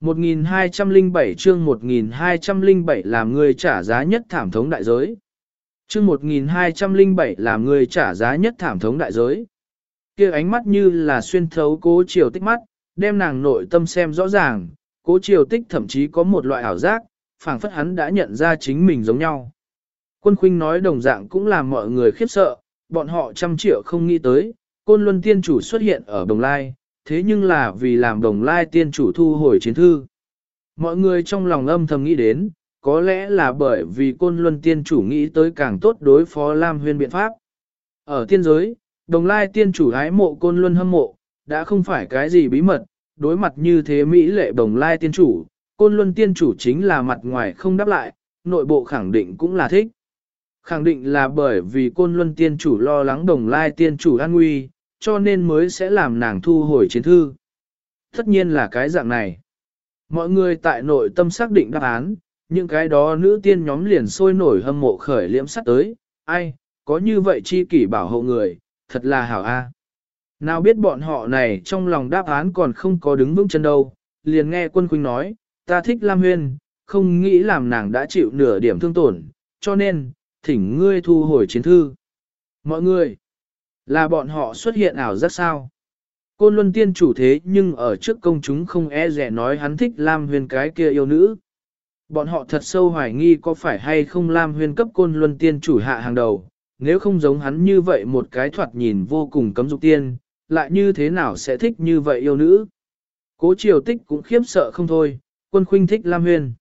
1207 chương 1207 làm người trả giá nhất thảm thống đại giới. Chương 1207 làm người trả giá nhất thảm thống đại giới. kia ánh mắt như là xuyên thấu cố chiều tích mắt, đem nàng nội tâm xem rõ ràng, cố chiều tích thậm chí có một loại ảo giác, phảng phất hắn đã nhận ra chính mình giống nhau. Quân khuynh nói đồng dạng cũng làm mọi người khiếp sợ, bọn họ trăm triệu không nghĩ tới, côn luân tiên chủ xuất hiện ở Đồng Lai, thế nhưng là vì làm Đồng Lai tiên chủ thu hồi chiến thư. Mọi người trong lòng âm thầm nghĩ đến, có lẽ là bởi vì côn luân tiên chủ nghĩ tới càng tốt đối phó Lam Huyên biện pháp. Ở tiên giới, Đồng Lai tiên chủ hái mộ côn luân hâm mộ, đã không phải cái gì bí mật, đối mặt như thế Mỹ lệ Đồng Lai tiên chủ, côn luân tiên chủ chính là mặt ngoài không đáp lại, nội bộ khẳng định cũng là thích. Khẳng định là bởi vì côn luân tiên chủ lo lắng đồng lai tiên chủ an nguy, cho nên mới sẽ làm nàng thu hồi chiến thư. Tất nhiên là cái dạng này. Mọi người tại nội tâm xác định đáp án, những cái đó nữ tiên nhóm liền sôi nổi hâm mộ khởi liễm sắt tới, ai, có như vậy chi kỷ bảo hộ người, thật là hảo a. Nào biết bọn họ này trong lòng đáp án còn không có đứng vững chân đâu, liền nghe quân khuynh nói, ta thích Lam Huyên, không nghĩ làm nàng đã chịu nửa điểm thương tổn, cho nên, thỉnh ngươi thu hồi chiến thư. Mọi người, là bọn họ xuất hiện ảo rất sao. Côn Luân Tiên chủ thế nhưng ở trước công chúng không e rẻ nói hắn thích Lam Huyền cái kia yêu nữ. Bọn họ thật sâu hoài nghi có phải hay không Lam Huyền cấp Côn Luân Tiên chủ hạ hàng đầu, nếu không giống hắn như vậy một cái thoạt nhìn vô cùng cấm dục tiên, lại như thế nào sẽ thích như vậy yêu nữ. Cố triều tích cũng khiếp sợ không thôi, quân khuynh thích Lam Huyền.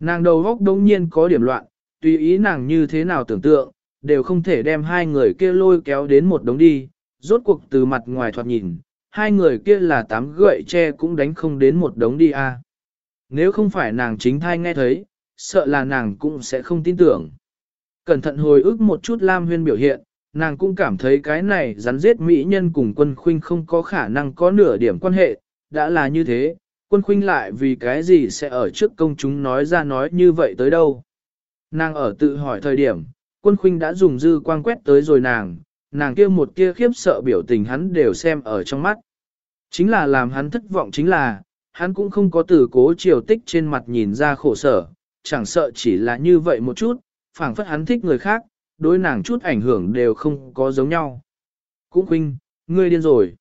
Nàng đầu góc đống nhiên có điểm loạn, tùy ý nàng như thế nào tưởng tượng, đều không thể đem hai người kia lôi kéo đến một đống đi, rốt cuộc từ mặt ngoài thoạt nhìn, hai người kia là tám gậy tre cũng đánh không đến một đống đi a. Nếu không phải nàng chính thai nghe thấy, sợ là nàng cũng sẽ không tin tưởng. Cẩn thận hồi ức một chút Lam Huyên biểu hiện, nàng cũng cảm thấy cái này rắn giết mỹ nhân cùng quân khuynh không có khả năng có nửa điểm quan hệ, đã là như thế, quân khuynh lại vì cái gì sẽ ở trước công chúng nói ra nói như vậy tới đâu. Nàng ở tự hỏi thời điểm, quân khuynh đã dùng dư quang quét tới rồi nàng, nàng kia một kia khiếp sợ biểu tình hắn đều xem ở trong mắt. Chính là làm hắn thất vọng chính là, hắn cũng không có từ cố chiều tích trên mặt nhìn ra khổ sở, chẳng sợ chỉ là như vậy một chút, phảng phất hắn thích người khác, đối nàng chút ảnh hưởng đều không có giống nhau. Cũng khuynh, ngươi điên rồi.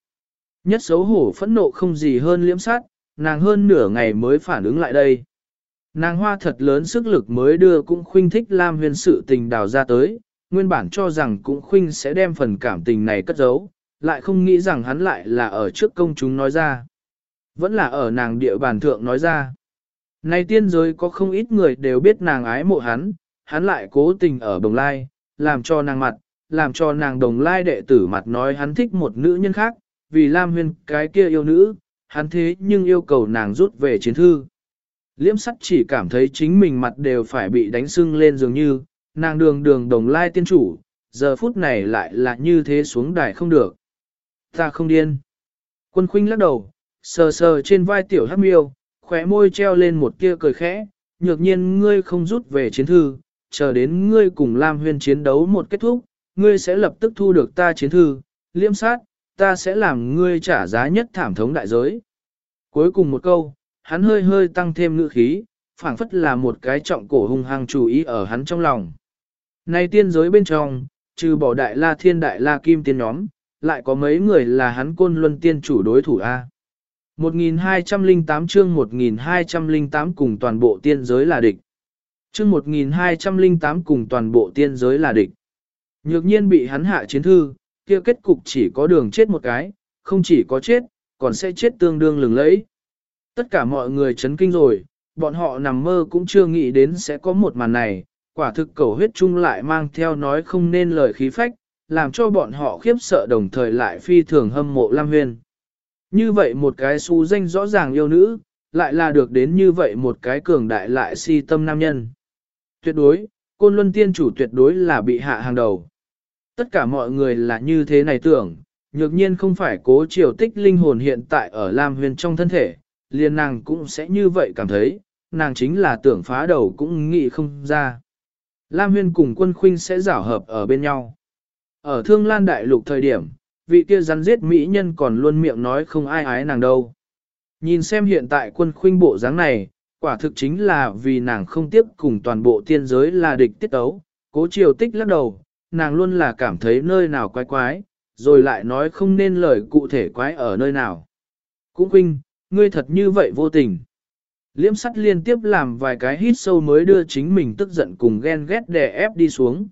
Nhất xấu hổ phẫn nộ không gì hơn liễm sát, nàng hơn nửa ngày mới phản ứng lại đây. Nàng hoa thật lớn sức lực mới đưa cũng khuynh thích Lam Huyên sự tình đào ra tới, nguyên bản cho rằng cũng khuynh sẽ đem phần cảm tình này cất giấu, lại không nghĩ rằng hắn lại là ở trước công chúng nói ra. Vẫn là ở nàng địa bàn thượng nói ra. Này tiên giới có không ít người đều biết nàng ái mộ hắn, hắn lại cố tình ở đồng lai, làm cho nàng mặt, làm cho nàng đồng lai đệ tử mặt nói hắn thích một nữ nhân khác, vì Lam Huyên cái kia yêu nữ, hắn thế nhưng yêu cầu nàng rút về chiến thư. Liễm sắt chỉ cảm thấy chính mình mặt đều phải bị đánh sưng lên dường như, nàng đường đường đồng lai tiên chủ, giờ phút này lại là như thế xuống đài không được. Ta không điên. Quân khuynh lắc đầu, sờ sờ trên vai tiểu hắc miêu, khóe môi treo lên một tia cười khẽ, nhược nhiên ngươi không rút về chiến thư, chờ đến ngươi cùng Lam Huyên chiến đấu một kết thúc, ngươi sẽ lập tức thu được ta chiến thư, liễm sát, ta sẽ làm ngươi trả giá nhất thảm thống đại giới. Cuối cùng một câu, hắn hơi hơi tăng thêm ngữ khí, phảng phất là một cái trọng cổ hung hăng chủ ý ở hắn trong lòng. Này tiên giới bên trong, trừ bỏ đại la thiên đại la kim tiên nhóm, lại có mấy người là hắn côn luân tiên chủ đối thủ A. 1208 chương 1208 cùng toàn bộ tiên giới là địch. Chương 1208 cùng toàn bộ tiên giới là địch. Nhược nhiên bị hắn hạ chiến thư, kia kết cục chỉ có đường chết một cái, không chỉ có chết, còn sẽ chết tương đương lừng lẫy. Tất cả mọi người chấn kinh rồi, bọn họ nằm mơ cũng chưa nghĩ đến sẽ có một màn này, quả thực cầu huyết chung lại mang theo nói không nên lời khí phách, làm cho bọn họ khiếp sợ đồng thời lại phi thường hâm mộ Lam Huyên. Như vậy một cái xú danh rõ ràng yêu nữ, lại là được đến như vậy một cái cường đại lại si tâm nam nhân. Tuyệt đối, côn luân tiên chủ tuyệt đối là bị hạ hàng đầu. Tất cả mọi người là như thế này tưởng, nhược nhiên không phải cố triều tích linh hồn hiện tại ở Lam Huyền trong thân thể, liền nàng cũng sẽ như vậy cảm thấy, nàng chính là tưởng phá đầu cũng nghĩ không ra. Lam Huyên cùng quân khuynh sẽ giảo hợp ở bên nhau. Ở Thương Lan Đại Lục thời điểm, vị kia rắn giết mỹ nhân còn luôn miệng nói không ai ái nàng đâu. Nhìn xem hiện tại quân khuynh bộ dáng này, quả thực chính là vì nàng không tiếp cùng toàn bộ tiên giới là địch tiết ấu, cố triều tích lắc đầu, nàng luôn là cảm thấy nơi nào quái quái, rồi lại nói không nên lời cụ thể quái ở nơi nào. Cũng khuynh, ngươi thật như vậy vô tình. Liễm sắt liên tiếp làm vài cái hít sâu mới đưa chính mình tức giận cùng ghen ghét đè ép đi xuống.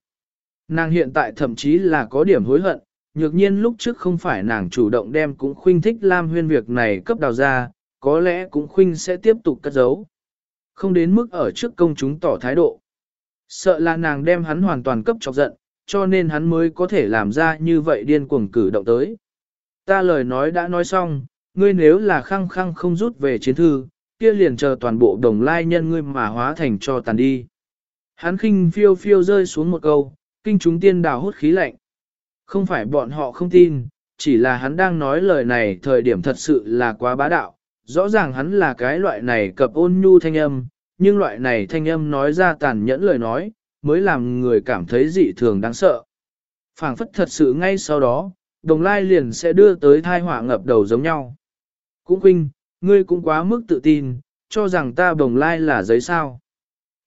Nàng hiện tại thậm chí là có điểm hối hận, nhược nhiên lúc trước không phải nàng chủ động đem cũng khuynh thích Lam Huyên việc này cấp đào ra, có lẽ cũng khuynh sẽ tiếp tục cất giấu. Không đến mức ở trước công chúng tỏ thái độ. Sợ là nàng đem hắn hoàn toàn cấp chọc giận, cho nên hắn mới có thể làm ra như vậy điên cuồng cử động tới. Ta lời nói đã nói xong, ngươi nếu là khăng khăng không rút về chiến thư, kia liền chờ toàn bộ đồng lai nhân ngươi mà hóa thành cho tàn đi. Hắn khinh phiêu phiêu rơi xuống một câu, kinh chúng tiên đào hút khí lạnh. Không phải bọn họ không tin, chỉ là hắn đang nói lời này thời điểm thật sự là quá bá đạo. Rõ ràng hắn là cái loại này cập ôn nhu thanh âm, nhưng loại này thanh âm nói ra tàn nhẫn lời nói, mới làm người cảm thấy dị thường đáng sợ. phảng phất thật sự ngay sau đó, đồng lai liền sẽ đưa tới thai họa ngập đầu giống nhau. Cũng khinh, ngươi cũng quá mức tự tin, cho rằng ta đồng lai là giấy sao.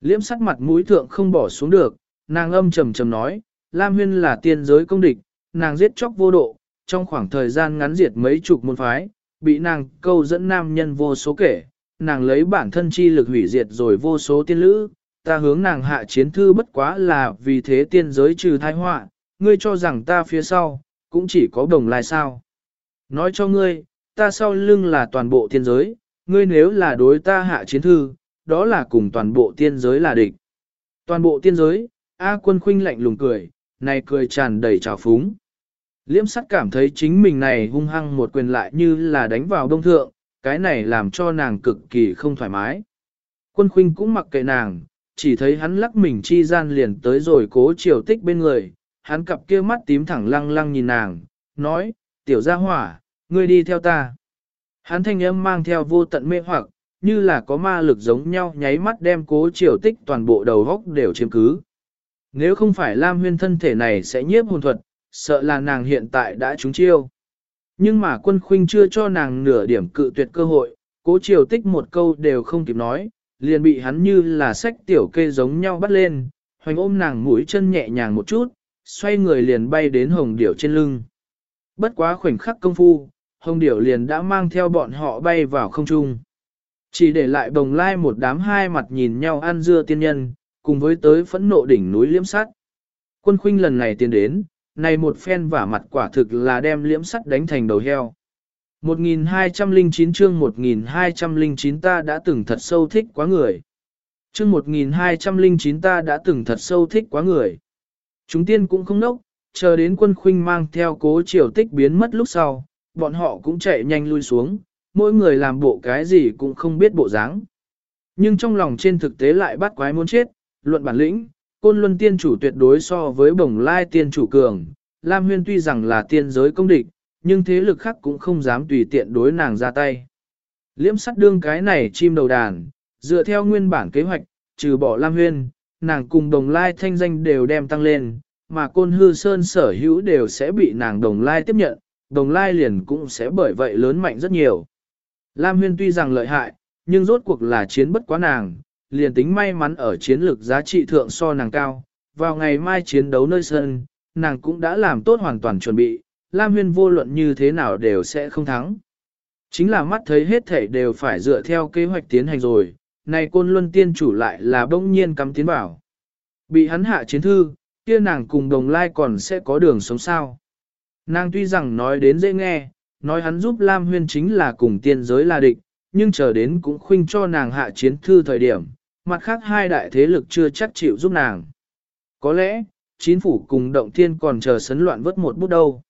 Liễm sắc mặt mũi thượng không bỏ xuống được, nàng âm trầm trầm nói, Lam Huyên là tiên giới công địch, nàng giết chóc vô độ, trong khoảng thời gian ngắn diệt mấy chục môn phái, bị nàng câu dẫn nam nhân vô số kể, nàng lấy bản thân chi lực hủy diệt rồi vô số tiên lữ, ta hướng nàng hạ chiến thư bất quá là vì thế tiên giới trừ thai họa, ngươi cho rằng ta phía sau, cũng chỉ có đồng lai sao. Nói cho ngươi, ta sau lưng là toàn bộ tiên giới, ngươi nếu là đối ta hạ chiến thư, đó là cùng toàn bộ tiên giới là địch. Toàn bộ tiên giới, A quân khuynh lạnh lùng cười, này cười tràn đầy trào phúng. Liễm sắt cảm thấy chính mình này hung hăng một quyền lại như là đánh vào đông thượng, cái này làm cho nàng cực kỳ không thoải mái. Quân khuynh cũng mặc kệ nàng, chỉ thấy hắn lắc mình chi gian liền tới rồi cố triều tích bên người, hắn cặp kia mắt tím thẳng lăng lăng nhìn nàng, nói, tiểu gia hỏa, ngươi đi theo ta. Hắn thanh âm mang theo vô tận mê hoặc, như là có ma lực giống nhau nháy mắt đem cố triều tích toàn bộ đầu góc đều chiếm cứ. Nếu không phải Lam Huyên thân thể này sẽ nhiếp hồn thuật, sợ là nàng hiện tại đã trúng chiêu. Nhưng mà quân khuynh chưa cho nàng nửa điểm cự tuyệt cơ hội, cố triều tích một câu đều không kịp nói, liền bị hắn như là sách tiểu kê giống nhau bắt lên, hoành ôm nàng mũi chân nhẹ nhàng một chút, xoay người liền bay đến hồng điểu trên lưng. Bất quá khoảnh khắc công phu, hồng điểu liền đã mang theo bọn họ bay vào không trung. Chỉ để lại bồng lai một đám hai mặt nhìn nhau ăn dưa tiên nhân, cùng với tới phẫn nộ đỉnh núi liễm sắt. Quân khuynh lần này tiến đến, này một phen vả mặt quả thực là đem liễm sắt đánh thành đầu heo. 1209 chương 1209 ta đã từng thật sâu thích quá người. Chương 1209 ta đã từng thật sâu thích quá người. Chúng tiên cũng không nốc, chờ đến quân khuynh mang theo cố triều tích biến mất lúc sau, bọn họ cũng chạy nhanh lui xuống, mỗi người làm bộ cái gì cũng không biết bộ dáng. Nhưng trong lòng trên thực tế lại bắt quái muốn chết, luận bản lĩnh, côn luân tiên chủ tuyệt đối so với bồng lai tiên chủ cường. Lam Huyên tuy rằng là tiên giới công địch, nhưng thế lực khác cũng không dám tùy tiện đối nàng ra tay. Liễm sắt đương cái này chim đầu đàn, dựa theo nguyên bản kế hoạch, trừ bỏ Lam Huyên, nàng cùng đồng lai thanh danh đều đem tăng lên, mà côn hư sơn sở hữu đều sẽ bị nàng đồng lai tiếp nhận, đồng lai liền cũng sẽ bởi vậy lớn mạnh rất nhiều. Lam Huyên tuy rằng lợi hại, nhưng rốt cuộc là chiến bất quá nàng, liền tính may mắn ở chiến lược giá trị thượng so nàng cao, vào ngày mai chiến đấu nơi sân, nàng cũng đã làm tốt hoàn toàn chuẩn bị, Lam Huyên vô luận như thế nào đều sẽ không thắng. Chính là mắt thấy hết thể đều phải dựa theo kế hoạch tiến hành rồi, này côn luân tiên chủ lại là bỗng nhiên cắm tiến bảo. Bị hắn hạ chiến thư, kia nàng cùng đồng lai còn sẽ có đường sống sao. Nàng tuy rằng nói đến dễ nghe, nói hắn giúp Lam Huyên chính là cùng tiên giới là địch, nhưng chờ đến cũng khuynh cho nàng hạ chiến thư thời điểm, mặt khác hai đại thế lực chưa chắc chịu giúp nàng. Có lẽ, chính phủ cùng động thiên còn chờ sấn loạn vớt một bút đâu.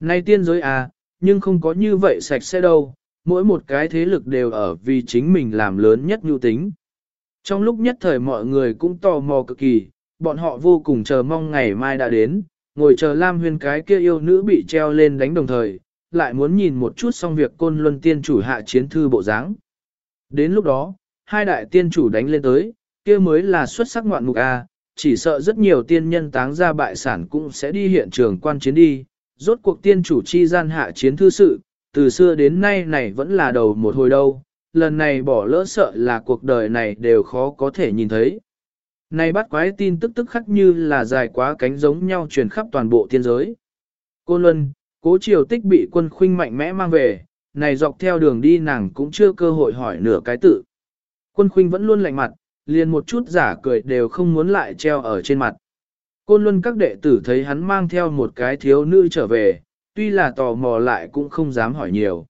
Nay tiên giới à, nhưng không có như vậy sạch sẽ đâu, mỗi một cái thế lực đều ở vì chính mình làm lớn nhất nhu tính. Trong lúc nhất thời mọi người cũng tò mò cực kỳ, bọn họ vô cùng chờ mong ngày mai đã đến, ngồi chờ Lam Huyên cái kia yêu nữ bị treo lên đánh đồng thời, lại muốn nhìn một chút xong việc côn luân tiên chủ hạ chiến thư bộ dáng. Đến lúc đó, hai đại tiên chủ đánh lên tới, kia mới là xuất sắc ngoạn mục A, chỉ sợ rất nhiều tiên nhân táng ra bại sản cũng sẽ đi hiện trường quan chiến đi, rốt cuộc tiên chủ chi gian hạ chiến thư sự, từ xưa đến nay này vẫn là đầu một hồi đâu, lần này bỏ lỡ sợ là cuộc đời này đều khó có thể nhìn thấy. Này bắt quái tin tức tức khắc như là dài quá cánh giống nhau truyền khắp toàn bộ thiên giới. Côn Luân, cố triều tích bị quân khuynh mạnh mẽ mang về, này dọc theo đường đi nàng cũng chưa cơ hội hỏi nửa cái tự. Quân khuynh vẫn luôn lạnh mặt, liền một chút giả cười đều không muốn lại treo ở trên mặt. Côn Luân các đệ tử thấy hắn mang theo một cái thiếu nữ trở về, tuy là tò mò lại cũng không dám hỏi nhiều.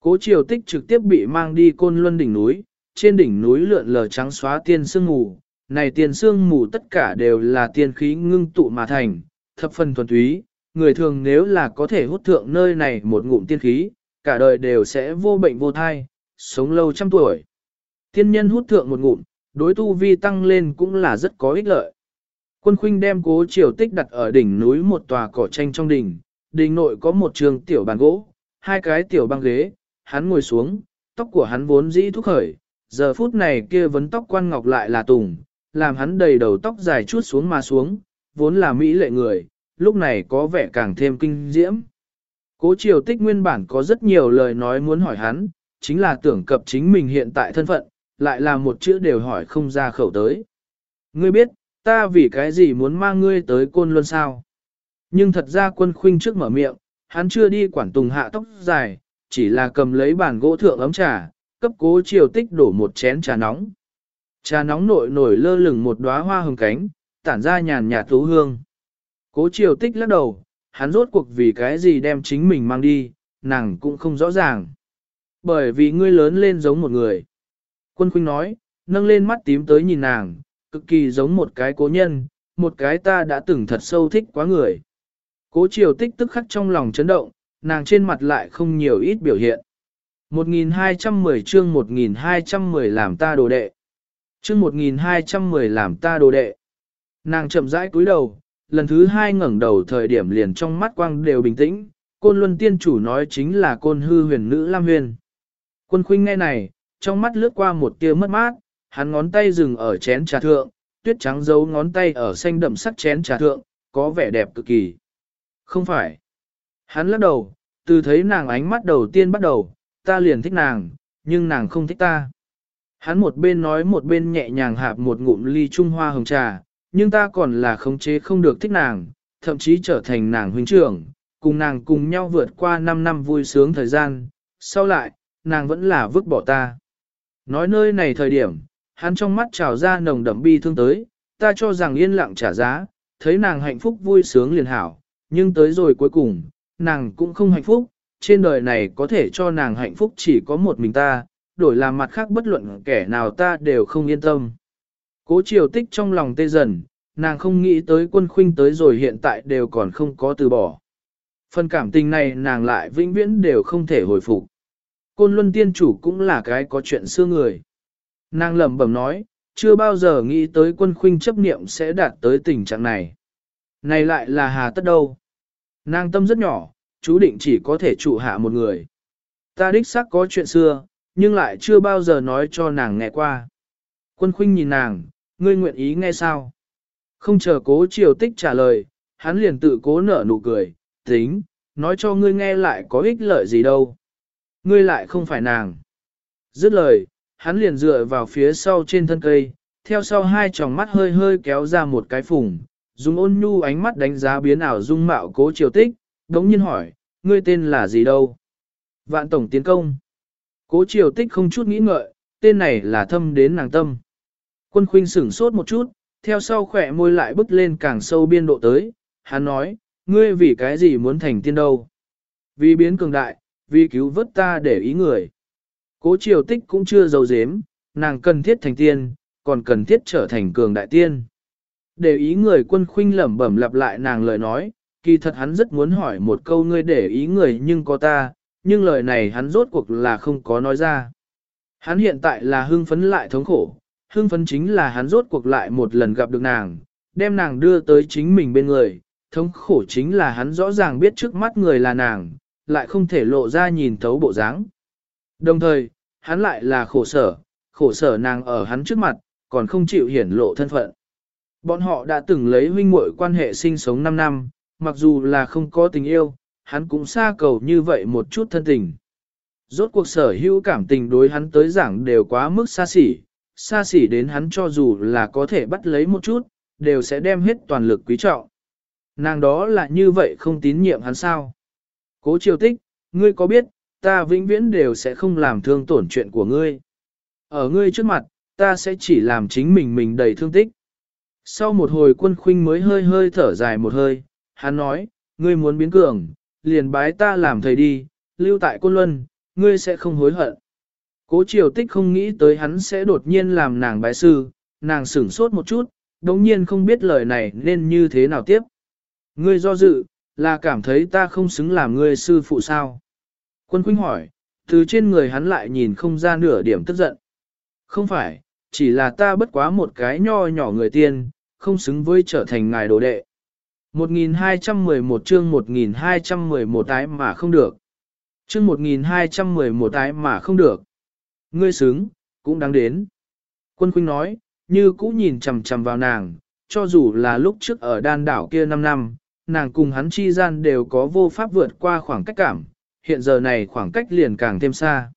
Cố triều tích trực tiếp bị mang đi Côn Luân đỉnh núi, trên đỉnh núi lượn lờ trắng xóa tiên sương ngủ này tiền xương mù tất cả đều là tiên khí ngưng tụ mà thành, thập phần thuần túy, người thường nếu là có thể hút thượng nơi này một ngụm tiên khí, cả đời đều sẽ vô bệnh vô thai, sống lâu trăm tuổi. Tiên nhân hút thượng một ngụm, đối tu vi tăng lên cũng là rất có ích lợi. Quân khuynh đem cố triều tích đặt ở đỉnh núi một tòa cỏ tranh trong đỉnh, đỉnh nội có một trường tiểu bàn gỗ, hai cái tiểu băng ghế, hắn ngồi xuống, tóc của hắn vốn dĩ thúc khởi, giờ phút này kia vấn tóc quan ngọc lại là tùng, làm hắn đầy đầu tóc dài chút xuống mà xuống, vốn là mỹ lệ người, lúc này có vẻ càng thêm kinh diễm. Cố triều tích nguyên bản có rất nhiều lời nói muốn hỏi hắn, chính là tưởng cập chính mình hiện tại thân phận, lại là một chữ đều hỏi không ra khẩu tới. Ngươi biết, ta vì cái gì muốn mang ngươi tới côn luân sao? Nhưng thật ra quân khuynh trước mở miệng, hắn chưa đi quản tùng hạ tóc dài, chỉ là cầm lấy bàn gỗ thượng ấm trà, cấp cố triều tích đổ một chén trà nóng. Trà nóng nội nổi lơ lửng một đóa hoa hồng cánh, tản ra nhàn nhạt thú hương. Cố triều tích lắc đầu, hắn rốt cuộc vì cái gì đem chính mình mang đi, nàng cũng không rõ ràng. Bởi vì ngươi lớn lên giống một người. Quân khuynh nói, nâng lên mắt tím tới nhìn nàng, cực kỳ giống một cái cố nhân, một cái ta đã từng thật sâu thích quá người. Cố triều tích tức khắc trong lòng chấn động, nàng trên mặt lại không nhiều ít biểu hiện. 1210 chương 1210 làm ta đồ đệ. Chương 1210 làm ta đồ đệ. Nàng chậm rãi cúi đầu, lần thứ hai ngẩng đầu thời điểm liền trong mắt quang đều bình tĩnh, côn luân tiên chủ nói chính là côn hư huyền nữ Lam Huyền. Quân khuynh nghe này, trong mắt lướt qua một tia mất mát, hắn ngón tay dừng ở chén trà thượng, tuyết trắng giấu ngón tay ở xanh đậm sắc chén trà thượng, có vẻ đẹp cực kỳ. Không phải. Hắn lắc đầu, từ thấy nàng ánh mắt đầu tiên bắt đầu, ta liền thích nàng, nhưng nàng không thích ta. Hắn một bên nói một bên nhẹ nhàng hạp một ngụm ly trung hoa hồng trà, nhưng ta còn là khống chế không được thích nàng, thậm chí trở thành nàng huynh trưởng, cùng nàng cùng nhau vượt qua 5 năm vui sướng thời gian, sau lại, nàng vẫn là vứt bỏ ta. Nói nơi này thời điểm, hắn trong mắt trào ra nồng đậm bi thương tới, ta cho rằng yên lặng trả giá, thấy nàng hạnh phúc vui sướng liền hảo, nhưng tới rồi cuối cùng, nàng cũng không hạnh phúc, trên đời này có thể cho nàng hạnh phúc chỉ có một mình ta, đổi làm mặt khác bất luận kẻ nào ta đều không yên tâm. Cố triều tích trong lòng tê dần, nàng không nghĩ tới quân khuynh tới rồi hiện tại đều còn không có từ bỏ. Phần cảm tình này nàng lại vĩnh viễn đều không thể hồi phục. Côn Luân Tiên Chủ cũng là cái có chuyện xưa người. Nàng lẩm bẩm nói, chưa bao giờ nghĩ tới quân khuynh chấp niệm sẽ đạt tới tình trạng này. Này lại là hà tất đâu. Nàng tâm rất nhỏ, chú định chỉ có thể trụ hạ một người. Ta đích xác có chuyện xưa, nhưng lại chưa bao giờ nói cho nàng nghe qua. Quân khuynh nhìn nàng, ngươi nguyện ý nghe sao? Không chờ cố triều tích trả lời, hắn liền tự cố nở nụ cười, tính, nói cho ngươi nghe lại có ích lợi gì đâu. Ngươi lại không phải nàng. Dứt lời, hắn liền dựa vào phía sau trên thân cây, theo sau hai tròng mắt hơi hơi kéo ra một cái phùng, dùng ôn nhu ánh mắt đánh giá biến ảo dung mạo cố triều tích, đống nhiên hỏi, ngươi tên là gì đâu? Vạn tổng tiến công. Cố triều tích không chút nghĩ ngợi, tên này là thâm đến nàng tâm. Quân khuynh sửng sốt một chút, theo sau khỏe môi lại bứt lên càng sâu biên độ tới, hắn nói, ngươi vì cái gì muốn thành tiên đâu? Vì biến cường đại, vì cứu vớt ta để ý người. Cố triều tích cũng chưa giấu dếm, nàng cần thiết thành tiên, còn cần thiết trở thành cường đại tiên. Để ý người quân khuynh lẩm bẩm lặp lại nàng lời nói, kỳ thật hắn rất muốn hỏi một câu ngươi để ý người nhưng có ta, nhưng lời này hắn rốt cuộc là không có nói ra. Hắn hiện tại là hưng phấn lại thống khổ, hưng phấn chính là hắn rốt cuộc lại một lần gặp được nàng, đem nàng đưa tới chính mình bên người, thống khổ chính là hắn rõ ràng biết trước mắt người là nàng, lại không thể lộ ra nhìn thấu bộ dáng. Đồng thời, hắn lại là khổ sở, khổ sở nàng ở hắn trước mặt, còn không chịu hiển lộ thân phận. Bọn họ đã từng lấy huynh muội quan hệ sinh sống 5 năm, mặc dù là không có tình yêu, hắn cũng xa cầu như vậy một chút thân tình. Rốt cuộc sở hữu cảm tình đối hắn tới giảng đều quá mức xa xỉ, xa xỉ đến hắn cho dù là có thể bắt lấy một chút, đều sẽ đem hết toàn lực quý trọng. Nàng đó là như vậy không tín nhiệm hắn sao? Cố triều tích, ngươi có biết, ta vĩnh viễn đều sẽ không làm thương tổn chuyện của ngươi. Ở ngươi trước mặt, ta sẽ chỉ làm chính mình mình đầy thương tích. Sau một hồi quân khuynh mới hơi hơi thở dài một hơi, hắn nói, ngươi muốn biến cường, liền bái ta làm thầy đi, lưu tại côn luân, ngươi sẽ không hối hận. Cố triều tích không nghĩ tới hắn sẽ đột nhiên làm nàng bái sư, nàng sửng sốt một chút, đồng nhiên không biết lời này nên như thế nào tiếp. Ngươi do dự, là cảm thấy ta không xứng làm ngươi sư phụ sao? Quân khuynh hỏi, từ trên người hắn lại nhìn không ra nửa điểm tức giận. Không phải, chỉ là ta bất quá một cái nho nhỏ người tiên, không xứng với trở thành ngài đồ đệ. 1211 chương 1211 tái mà không được. Chương 1211 tái mà không được. Ngươi xứng, cũng đáng đến. Quân khuynh nói, như cũ nhìn chằm chằm vào nàng, cho dù là lúc trước ở đan đảo kia 5 năm, nàng cùng hắn chi gian đều có vô pháp vượt qua khoảng cách cảm, hiện giờ này khoảng cách liền càng thêm xa.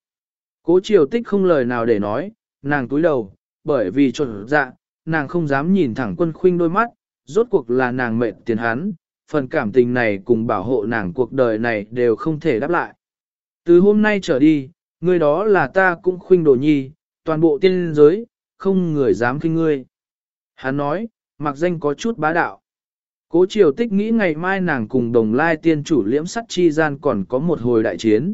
Cố triều tích không lời nào để nói, nàng túi đầu, bởi vì trột dạ, nàng không dám nhìn thẳng quân khuynh đôi mắt, rốt cuộc là nàng mệnh tiền hắn, phần cảm tình này cùng bảo hộ nàng cuộc đời này đều không thể đáp lại. Từ hôm nay trở đi, người đó là ta cũng khuynh đồ nhi, toàn bộ tiên giới, không người dám khinh ngươi. Hắn nói, mặc danh có chút bá đạo. Cố triều tích nghĩ ngày mai nàng cùng đồng lai tiên chủ liễm sắt chi gian còn có một hồi đại chiến.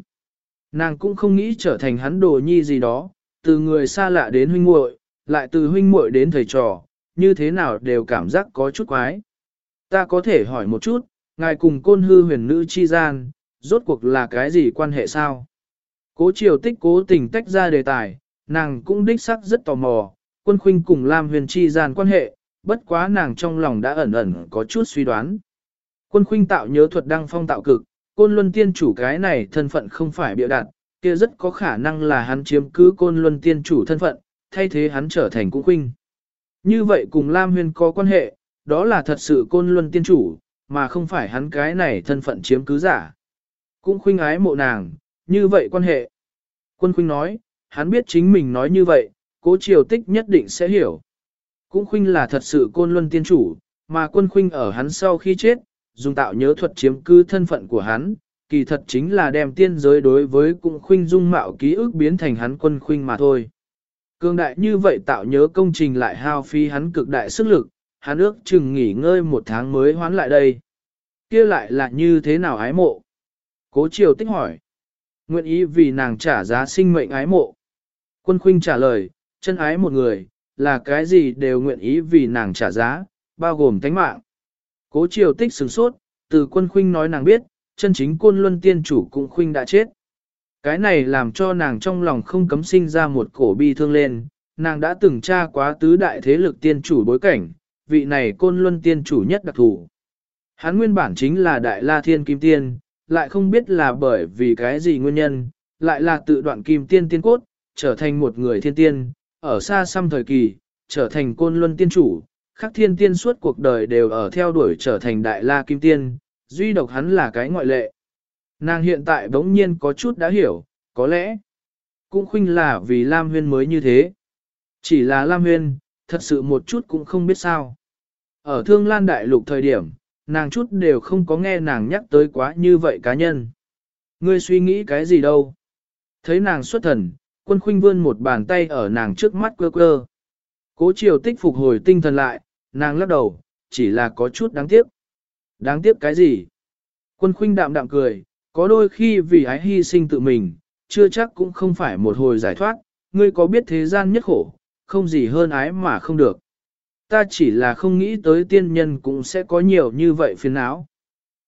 Nàng cũng không nghĩ trở thành hắn đồ nhi gì đó, từ người xa lạ đến huynh muội, lại từ huynh muội đến thầy trò, như thế nào đều cảm giác có chút quái. Ta có thể hỏi một chút, ngài cùng côn hư huyền nữ chi gian, rốt cuộc là cái gì quan hệ sao? Cố triều tích cố tình tách ra đề tài, nàng cũng đích sắc rất tò mò, quân khuynh cùng Lam huyền chi gian quan hệ, bất quá nàng trong lòng đã ẩn ẩn có chút suy đoán. Quân khuynh tạo nhớ thuật đăng phong tạo cực, côn luân tiên chủ cái này thân phận không phải bịa đặt, kia rất có khả năng là hắn chiếm cứ côn luân tiên chủ thân phận, thay thế hắn trở thành cung khuynh. Như vậy cùng Lam Huyền có quan hệ, đó là thật sự côn luân tiên chủ, mà không phải hắn cái này thân phận chiếm cứ giả. Cũng khuynh ái mộ nàng, như vậy quan hệ. Quân khuynh nói, hắn biết chính mình nói như vậy, cố triều tích nhất định sẽ hiểu. Cũng khuynh là thật sự côn luân tiên chủ, mà quân khuynh ở hắn sau khi chết, dùng tạo nhớ thuật chiếm cứ thân phận của hắn, kỳ thật chính là đem tiên giới đối với cũng khuynh dung mạo ký ức biến thành hắn quân khuynh mà thôi. Cương đại như vậy tạo nhớ công trình lại hao phí hắn cực đại sức lực, hắn ước chừng nghỉ ngơi một tháng mới hoán lại đây. kia lại là như thế nào ái mộ? Cố triều tích hỏi. Nguyện ý vì nàng trả giá sinh mệnh ái mộ. Quân khuynh trả lời, chân ái một người, là cái gì đều nguyện ý vì nàng trả giá, bao gồm tánh mạng. Cố triều tích sửng sốt, từ quân khuynh nói nàng biết, chân chính côn luân tiên chủ cũng khuynh đã chết. Cái này làm cho nàng trong lòng không cấm sinh ra một cổ bi thương lên, nàng đã từng tra quá tứ đại thế lực tiên chủ bối cảnh, vị này côn luân tiên chủ nhất đặc thủ. Hắn nguyên bản chính là đại la thiên kim tiên, lại không biết là bởi vì cái gì nguyên nhân, lại là tự đoạn kim tiên tiên cốt, trở thành một người thiên tiên, ở xa xăm thời kỳ, trở thành côn luân tiên chủ, khắc thiên tiên suốt cuộc đời đều ở theo đuổi trở thành đại la kim tiên, duy độc hắn là cái ngoại lệ. Nàng hiện tại bỗng nhiên có chút đã hiểu, có lẽ cũng khuynh là vì Lam Huyên mới như thế. Chỉ là Lam Huyên, thật sự một chút cũng không biết sao. Ở thương lan đại lục thời điểm, nàng chút đều không có nghe nàng nhắc tới quá như vậy cá nhân. Ngươi suy nghĩ cái gì đâu? Thấy nàng xuất thần, quân khuynh vươn một bàn tay ở nàng trước mắt quơ quơ. Cố chiều tích phục hồi tinh thần lại, nàng lắc đầu, chỉ là có chút đáng tiếc. Đáng tiếc cái gì? Quân khuynh đạm đạm cười, có đôi khi vì ái hy sinh tự mình, chưa chắc cũng không phải một hồi giải thoát, ngươi có biết thế gian nhất khổ, không gì hơn ái mà không được. Ta chỉ là không nghĩ tới tiên nhân cũng sẽ có nhiều như vậy phiền não.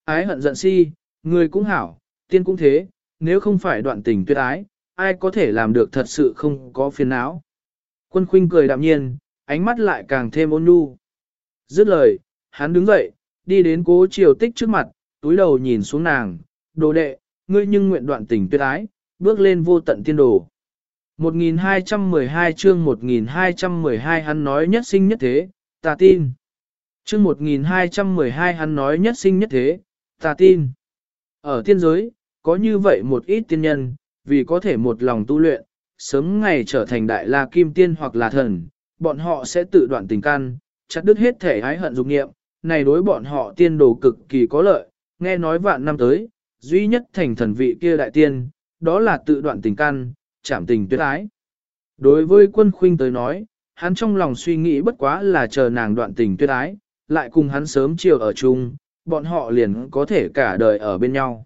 Ái hận giận si, ngươi cũng hảo, tiên cũng thế, nếu không phải đoạn tình tuyệt ái, ai có thể làm được thật sự không có phiền não. Quân khuynh cười đạm nhiên, ánh mắt lại càng thêm ôn nhu. Dứt lời, hắn đứng dậy, đi đến cố triều tích trước mặt, túi đầu nhìn xuống nàng, đồ đệ, ngươi nhưng nguyện đoạn tình tuyệt ái, bước lên vô tận tiên đồ. 1212 chương 1212 hắn nói nhất sinh nhất thế, ta tin. Chương 1212 hắn nói nhất sinh nhất thế, ta tin. Ở tiên giới, có như vậy một ít tiên nhân, vì có thể một lòng tu luyện, sớm ngày trở thành đại la kim tiên hoặc là thần, bọn họ sẽ tự đoạn tình căn, chặt đứt hết thể ái hận dục nghiệm, này đối bọn họ tiên đồ cực kỳ có lợi, nghe nói vạn năm tới, duy nhất thành thần vị kia đại tiên, đó là tự đoạn tình căn, chạm tình tuyệt ái. Đối với quân khuynh tới nói, hắn trong lòng suy nghĩ bất quá là chờ nàng đoạn tình tuyệt ái, lại cùng hắn sớm chiều ở chung, bọn họ liền có thể cả đời ở bên nhau.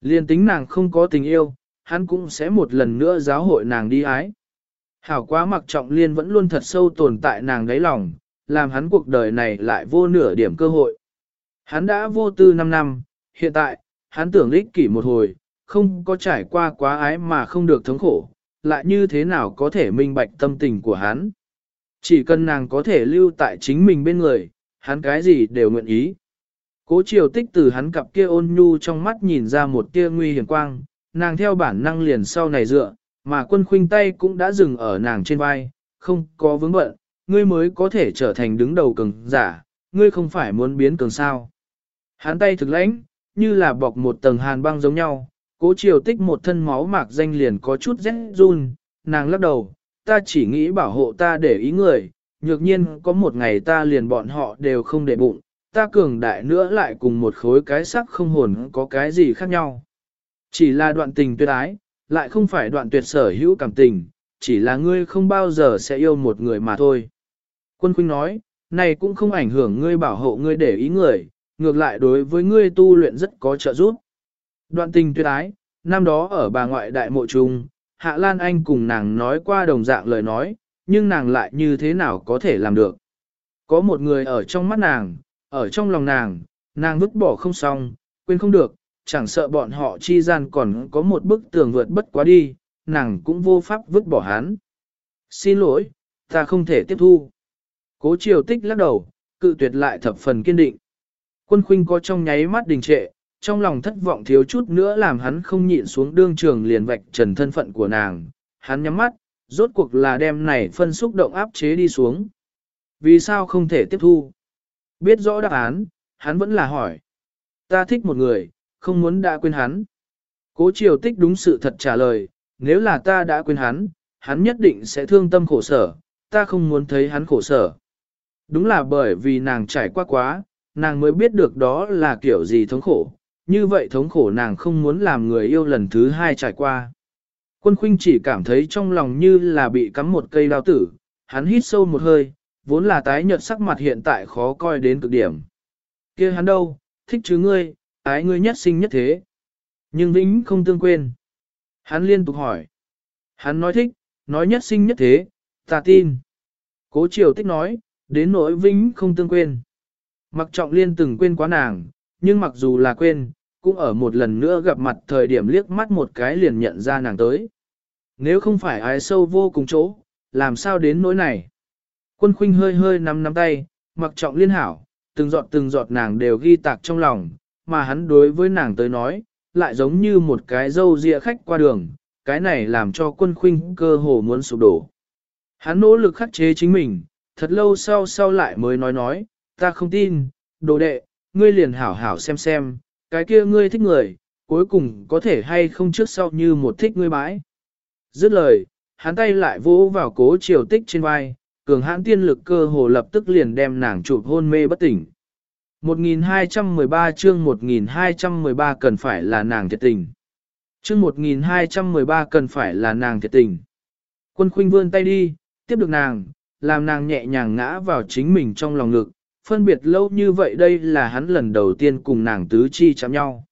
Liên tính nàng không có tình yêu, hắn cũng sẽ một lần nữa giáo hội nàng đi ái. Hảo quá mặc trọng liên vẫn luôn thật sâu tồn tại nàng đáy lòng, làm hắn cuộc đời này lại vô nửa điểm cơ hội. Hắn đã vô tư 5 năm, hiện tại, hắn tưởng ích kỷ một hồi, không có trải qua quá ái mà không được thống khổ, lại như thế nào có thể minh bạch tâm tình của hắn. Chỉ cần nàng có thể lưu tại chính mình bên người, hắn cái gì đều nguyện ý. Cố triều tích từ hắn cặp kia ôn nhu trong mắt nhìn ra một tia nguy hiểm quang, nàng theo bản năng liền sau này dựa, mà quân khuynh tay cũng đã dừng ở nàng trên vai, không có vướng bận, ngươi mới có thể trở thành đứng đầu cường giả, ngươi không phải muốn biến cường sao. Hắn tay thực lãnh, như là bọc một tầng hàn băng giống nhau, cố triều tích một thân máu mạc danh liền có chút rét run, nàng lắc đầu, ta chỉ nghĩ bảo hộ ta để ý người, nhược nhiên có một ngày ta liền bọn họ đều không để bụng, ta cường đại nữa lại cùng một khối cái sắc không hồn có cái gì khác nhau. Chỉ là đoạn tình tuyệt ái, lại không phải đoạn tuyệt sở hữu cảm tình, chỉ là ngươi không bao giờ sẽ yêu một người mà thôi. Quân Khuynh nói, này cũng không ảnh hưởng ngươi bảo hộ ngươi để ý người, ngược lại đối với ngươi tu luyện rất có trợ giúp. Đoạn tình tuyệt ái, năm đó ở bà ngoại đại mộ trung, Hạ Lan Anh cùng nàng nói qua đồng dạng lời nói, nhưng nàng lại như thế nào có thể làm được. Có một người ở trong mắt nàng, ở trong lòng nàng, nàng vứt bỏ không xong, quên không được, chẳng sợ bọn họ chi gian còn có một bức tường vượt bất quá đi, nàng cũng vô pháp vứt bỏ hắn. Xin lỗi, ta không thể tiếp thu. Cố triều tích lắc đầu, cự tuyệt lại thập phần kiên định. Quân khuynh có trong nháy mắt đình trệ, trong lòng thất vọng thiếu chút nữa làm hắn không nhịn xuống đương trường liền vạch trần thân phận của nàng. Hắn nhắm mắt, rốt cuộc là đem này phân xúc động áp chế đi xuống. Vì sao không thể tiếp thu? Biết rõ đáp án, hắn vẫn là hỏi. Ta thích một người, không muốn đã quên hắn. Cố triều tích đúng sự thật trả lời, nếu là ta đã quên hắn, hắn nhất định sẽ thương tâm khổ sở, ta không muốn thấy hắn khổ sở. Đúng là bởi vì nàng trải qua quá, nàng mới biết được đó là kiểu gì thống khổ, như vậy thống khổ nàng không muốn làm người yêu lần thứ hai trải qua. Quân khuynh chỉ cảm thấy trong lòng như là bị cắm một cây đao tử, hắn hít sâu một hơi, vốn là tái nhợt sắc mặt hiện tại khó coi đến cực điểm. kia hắn đâu, thích chứ ngươi, ái ngươi nhất sinh nhất thế. Nhưng vĩnh không tương quên. Hắn liên tục hỏi. Hắn nói thích, nói nhất sinh nhất thế, ta tin. Cố triều tích nói, đến nỗi vĩnh không tương quên. Mặc trọng liên từng quên quá nàng, nhưng mặc dù là quên, cũng ở một lần nữa gặp mặt thời điểm liếc mắt một cái liền nhận ra nàng tới. Nếu không phải ái sâu vô cùng chỗ, làm sao đến nỗi này? Quân khuynh hơi hơi nắm nắm tay, mặc trọng liên hảo, từng giọt từng giọt nàng đều ghi tạc trong lòng, mà hắn đối với nàng tới nói, lại giống như một cái dâu dịa khách qua đường, cái này làm cho quân khuynh cơ hồ muốn sụp đổ. Hắn nỗ lực khắc chế chính mình, thật lâu sau sau lại mới nói nói, ta không tin, đồ đệ, ngươi liền hảo hảo xem xem, cái kia ngươi thích người, cuối cùng có thể hay không trước sau như một thích ngươi bãi. Dứt lời, hắn tay lại vỗ vào cố triều tích trên vai, cường hãn tiên lực cơ hồ lập tức liền đem nàng chụp hôn mê bất tỉnh. 1213 chương 1213 cần phải là nàng thiệt tình. Chương 1213 cần phải là nàng thiệt tình. Quân khuynh vươn tay đi, tiếp được nàng, làm nàng nhẹ nhàng ngã vào chính mình trong lòng ngực, phân biệt lâu như vậy đây là hắn lần đầu tiên cùng nàng tứ chi chạm nhau.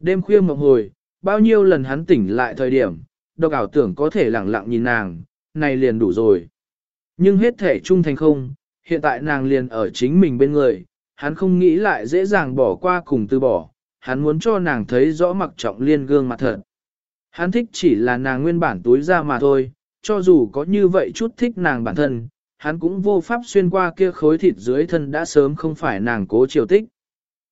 Đêm khuya mộng hồi, bao nhiêu lần hắn tỉnh lại thời điểm, độc ảo tưởng có thể lặng lặng nhìn nàng, này liền đủ rồi. Nhưng hết thể trung thành không, hiện tại nàng liền ở chính mình bên người, hắn không nghĩ lại dễ dàng bỏ qua cùng từ bỏ, hắn muốn cho nàng thấy rõ mặc trọng liên gương mặt thật. Hắn thích chỉ là nàng nguyên bản túi ra mà thôi, cho dù có như vậy chút thích nàng bản thân, hắn cũng vô pháp xuyên qua kia khối thịt dưới thân đã sớm không phải nàng cố triều tích.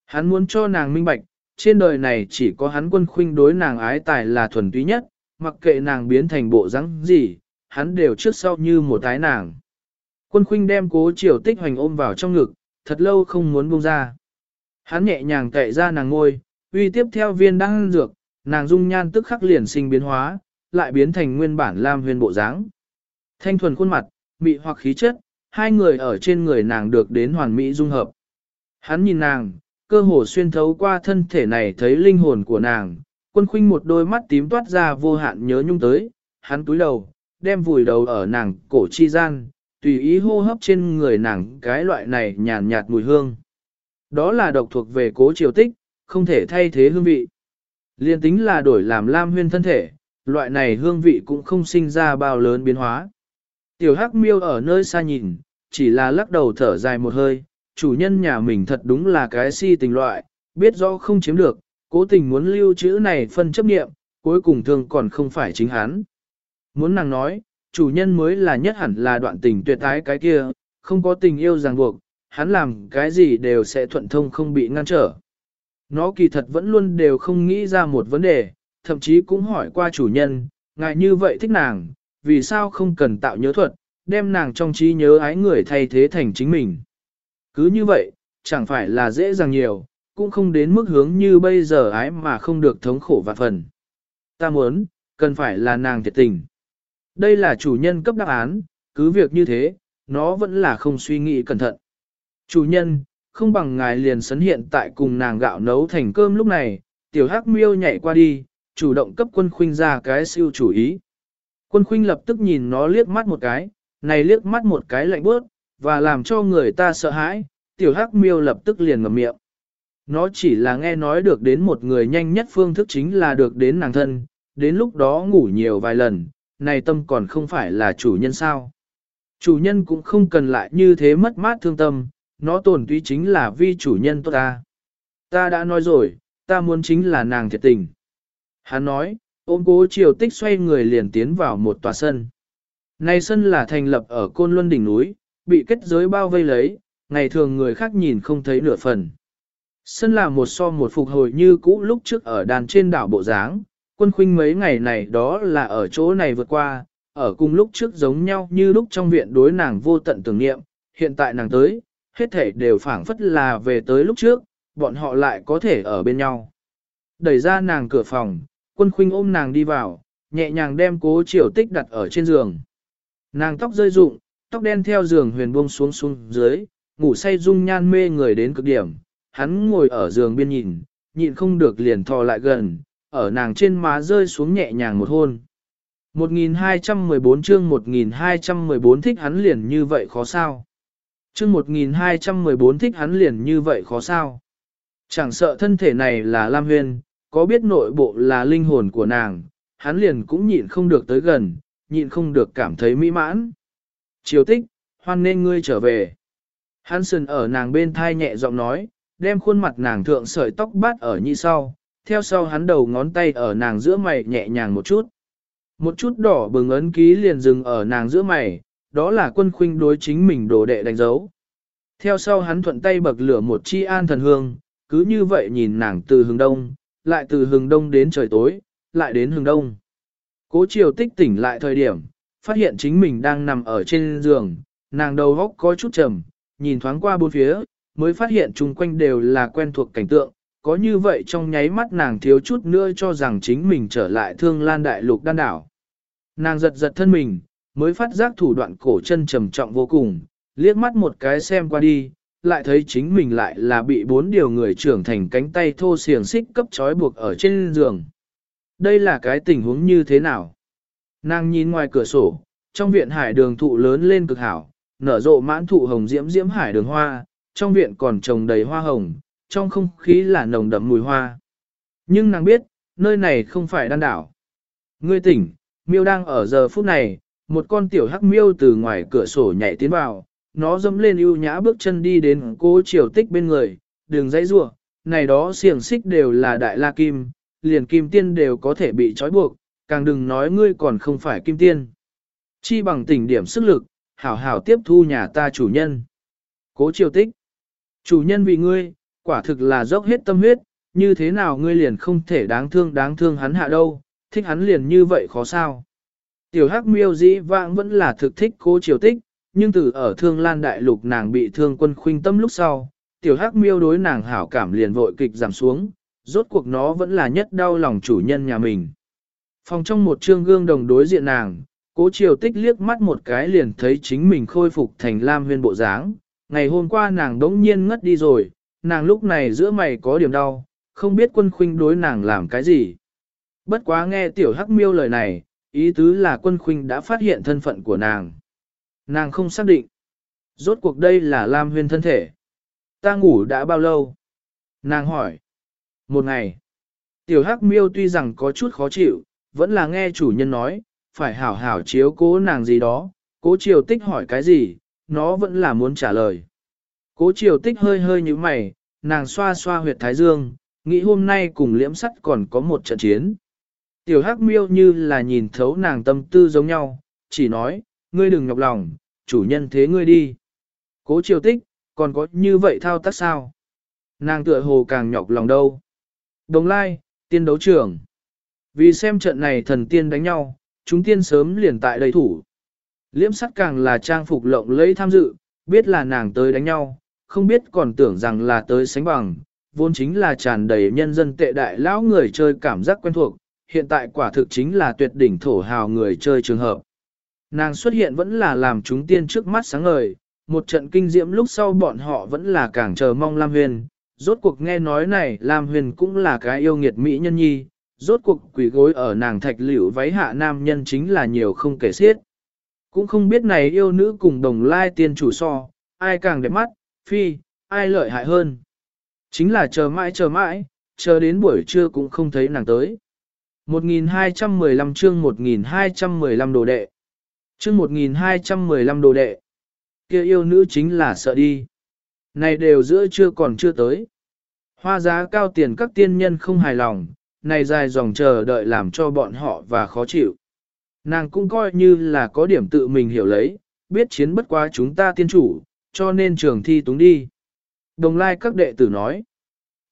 Hắn muốn cho nàng minh bạch, trên đời này chỉ có hắn quân khuynh đối nàng ái tài là thuần túy nhất, mặc kệ nàng biến thành bộ rắn gì, hắn đều trước sau như một tái nàng. Quân khuynh đem cố triều tích hoành ôm vào trong ngực, thật lâu không muốn buông ra. Hắn nhẹ nhàng cậy ra nàng ngôi, uy tiếp theo viên đang dược, nàng dung nhan tức khắc liền sinh biến hóa, lại biến thành nguyên bản lam huyền bộ dáng. Thanh thuần khuôn mặt, mị hoặc khí chất, hai người ở trên người nàng được đến hoàn mỹ dung hợp. Hắn nhìn nàng, cơ hồ xuyên thấu qua thân thể này thấy linh hồn của nàng, quân khuynh một đôi mắt tím toát ra vô hạn nhớ nhung tới, hắn túi đầu, đem vùi đầu ở nàng cổ chi gian, tùy ý hô hấp trên người nàng cái loại này nhàn nhạt mùi hương. Đó là độc thuộc về cố triều tích, không thể thay thế hương vị. Liên tính là đổi làm lam huyên thân thể, loại này hương vị cũng không sinh ra bao lớn biến hóa. Tiểu hắc miêu ở nơi xa nhìn, chỉ là lắc đầu thở dài một hơi, chủ nhân nhà mình thật đúng là cái si tình loại, biết rõ không chiếm được, cố tình muốn lưu trữ này phân chấp nghiệm, cuối cùng thương còn không phải chính hắn. Muốn nàng nói, chủ nhân mới là nhất hẳn là đoạn tình tuyệt tái cái kia, không có tình yêu ràng buộc, hắn làm cái gì đều sẽ thuận thông không bị ngăn trở. Nó kỳ thật vẫn luôn đều không nghĩ ra một vấn đề, thậm chí cũng hỏi qua chủ nhân, ngại như vậy thích nàng, vì sao không cần tạo nhớ thuật, đem nàng trong trí nhớ ái người thay thế thành chính mình. Cứ như vậy, chẳng phải là dễ dàng nhiều, cũng không đến mức hướng như bây giờ ái mà không được thống khổ và phần. Ta muốn, cần phải là nàng thiệt tình. Đây là chủ nhân cấp đáp án, cứ việc như thế, nó vẫn là không suy nghĩ cẩn thận. Chủ nhân, không bằng ngài liền sấn hiện tại cùng nàng gạo nấu thành cơm lúc này, tiểu hắc miêu nhảy qua đi, chủ động cấp quân khuynh ra cái siêu chủ ý. Quân khuynh lập tức nhìn nó liếc mắt một cái, này liếc mắt một cái lạnh bớt, và làm cho người ta sợ hãi, tiểu hắc miêu lập tức liền ngậm miệng. Nó chỉ là nghe nói được đến một người nhanh nhất phương thức chính là được đến nàng thân, đến lúc đó ngủ nhiều vài lần, này tâm còn không phải là chủ nhân sao. Chủ nhân cũng không cần lại như thế mất mát thương tâm, nó tổn tuy chính là vi chủ nhân tốt ta. Ta đã nói rồi, ta muốn chính là nàng thiệt tình. Hắn nói, ôm cố triều tích xoay người liền tiến vào một tòa sân. Này sân là thành lập ở côn luân đỉnh núi, bị kết giới bao vây lấy, ngày thường người khác nhìn không thấy nửa phần. Sân là một so một phục hồi như cũ lúc trước ở đàn trên đảo Bộ Giáng, quân khuynh mấy ngày này đó là ở chỗ này vượt qua, ở cùng lúc trước giống nhau như lúc trong viện đối nàng vô tận tưởng niệm, hiện tại nàng tới, hết thể đều phảng phất là về tới lúc trước, bọn họ lại có thể ở bên nhau. Đẩy ra nàng cửa phòng, quân khuynh ôm nàng đi vào, nhẹ nhàng đem cố triều tích đặt ở trên giường. Nàng tóc rơi rụng, tóc đen theo giường huyền buông xuống xuống dưới, ngủ say dung nhan mê người đến cực điểm. Hắn ngồi ở giường bên nhìn, nhịn không được liền thò lại gần, ở nàng trên má rơi xuống nhẹ nhàng một hôn. 1214 chương 1214 thích hắn liền như vậy khó sao. Chương 1214 thích hắn liền như vậy khó sao. Chẳng sợ thân thể này là Lam Huyền có biết nội bộ là linh hồn của nàng, hắn liền cũng nhịn không được tới gần, nhịn không được cảm thấy mỹ mãn. Triều tích, hoan nên ngươi trở về. Hansen ở nàng bên thai nhẹ giọng nói, đem khuôn mặt nàng thượng sợi tóc bát ở như sau, theo sau hắn đầu ngón tay ở nàng giữa mày nhẹ nhàng một chút. Một chút đỏ bừng ấn ký liền dừng ở nàng giữa mày, đó là quân khuynh đối chính mình đồ đệ đánh dấu. Theo sau hắn thuận tay bậc lửa một chi an thần hương, cứ như vậy nhìn nàng từ hướng đông, lại từ hướng đông đến trời tối, lại đến hướng đông. Cố chiều tích tỉnh lại thời điểm, phát hiện chính mình đang nằm ở trên giường, nàng đầu góc có chút trầm, nhìn thoáng qua bốn phía, mới phát hiện chung quanh đều là quen thuộc cảnh tượng, có như vậy trong nháy mắt nàng thiếu chút nữa cho rằng chính mình trở lại thương lan đại lục đan đảo. Nàng giật giật thân mình, mới phát giác thủ đoạn cổ chân trầm trọng vô cùng, liếc mắt một cái xem qua đi, lại thấy chính mình lại là bị bốn điều người trưởng thành cánh tay thô xiềng xích cấp trói buộc ở trên giường. Đây là cái tình huống như thế nào? Nàng nhìn ngoài cửa sổ, trong viện hải đường thụ lớn lên cực hảo, nở rộ mãn thụ hồng diễm diễm hải đường hoa, trong viện còn trồng đầy hoa hồng, trong không khí là nồng đậm mùi hoa. Nhưng nàng biết, nơi này không phải đan đảo. Ngươi tỉnh, miêu đang ở giờ phút này, một con tiểu hắc miêu từ ngoài cửa sổ nhảy tiến vào, nó dẫm lên ưu nhã bước chân đi đến cố triều tích bên người, đường dãy rủa này đó xiềng xích đều là đại la kim, liền kim tiên đều có thể bị trói buộc, càng đừng nói ngươi còn không phải kim tiên. Chi bằng tỉnh điểm sức lực, hảo hảo tiếp thu nhà ta chủ nhân. Cố triều tích. Chủ nhân vì ngươi, quả thực là dốc hết tâm huyết, như thế nào ngươi liền không thể đáng thương đáng thương hắn hạ đâu, thích hắn liền như vậy khó sao. Tiểu hắc miêu dĩ vãng vẫn là thực thích cố triều tích, nhưng từ ở thương lan đại lục nàng bị thương quân khuynh tâm lúc sau, tiểu hắc miêu đối nàng hảo cảm liền vội kịch giảm xuống, rốt cuộc nó vẫn là nhất đau lòng chủ nhân nhà mình. Phòng trong một trương gương đồng đối diện nàng, cố triều tích liếc mắt một cái liền thấy chính mình khôi phục thành lam huyên bộ dáng. Ngày hôm qua nàng đống nhiên ngất đi rồi, nàng lúc này giữa mày có điểm đau, không biết quân khuynh đối nàng làm cái gì. Bất quá nghe tiểu hắc miêu lời này, ý tứ là quân khuynh đã phát hiện thân phận của nàng. Nàng không xác định. Rốt cuộc đây là Lam Huyên thân thể. Ta ngủ đã bao lâu? Nàng hỏi. Một ngày. Tiểu hắc miêu tuy rằng có chút khó chịu, vẫn là nghe chủ nhân nói, phải hảo hảo chiếu cố nàng gì đó. Cố triều tích hỏi cái gì, nó vẫn là muốn trả lời. Cố triều tích hơi hơi như mày, nàng xoa xoa huyệt thái dương, nghĩ hôm nay cùng liễm sắt còn có một trận chiến. Tiểu hắc miêu như là nhìn thấu nàng tâm tư giống nhau, chỉ nói, ngươi đừng nhọc lòng, chủ nhân thế ngươi đi. Cố triều tích, còn có như vậy thao tác sao? Nàng tựa hồ càng nhọc lòng đâu. Đồng lai, tiên đấu trưởng. Vì xem trận này thần tiên đánh nhau, chúng tiên sớm liền tại đây thủ. Liễm sắt càng là trang phục lộng lẫy tham dự, biết là nàng tới đánh nhau, không biết còn tưởng rằng là tới sánh bằng, vốn chính là tràn đầy nhân dân tệ đại lão người chơi cảm giác quen thuộc, hiện tại quả thực chính là tuyệt đỉnh thổ hào người chơi trường hợp. Nàng xuất hiện vẫn là làm chúng tiên trước mắt sáng ngời, một trận kinh diễm lúc sau bọn họ vẫn là càng chờ mong Lam Huyền. Rốt cuộc nghe nói này Lam Huyền cũng là cái yêu nghiệt mỹ nhân nhi, rốt cuộc quỷ gối ở nàng thạch liễu váy hạ nam nhân chính là nhiều không kể xiết. Cũng không biết này yêu nữ cùng đồng lai tiên chủ so, ai càng đẹp mắt, phi, ai lợi hại hơn. Chính là chờ mãi chờ mãi, chờ đến buổi trưa cũng không thấy nàng tới. 1215 chương 1215 đồ đệ. Chương 1215 đồ đệ. kia yêu nữ chính là sợ đi. Này đều giữa chưa còn chưa tới. Hoa giá cao tiền các tiên nhân không hài lòng, này dài dòng chờ đợi làm cho bọn họ và khó chịu. Nàng cũng coi như là có điểm tự mình hiểu lấy, biết chiến bất quá chúng ta tiên chủ, cho nên trường thi túng đi. Đồng lai các đệ tử nói,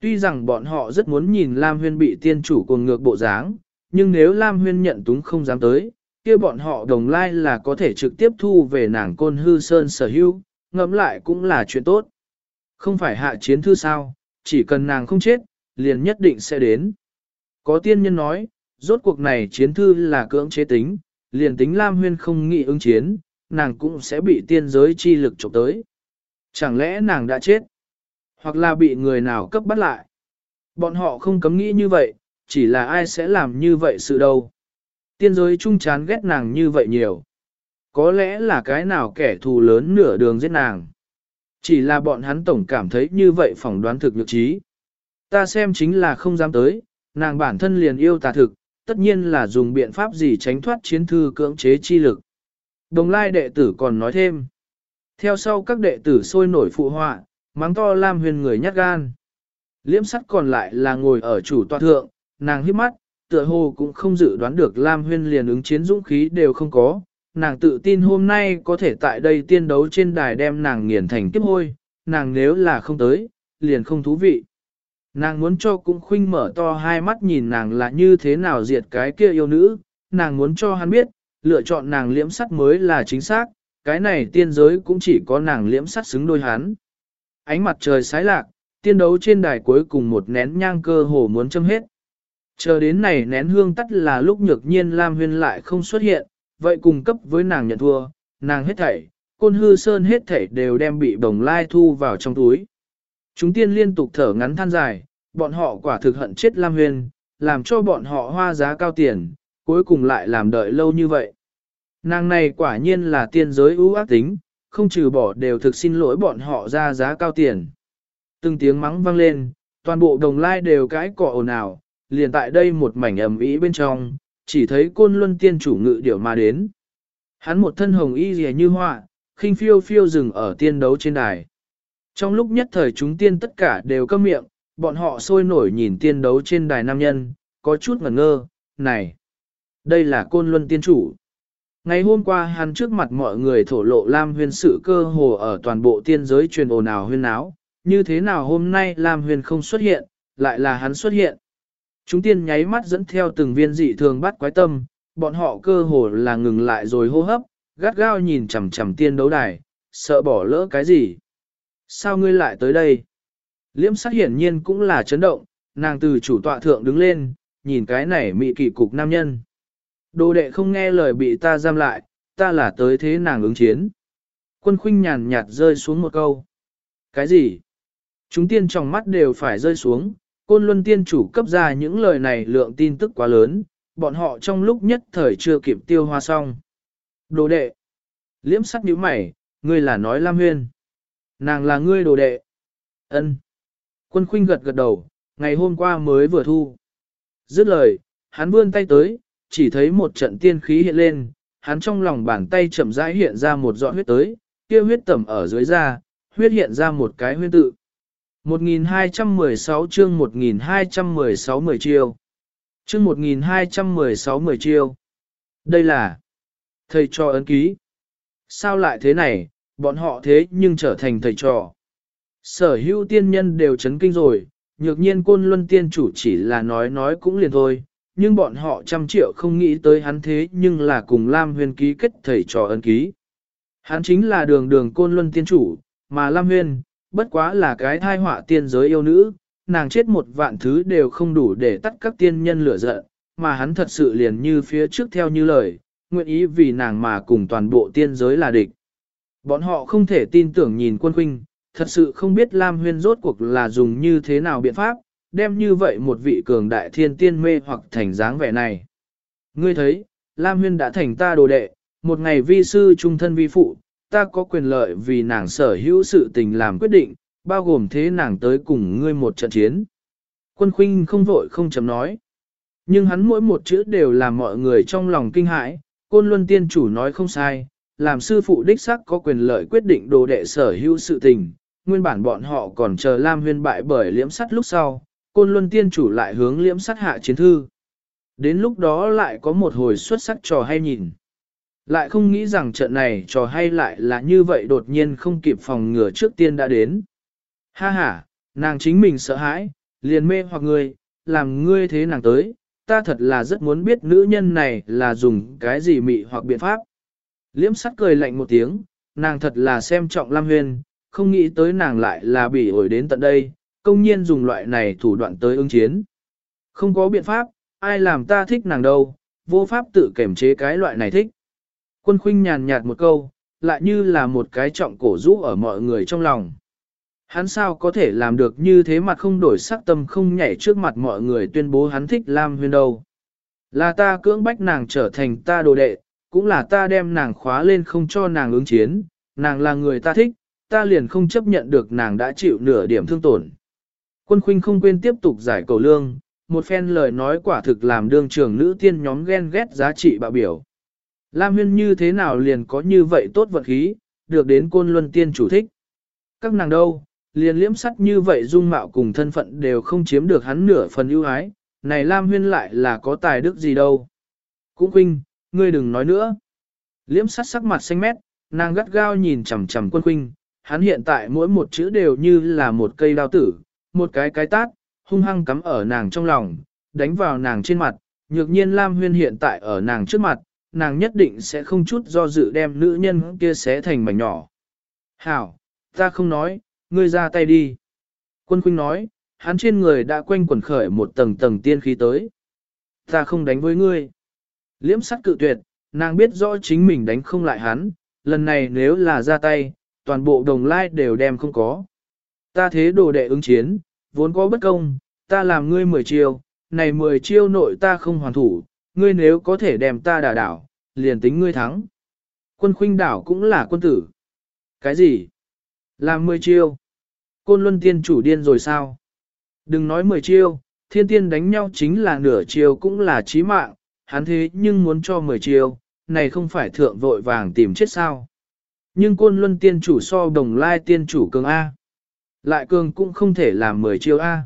tuy rằng bọn họ rất muốn nhìn Lam Huyên bị tiên chủ cuồng ngược bộ dáng, nhưng nếu Lam Huyên nhận túng không dám tới, kia bọn họ đồng lai là có thể trực tiếp thu về nàng côn hư sơn sở hữu, ngẫm lại cũng là chuyện tốt. Không phải hạ chiến thư sao, chỉ cần nàng không chết, liền nhất định sẽ đến. Có tiên nhân nói, rốt cuộc này chiến thư là cưỡng chế tính, liền tính Lam Huyên không nghĩ ứng chiến, nàng cũng sẽ bị tiên giới chi lực chụp tới. Chẳng lẽ nàng đã chết? Hoặc là bị người nào cấp bắt lại? Bọn họ không cấm nghĩ như vậy, chỉ là ai sẽ làm như vậy sự đâu. Tiên giới trung chán ghét nàng như vậy nhiều. Có lẽ là cái nào kẻ thù lớn nửa đường giết nàng. Chỉ là bọn hắn tổng cảm thấy như vậy phỏng đoán thực nhược trí. Ta xem chính là không dám tới, nàng bản thân liền yêu tà thực, tất nhiên là dùng biện pháp gì tránh thoát chiến thư cưỡng chế chi lực. Đồng lai đệ tử còn nói thêm. Theo sau các đệ tử sôi nổi phụ họa, mắng to Lam huyền người nhát gan. Liễm sắt còn lại là ngồi ở chủ tọa thượng, nàng hít mắt, tựa hồ cũng không dự đoán được Lam Huyên liền ứng chiến dũng khí đều không có, nàng tự tin hôm nay có thể tại đây tiên đấu trên đài đem nàng nghiền thành kiếp hôi, nàng nếu là không tới, liền không thú vị. Nàng muốn cho cũng khuynh mở to hai mắt nhìn nàng là như thế nào diệt cái kia yêu nữ, nàng muốn cho hắn biết, lựa chọn nàng liễm sắt mới là chính xác, cái này tiên giới cũng chỉ có nàng liễm sắt xứng đôi hắn. Ánh mặt trời sái lạc, tiên đấu trên đài cuối cùng một nén nhang cơ hồ muốn châm hết. Chờ đến này nén hương tắt là lúc nhược nhiên Lam Huyên lại không xuất hiện, vậy cùng cấp với nàng nhận thua, nàng hết thảy, côn hư sơn hết thảy đều đem bị bồng lai thu vào trong túi. Chúng tiên liên tục thở ngắn than dài, bọn họ quả thực hận chết Lam Huyên, làm cho bọn họ hoa giá cao tiền, cuối cùng lại làm đợi lâu như vậy. Nàng này quả nhiên là tiên giới ưu ác tính, không trừ bỏ đều thực xin lỗi bọn họ ra giá cao tiền. Từng tiếng mắng vang lên, toàn bộ đồng lai đều cái cỏ ồn ào, liền tại đây một mảnh ầm ĩ bên trong, chỉ thấy côn luân tiên chủ ngự điểu mà đến. Hắn một thân hồng y rìa như họa, khinh phiêu phiêu dừng ở tiên đấu trên đài. Trong lúc nhất thời chúng tiên tất cả đều câm miệng, bọn họ sôi nổi nhìn tiên đấu trên đài nam nhân, có chút ngẩn ngơ, này, đây là côn luân tiên chủ. Ngày hôm qua hắn trước mặt mọi người thổ lộ Lam huyền sự cơ hồ ở toàn bộ tiên giới truyền ồn ào huyên áo, như thế nào hôm nay Lam huyền không xuất hiện, lại là hắn xuất hiện. Chúng tiên nháy mắt dẫn theo từng viên dị thường bắt quái tâm, bọn họ cơ hồ là ngừng lại rồi hô hấp, gắt gao nhìn chằm chằm tiên đấu đài, sợ bỏ lỡ cái gì. Sao ngươi lại tới đây? Liễm sát hiển nhiên cũng là chấn động, nàng từ chủ tọa thượng đứng lên, nhìn cái này mị kỳ cục nam nhân. Đồ đệ không nghe lời bị ta giam lại, ta là tới thế nàng ứng chiến. Quân khuynh nhàn nhạt rơi xuống một câu. Cái gì? Chúng tiên trong mắt đều phải rơi xuống, côn luân tiên chủ cấp ra những lời này lượng tin tức quá lớn, bọn họ trong lúc nhất thời chưa kịp tiêu hoa xong. Đồ đệ. Liễm sắt nhíu mày, ngươi là nói Lam Huyên. Nàng là ngươi đồ đệ. Ân. Quân khuynh gật gật đầu, ngày hôm qua mới vừa thu. Dứt lời, hắn vươn tay tới, chỉ thấy một trận tiên khí hiện lên, hắn trong lòng bàn tay chậm rãi hiện ra một giọt huyết tới, kia huyết tẩm ở dưới da, huyết hiện ra một cái huyên tự. 1216 chương 1216 10 chiêu. Chương 1216 10 chiêu. Đây là thầy trò ấn ký. Sao lại thế này, bọn họ thế nhưng trở thành thầy trò. Sở hữu tiên nhân đều chấn kinh rồi, nhược nhiên côn luân tiên chủ chỉ là nói nói cũng liền thôi, nhưng bọn họ trăm triệu không nghĩ tới hắn thế nhưng là cùng Lam Huyên ký kết thầy trò ấn ký. Hắn chính là đường đường côn luân tiên chủ, mà Lam Huyên, bất quá là cái thai họa tiên giới yêu nữ, nàng chết một vạn thứ đều không đủ để tắt các tiên nhân lửa giận, mà hắn thật sự liền như phía trước theo như lời, nguyện ý vì nàng mà cùng toàn bộ tiên giới là địch. Bọn họ không thể tin tưởng nhìn quân huynh, thật sự không biết Lam Huyên rốt cuộc là dùng như thế nào biện pháp, đem như vậy một vị cường đại thiên tiên mê hoặc thành dáng vẻ này. Ngươi thấy, Lam Huyên đã thành ta đồ đệ, một ngày vi sư trung thân vi phụ, ta có quyền lợi vì nàng sở hữu sự tình làm quyết định, bao gồm thế nàng tới cùng ngươi một trận chiến. Quân khuynh không vội không chấm nói. Nhưng hắn mỗi một chữ đều làm mọi người trong lòng kinh hãi, côn luân tiên chủ nói không sai, làm sư phụ đích sắc có quyền lợi quyết định đồ đệ sở hữu sự tình, nguyên bản bọn họ còn chờ Lam huyên bại bởi liễm sắt lúc sau, côn luân tiên chủ lại hướng liễm sắt hạ chiến thư. Đến lúc đó lại có một hồi xuất sắc trò hay nhìn. Lại không nghĩ rằng trận này trò hay lại là như vậy đột nhiên không kịp phòng ngừa trước tiên đã đến. Ha ha, nàng chính mình sợ hãi, liền mê hoặc ngươi, làm ngươi thế nàng tới, ta thật là rất muốn biết nữ nhân này là dùng cái gì mị hoặc biện pháp. Liễm sắt cười lạnh một tiếng, nàng thật là xem trọng Lam huyền không nghĩ tới nàng lại là bị ổi đến tận đây, công nhiên dùng loại này thủ đoạn tới ứng chiến. Không có biện pháp, ai làm ta thích nàng đâu, vô pháp tự kiểm chế cái loại này thích. Quân khuynh nhàn nhạt một câu, lại như là một cái trọng cổ rũ ở mọi người trong lòng. Hắn sao có thể làm được như thế mặt không đổi sắc tâm không nhảy trước mặt mọi người tuyên bố hắn thích Lam Huyên đâu. Là ta cưỡng bách nàng trở thành ta đồ đệ, cũng là ta đem nàng khóa lên không cho nàng ứng chiến, nàng là người ta thích, ta liền không chấp nhận được nàng đã chịu nửa điểm thương tổn. Quân khuynh không quên tiếp tục giải cầu lương, một phen lời nói quả thực làm đương trường nữ tiên nhóm ghen ghét giá trị bạo biểu. Lam huyên như thế nào liền có như vậy tốt vật khí, được đến côn luân tiên chủ thích. Các nàng đâu, liền liễm sắt như vậy dung mạo cùng thân phận đều không chiếm được hắn nửa phần ưu ái, này Lam huyên lại là có tài đức gì đâu. Cũng huynh, ngươi đừng nói nữa. Liễm sắt sắc mặt xanh mét, nàng gắt gao nhìn chằm chằm quân huynh, hắn hiện tại mỗi một chữ đều như là một cây đao tử, một cái cái tát, hung hăng cắm ở nàng trong lòng, đánh vào nàng trên mặt, nhược nhiên Lam Huyên hiện tại ở nàng trước mặt, nàng nhất định sẽ không chút do dự đem nữ nhân kia xé thành mảnh nhỏ. Hảo, ta không nói, ngươi ra tay đi. Quân Khuynh nói, hắn trên người đã quanh quẩn khởi một tầng tầng tiên khí tới. Ta không đánh với ngươi. Liễm sắt cự tuyệt, nàng biết rõ chính mình đánh không lại hắn, lần này nếu là ra tay, toàn bộ đồng lai đều đem không có. Ta thế đồ đệ ứng chiến, vốn có bất công, ta làm ngươi mười chiêu, này mười chiêu nội ta không hoàn thủ, ngươi nếu có thể đem ta đả đảo, liền tính ngươi thắng. Quân khuynh đảo cũng là quân tử. Cái gì? Làm mười chiêu. Côn luân tiên chủ điên rồi sao? Đừng nói mười chiêu, thiên tiên đánh nhau chính là nửa chiêu cũng là chí mạng, hắn thế nhưng muốn cho mười chiêu, này không phải thượng vội vàng tìm chết sao? Nhưng côn luân tiên chủ so đồng lai tiên chủ cường A. Lại cường cũng không thể làm 10 chiêu A.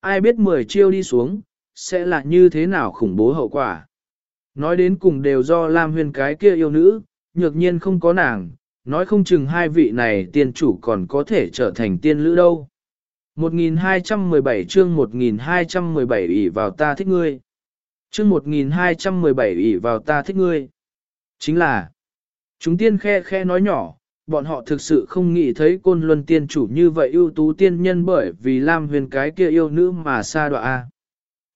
Ai biết 10 chiêu đi xuống, sẽ là như thế nào khủng bố hậu quả. Nói đến cùng đều do Lam Huyền cái kia yêu nữ, nhược nhiên không có nàng, nói không chừng hai vị này tiên chủ còn có thể trở thành tiên lữ đâu. 1217 chương 1217 ỷ vào ta thích ngươi. Chương 1217 ỷ vào ta thích ngươi. Chính là Chúng tiên khe khe nói nhỏ, bọn họ thực sự không nghĩ thấy côn luân tiên chủ như vậy ưu tú tiên nhân bởi vì Lam huyền cái kia yêu nữ mà xa đọa a.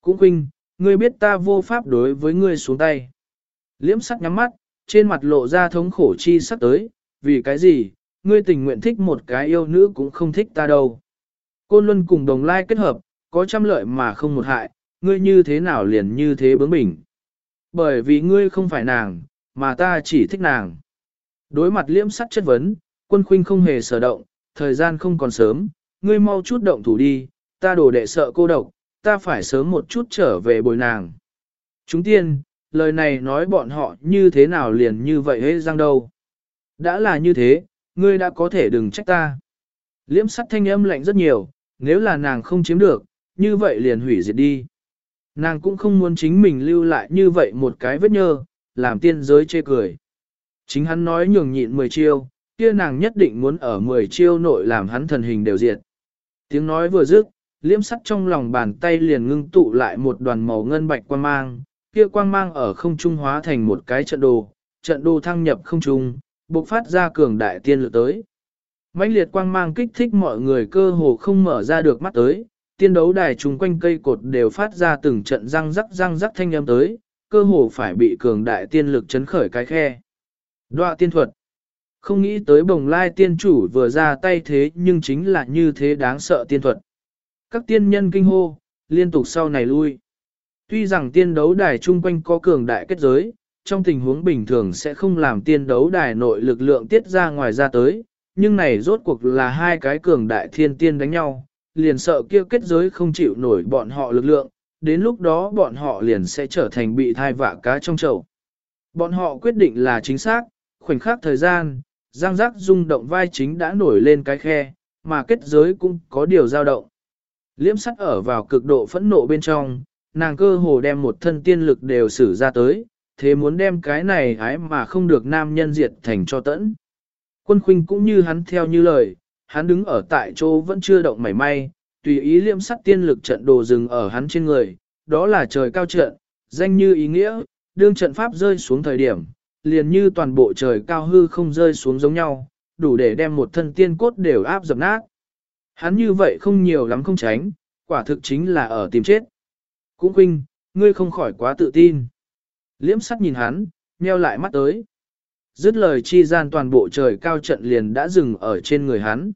Cũng khuynh, ngươi biết ta vô pháp đối với ngươi xuống tay. Liễm sắc nhắm mắt, trên mặt lộ ra thống khổ chi sắc tới, vì cái gì, ngươi tình nguyện thích một cái yêu nữ cũng không thích ta đâu. Côn Luân cùng đồng lai kết hợp, có trăm lợi mà không một hại, ngươi như thế nào liền như thế bướng bỉnh. Bởi vì ngươi không phải nàng, mà ta chỉ thích nàng. Đối mặt liễm sắt chất vấn, quân khuynh không hề sở động, thời gian không còn sớm, ngươi mau chút động thủ đi, ta đổ đệ sợ cô độc, ta phải sớm một chút trở về bồi nàng. Chúng tiên, lời này nói bọn họ như thế nào liền như vậy hết răng đâu. Đã là như thế, ngươi đã có thể đừng trách ta. Liễm sắt thanh âm lạnh rất nhiều, nếu là nàng không chiếm được, như vậy liền hủy diệt đi. Nàng cũng không muốn chính mình lưu lại như vậy một cái vết nhơ, làm tiên giới chê cười. Chính hắn nói nhường nhịn 10 chiêu, kia nàng nhất định muốn ở 10 chiêu nội làm hắn thần hình đều diệt. Tiếng nói vừa dứt, liễm sắt trong lòng bàn tay liền ngưng tụ lại một đoàn màu ngân bạch quang mang, kia quang mang ở không trung hóa thành một cái trận đồ, trận đồ thăng nhập không trung, bộc phát ra cường đại tiên lực tới. mãnh liệt quang mang kích thích mọi người cơ hồ không mở ra được mắt tới, tiên đấu đài chung quanh cây cột đều phát ra từng trận răng rắc răng rắc thanh âm tới, cơ hồ phải bị cường đại tiên lực chấn khởi cái khe. Đoạ tiên thuật. Không nghĩ tới bồng lai tiên chủ vừa ra tay thế nhưng chính là như thế đáng sợ tiên thuật. Các tiên nhân kinh hô, liên tục sau này lui. Tuy rằng tiên đấu đài chung quanh có cường đại kết giới, trong tình huống bình thường sẽ không làm tiên đấu đài nội lực lượng tiết ra ngoài ra tới, nhưng này rốt cuộc là hai cái cường đại thiên tiên đánh nhau, liền sợ kia kết giới không chịu nổi bọn họ lực lượng, đến lúc đó bọn họ liền sẽ trở thành bị thai vạ cá trong chậu. Bọn họ quyết định là chính xác, khoảnh khắc thời gian, giang giác rung động vai chính đã nổi lên cái khe, mà kết giới cũng có điều dao động. Liễm sắt ở vào cực độ phẫn nộ bên trong, nàng cơ hồ đem một thân tiên lực đều sử ra tới, thế muốn đem cái này hái mà không được nam nhân diệt thành cho tẫn. Quân khuynh cũng như hắn theo như lời, hắn đứng ở tại chỗ vẫn chưa động mảy may, tùy ý Liễm sắt tiên lực trận đồ dừng ở hắn trên người, đó là trời cao trận, danh như ý nghĩa, đương trận pháp rơi xuống thời điểm, liền như toàn bộ trời cao hư không rơi xuống giống nhau, đủ để đem một thân tiên cốt đều áp dập nát. Hắn như vậy không nhiều lắm không tránh, quả thực chính là ở tìm chết. Cũng huynh ngươi không khỏi quá tự tin. Liễm sắt nhìn hắn, nheo lại mắt tới. Dứt lời chi gian toàn bộ trời cao trận liền đã dừng ở trên người hắn.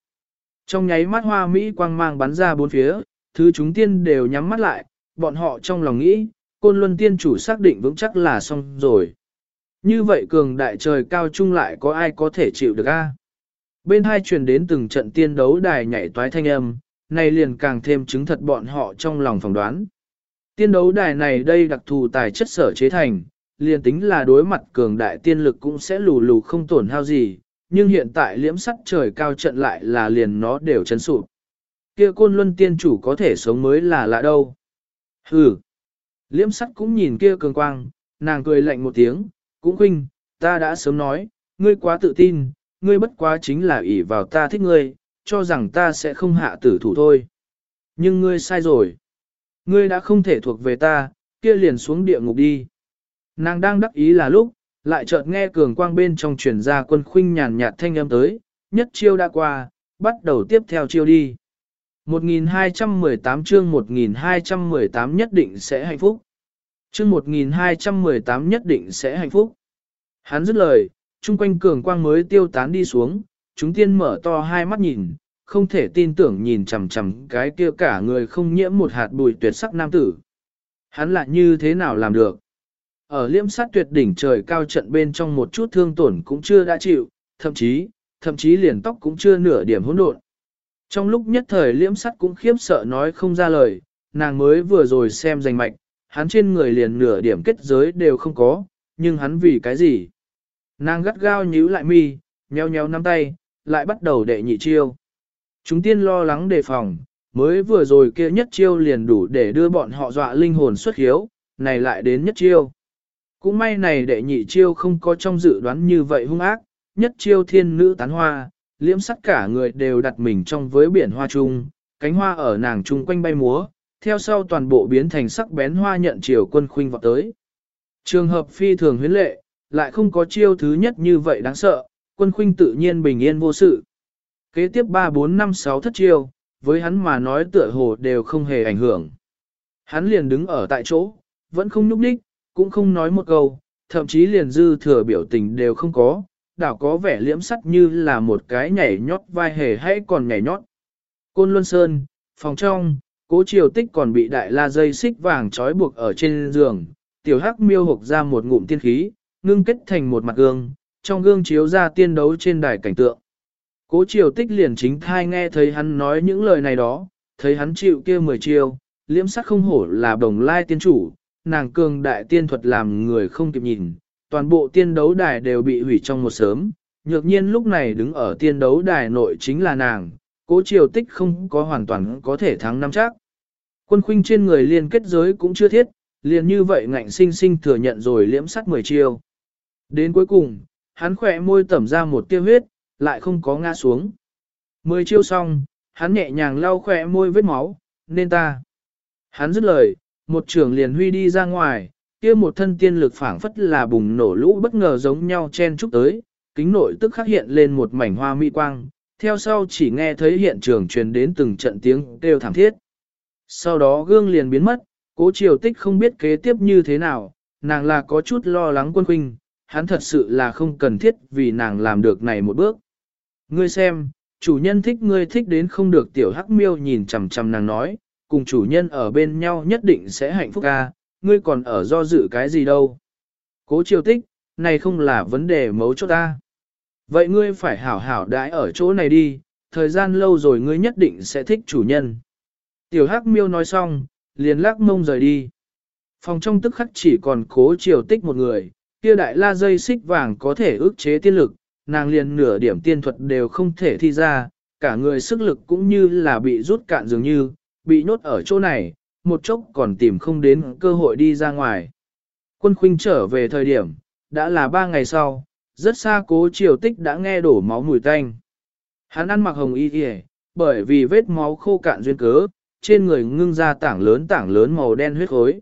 Trong nháy mắt hoa Mỹ quang mang bắn ra bốn phía, thứ chúng tiên đều nhắm mắt lại, bọn họ trong lòng nghĩ, côn luân tiên chủ xác định vững chắc là xong rồi. Như vậy cường đại trời cao chung lại có ai có thể chịu được a? Bên hai truyền đến từng trận tiên đấu đài nhảy toái thanh âm, này liền càng thêm chứng thật bọn họ trong lòng phỏng đoán. Tiên đấu đài này đây đặc thù tài chất sở chế thành, liền tính là đối mặt cường đại tiên lực cũng sẽ lù lù không tổn hao gì, nhưng hiện tại liễm sắt trời cao trận lại là liền nó đều chấn sụp. Kia côn luân tiên chủ có thể sống mới là lạ đâu. Hừ. Liễm sắt cũng nhìn kia cường quang, nàng cười lạnh một tiếng, cũng huynh ta đã sớm nói, ngươi quá tự tin, ngươi bất quá chính là ỷ vào ta thích ngươi, cho rằng ta sẽ không hạ tử thủ thôi. Nhưng ngươi sai rồi. Ngươi đã không thể thuộc về ta, kia liền xuống địa ngục đi. Nàng đang đắc ý là lúc, lại chợt nghe cường quang bên trong truyền ra quân khuynh nhàn nhạt thanh âm tới, nhất chiêu đã qua, bắt đầu tiếp theo chiêu đi. 1218 chương 1218 nhất định sẽ hạnh phúc. Chương 1218 nhất định sẽ hạnh phúc. Hắn dứt lời, chung quanh cường quang mới tiêu tán đi xuống, chúng tiên mở to hai mắt nhìn, không thể tin tưởng nhìn chằm chằm cái kia cả người không nhiễm một hạt bụi tuyệt sắc nam tử. Hắn lại như thế nào làm được? Ở liễm sát tuyệt đỉnh trời cao trận bên trong một chút thương tổn cũng chưa đã chịu, thậm chí, thậm chí liền tóc cũng chưa nửa điểm hỗn độn. Trong lúc nhất thời liễm sắt cũng khiếp sợ nói không ra lời, nàng mới vừa rồi xem danh mạch, hắn trên người liền nửa điểm kết giới đều không có, nhưng hắn vì cái gì? Nàng gắt gao nhíu lại mi, nheo nheo nắm tay, lại bắt đầu đệ nhị chiêu. Chúng tiên lo lắng đề phòng, mới vừa rồi kia nhất chiêu liền đủ để đưa bọn họ dọa linh hồn xuất hiếu, này lại đến nhất chiêu. Cũng may này đệ nhị chiêu không có trong dự đoán như vậy hung ác, nhất chiêu thiên nữ tán hoa, liễm sắt cả người đều đặt mình trong với biển hoa trung, cánh hoa ở nàng trung quanh bay múa, theo sau toàn bộ biến thành sắc bén hoa nhận chiều quân khuynh vọt tới. Trường hợp phi thường huyến lệ, lại không có chiêu thứ nhất như vậy đáng sợ, quân khuynh tự nhiên bình yên vô sự. Kế tiếp 3 4 5 6 thất chiêu, với hắn mà nói tựa hồ đều không hề ảnh hưởng. Hắn liền đứng ở tại chỗ, vẫn không nhúc đích, cũng không nói một câu, thậm chí liền dư thừa biểu tình đều không có, đảo có vẻ liễm sắt như là một cái nhảy nhót vai hề hay còn nhảy nhót. Côn Luân Sơn, phòng trong, cố triều tích còn bị đại la dây xích vàng trói buộc ở trên giường, tiểu hắc miêu hộp ra một ngụm tiên khí, ngưng kết thành một mặt gương, trong gương chiếu ra tiên đấu trên đài cảnh tượng. Cố triều tích liền chính thai nghe thấy hắn nói những lời này đó, thấy hắn chịu kia mười chiêu, liễm sắc không hổ là đồng lai tiên chủ, nàng cường đại tiên thuật làm người không kịp nhìn, toàn bộ tiên đấu đài đều bị hủy trong một sớm, nhược nhiên lúc này đứng ở tiên đấu đài nội chính là nàng, cố triều tích không có hoàn toàn có thể thắng năm chắc. Quân khuynh trên người liên kết giới cũng chưa thiết, liền như vậy ngạnh sinh sinh thừa nhận rồi liễm sắt mười chiêu. Đến cuối cùng, hắn khỏe môi tẩm ra một tiêu huyết, lại không có ngã xuống. Mười chiêu xong, hắn nhẹ nhàng lau khỏe môi vết máu, nên ta. Hắn dứt lời, một trưởng liền huy đi ra ngoài, kia một thân tiên lực phảng phất là bùng nổ lũ bất ngờ giống nhau chen chúc tới, kính nội tức khắc hiện lên một mảnh hoa mỹ quang, theo sau chỉ nghe thấy hiện trường truyền đến từng trận tiếng kêu thảm thiết. Sau đó gương liền biến mất, cố triều tích không biết kế tiếp như thế nào, nàng là có chút lo lắng quân huynh, hắn thật sự là không cần thiết vì nàng làm được này một bước. Ngươi xem, chủ nhân thích ngươi thích đến không được tiểu hắc miêu nhìn chằm chằm nàng nói, cùng chủ nhân ở bên nhau nhất định sẽ hạnh phúc ca, ngươi còn ở do dự cái gì đâu. Cố triều tích, này không là vấn đề mấu chốt ta. Vậy ngươi phải hảo hảo đãi ở chỗ này đi, thời gian lâu rồi ngươi nhất định sẽ thích chủ nhân. Tiểu hắc miêu nói xong, liền lắc mông rời đi. Phòng trong tức khắc chỉ còn cố triều tích một người, kia đại la dây xích vàng có thể ức chế tiên lực, nàng liền nửa điểm tiên thuật đều không thể thi ra, cả người sức lực cũng như là bị rút cạn dường như, bị nhốt ở chỗ này, một chốc còn tìm không đến cơ hội đi ra ngoài. Quân khuynh trở về thời điểm, đã là ba ngày sau, rất xa cố triều tích đã nghe đổ máu mùi tanh. Hắn ăn mặc hồng y kìa, bởi vì vết máu khô cạn duyên cớ, trên người ngưng ra tảng lớn tảng lớn màu đen huyết khối.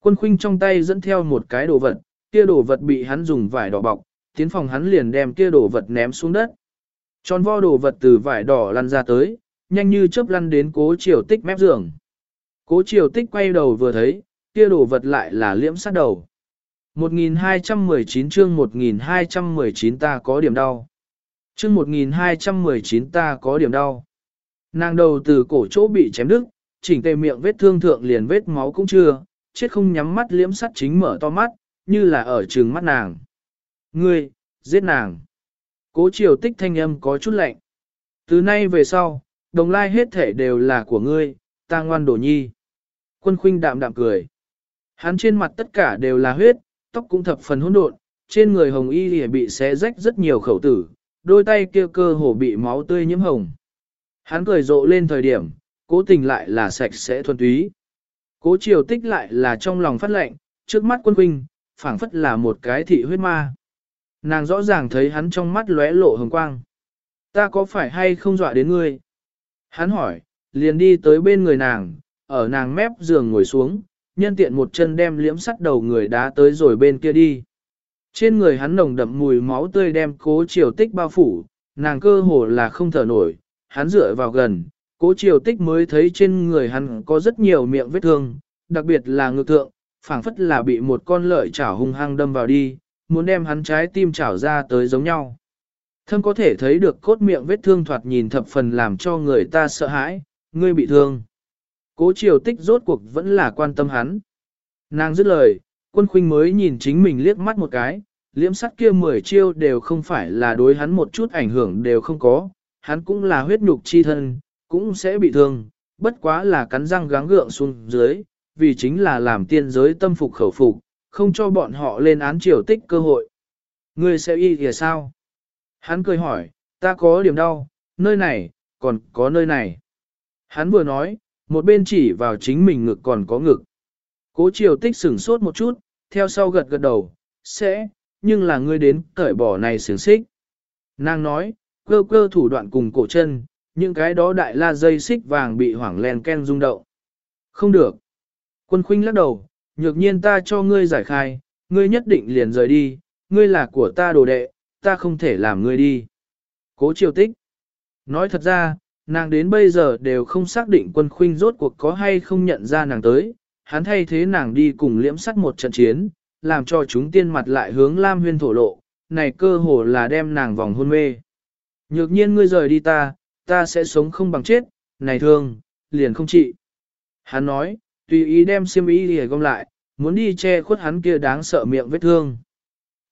Quân khuynh trong tay dẫn theo một cái đồ vật, kia đồ vật bị hắn dùng vải đỏ bọc, tiến phòng hắn liền đem kia đồ vật ném xuống đất. Tròn vo đồ vật từ vải đỏ lăn ra tới, nhanh như chớp lăn đến cố triều tích mép giường. Cố triều tích quay đầu vừa thấy, kia đồ vật lại là liễm sát đầu. 1219 chương 1219 ta có điểm đau. Chương 1219 ta có điểm đau. Nàng đầu từ cổ chỗ bị chém đứt, chỉnh tề miệng vết thương thượng liền vết máu cũng chưa, chết không nhắm mắt liễm sắt chính mở to mắt, như là ở trường mắt nàng. Ngươi, giết nàng. Cố triều tích thanh âm có chút lạnh. Từ nay về sau, đồng lai hết thể đều là của ngươi, ta ngoan đổ nhi. Quân khuynh đạm đạm cười. Hắn trên mặt tất cả đều là huyết, tóc cũng thập phần hỗn độn, trên người hồng y lìa bị xé rách rất nhiều khẩu tử, đôi tay kia cơ hồ bị máu tươi nhiễm hồng. Hắn cười rộ lên thời điểm, cố tình lại là sạch sẽ thuần túy. Cố triều tích lại là trong lòng phát lệnh, trước mắt quân huynh, phảng phất là một cái thị huyết ma. Nàng rõ ràng thấy hắn trong mắt lóe lộ hồng quang. Ta có phải hay không dọa đến ngươi? Hắn hỏi, liền đi tới bên người nàng, ở nàng mép giường ngồi xuống, nhân tiện một chân đem liễm sắt đầu người đá tới rồi bên kia đi. Trên người hắn nồng đậm mùi máu tươi đem cố triều tích bao phủ, nàng cơ hồ là không thở nổi, hắn dựa vào gần, cố triều tích mới thấy trên người hắn có rất nhiều miệng vết thương, đặc biệt là ngực thượng, phảng phất là bị một con lợi chảo hung hăng đâm vào đi, muốn đem hắn trái tim chảo ra tới giống nhau. Thâm có thể thấy được cốt miệng vết thương thoạt nhìn thập phần làm cho người ta sợ hãi, ngươi bị thương. Cố triều tích rốt cuộc vẫn là quan tâm hắn. Nàng dứt lời, quân khuynh mới nhìn chính mình liếc mắt một cái, liễm sắt kia mười chiêu đều không phải là đối hắn một chút ảnh hưởng đều không có, hắn cũng là huyết nhục chi thân, cũng sẽ bị thương, bất quá là cắn răng gắng gượng xuống dưới, vì chính là làm tiên giới tâm phục khẩu phục, không cho bọn họ lên án triều tích cơ hội. Ngươi sẽ y thì sao? Hắn cười hỏi, ta có điểm đau, nơi này, còn có nơi này. Hắn vừa nói, một bên chỉ vào chính mình ngực còn có ngực. Cố triều tích sửng sốt một chút, theo sau gật gật đầu, sẽ, nhưng là ngươi đến cởi bỏ này sướng xích. Nàng nói, cơ cơ thủ đoạn cùng cổ chân, những cái đó đại la dây xích vàng bị hoảng len ken rung động. Không được. Quân khuynh lắc đầu, nhược nhiên ta cho ngươi giải khai, ngươi nhất định liền rời đi, ngươi là của ta đồ đệ, ta không thể làm ngươi đi. Cố triều tích. Nói thật ra, nàng đến bây giờ đều không xác định quân khuynh rốt cuộc có hay không nhận ra nàng tới, hắn thay thế nàng đi cùng liễm sắt một trận chiến, làm cho chúng tiên mặt lại hướng Lam Huyên thổ lộ, này cơ hồ là đem nàng vòng hôn mê. Nhược nhiên ngươi rời đi ta, ta sẽ sống không bằng chết, này thương, liền không trị. Hắn nói, tùy ý đem xiêm y lìa gom lại, muốn đi che khuất hắn kia đáng sợ miệng vết thương.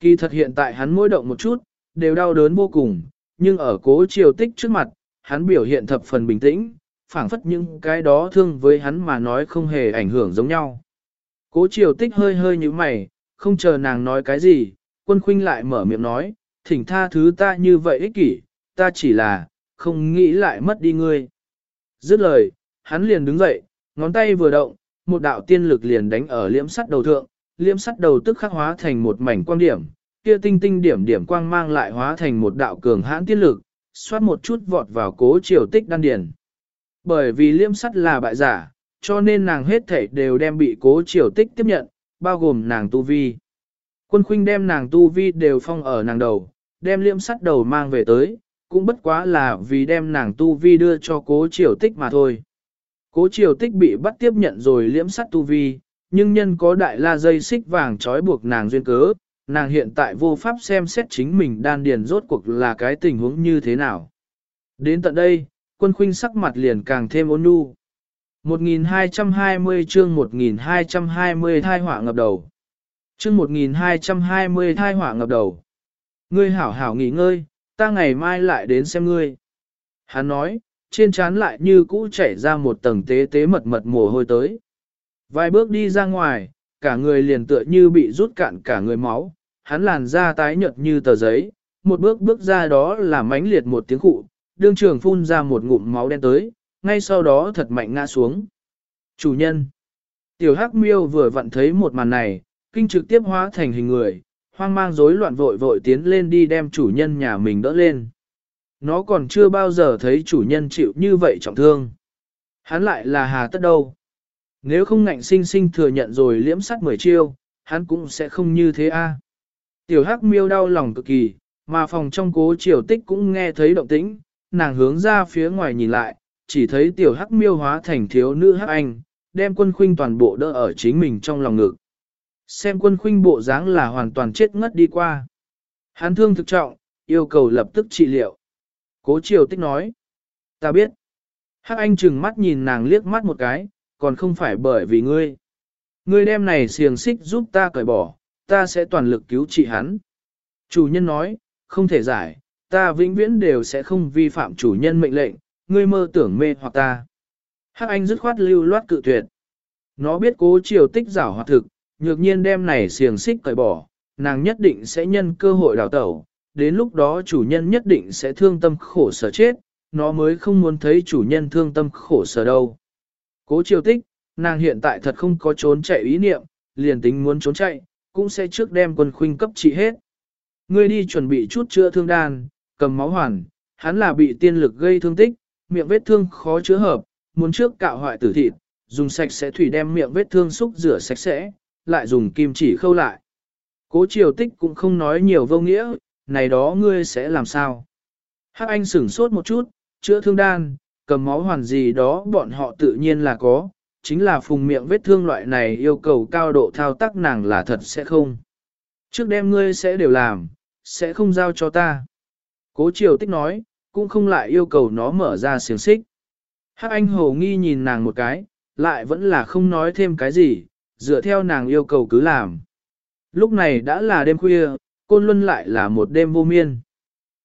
Kỳ thật hiện tại hắn mỗi động một chút, đều đau đớn vô cùng, nhưng ở cố triều tích trước mặt, hắn biểu hiện thập phần bình tĩnh, phảng phất những cái đó thương với hắn mà nói không hề ảnh hưởng giống nhau. Cố triều tích hơi hơi như mày, không chờ nàng nói cái gì, quân khuynh lại mở miệng nói, thỉnh tha thứ ta như vậy ích kỷ, ta chỉ là, không nghĩ lại mất đi ngươi. Dứt lời, hắn liền đứng dậy, ngón tay vừa động, một đạo tiên lực liền đánh ở liễm sắt đầu thượng, liễm sắt đầu tức khắc hóa thành một mảnh quang điểm, kia tinh tinh điểm điểm quang mang lại hóa thành một đạo cường hãn tiên lực, xoát một chút vọt vào cố triều tích đan điển. Bởi vì liễm sắt là bại giả, cho nên nàng hết thảy đều đem bị cố triều tích tiếp nhận, bao gồm nàng tu vi. Quân khuynh đem nàng tu vi đều phong ở nàng đầu, đem liễm sắt đầu mang về tới, cũng bất quá là vì đem nàng tu vi đưa cho cố triều tích mà thôi. Cố triều tích bị bắt tiếp nhận rồi liễm sắt tu vi, nhưng nhân có đại la dây xích vàng trói buộc nàng duyên cớ, nàng hiện tại vô pháp xem xét chính mình đan điền rốt cuộc là cái tình huống như thế nào. Đến tận đây, quân khuynh sắc mặt liền càng thêm ôn nhu. 1220 chương 1220 thai họa ngập đầu. Chương 1220 thai họa ngập đầu. Ngươi hảo hảo nghỉ ngơi, ta ngày mai lại đến xem ngươi. Hắn nói, trên trán lại như cũ chảy ra một tầng tế tế mật mật mồ hôi tới. Vài bước đi ra ngoài, cả người liền tựa như bị rút cạn cả người máu, hắn làn da tái nhợt như tờ giấy, một bước bước ra đó là mãnh liệt một tiếng khụ, đương trường phun ra một ngụm máu đen tới, ngay sau đó thật mạnh ngã xuống. Chủ nhân Tiểu Hắc Miêu vừa vặn thấy một màn này, kinh trực tiếp hóa thành hình người, hoang mang rối loạn vội vội tiến lên đi đem chủ nhân nhà mình đỡ lên. Nó còn chưa bao giờ thấy chủ nhân chịu như vậy trọng thương. Hắn lại là hà tất đâu. Nếu không ngạnh sinh sinh thừa nhận rồi liễm sắt mười chiêu, hắn cũng sẽ không như thế a. Tiểu hắc miêu đau lòng cực kỳ, mà phòng trong cố triều tích cũng nghe thấy động tĩnh, nàng hướng ra phía ngoài nhìn lại, chỉ thấy tiểu hắc miêu hóa thành thiếu nữ hắc anh, đem quân khuynh toàn bộ đỡ ở chính mình trong lòng ngực. Xem quân khuynh bộ dáng là hoàn toàn chết ngất đi qua. Hắn thương thực trọng, yêu cầu lập tức trị liệu. Cố triều tích nói, ta biết. Hắc anh chừng mắt nhìn nàng liếc mắt một cái, còn không phải bởi vì ngươi. Ngươi đem này xiềng xích giúp ta cởi bỏ, ta sẽ toàn lực cứu trị hắn. Chủ nhân nói, không thể giải, ta vĩnh viễn đều sẽ không vi phạm chủ nhân mệnh lệnh, ngươi mơ tưởng mê hoặc ta. Hắc Anh dứt khoát lưu loát cự tuyệt. Nó biết cố triều tích giảo hoạt thực, nhược nhiên đem này xiềng xích cởi bỏ, nàng nhất định sẽ nhân cơ hội đào tẩu, đến lúc đó chủ nhân nhất định sẽ thương tâm khổ sở chết, nó mới không muốn thấy chủ nhân thương tâm khổ sở đâu. Cố triều tích, nàng hiện tại thật không có trốn chạy ý niệm, liền tính muốn trốn chạy, cũng sẽ trước đem quân khuynh cấp trị hết. Ngươi đi chuẩn bị chút chữa thương đan, cầm máu hoàn, hắn là bị tiên lực gây thương tích, miệng vết thương khó chữa hợp, muốn trước cạo hoại tử thịt, dùng sạch sẽ thủy đem miệng vết thương xúc rửa sạch sẽ, lại dùng kim chỉ khâu lại. Cố triều tích cũng không nói nhiều vô nghĩa, này đó ngươi sẽ làm sao? Hắc Anh sửng sốt một chút, chữa thương đan, cầm máu hoàn gì đó bọn họ tự nhiên là có, chính là phùng miệng vết thương loại này yêu cầu cao độ thao tác nàng là thật sẽ không. Trước đêm ngươi sẽ đều làm, sẽ không giao cho ta. Cố triều tích nói, cũng không lại yêu cầu nó mở ra xiềng xích. Hắc anh hồ nghi nhìn nàng một cái, lại vẫn là không nói thêm cái gì, dựa theo nàng yêu cầu cứ làm. Lúc này đã là đêm khuya, côn luân lại là một đêm vô miên.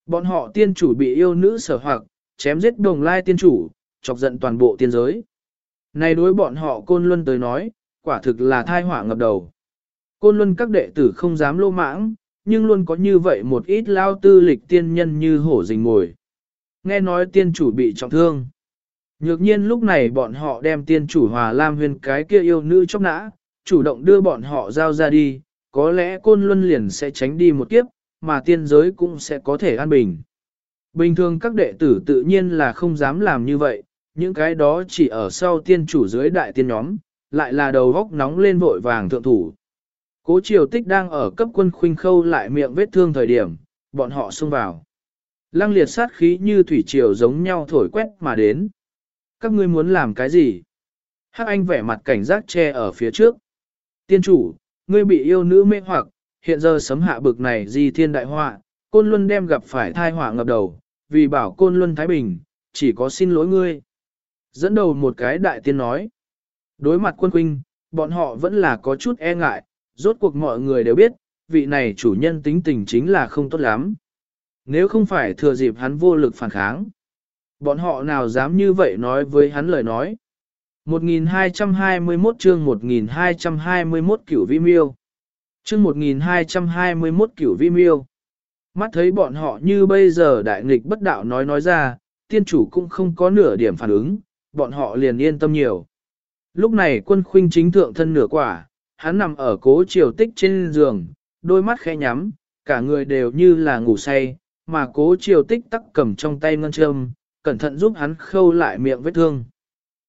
Bọn họ tiên chủ bị yêu nữ sở hoặc, chém giết đồng lai tiên chủ, chọc giận toàn bộ tiên giới. Này đối bọn họ côn luân tới nói, quả thực là thai họa ngập đầu. Côn luân các đệ tử không dám lô mãng, nhưng luôn có như vậy một ít lao tư lịch tiên nhân như hổ rình ngồi. Nghe nói tiên chủ bị trọng thương. Nhược nhiên lúc này bọn họ đem tiên chủ hòa lam huyền cái kia yêu nữ chóc nã, chủ động đưa bọn họ giao ra đi, có lẽ côn luân liền sẽ tránh đi một kiếp, mà tiên giới cũng sẽ có thể an bình. Bình thường các đệ tử tự nhiên là không dám làm như vậy, những cái đó chỉ ở sau tiên chủ dưới đại tiên nhóm, lại là đầu góc nóng lên vội vàng thượng thủ. Cố triều tích đang ở cấp quân khuynh khâu lại miệng vết thương thời điểm, bọn họ xông vào. Lăng liệt sát khí như thủy triều giống nhau thổi quét mà đến. Các ngươi muốn làm cái gì? Hắc anh vẻ mặt cảnh giác che ở phía trước. Tiên chủ, ngươi bị yêu nữ mê hoặc, hiện giờ sấm hạ bực này di thiên đại họa, côn luân đem gặp phải thai họa ngập đầu, vì bảo côn luân thái bình, chỉ có xin lỗi ngươi. Dẫn đầu một cái đại tiên nói. Đối mặt quân huynh, bọn họ vẫn là có chút e ngại, rốt cuộc mọi người đều biết, vị này chủ nhân tính tình chính là không tốt lắm. Nếu không phải thừa dịp hắn vô lực phản kháng, bọn họ nào dám như vậy nói với hắn lời nói. 1221 chương 1221 cửu vi miêu. Chương 1221 cửu vi miêu. Mắt thấy bọn họ như bây giờ đại nghịch bất đạo nói nói ra, tiên chủ cũng không có nửa điểm phản ứng, bọn họ liền yên tâm nhiều. Lúc này quân khuynh chính thượng thân nửa quả, hắn nằm ở cố triều tích trên giường, đôi mắt khẽ nhắm, cả người đều như là ngủ say, mà cố triều tích tắc cầm trong tay ngân châm, cẩn thận giúp hắn khâu lại miệng vết thương.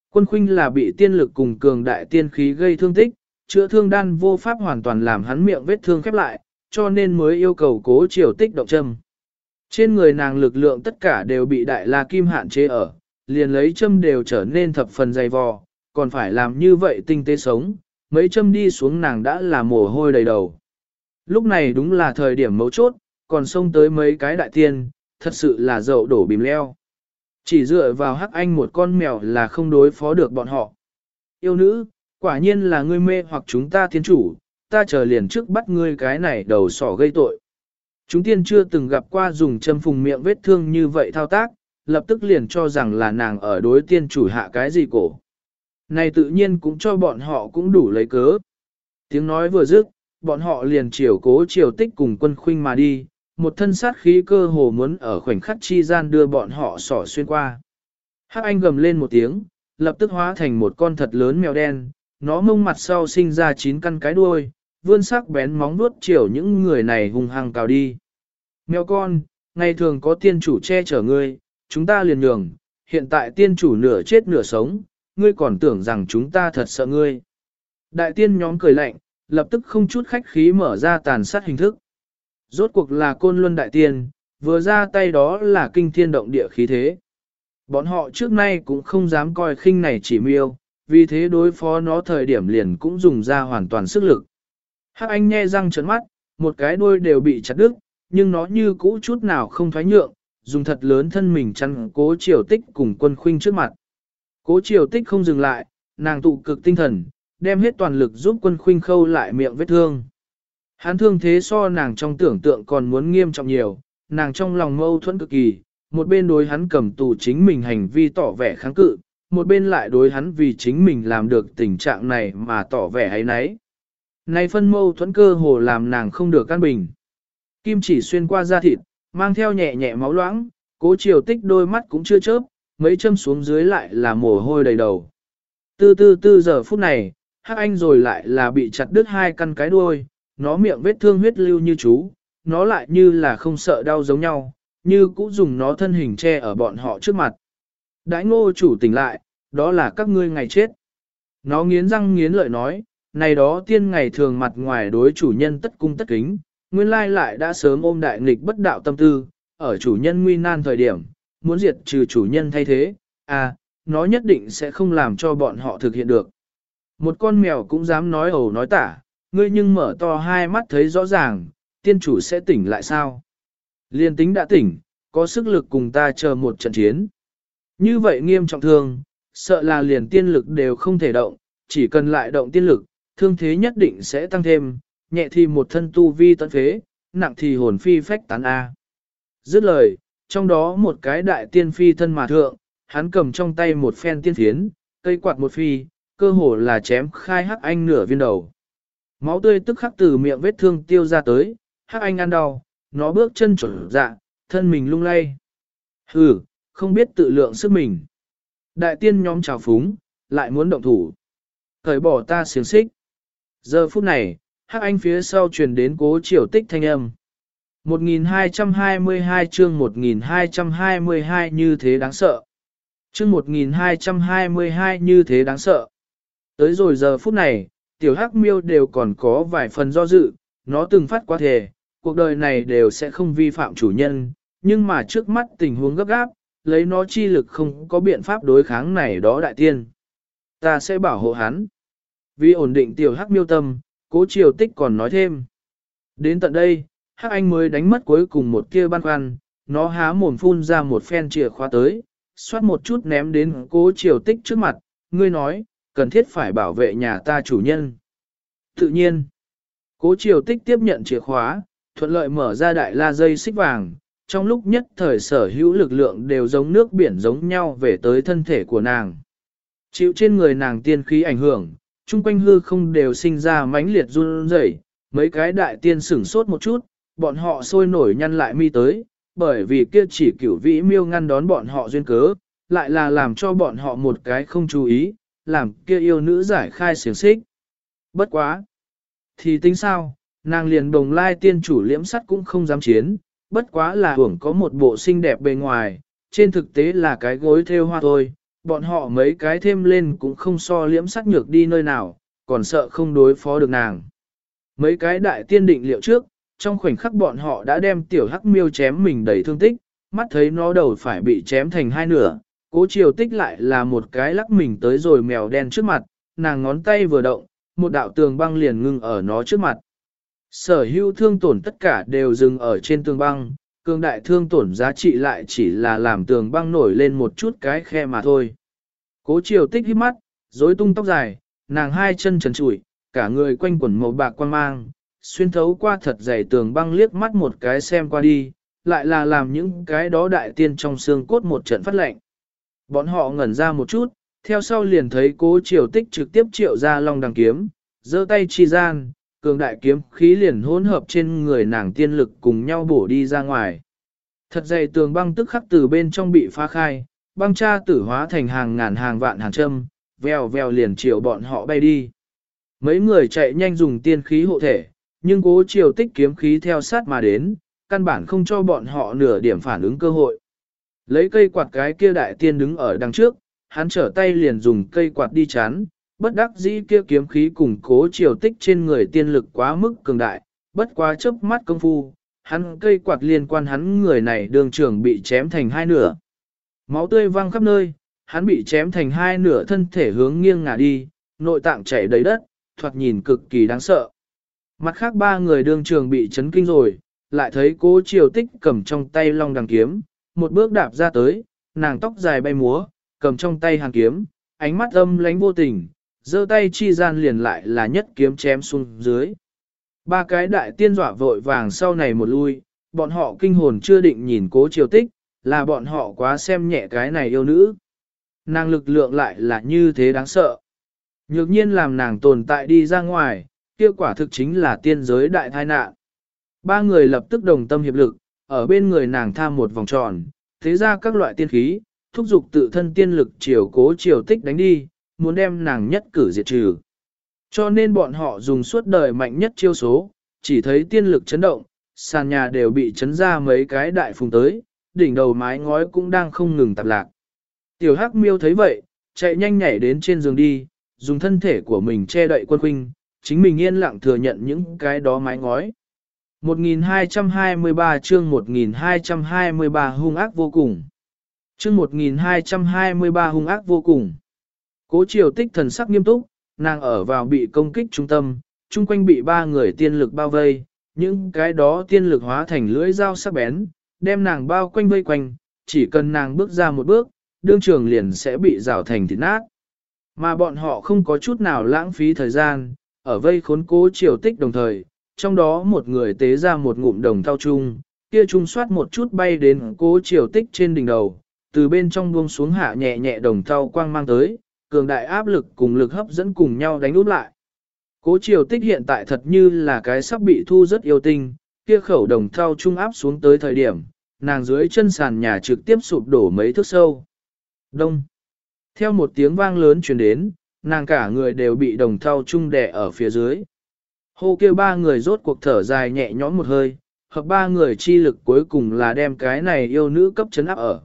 Quân khuynh là bị tiên lực cùng cường đại tiên khí gây thương tích, chữa thương đan vô pháp hoàn toàn làm hắn miệng vết thương khép lại, cho nên mới yêu cầu cố triều tích động châm. Trên người nàng lực lượng tất cả đều bị đại la kim hạn chế ở, liền lấy châm đều trở nên thập phần dày vò, còn phải làm như vậy tinh tế sống, mấy châm đi xuống nàng đã là mồ hôi đầy đầu. Lúc này đúng là thời điểm mấu chốt, còn xông tới mấy cái đại tiên, thật sự là dậu đổ bìm leo. Chỉ dựa vào hắc anh một con mèo là không đối phó được bọn họ. Yêu nữ, quả nhiên là ngươi mê hoặc chúng ta thiên chủ, ta chờ liền trước bắt ngươi cái này đầu sỏ gây tội. Chúng tiên chưa từng gặp qua dùng châm phùng miệng vết thương như vậy thao tác, lập tức liền cho rằng là nàng ở đối tiên chủ hạ cái gì cổ. Này tự nhiên cũng cho bọn họ cũng đủ lấy cớ. Tiếng nói vừa dứt, bọn họ liền chiều cố chiều tích cùng quân khuynh mà đi, một thân sát khí cơ hồ muốn ở khoảnh khắc chi gian đưa bọn họ sỏ xuyên qua. Hắc anh gầm lên một tiếng, lập tức hóa thành một con thật lớn mèo đen, nó mông mặt sau sinh ra chín căn cái đuôi, vươn sắc bén móng vuốt chiều những người này hung hăng cào đi. Mèo con, ngày thường có tiên chủ che chở ngươi, chúng ta liền nhường, hiện tại tiên chủ nửa chết nửa sống, ngươi còn tưởng rằng chúng ta thật sợ ngươi. Đại tiên nhóm cười lạnh, lập tức không chút khách khí mở ra tàn sát hình thức. Rốt cuộc là côn luân đại tiên, vừa ra tay đó là kinh thiên động địa khí thế. Bọn họ trước nay cũng không dám coi khinh này chỉ miêu, vì thế đối phó nó thời điểm liền cũng dùng ra hoàn toàn sức lực. Hắc anh nghe răng trấn mắt, một cái đuôi đều bị chặt đứt, nhưng nó như cũ chút nào không thoái nhượng, dùng thật lớn thân mình chăn cố triều tích cùng quân khuynh trước mặt. Cố triều tích không dừng lại, nàng tụ cực tinh thần, đem hết toàn lực giúp quân khuynh khâu lại miệng vết thương. Hắn thương thế so nàng trong tưởng tượng còn muốn nghiêm trọng nhiều, nàng trong lòng mâu thuẫn cực kỳ, một bên đối hắn cầm tù chính mình hành vi tỏ vẻ kháng cự, một bên lại đối hắn vì chính mình làm được tình trạng này mà tỏ vẻ ấy nấy. Này phân mâu thuẫn cơ hồ làm nàng không được căn bình. Kim chỉ xuyên qua da thịt, mang theo nhẹ nhẹ máu loãng, cố chiều tích đôi mắt cũng chưa chớp, mấy châm xuống dưới lại là mồ hôi đầy đầu. Từ từ từ giờ phút này, hắc anh rồi lại là bị chặt đứt hai căn cái đuôi, nó miệng vết thương huyết lưu như chú, nó lại như là không sợ đau giống nhau, như cũ dùng nó thân hình che ở bọn họ trước mặt. Đãi ngô chủ tỉnh lại, đó là các ngươi ngày chết. Nó nghiến răng nghiến lợi nói, này đó tiên ngày thường mặt ngoài đối chủ nhân tất cung tất kính, nguyên lai lại đã sớm ôm đại nghịch bất đạo tâm tư, ở chủ nhân nguy nan thời điểm, muốn diệt trừ chủ nhân thay thế, à, nó nhất định sẽ không làm cho bọn họ thực hiện được. Một con mèo cũng dám nói ẩu nói tả, ngươi nhưng mở to hai mắt thấy rõ ràng, tiên chủ sẽ tỉnh lại sao? Liên tính đã tỉnh, có sức lực cùng ta chờ một trận chiến. Như vậy nghiêm trọng thương, sợ là liền tiên lực đều không thể động, chỉ cần lại động tiên lực, thương thế nhất định sẽ tăng thêm, nhẹ thì một thân tu vi tận phế, nặng thì hồn phi phách tán A. Dứt lời, trong đó một cái đại tiên phi thân mà thượng, hắn cầm trong tay một phen tiên thiến, cây quạt một phi, cơ hồ là chém khai hắc anh nửa viên đầu. Máu tươi tức khắc từ miệng vết thương tiêu ra tới, hắc anh ăn đau, nó bước chân chuẩn dạ, thân mình lung lay. Hừ, không biết tự lượng sức mình. Đại tiên nhóm trào phúng, lại muốn động thủ. Thời bỏ ta xiềng xích. Giờ phút này, hắc anh phía sau truyền đến cố triều tích thanh âm. 1222 chương 1222 như thế đáng sợ. Chương 1222 như thế đáng sợ. Tới rồi giờ phút này, tiểu hắc miêu đều còn có vài phần do dự, nó từng phát qua thề, cuộc đời này đều sẽ không vi phạm chủ nhân, nhưng mà trước mắt tình huống gấp gáp, lấy nó chi lực không có biện pháp đối kháng này đó đại tiên. Ta sẽ bảo hộ hắn. Vì ổn định tiểu hắc miêu tâm, cố triều tích còn nói thêm. Đến tận đây, hắc anh mới đánh mất cuối cùng một kia băn khoăn, nó há mồm phun ra một phen chìa khóa tới, xoát một chút ném đến cố triều tích trước mặt, ngươi nói, cần thiết phải bảo vệ nhà ta chủ nhân. Tự nhiên, cố triều tích tiếp nhận chìa khóa, thuận lợi mở ra đại la dây xích vàng, trong lúc nhất thời sở hữu lực lượng đều giống nước biển giống nhau về tới thân thể của nàng. Chịu trên người nàng tiên khí ảnh hưởng, chung quanh hư không đều sinh ra mãnh liệt run rẩy, mấy cái đại tiên sửng sốt một chút, bọn họ sôi nổi nhăn lại mi tới, bởi vì kia chỉ cửu vĩ miêu ngăn đón bọn họ duyên cớ, lại là làm cho bọn họ một cái không chú ý, làm kia yêu nữ giải khai xiềng xích. Bất quá! Thì tính sao, nàng liền đồng lai tiên chủ liễm sắt cũng không dám chiến, bất quá là hưởng có một bộ xinh đẹp bề ngoài, trên thực tế là cái gối theo hoa thôi, bọn họ mấy cái thêm lên cũng không so liễm sắt nhược đi nơi nào, còn sợ không đối phó được nàng. Mấy cái đại tiên định liệu trước, trong khoảnh khắc bọn họ đã đem tiểu hắc miêu chém mình đầy thương tích, mắt thấy nó đầu phải bị chém thành hai nửa, cố chiều tích lại là một cái lắc mình tới rồi mèo đen trước mặt, nàng ngón tay vừa động, một đạo tường băng liền ngưng ở nó trước mặt. Sở hữu thương tổn tất cả đều dừng ở trên tường băng, cường đại thương tổn giá trị lại chỉ là làm tường băng nổi lên một chút cái khe mà thôi. Cố chiều tích hít mắt, rối tung tóc dài, nàng hai chân trần trụi, cả người quanh quẩn màu bạc quan mang, xuyên thấu qua thật dày tường băng liếc mắt một cái xem qua đi, lại là làm những cái đó đại tiên trong xương cốt một trận phát lệnh. Bọn họ ngẩn ra một chút, theo sau liền thấy cố triều tích trực tiếp triệu ra long đằng kiếm, giơ tay chi gian, cường đại kiếm khí liền hỗn hợp trên người nàng tiên lực cùng nhau bổ đi ra ngoài. Thật dày tường băng tức khắc từ bên trong bị phá khai, băng cha tử hóa thành hàng ngàn hàng vạn hàng châm, vèo vèo liền chiều bọn họ bay đi. Mấy người chạy nhanh dùng tiên khí hộ thể, nhưng cố triều tích kiếm khí theo sát mà đến, căn bản không cho bọn họ nửa điểm phản ứng cơ hội. Lấy cây quạt cái kia đại tiên đứng ở đằng trước, hắn trở tay liền dùng cây quạt đi chán, bất đắc dĩ kia kiếm khí cùng cố triều tích trên người tiên lực quá mức cường đại, bất quá chớp mắt công phu, hắn cây quạt liên quan hắn người này đường trưởng bị chém thành hai nửa. Máu tươi văng khắp nơi, hắn bị chém thành hai nửa thân thể hướng nghiêng ngả đi, nội tạng chảy đầy đất, thoạt nhìn cực kỳ đáng sợ. Mặt khác ba người đường trường bị chấn kinh rồi, lại thấy cố triều tích cầm trong tay long đằng kiếm, một bước đạp ra tới, nàng tóc dài bay múa, cầm trong tay hàng kiếm, ánh mắt âm lánh vô tình, giơ tay chi gian liền lại là nhất kiếm chém xuống dưới. Ba cái đại tiên dọa vội vàng sau này một lui, bọn họ kinh hồn chưa định nhìn cố triều tích, là bọn họ quá xem nhẹ cái này yêu nữ. Nàng lực lượng lại là như thế đáng sợ. Nhược nhiên làm nàng tồn tại đi ra ngoài, kia quả thực chính là tiên giới đại tai nạn. Ba người lập tức đồng tâm hiệp lực, ở bên người nàng tham một vòng tròn, thế ra các loại tiên khí, thúc giục tự thân tiên lực chiều cố chiều tích đánh đi, muốn đem nàng nhất cử diệt trừ. Cho nên bọn họ dùng suốt đời mạnh nhất chiêu số, chỉ thấy tiên lực chấn động, sàn nhà đều bị chấn ra mấy cái đại phùng tới, đỉnh đầu mái ngói cũng đang không ngừng tạp lạc. Tiểu Hắc Miêu thấy vậy, chạy nhanh nhảy đến trên giường đi, dùng thân thể của mình che đậy quân huynh, chính mình yên lặng thừa nhận những cái đó mái ngói. 1223 chương 1223 hung ác vô cùng. Chương 1223 hung ác vô cùng. Cố triều tích thần sắc nghiêm túc, nàng ở vào bị công kích trung tâm, chung quanh bị ba người tiên lực bao vây, những cái đó tiên lực hóa thành lưỡi dao sắc bén, đem nàng bao quanh vây quanh, chỉ cần nàng bước ra một bước, đương trường liền sẽ bị rào thành thịt nát. Mà bọn họ không có chút nào lãng phí thời gian, ở vây khốn cố triều tích đồng thời, trong đó một người tế ra một ngụm đồng thao chung, kia trung soát một chút bay đến cố triều tích trên đỉnh đầu, từ bên trong buông xuống hạ nhẹ nhẹ đồng thao quang mang tới, cường đại áp lực cùng lực hấp dẫn cùng nhau đánh úp lại. Cố triều tích hiện tại thật như là cái sắp bị thu rất yêu tinh, kia khẩu đồng thao trung áp xuống tới thời điểm, nàng dưới chân sàn nhà trực tiếp sụp đổ mấy thước sâu. Đông. Theo một tiếng vang lớn truyền đến, nàng cả người đều bị đồng thao chung đè ở phía dưới. Hô kêu ba người rốt cuộc thở dài nhẹ nhõm một hơi, hợp ba người chi lực cuối cùng là đem cái này yêu nữ cấp chấn áp ở.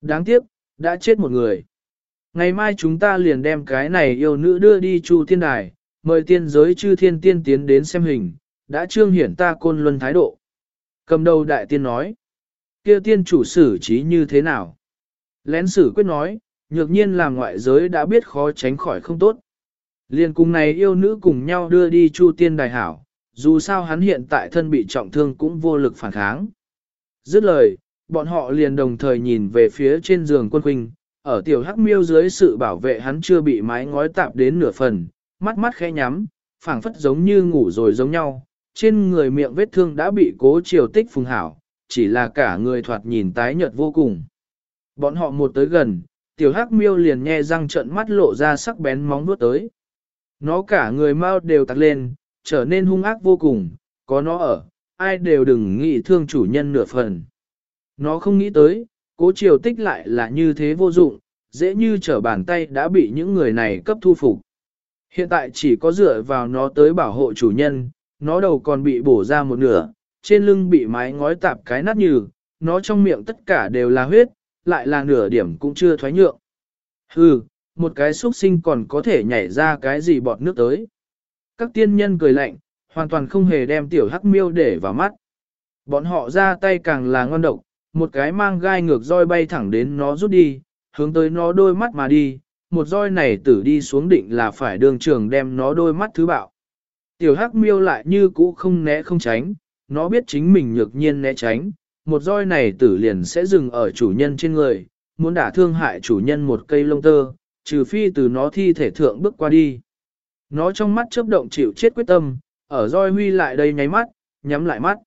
Đáng tiếc, đã chết một người. Ngày mai chúng ta liền đem cái này yêu nữ đưa đi chu thiên đài, mời tiên giới chư thiên tiên tiến đến xem hình, đã trương hiển ta côn luân thái độ. Cầm đầu đại tiên nói, kia tiên chủ xử trí như thế nào? Lén sử quyết nói, nhược nhiên là ngoại giới đã biết khó tránh khỏi không tốt. Liên cùng này yêu nữ cùng nhau đưa đi chu tiên đại hảo, dù sao hắn hiện tại thân bị trọng thương cũng vô lực phản kháng. Dứt lời, bọn họ liền đồng thời nhìn về phía trên giường quân huynh ở tiểu hắc miêu dưới sự bảo vệ hắn chưa bị mái ngói tạp đến nửa phần, mắt mắt khẽ nhắm, phảng phất giống như ngủ rồi giống nhau, trên người miệng vết thương đã bị cố chiều tích phùng hảo, chỉ là cả người thoạt nhìn tái nhợt vô cùng. Bọn họ một tới gần, tiểu hắc miêu liền nghe răng trợn mắt lộ ra sắc bén móng vuốt tới. Nó cả người mau đều tặc lên, trở nên hung ác vô cùng, có nó ở, ai đều đừng nghĩ thương chủ nhân nửa phần. Nó không nghĩ tới, cố triều tích lại là như thế vô dụng, dễ như trở bàn tay đã bị những người này cấp thu phục. Hiện tại chỉ có dựa vào nó tới bảo hộ chủ nhân, nó đầu còn bị bổ ra một nửa, trên lưng bị mái ngói tạp cái nát như, nó trong miệng tất cả đều là huyết, lại là nửa điểm cũng chưa thoái nhượng. Hừ, một cái xuất sinh còn có thể nhảy ra cái gì bọt nước tới. Các tiên nhân cười lạnh, hoàn toàn không hề đem tiểu hắc miêu để vào mắt. Bọn họ ra tay càng là ngon độc, một cái mang gai ngược roi bay thẳng đến nó rút đi, hướng tới nó đôi mắt mà đi, một roi này tử đi xuống định là phải đường trường đem nó đôi mắt thứ bạo. Tiểu hắc miêu lại như cũ không né không tránh, nó biết chính mình nhược nhiên né tránh, một roi này tử liền sẽ dừng ở chủ nhân trên người, muốn đả thương hại chủ nhân một cây lông tơ, trừ phi từ nó thi thể thượng bước qua đi. Nó trong mắt chớp động chịu chết quyết tâm, ở roi huy lại đây nháy mắt, nhắm lại mắt.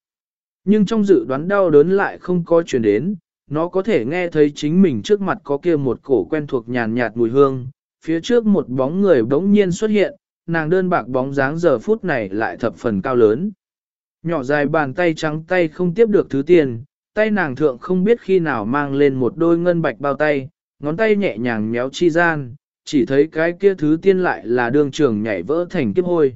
Nhưng trong dự đoán đau đớn lại không có chuyển đến, nó có thể nghe thấy chính mình trước mặt có kia một cổ quen thuộc nhàn nhạt mùi hương, phía trước một bóng người bỗng nhiên xuất hiện, nàng đơn bạc bóng dáng giờ phút này lại thập phần cao lớn. Nhỏ dài bàn tay trắng tay không tiếp được thứ tiền, tay nàng thượng không biết khi nào mang lên một đôi ngân bạch bao tay, ngón tay nhẹ nhàng méo chi gian, chỉ thấy cái kia thứ tiên lại là đường trường nhảy vỡ thành kiếp hôi.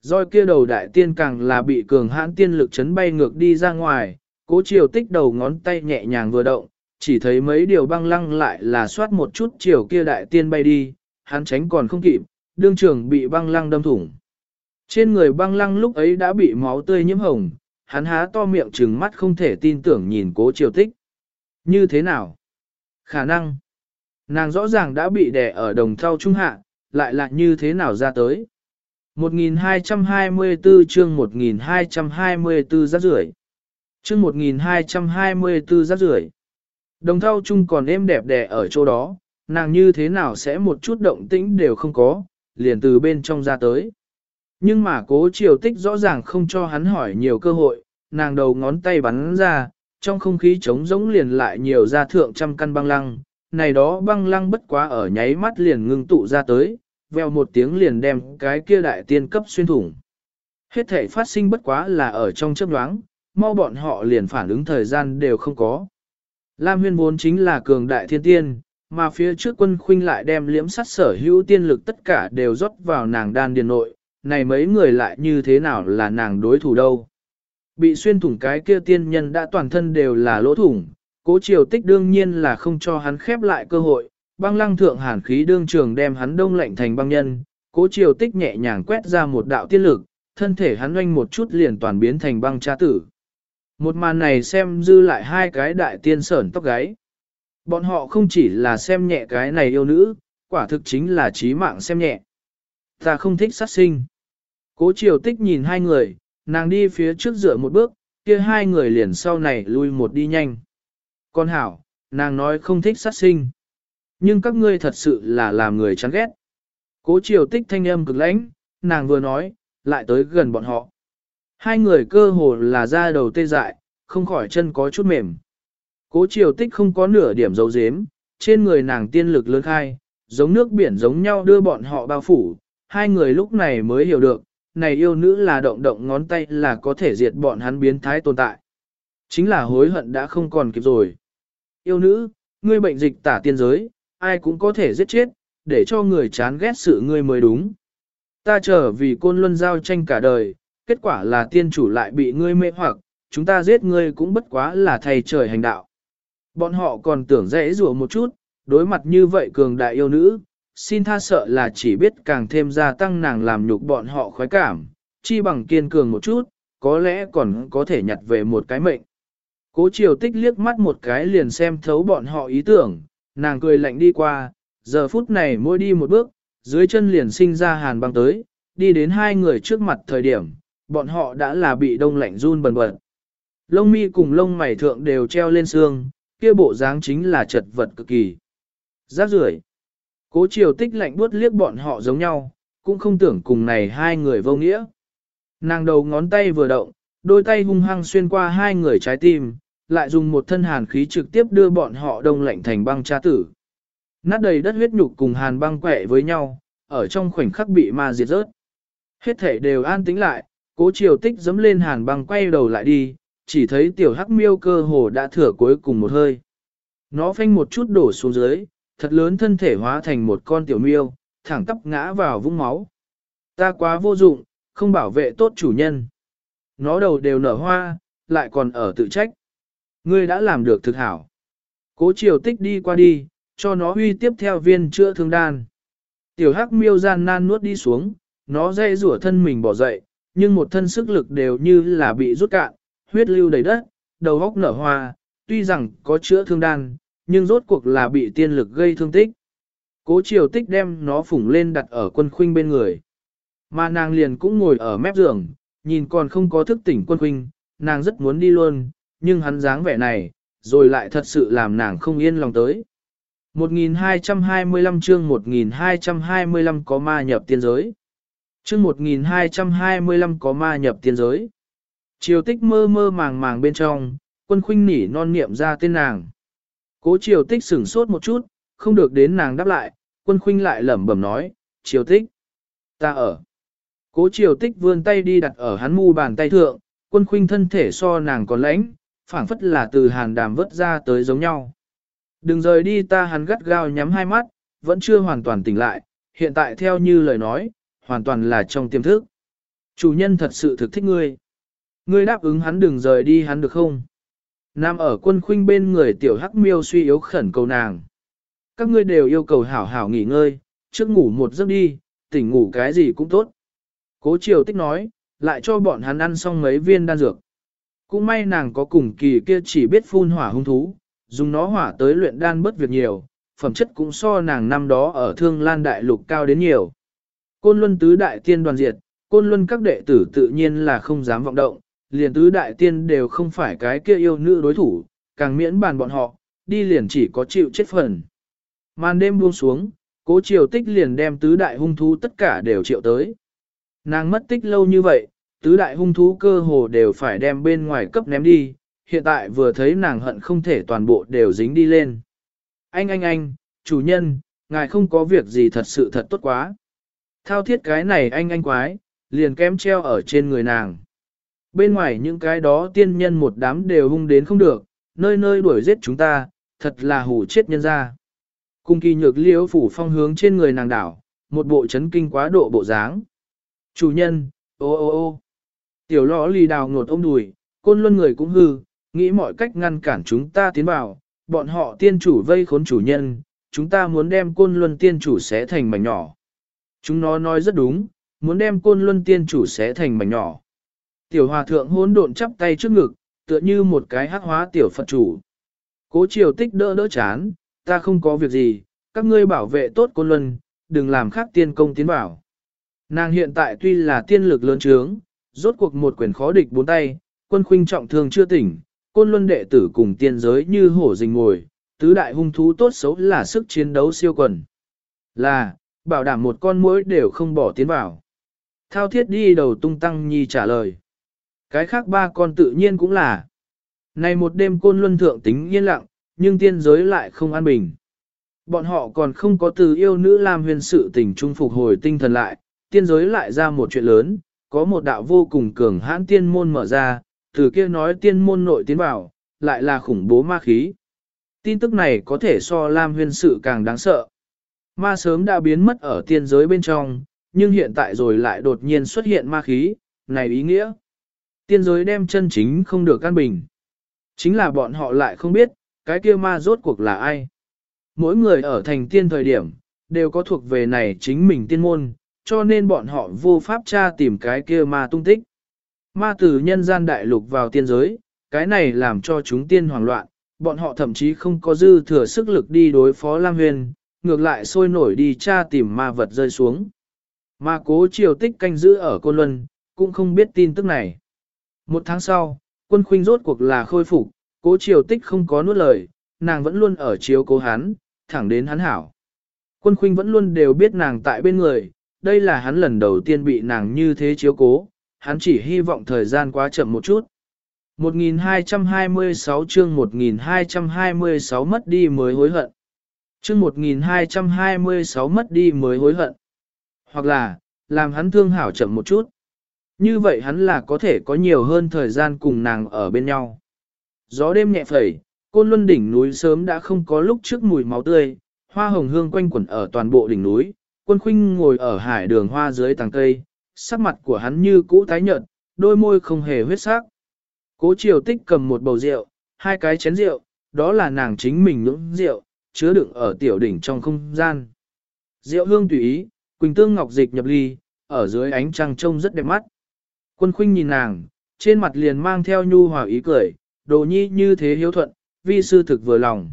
Rồi kia đầu đại tiên càng là bị cường hãn tiên lực chấn bay ngược đi ra ngoài, cố chiều tích đầu ngón tay nhẹ nhàng vừa động, chỉ thấy mấy điều băng lăng lại là xoát một chút chiều kia đại tiên bay đi, hắn tránh còn không kịp, đương trường bị băng lăng đâm thủng. Trên người băng lăng lúc ấy đã bị máu tươi nhiễm hồng, hắn há to miệng trừng mắt không thể tin tưởng nhìn cố triều tích. Như thế nào? Khả năng. Nàng rõ ràng đã bị đè ở đồng thau trung hạ, lại là như thế nào ra tới? 1224 chương 1224 rác rưởi Chương 1224 rác rưởi Đồng thau chung còn êm đẹp đè ở chỗ đó, nàng như thế nào sẽ một chút động tĩnh đều không có, liền từ bên trong ra tới. Nhưng mà cố triều tích rõ ràng không cho hắn hỏi nhiều cơ hội, nàng đầu ngón tay bắn ra, trong không khí trống rỗng liền lại nhiều ra thượng trăm căn băng lăng, này đó băng lăng bất quá ở nháy mắt liền ngưng tụ ra tới, veo một tiếng liền đem cái kia đại tiên cấp xuyên thủng. Hết thể phát sinh bất quá là ở trong chớp nhoáng, mau bọn họ liền phản ứng thời gian đều không có. Lam huyên vốn chính là cường đại thiên tiên, mà phía trước quân khuynh lại đem liễm sát sở hữu tiên lực tất cả đều rót vào nàng đan điền nội, này mấy người lại như thế nào là nàng đối thủ đâu. Bị xuyên thủng cái kia tiên nhân đã toàn thân đều là lỗ thủng, cố triều tích đương nhiên là không cho hắn khép lại cơ hội, băng lăng thượng hàn khí đương trường đem hắn đông lạnh thành băng nhân, cố triều tích nhẹ nhàng quét ra một đạo tiên lực, thân thể hắn oanh một chút liền toàn biến thành băng cha tử. Một màn này xem dư lại hai cái đại tiên sởn tóc gáy. Bọn họ không chỉ là xem nhẹ cái này yêu nữ, quả thực chính là trí mạng xem nhẹ. Ta không thích sát sinh. Cố triều tích nhìn hai người, nàng đi phía trước dựa một bước, kia hai người liền sau này lui một đi nhanh. Con hảo, nàng nói không thích sát sinh. Nhưng các ngươi thật sự là làm người chán ghét. Cố triều tích thanh âm cực lãnh, nàng vừa nói, lại tới gần bọn họ. Hai người cơ hồ là ra đầu tê dại, không khỏi chân có chút mềm. Cố triều tích không có nửa điểm dấu dếm, trên người nàng tiên lực lớn khai, giống nước biển giống nhau đưa bọn họ bao phủ. Hai người lúc này mới hiểu được, này yêu nữ là động động ngón tay là có thể diệt bọn hắn biến thái tồn tại. Chính là hối hận đã không còn kịp rồi. Yêu nữ, ngươi bệnh dịch tả tiên giới, ai cũng có thể giết chết, để cho người chán ghét sự ngươi mới đúng. Ta chờ vì côn luân giao tranh cả đời, kết quả là tiên chủ lại bị ngươi mê hoặc, chúng ta giết ngươi cũng bất quá là thầy trời hành đạo. Bọn họ còn tưởng dễ rùa một chút, đối mặt như vậy cường đại yêu nữ, xin tha sợ là chỉ biết càng thêm gia tăng nàng làm nhục bọn họ khoái cảm, chi bằng kiên cường một chút, có lẽ còn có thể nhặt về một cái mệnh. Cố triều tích liếc mắt một cái liền xem thấu bọn họ ý tưởng, nàng cười lạnh đi qua, giờ phút này mỗi đi một bước, dưới chân liền sinh ra hàn băng tới, đi đến hai người trước mặt thời điểm, bọn họ đã là bị đông lạnh run bần bật. Lông mi cùng lông mày thượng đều treo lên xương, kia bộ dáng chính là chật vật cực kỳ. Giác rưởi. Cố triều tích lạnh buốt liếc bọn họ giống nhau, cũng không tưởng cùng này hai người vô nghĩa. Nàng đầu ngón tay vừa động, đôi tay hung hăng xuyên qua hai người trái tim, lại dùng một thân hàn khí trực tiếp đưa bọn họ đông lạnh thành băng tra tử. Nát đầy đất huyết nhục cùng hàn băng quẹ với nhau, ở trong khoảnh khắc bị ma diệt rớt. Hết thể đều an tĩnh lại, cố triều tích dấm lên hàn băng quay đầu lại đi, chỉ thấy tiểu hắc miêu cơ hồ đã thừa cuối cùng một hơi. Nó phanh một chút đổ xuống dưới, thật lớn thân thể hóa thành một con tiểu miêu, thẳng tắp ngã vào vũng máu. Ta quá vô dụng, không bảo vệ tốt chủ nhân. Nó đầu đều nở hoa, lại còn ở tự trách. Ngươi đã làm được thực hảo. Cố triều tích đi qua đi, cho nó huy tiếp theo viên chữa thương đan. Tiểu hắc miêu gian nan nuốt đi xuống, nó dây rủa thân mình bỏ dậy, nhưng một thân sức lực đều như là bị rút cạn, huyết lưu đầy đất, đầu góc nở hoa, tuy rằng có chữa thương đan, nhưng rốt cuộc là bị tiên lực gây thương tích. Cố triều tích đem nó phủng lên đặt ở quân khuynh bên người. Mà nàng liền cũng ngồi ở mép giường, nhìn còn không có thức tỉnh quân khuynh, nàng rất muốn đi luôn, nhưng hắn dáng vẻ này, rồi lại thật sự làm nàng không yên lòng tới. 1225 chương 1225 có ma nhập tiên giới. Chương 1225 có ma nhập tiên giới. Triều tích mơ mơ màng màng bên trong, quân khuynh nỉ non niệm ra tên nàng. Cố triều tích sửng sốt một chút, không được đến nàng đáp lại, quân khuynh lại lẩm bẩm nói, triều tích, ta ở. Cố triều tích vươn tay đi đặt ở hắn mu bàn tay thượng, quân khuynh thân thể so nàng còn lãnh, phảng phất là từ hàn đàm vớt ra tới giống nhau. Đừng rời đi ta hắn gắt gao nhắm hai mắt, vẫn chưa hoàn toàn tỉnh lại, hiện tại theo như lời nói, hoàn toàn là trong tiềm thức. Chủ nhân thật sự thực thích ngươi. Ngươi đáp ứng hắn đừng rời đi hắn được không? Nam ở quân khuynh bên người tiểu hắc miêu suy yếu khẩn cầu nàng. Các ngươi đều yêu cầu hảo hảo nghỉ ngơi, trước ngủ một giấc đi, tỉnh ngủ cái gì cũng tốt. Cố triều tích nói, lại cho bọn hắn ăn xong mấy viên đan dược. Cũng may nàng có cùng kỳ kia chỉ biết phun hỏa hung thú, dùng nó hỏa tới luyện đan bất việc nhiều, phẩm chất cũng so nàng năm đó ở thương lan đại lục cao đến nhiều. Côn luân tứ đại tiên đoàn diệt, côn luân các đệ tử tự nhiên là không dám vọng động, liền tứ đại tiên đều không phải cái kia yêu nữ đối thủ, càng miễn bàn bọn họ, đi liền chỉ có chịu chết phần. Màn đêm buông xuống, cố triều tích liền đem tứ đại hung thú tất cả đều triệu tới. Nàng mất tích lâu như vậy, tứ đại hung thú cơ hồ đều phải đem bên ngoài cấp ném đi, hiện tại vừa thấy nàng hận không thể toàn bộ đều dính đi lên. Anh anh anh, chủ nhân, ngài không có việc gì thật sự thật tốt quá. Thao thiết cái này anh anh quái, liền kém treo ở trên người nàng. Bên ngoài những cái đó tiên nhân một đám đều hung đến không được, nơi nơi đuổi giết chúng ta, thật là hủ chết nhân ra. Cung kỳ nhược liễu phủ phong hướng trên người nàng đảo, một bộ chấn kinh quá độ bộ dáng. Chủ nhân, ô ô ô tiểu lõ lì đào ngột ôm đùi, côn luân người cũng hư, nghĩ mọi cách ngăn cản chúng ta tiến vào, bọn họ tiên chủ vây khốn chủ nhân, chúng ta muốn đem côn luân tiên chủ xé thành mảnh nhỏ. Chúng nó nói rất đúng, muốn đem côn luân tiên chủ xé thành mảnh nhỏ. Tiểu hòa thượng hỗn độn chắp tay trước ngực, tựa như một cái hắc hóa tiểu Phật chủ. Cố triều tích đỡ đỡ chán, ta không có việc gì, các ngươi bảo vệ tốt côn luân, đừng làm khác tiên công tiến bảo. Nàng hiện tại tuy là tiên lực lớn trướng, rốt cuộc một quyền khó địch bốn tay, quân khuynh trọng thương chưa tỉnh, côn luân đệ tử cùng tiên giới như hổ rình ngồi, tứ đại hung thú tốt xấu là sức chiến đấu siêu quần. Là, bảo đảm một con mũi đều không bỏ tiến vào. Thao thiết đi đầu tung tăng nhi trả lời. Cái khác ba con tự nhiên cũng là. Này một đêm côn luân thượng tính yên lặng, nhưng tiên giới lại không an bình. Bọn họ còn không có từ yêu nữ làm huyền sự tình trung phục hồi tinh thần lại, tiên giới lại ra một chuyện lớn, có một đạo vô cùng cường hãn tiên môn mở ra, từ kia nói tiên môn nội tiến vào, lại là khủng bố ma khí. Tin tức này có thể so Lam huyền sự càng đáng sợ. Ma sớm đã biến mất ở tiên giới bên trong, nhưng hiện tại rồi lại đột nhiên xuất hiện ma khí, này ý nghĩa. Tiên giới đem chân chính không được căn bình. Chính là bọn họ lại không biết, cái kia ma rốt cuộc là ai. Mỗi người ở thành tiên thời điểm, đều có thuộc về này chính mình tiên môn, cho nên bọn họ vô pháp tra tìm cái kia ma tung tích. ma từ nhân gian đại lục vào tiên giới, cái này làm cho chúng tiên hoảng loạn, bọn họ thậm chí không có dư thừa sức lực đi đối phó Lam Huyền, ngược lại sôi nổi đi tra tìm ma vật rơi xuống. Ma cố triều tích canh giữ ở Côn Luân, cũng không biết tin tức này. Một tháng sau, quân khuynh rốt cuộc là khôi phục, cố triều tích không có nuốt lời, nàng vẫn luôn ở chiếu cố hắn, thẳng đến hắn hảo. Quân khuynh vẫn luôn đều biết nàng tại bên người, đây là hắn lần đầu tiên bị nàng như thế chiếu cố, hắn chỉ hy vọng thời gian quá chậm một chút. 1226 chương 1226 mất đi mới hối hận. Chương 1226 mất đi mới hối hận. Hoặc là, làm hắn thương hảo chậm một chút. Như vậy hắn là có thể có nhiều hơn thời gian cùng nàng ở bên nhau. Gió đêm nhẹ phẩy, côn luân đỉnh núi sớm đã không có lúc trước mùi máu tươi, hoa hồng hương quanh quẩn ở toàn bộ đỉnh núi, quân khuynh ngồi ở hải đường hoa dưới tàng cây, sắc mặt của hắn như cũ tái nhợt, đôi môi không hề huyết sắc. Cố triều tích cầm một bầu rượu, hai cái chén rượu, đó là nàng chính mình những rượu, chứa đựng ở tiểu đỉnh trong không gian. Rượu hương tùy ý, quỳnh tương ngọc dịch nhập ly, ở dưới ánh trăng trông rất đẹp mắt. Quân khuynh nhìn nàng, trên mặt liền mang theo nhu hòa ý cười, đồ nhi như thế hiếu thuận, vi sư thực vừa lòng.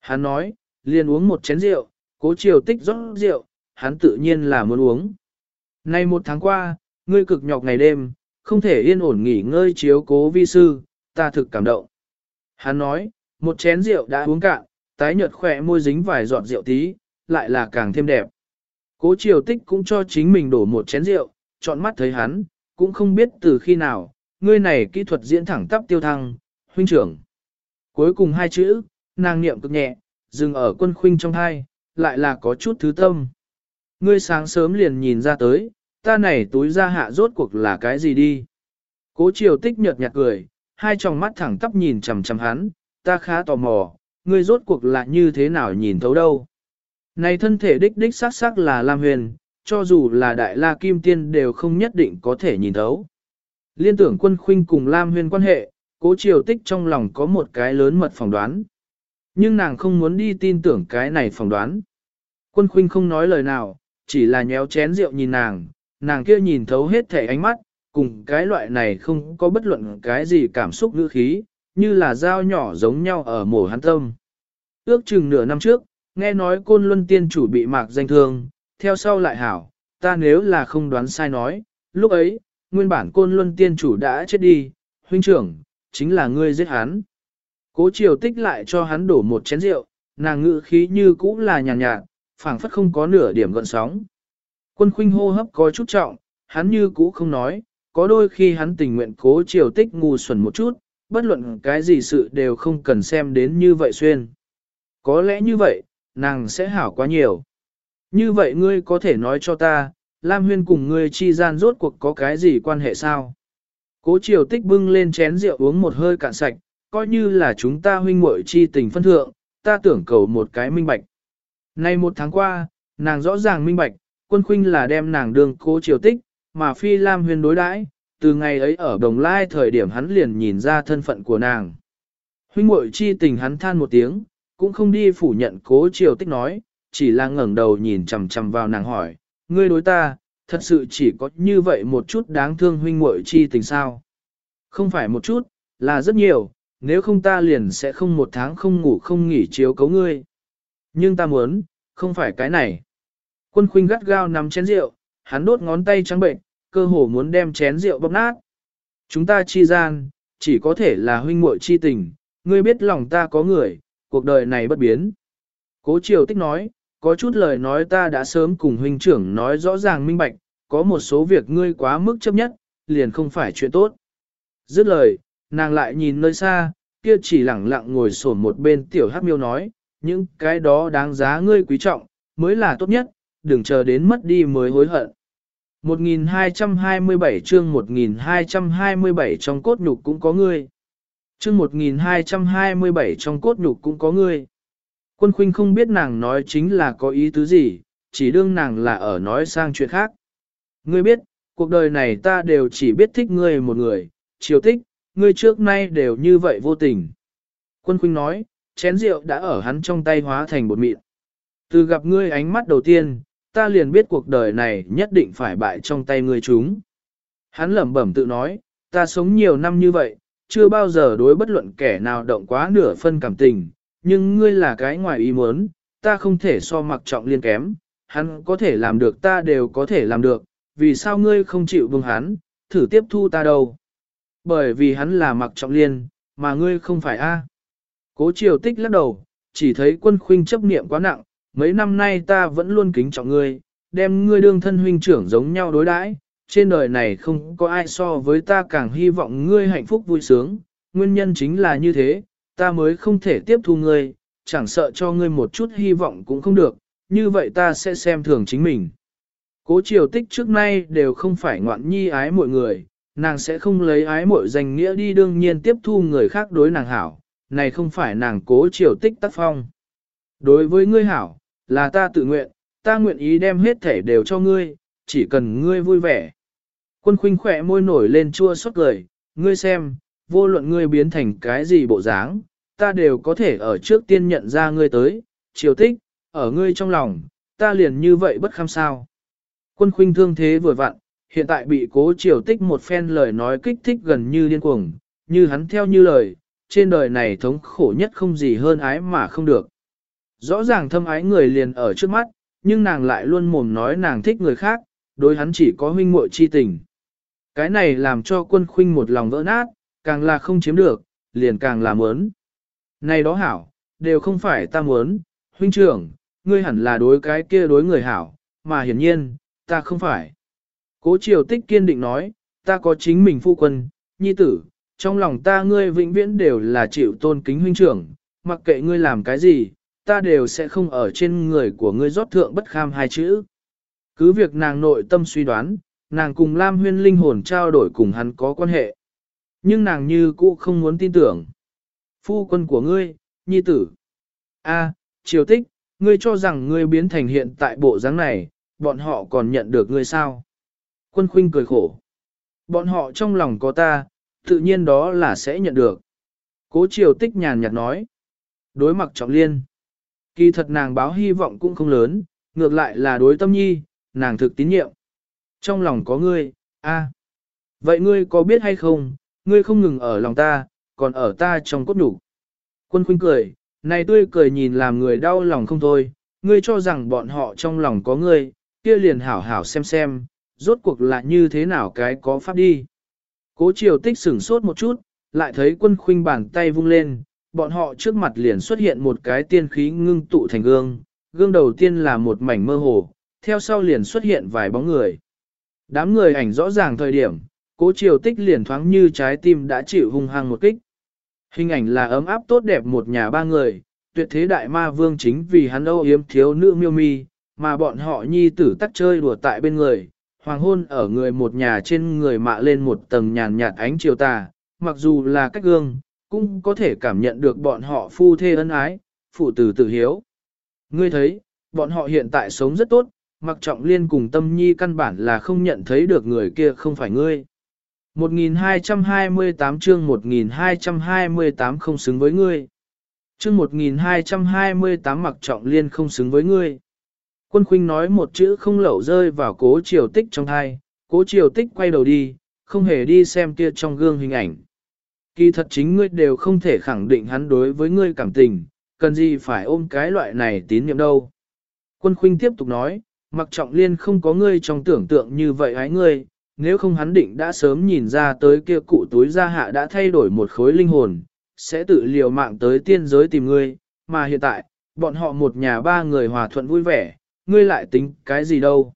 Hắn nói, liền uống một chén rượu, cố chiều tích rót rượu, hắn tự nhiên là muốn uống. Nay một tháng qua, ngươi cực nhọc ngày đêm, không thể yên ổn nghỉ ngơi chiếu cố vi sư, ta thực cảm động. Hắn nói, một chén rượu đã uống cạn, tái nhợt khỏe môi dính vài giọt rượu tí, lại là càng thêm đẹp. Cố chiều tích cũng cho chính mình đổ một chén rượu, chọn mắt thấy hắn, cũng không biết từ khi nào, ngươi này kỹ thuật diễn thẳng tắp tiêu thăng, huynh trưởng. Cuối cùng hai chữ, nàng niệm cực nhẹ, dừng ở quân khuynh trong hai, lại là có chút thứ tâm. Ngươi sáng sớm liền nhìn ra tới, ta này túi ra hạ rốt cuộc là cái gì đi. Cố triều tích nhợt nhạt cười, hai tròng mắt thẳng tắp nhìn chằm chằm hắn, ta khá tò mò, ngươi rốt cuộc là như thế nào nhìn thấu đâu. Này thân thể đích đích sắc sắc là Lam Huyền, cho dù là đại la kim tiên đều không nhất định có thể nhìn thấu. Liên tưởng quân khuynh cùng Lam Huyền quan hệ, cố triều tích trong lòng có một cái lớn mật phỏng đoán. Nhưng nàng không muốn đi tin tưởng cái này phỏng đoán. Quân khuynh không nói lời nào, chỉ là nhéo chén rượu nhìn nàng, nàng kia nhìn thấu hết thể ánh mắt, cùng cái loại này không có bất luận cái gì cảm xúc ngữ khí, như là dao nhỏ giống nhau ở mổ hắn tâm. Ước chừng nửa năm trước, nghe nói côn luân tiên chủ bị mạc danh thương, theo sau lại hảo, ta nếu là không đoán sai nói, lúc ấy, nguyên bản côn luân tiên chủ đã chết đi, huynh trưởng, chính là ngươi giết hắn. Cố triều tích lại cho hắn đổ một chén rượu, nàng ngự khí như cũ là nhàn nhạt, nhạt phảng phất không có nửa điểm gợn sóng. Quân khuynh hô hấp có chút trọng, hắn như cũ không nói, có đôi khi hắn tình nguyện cố triều tích ngu xuẩn một chút, bất luận cái gì sự đều không cần xem đến như vậy xuyên. Có lẽ như vậy, nàng sẽ hảo quá nhiều. Như vậy ngươi có thể nói cho ta, Lam Huyên cùng ngươi chi gian rốt cuộc có cái gì quan hệ sao? Cố triều tích bưng lên chén rượu uống một hơi cạn sạch, coi như là chúng ta huynh muội chi tình phân thượng, ta tưởng cầu một cái minh bạch. Nay một tháng qua, nàng rõ ràng minh bạch, quân khuynh là đem nàng đường cố triều tích, mà phi Lam Huyên đối đãi, từ ngày ấy ở đồng lai thời điểm hắn liền nhìn ra thân phận của nàng. Huynh muội chi tình hắn than một tiếng, cũng không đi phủ nhận cố triều tích nói, chỉ là ngẩng đầu nhìn chằm chằm vào nàng hỏi, ngươi đối ta, thật sự chỉ có như vậy một chút đáng thương huynh muội chi tình sao? Không phải một chút, là rất nhiều, nếu không ta liền sẽ không một tháng không ngủ không nghỉ chiếu cấu ngươi. Nhưng ta muốn, không phải cái này. Quân khuynh gắt gao nắm chén rượu, hắn đốt ngón tay trắng bệnh, cơ hồ muốn đem chén rượu bóp nát. Chúng ta chi gian, chỉ có thể là huynh muội chi tình, ngươi biết lòng ta có người, cuộc đời này bất biến. Cố triều tích nói, có chút lời nói ta đã sớm cùng huynh trưởng nói rõ ràng minh bạch, có một số việc ngươi quá mức chấp nhất, liền không phải chuyện tốt. Dứt lời, nàng lại nhìn nơi xa, kia chỉ lẳng lặng ngồi sổn một bên tiểu hắc miêu nói, những cái đó đáng giá ngươi quý trọng, mới là tốt nhất, đừng chờ đến mất đi mới hối hận. 1227 chương 1227 trong cốt nhục cũng có ngươi. Chương 1227 trong cốt nhục cũng có ngươi. Quân khuynh không biết nàng nói chính là có ý tứ gì, chỉ đương nàng là ở nói sang chuyện khác. Ngươi biết, cuộc đời này ta đều chỉ biết thích ngươi một người, chiều thích, ngươi trước nay đều như vậy vô tình. Quân khuynh nói, chén rượu đã ở hắn trong tay hóa thành bột mịn. Từ gặp ngươi ánh mắt đầu tiên, ta liền biết cuộc đời này nhất định phải bại trong tay ngươi chúng. Hắn lẩm bẩm tự nói, ta sống nhiều năm như vậy, chưa bao giờ đối bất luận kẻ nào động quá nửa phân cảm tình, nhưng ngươi là cái ngoài ý muốn, ta không thể so mặc trọng liên kém, hắn có thể làm được ta đều có thể làm được, vì sao ngươi không chịu vương hắn, thử tiếp thu ta đâu. Bởi vì hắn là mặc trọng liên, mà ngươi không phải a. Cố triều tích lắc đầu, chỉ thấy quân khuynh chấp niệm quá nặng, mấy năm nay ta vẫn luôn kính trọng ngươi, đem ngươi đương thân huynh trưởng giống nhau đối đãi. trên đời này không có ai so với ta càng hy vọng ngươi hạnh phúc vui sướng, nguyên nhân chính là như thế, ta mới không thể tiếp thu ngươi, chẳng sợ cho ngươi một chút hy vọng cũng không được, như vậy ta sẽ xem thường chính mình. Cố triều tích trước nay đều không phải ngoạn nhi ái mọi người, nàng sẽ không lấy ái mọi danh nghĩa đi đương nhiên tiếp thu người khác đối nàng hảo, này không phải nàng cố triều tích tác phong. Đối với ngươi hảo, là ta tự nguyện, ta nguyện ý đem hết thể đều cho ngươi, chỉ cần ngươi vui vẻ. Quân khuynh khỏe môi nổi lên chua xót cười, ngươi xem, vô luận ngươi biến thành cái gì bộ dáng, ta đều có thể ở trước tiên nhận ra ngươi tới, triều tích, ở ngươi trong lòng, ta liền như vậy bất kham sao. Quân khuynh thương thế vừa vặn, hiện tại bị cố triều tích một phen lời nói kích thích gần như điên cuồng, như hắn theo như lời, trên đời này thống khổ nhất không gì hơn ái mà không được. Rõ ràng thâm ái người liền ở trước mắt, nhưng nàng lại luôn mồm nói nàng thích người khác, đối hắn chỉ có huynh muội chi tình. Cái này làm cho quân khuynh một lòng vỡ nát, càng là không chiếm được, liền càng là muốn. Này đó hảo, đều không phải ta muốn, huynh trưởng, ngươi hẳn là đối cái kia đối người hảo, mà hiển nhiên, ta không phải. Cố triều tích kiên định nói, ta có chính mình phu quân, nhi tử, trong lòng ta ngươi vĩnh viễn đều là chịu tôn kính huynh trưởng, mặc kệ ngươi làm cái gì, ta đều sẽ không ở trên người của ngươi rót thượng bất kham hai chữ. Cứ việc nàng nội tâm suy đoán, nàng cùng Lam huyên linh hồn trao đổi cùng hắn có quan hệ. Nhưng nàng như cũ không muốn tin tưởng. Phu quân của ngươi, nhi tử. A, triều tích, ngươi cho rằng ngươi biến thành hiện tại bộ dáng này, bọn họ còn nhận được ngươi sao? Quân khuynh cười khổ. Bọn họ trong lòng có ta, tự nhiên đó là sẽ nhận được. Cố triều tích nhàn nhạt nói. Đối mặt trọng liên. Kỳ thật nàng báo hy vọng cũng không lớn, ngược lại là đối tâm nhi, nàng thực tín nhiệm. Trong lòng có ngươi, a. Vậy ngươi có biết hay không, ngươi không ngừng ở lòng ta, còn ở ta trong cốt nhục. Quân khuynh cười, này tươi cười nhìn làm người đau lòng không thôi, ngươi cho rằng bọn họ trong lòng có ngươi, kia liền hảo hảo xem xem, rốt cuộc là như thế nào cái có pháp đi. Cố triều tích sửng sốt một chút, lại thấy quân khuynh bàn tay vung lên, bọn họ trước mặt liền xuất hiện một cái tiên khí ngưng tụ thành gương, gương đầu tiên là một mảnh mơ hồ, theo sau liền xuất hiện vài bóng người. Đám người ảnh rõ ràng thời điểm, cố triều tích liền thoáng như trái tim đã chịu hung hăng một kích. Hình ảnh là ấm áp tốt đẹp một nhà ba người, tuyệt thế đại ma vương chính vì hắn âu yếm thiếu nữ miêu mi, mà bọn họ nhi tử tắt chơi đùa tại bên người, hoàng hôn ở người một nhà trên người mạ lên một tầng nhàn nhạt ánh chiều tà, mặc dù là cách gương, cũng có thể cảm nhận được bọn họ phu thê ân ái, phụ tử tử hiếu. Ngươi thấy, bọn họ hiện tại sống rất tốt, mặc trọng liên cùng tâm nhi căn bản là không nhận thấy được người kia không phải ngươi. 1228 chương 1228 không xứng với ngươi. Chương 1228 mặc trọng liên không xứng với ngươi. Quân khuynh nói một chữ không lẩu rơi vào cố triều tích trong thai, cố triều tích quay đầu đi, không hề đi xem kia trong gương hình ảnh. Kỳ thật chính ngươi đều không thể khẳng định hắn đối với ngươi cảm tình, cần gì phải ôm cái loại này tín nhiệm đâu. Quân khuynh tiếp tục nói, mặc trọng liên không có ngươi trong tưởng tượng như vậy hái ngươi, nếu không hắn định đã sớm nhìn ra tới kia cụ túi gia hạ đã thay đổi một khối linh hồn, sẽ tự liều mạng tới tiên giới tìm ngươi, mà hiện tại, bọn họ một nhà ba người hòa thuận vui vẻ, ngươi lại tính cái gì đâu.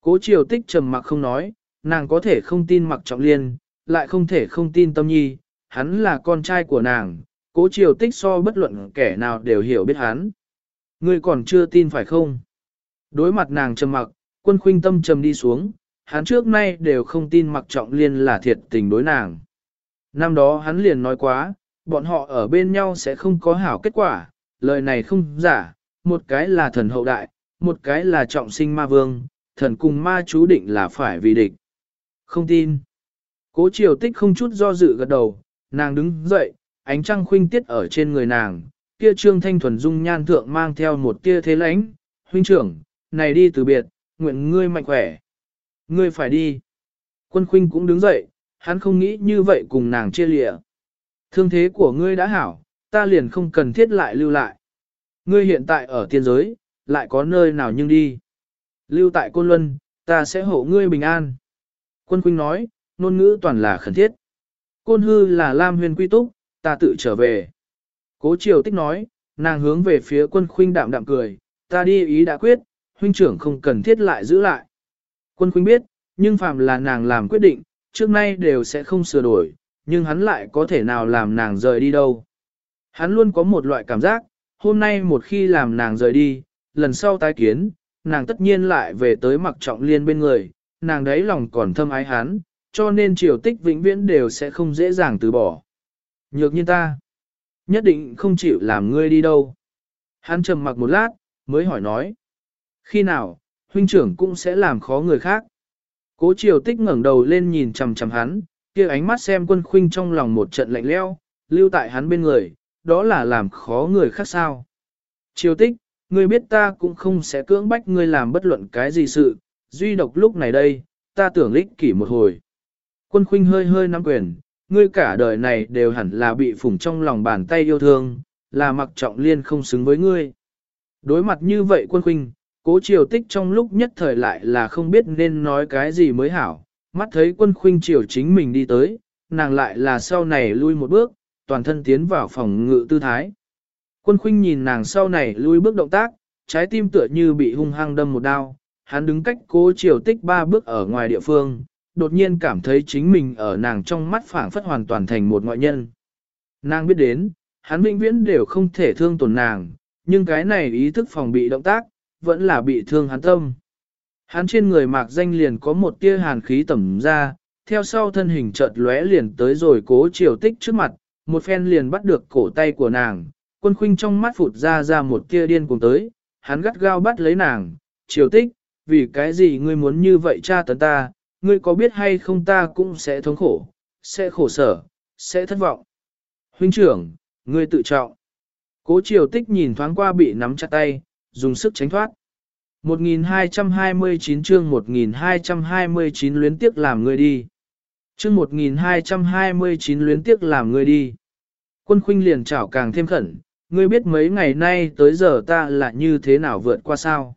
Cố triều tích trầm mặc không nói, nàng có thể không tin mặc trọng liên, lại không thể không tin tâm nhi, hắn là con trai của nàng, cố triều tích so bất luận kẻ nào đều hiểu biết hắn. Ngươi còn chưa tin phải không? Đối mặt nàng trầm mặc, quân khuynh tâm trầm đi xuống, hắn trước nay đều không tin mặc trọng liên là thiệt tình đối nàng. Năm đó hắn liền nói quá, bọn họ ở bên nhau sẽ không có hảo kết quả, lời này không giả, một cái là thần hậu đại, một cái là trọng sinh ma vương, thần cùng ma chú định là phải vì địch. Không tin. Cố triều tích không chút do dự gật đầu, nàng đứng dậy, ánh trăng khuynh tiết ở trên người nàng, kia trương thanh thuần dung nhan thượng mang theo một tia thế lãnh, huynh trưởng, này đi từ biệt, nguyện ngươi mạnh khỏe. Ngươi phải đi. Quân khuynh cũng đứng dậy, hắn không nghĩ như vậy cùng nàng chia lịa. Thương thế của ngươi đã hảo, ta liền không cần thiết lại lưu lại. Ngươi hiện tại ở tiên giới, lại có nơi nào nhưng đi. Lưu tại Côn Luân, ta sẽ hộ ngươi bình an. Quân Khuynh nói, ngôn ngữ toàn là khẩn thiết. Côn hư là Lam huyền quy túc, ta tự trở về. Cố triều tích nói, nàng hướng về phía quân khuynh đạm đạm cười, ta đi ý đã quyết, huynh trưởng không cần thiết lại giữ lại. Quân khuynh biết, nhưng phàm là nàng làm quyết định, trước nay đều sẽ không sửa đổi, nhưng hắn lại có thể nào làm nàng rời đi đâu. Hắn luôn có một loại cảm giác, hôm nay một khi làm nàng rời đi, lần sau tái kiến, nàng tất nhiên lại về tới mặc trọng liên bên người, nàng đấy lòng còn thâm ái hắn, cho nên triều tích vĩnh viễn đều sẽ không dễ dàng từ bỏ. Nhược nhiên ta, nhất định không chịu làm ngươi đi đâu. Hắn trầm mặc một lát, mới hỏi nói. Khi nào, huynh trưởng cũng sẽ làm khó người khác. Cố triều tích ngẩng đầu lên nhìn chằm chằm hắn, kia ánh mắt xem quân khuynh trong lòng một trận lạnh leo, lưu tại hắn bên người, đó là làm khó người khác sao. Triều tích, ngươi biết ta cũng không sẽ cưỡng bách ngươi làm bất luận cái gì sự, duy độc lúc này đây, ta tưởng lích kỷ một hồi. Quân khuynh hơi hơi nắm quyền, ngươi cả đời này đều hẳn là bị phủng trong lòng bàn tay yêu thương, là mặc trọng liên không xứng với ngươi. Đối mặt như vậy quân khuynh, cố triều tích trong lúc nhất thời lại là không biết nên nói cái gì mới hảo, mắt thấy quân khuynh triều chính mình đi tới, nàng lại là sau này lui một bước, toàn thân tiến vào phòng ngự tư thái. Quân khuynh nhìn nàng sau này lui bước động tác, trái tim tựa như bị hung hăng đâm một đao, hắn đứng cách cố triều tích ba bước ở ngoài địa phương, đột nhiên cảm thấy chính mình ở nàng trong mắt phảng phất hoàn toàn thành một ngoại nhân. Nàng biết đến, hắn vĩnh viễn đều không thể thương tổn nàng, nhưng cái này ý thức phòng bị động tác, vẫn là bị thương hắn tâm. Hắn trên người mạc danh liền có một tia hàn khí tẩm ra, theo sau thân hình chợt lóe liền tới rồi cố triều tích trước mặt, một phen liền bắt được cổ tay của nàng, quân khuynh trong mắt phụt ra ra một tia điên cùng tới, hắn gắt gao bắt lấy nàng, triều tích, vì cái gì ngươi muốn như vậy cha tấn ta, ngươi có biết hay không ta cũng sẽ thống khổ, sẽ khổ sở, sẽ thất vọng. Huynh trưởng, ngươi tự trọng. Cố triều tích nhìn thoáng qua bị nắm chặt tay, dùng sức tránh thoát. 1229 chương 1229 luyến tiếc làm người đi. Chương 1229 luyến tiếc làm người đi. Quân khuynh liền chảo càng thêm khẩn, ngươi biết mấy ngày nay tới giờ ta là như thế nào vượt qua sao.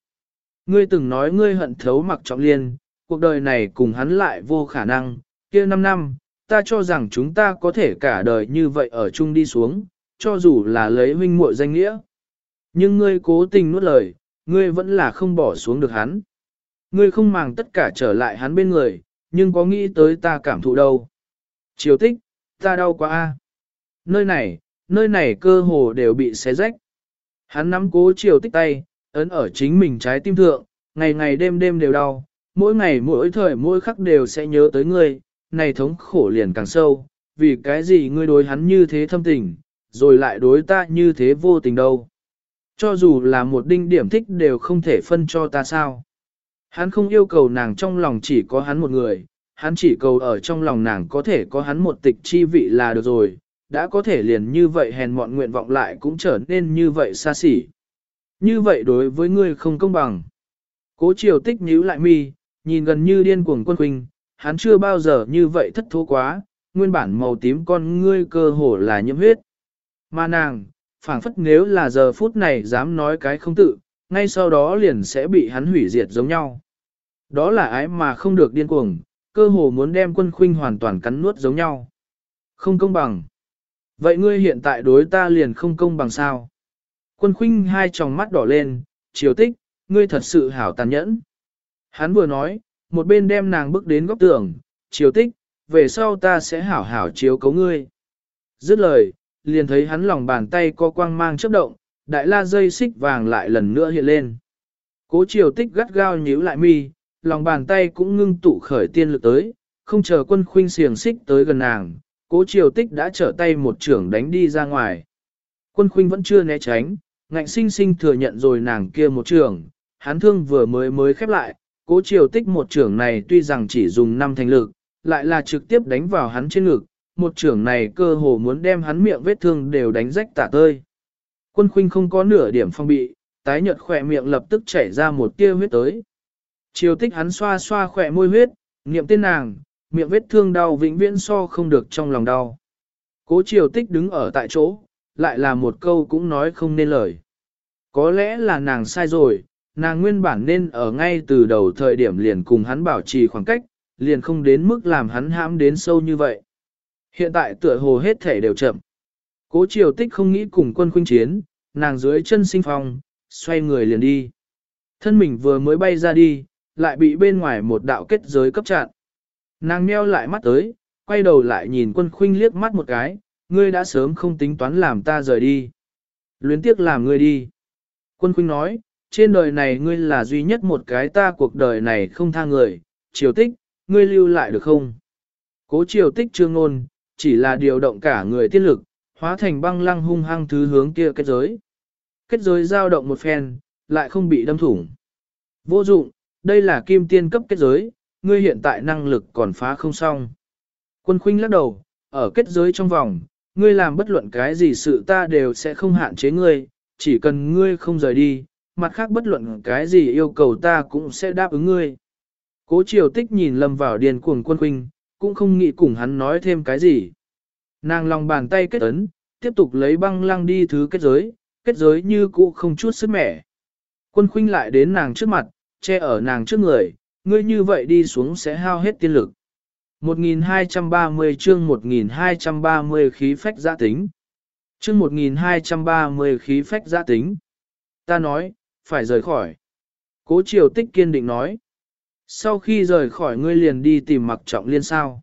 Ngươi từng nói ngươi hận thấu mặc trọng liên, cuộc đời này cùng hắn lại vô khả năng, kia 5 năm, ta cho rằng chúng ta có thể cả đời như vậy ở chung đi xuống, cho dù là lấy huynh muội danh nghĩa. Nhưng ngươi cố tình nuốt lời, ngươi vẫn là không bỏ xuống được hắn. Ngươi không màng tất cả trở lại hắn bên người, nhưng có nghĩ tới ta cảm thụ đâu. Chiều tích, ta đau quá a. Nơi này, nơi này cơ hồ đều bị xé rách. Hắn nắm cố chiều tích tay, ấn ở chính mình trái tim thượng, ngày ngày đêm đêm đều đau, mỗi ngày mỗi thời mỗi khắc đều sẽ nhớ tới ngươi, này thống khổ liền càng sâu, vì cái gì ngươi đối hắn như thế thâm tình, rồi lại đối ta như thế vô tình đâu. Cho dù là một đinh điểm thích đều không thể phân cho ta sao. Hắn không yêu cầu nàng trong lòng chỉ có hắn một người, hắn chỉ cầu ở trong lòng nàng có thể có hắn một tịch chi vị là được rồi, đã có thể liền như vậy hèn mọn nguyện vọng lại cũng trở nên như vậy xa xỉ. Như vậy đối với ngươi không công bằng. Cố triều tích nhíu lại mi, nhìn gần như điên cuồng quân huynh, hắn chưa bao giờ như vậy thất thố quá, nguyên bản màu tím con ngươi cơ hồ là nhiễm huyết. Mà nàng, phảng phất nếu là giờ phút này dám nói cái không tự, ngay sau đó liền sẽ bị hắn hủy diệt giống nhau. Đó là ái mà không được điên cuồng, cơ hồ muốn đem quân khuynh hoàn toàn cắn nuốt giống nhau. Không công bằng. Vậy ngươi hiện tại đối ta liền không công bằng sao? Quân khuynh hai tròng mắt đỏ lên, chiều tích, ngươi thật sự hảo tàn nhẫn. Hắn vừa nói, một bên đem nàng bước đến góc tường, chiều tích, về sau ta sẽ hảo hảo chiếu cấu ngươi. Dứt lời, liền thấy hắn lòng bàn tay có quang mang chớp động, đại la dây xích vàng lại lần nữa hiện lên. Cố triều tích gắt gao nhíu lại mi, lòng bàn tay cũng ngưng tụ khởi tiên lực tới, không chờ quân khuynh xiềng xích tới gần nàng, cố triều tích đã trở tay một trưởng đánh đi ra ngoài. Quân khuynh vẫn chưa né tránh, ngạnh sinh sinh thừa nhận rồi nàng kia một trưởng, hắn thương vừa mới mới khép lại, cố triều tích một trưởng này tuy rằng chỉ dùng năm thành lực, lại là trực tiếp đánh vào hắn trên ngực, một trưởng này cơ hồ muốn đem hắn miệng vết thương đều đánh rách tả tơi. Quân khuynh không có nửa điểm phong bị, tái nhợt khỏe miệng lập tức chảy ra một tia huyết tới. Triều tích hắn xoa xoa khỏe môi huyết, niệm tên nàng, miệng vết thương đau vĩnh viễn so không được trong lòng đau. Cố triều tích đứng ở tại chỗ, lại là một câu cũng nói không nên lời. Có lẽ là nàng sai rồi, nàng nguyên bản nên ở ngay từ đầu thời điểm liền cùng hắn bảo trì khoảng cách, liền không đến mức làm hắn hãm đến sâu như vậy. Hiện tại tựa hồ hết thể đều chậm. Cố triều tích không nghĩ cùng quân khuynh chiến, nàng dưới chân sinh phong, xoay người liền đi. Thân mình vừa mới bay ra đi, lại bị bên ngoài một đạo kết giới cấp chặn. Nàng meo lại mắt tới, quay đầu lại nhìn quân khuynh liếc mắt một cái, ngươi đã sớm không tính toán làm ta rời đi. Luyến tiếc làm ngươi đi. Quân khuynh nói, trên đời này ngươi là duy nhất một cái ta cuộc đời này không tha người, triều tích, ngươi lưu lại được không? Cố triều tích chưa ngôn, chỉ là điều động cả người tiết lực, hóa thành băng lăng hung hăng thứ hướng kia kết giới. Kết giới dao động một phen, lại không bị đâm thủng. Vô dụng, đây là kim tiên cấp kết giới, ngươi hiện tại năng lực còn phá không xong. Quân khuynh lắc đầu, ở kết giới trong vòng, ngươi làm bất luận cái gì sự ta đều sẽ không hạn chế ngươi, chỉ cần ngươi không rời đi, mặt khác bất luận cái gì yêu cầu ta cũng sẽ đáp ứng ngươi. Cố triều tích nhìn lâm vào điền cuồng quân khuynh, cũng không nghĩ cùng hắn nói thêm cái gì. Nàng lòng bàn tay kết ấn, tiếp tục lấy băng lăng đi thứ kết giới, kết giới như cũ không chút sức mẻ. Quân khuynh lại đến nàng trước mặt, che ở nàng trước người, ngươi như vậy đi xuống sẽ hao hết tiên lực. 1230 chương 1230 khí phách giã tính. Chương 1230 khí phách giã tính. Ta nói, phải rời khỏi. Cố triều tích kiên định nói. Sau khi rời khỏi ngươi liền đi tìm mặc trọng liên sao.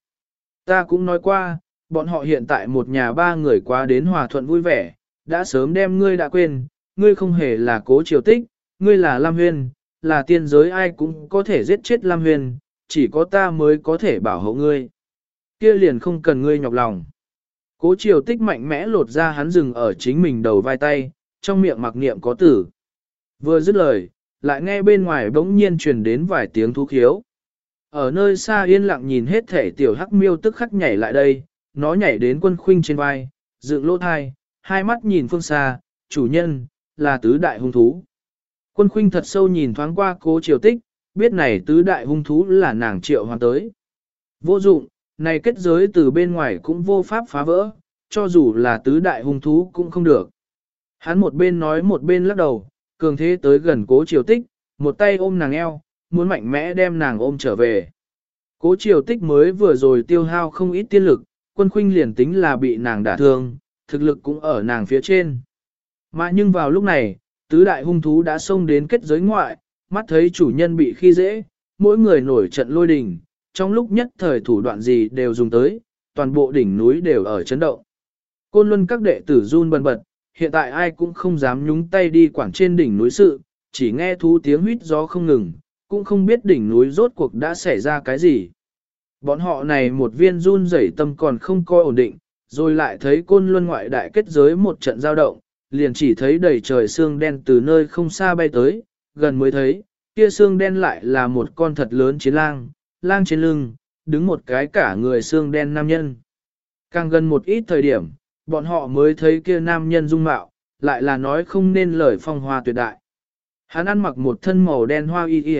Ta cũng nói qua, bọn họ hiện tại một nhà ba người quá đến hòa thuận vui vẻ, đã sớm đem ngươi đã quên, ngươi không hề là cố triều tích, ngươi là Lam Huyên, là tiên giới ai cũng có thể giết chết Lam Huyên, chỉ có ta mới có thể bảo hộ ngươi. Kia liền không cần ngươi nhọc lòng. Cố triều tích mạnh mẽ lột ra hắn dừng ở chính mình đầu vai tay, trong miệng mặc niệm có tử. Vừa dứt lời, lại nghe bên ngoài bỗng nhiên truyền đến vài tiếng thú khiếu. Ở nơi xa yên lặng nhìn hết thể tiểu hắc miêu tức khắc nhảy lại đây, nó nhảy đến quân khuynh trên vai, dựng lỗ thai, hai mắt nhìn phương xa, chủ nhân, là tứ đại hung thú. Quân khuynh thật sâu nhìn thoáng qua cố triều tích, biết này tứ đại hung thú là nàng triệu hoàn tới. Vô dụng, này kết giới từ bên ngoài cũng vô pháp phá vỡ, cho dù là tứ đại hung thú cũng không được. Hắn một bên nói một bên lắc đầu, cường thế tới gần cố triều tích, một tay ôm nàng eo, muốn mạnh mẽ đem nàng ôm trở về. Cố triều tích mới vừa rồi tiêu hao không ít tiên lực, quân khuynh liền tính là bị nàng đả thương, thực lực cũng ở nàng phía trên. Mà nhưng vào lúc này, tứ đại hung thú đã xông đến kết giới ngoại, mắt thấy chủ nhân bị khi dễ, mỗi người nổi trận lôi đình, trong lúc nhất thời thủ đoạn gì đều dùng tới, toàn bộ đỉnh núi đều ở chấn động. Côn luân các đệ tử run bần bật, hiện tại ai cũng không dám nhúng tay đi quảng trên đỉnh núi sự, chỉ nghe thú tiếng huyết gió không ngừng, cũng không biết đỉnh núi rốt cuộc đã xảy ra cái gì. Bọn họ này một viên run rẩy tâm còn không coi ổn định, rồi lại thấy côn luân ngoại đại kết giới một trận giao động, liền chỉ thấy đầy trời xương đen từ nơi không xa bay tới, gần mới thấy, kia xương đen lại là một con thật lớn chiến lang, lang trên lưng, đứng một cái cả người xương đen nam nhân. Càng gần một ít thời điểm, bọn họ mới thấy kia nam nhân dung mạo, lại là nói không nên lời phong hoa tuyệt đại. Hắn ăn mặc một thân màu đen hoa y y,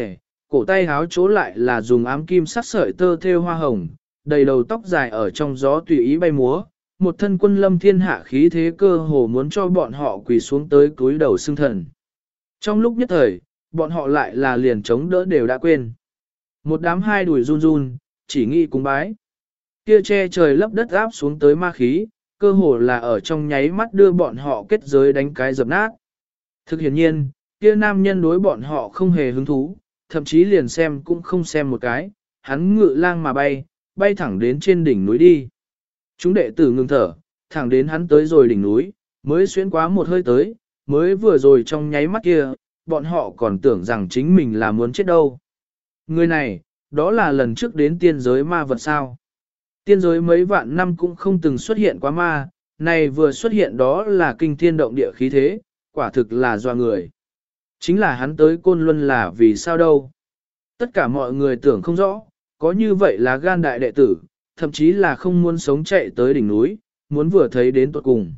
cổ tay háo chỗ lại là dùng ám kim sắc sợi tơ thêu hoa hồng, đầy đầu tóc dài ở trong gió tùy ý bay múa, một thân quân lâm thiên hạ khí thế cơ hồ muốn cho bọn họ quỳ xuống tới cúi đầu xưng thần. Trong lúc nhất thời, bọn họ lại là liền chống đỡ đều đã quên. Một đám hai đuổi run run, chỉ nghĩ cúng bái. Kia che trời lấp đất áp xuống tới ma khí, cơ hồ là ở trong nháy mắt đưa bọn họ kết giới đánh cái dập nát. Thực hiện nhiên, kia nam nhân đối bọn họ không hề hứng thú, thậm chí liền xem cũng không xem một cái, hắn ngự lang mà bay, bay thẳng đến trên đỉnh núi đi. Chúng đệ tử ngừng thở, thẳng đến hắn tới rồi đỉnh núi, mới xuyên quá một hơi tới, mới vừa rồi trong nháy mắt kia, bọn họ còn tưởng rằng chính mình là muốn chết đâu. Người này, đó là lần trước đến tiên giới ma vật sao. Tiên giới mấy vạn năm cũng không từng xuất hiện quá ma, này vừa xuất hiện đó là kinh thiên động địa khí thế, quả thực là do người. Chính là hắn tới côn luân là vì sao đâu. Tất cả mọi người tưởng không rõ, có như vậy là gan đại đệ tử, thậm chí là không muốn sống chạy tới đỉnh núi, muốn vừa thấy đến tuột cùng.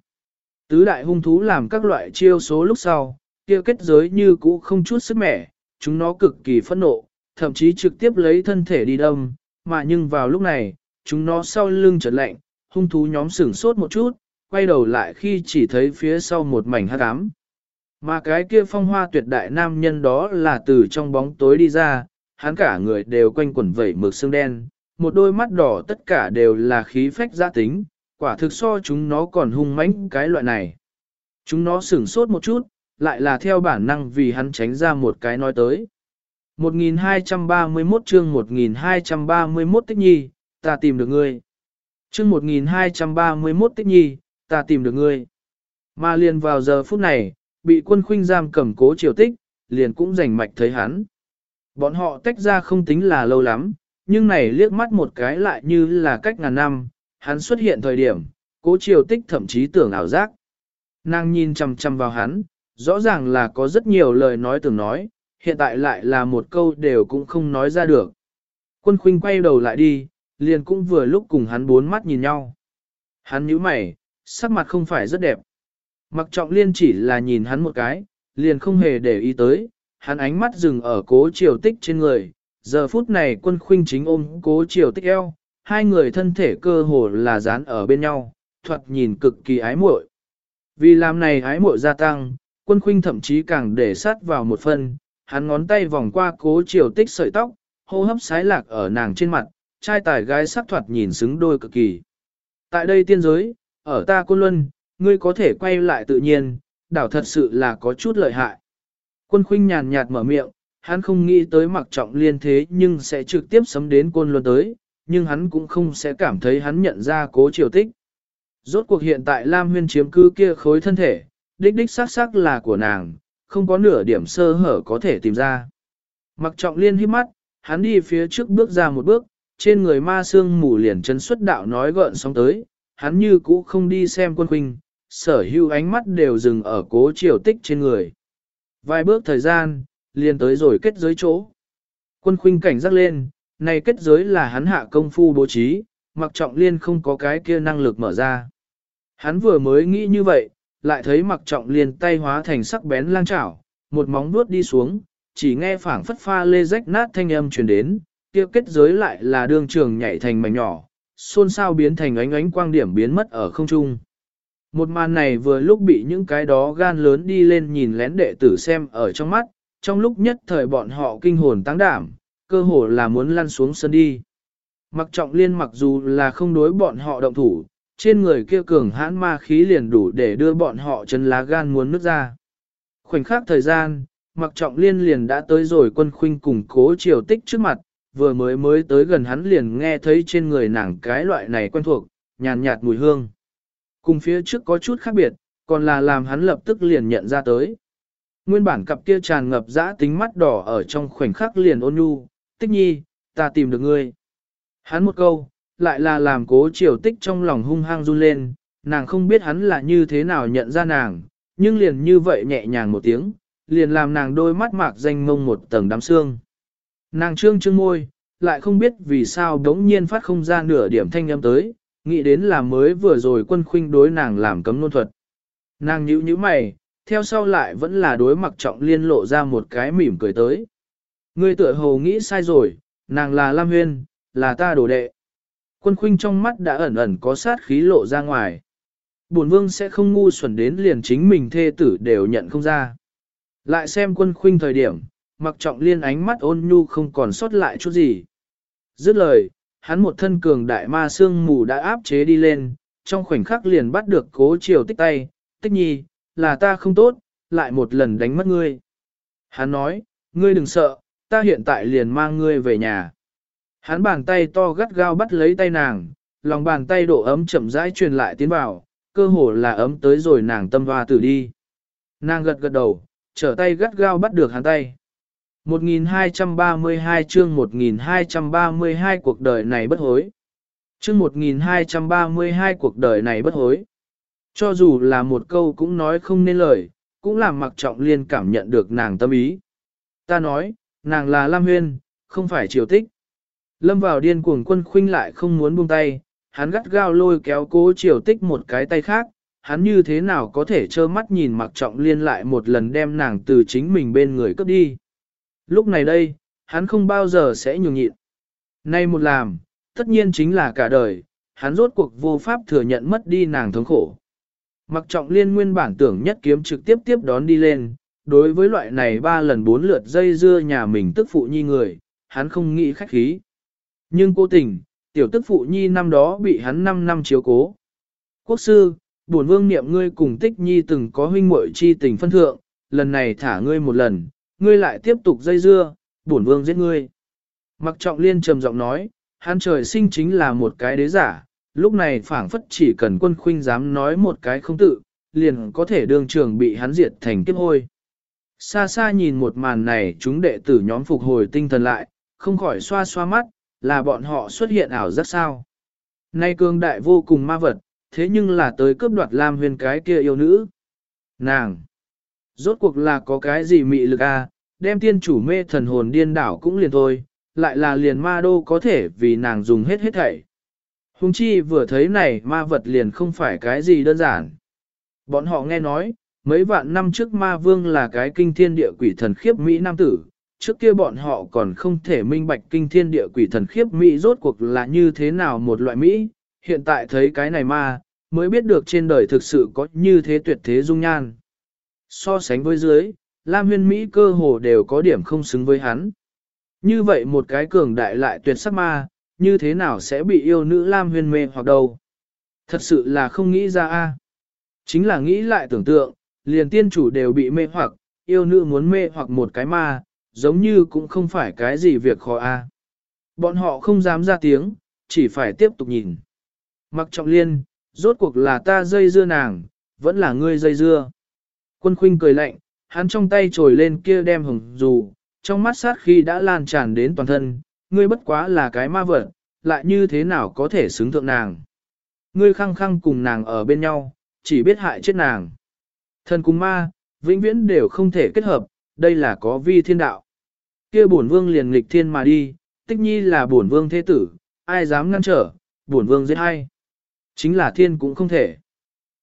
Tứ đại hung thú làm các loại chiêu số lúc sau, kia kết giới như cũ không chút sức mẻ, chúng nó cực kỳ phẫn nộ, thậm chí trực tiếp lấy thân thể đi đâm, mà nhưng vào lúc này, chúng nó sau lưng chợt lạnh, hung thú nhóm sửng sốt một chút, quay đầu lại khi chỉ thấy phía sau một mảnh hắc ám. Mà cái kia phong hoa tuyệt đại nam nhân đó là từ trong bóng tối đi ra, hắn cả người đều quanh quẩn vẩy mực xương đen, một đôi mắt đỏ tất cả đều là khí phách gia tính, quả thực so chúng nó còn hung mãnh cái loại này. Chúng nó sửng sốt một chút, lại là theo bản năng vì hắn tránh ra một cái nói tới. 1231 chương 1231 tích nhi, ta tìm được ngươi. Chương 1231 tích nhi, ta tìm được ngươi. Mà liền vào giờ phút này, bị quân khuynh giam cầm cố triều tích, liền cũng rảnh mạch thấy hắn. Bọn họ tách ra không tính là lâu lắm, nhưng này liếc mắt một cái lại như là cách ngàn năm, hắn xuất hiện thời điểm, cố triều tích thậm chí tưởng ảo giác. Nàng nhìn chằm chằm vào hắn, rõ ràng là có rất nhiều lời nói tưởng nói, hiện tại lại là một câu đều cũng không nói ra được. Quân khuynh quay đầu lại đi, liền cũng vừa lúc cùng hắn bốn mắt nhìn nhau. Hắn nhíu mày, sắc mặt không phải rất đẹp. Mặc trọng liên chỉ là nhìn hắn một cái, liền không hề để ý tới, hắn ánh mắt dừng ở cố triều tích trên người. Giờ phút này quân khuynh chính ôm cố triều tích eo, hai người thân thể cơ hồ là dán ở bên nhau, thoạt nhìn cực kỳ ái muội. Vì làm này ái muội gia tăng, quân khuynh thậm chí càng để sát vào một phần, hắn ngón tay vòng qua cố triều tích sợi tóc, hô hấp sái lạc ở nàng trên mặt, trai tài gái sắc thoạt nhìn xứng đôi cực kỳ. Tại đây tiên giới, ở ta côn luân, ngươi có thể quay lại tự nhiên, đảo thật sự là có chút lợi hại. Quân khuynh nhàn nhạt mở miệng, hắn không nghĩ tới mặc trọng liên thế nhưng sẽ trực tiếp sấm đến côn luân tới, nhưng hắn cũng không sẽ cảm thấy hắn nhận ra cố triều tích. Rốt cuộc hiện tại Lam Huyên chiếm cứ kia khối thân thể, đích đích xác xác là của nàng, không có nửa điểm sơ hở có thể tìm ra. Mặc trọng liên hít mắt, hắn đi phía trước bước ra một bước, trên người ma xương mù liền chân xuất đạo nói gợn sóng tới, hắn như cũ không đi xem quân huynh sở hữu ánh mắt đều dừng ở cố triều tích trên người. Vài bước thời gian, liền tới rồi kết giới chỗ. Quân khuynh cảnh giác lên, này kết giới là hắn hạ công phu bố trí, mặc trọng liên không có cái kia năng lực mở ra. Hắn vừa mới nghĩ như vậy, lại thấy mặc trọng liên tay hóa thành sắc bén lang chảo, một móng vuốt đi xuống, chỉ nghe phảng phất pha lê rách nát thanh âm truyền đến, kia kết giới lại là đường trường nhảy thành mảnh nhỏ, xôn xao biến thành ánh ánh quang điểm biến mất ở không trung. Một màn này vừa lúc bị những cái đó gan lớn đi lên nhìn lén đệ tử xem ở trong mắt, trong lúc nhất thời bọn họ kinh hồn tăng đảm, cơ hồ là muốn lăn xuống sân đi. Mặc trọng liên mặc dù là không đối bọn họ động thủ, trên người kia cường hãn ma khí liền đủ để đưa bọn họ chân lá gan muốn nứt ra. Khoảnh khắc thời gian, mặc trọng liên liền đã tới rồi quân khuynh cùng cố triều tích trước mặt, vừa mới mới tới gần hắn liền nghe thấy trên người nàng cái loại này quen thuộc, nhàn nhạt mùi hương. Cùng phía trước có chút khác biệt, còn là làm hắn lập tức liền nhận ra tới. Nguyên bản cặp kia tràn ngập dã tính mắt đỏ ở trong khoảnh khắc liền ôn nhu, tích nhi, ta tìm được ngươi. Hắn một câu, lại là làm cố triều tích trong lòng hung hăng run lên, nàng không biết hắn là như thế nào nhận ra nàng, nhưng liền như vậy nhẹ nhàng một tiếng, liền làm nàng đôi mắt mạc danh mông một tầng đám xương. Nàng trương trương môi, lại không biết vì sao đống nhiên phát không ra nửa điểm thanh âm tới, nghĩ đến là mới vừa rồi quân khuynh đối nàng làm cấm nôn thuật. Nàng nhíu nhíu mày, theo sau lại vẫn là đối mặc trọng liên lộ ra một cái mỉm cười tới. Ngươi tựa hồ nghĩ sai rồi, nàng là Lam Huyên, là ta đồ đệ. Quân khuynh trong mắt đã ẩn ẩn có sát khí lộ ra ngoài. Bổn vương sẽ không ngu xuẩn đến liền chính mình thê tử đều nhận không ra. Lại xem quân khuynh thời điểm, mặc trọng liên ánh mắt ôn nhu không còn sót lại chút gì. Dứt lời, hắn một thân cường đại ma xương mù đã áp chế đi lên, trong khoảnh khắc liền bắt được cố chiều tích tay, tích nhi, là ta không tốt, lại một lần đánh mất ngươi. Hắn nói, ngươi đừng sợ, ta hiện tại liền mang ngươi về nhà. Hắn bàn tay to gắt gao bắt lấy tay nàng, lòng bàn tay độ ấm chậm rãi truyền lại tiến vào, cơ hồ là ấm tới rồi nàng tâm hoa tử đi. Nàng gật gật đầu, trở tay gắt gao bắt được hắn tay. 1232 chương 1232 cuộc đời này bất hối. Chương 1232 cuộc đời này bất hối. Cho dù là một câu cũng nói không nên lời, cũng làm mặc trọng liên cảm nhận được nàng tâm ý. Ta nói, nàng là Lam Huyên, không phải triều tích. Lâm vào điên cuồng quân khuynh lại không muốn buông tay, hắn gắt gao lôi kéo cố triều tích một cái tay khác, hắn như thế nào có thể trơ mắt nhìn mặc trọng liên lại một lần đem nàng từ chính mình bên người cướp đi. Lúc này đây, hắn không bao giờ sẽ nhường nhịn. Nay một làm, tất nhiên chính là cả đời, hắn rốt cuộc vô pháp thừa nhận mất đi nàng thống khổ. Mặc trọng liên nguyên bản tưởng nhất kiếm trực tiếp tiếp đón đi lên, đối với loại này ba lần bốn lượt dây dưa nhà mình tức phụ nhi người, hắn không nghĩ khách khí. Nhưng cố tình, tiểu tức phụ nhi năm đó bị hắn 5 năm chiếu cố. Quốc sư, bổn vương niệm ngươi cùng tích nhi từng có huynh muội chi tình phân thượng, lần này thả ngươi một lần, ngươi lại tiếp tục dây dưa, bổn vương giết ngươi. Mặc trọng liên trầm giọng nói, hắn trời sinh chính là một cái đế giả, lúc này phảng phất chỉ cần quân khuynh dám nói một cái không tự, liền có thể đương trường bị hắn diệt thành kiếp hôi. Xa xa nhìn một màn này chúng đệ tử nhóm phục hồi tinh thần lại, không khỏi xoa xoa mắt, là bọn họ xuất hiện ảo rất sao. Nay cương đại vô cùng ma vật, thế nhưng là tới cướp đoạt Lam huyền cái kia yêu nữ. Nàng! Rốt cuộc là có cái gì mị lực a? À? đem tiên chủ mê thần hồn điên đảo cũng liền thôi, lại là liền ma đô có thể vì nàng dùng hết hết thảy. Hùng chi vừa thấy này ma vật liền không phải cái gì đơn giản. Bọn họ nghe nói, mấy vạn năm trước ma vương là cái kinh thiên địa quỷ thần khiếp Mỹ Nam tử, trước kia bọn họ còn không thể minh bạch kinh thiên địa quỷ thần khiếp Mỹ rốt cuộc là như thế nào một loại Mỹ, hiện tại thấy cái này ma, mới biết được trên đời thực sự có như thế tuyệt thế dung nhan. So sánh với dưới, Lam huyên Mỹ cơ hồ đều có điểm không xứng với hắn. Như vậy một cái cường đại lại tuyệt sắc ma, như thế nào sẽ bị yêu nữ Lam huyên mê hoặc đâu? Thật sự là không nghĩ ra a. Chính là nghĩ lại tưởng tượng, liền tiên chủ đều bị mê hoặc, yêu nữ muốn mê hoặc một cái ma, giống như cũng không phải cái gì việc khó a. Bọn họ không dám ra tiếng, chỉ phải tiếp tục nhìn. Mặc trọng liên, rốt cuộc là ta dây dưa nàng, vẫn là ngươi dây dưa. Quân khuynh cười lạnh, hắn trong tay trồi lên kia đem hồng dù, trong mắt sát khi đã lan tràn đến toàn thân, ngươi bất quá là cái ma vật, lại như thế nào có thể xứng thượng nàng. Ngươi khăng khăng cùng nàng ở bên nhau, chỉ biết hại chết nàng. Thần cùng ma, vĩnh viễn đều không thể kết hợp, đây là có vi thiên đạo. kia bổn vương liền nghịch thiên mà đi, tích nhi là bổn vương thế tử, ai dám ngăn trở, bổn vương giết hay. Chính là thiên cũng không thể.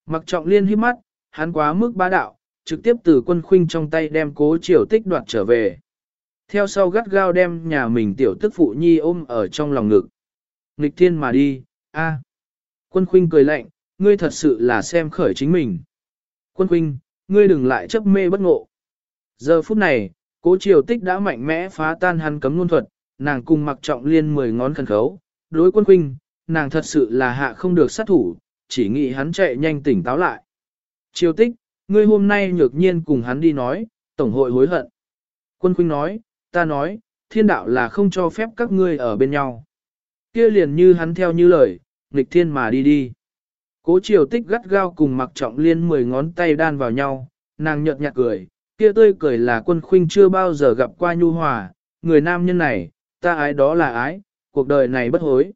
Mặc trọng liên hiếp mắt, hắn quá mức bá đạo, trực tiếp từ quân khuynh trong tay đem cố triều tích đoạt trở về. Theo sau gắt gao đem nhà mình tiểu tức phụ nhi ôm ở trong lòng ngực. Nghịch thiên mà đi, a. Quân khuynh cười lạnh, ngươi thật sự là xem khởi chính mình. Quân khuynh, ngươi đừng lại chấp mê bất ngộ. Giờ phút này, cố triều tích đã mạnh mẽ phá tan hắn cấm luân thuật, nàng cùng mặc trọng liên mười ngón khẩn khấu. Đối quân khuynh, nàng thật sự là hạ không được sát thủ, chỉ nghĩ hắn chạy nhanh tỉnh táo lại. Triều tích, ngươi hôm nay nhược nhiên cùng hắn đi nói, tổng hội hối hận. Quân khuynh nói, ta nói, thiên đạo là không cho phép các ngươi ở bên nhau. Kia liền như hắn theo như lời, nghịch thiên mà đi đi. Cố triều tích gắt gao cùng mặc trọng liên mười ngón tay đan vào nhau, nàng nhợt nhạt cười, kia tươi cười là quân khuynh chưa bao giờ gặp qua nhu hòa, người nam nhân này, ta ái đó là ái, cuộc đời này bất hối.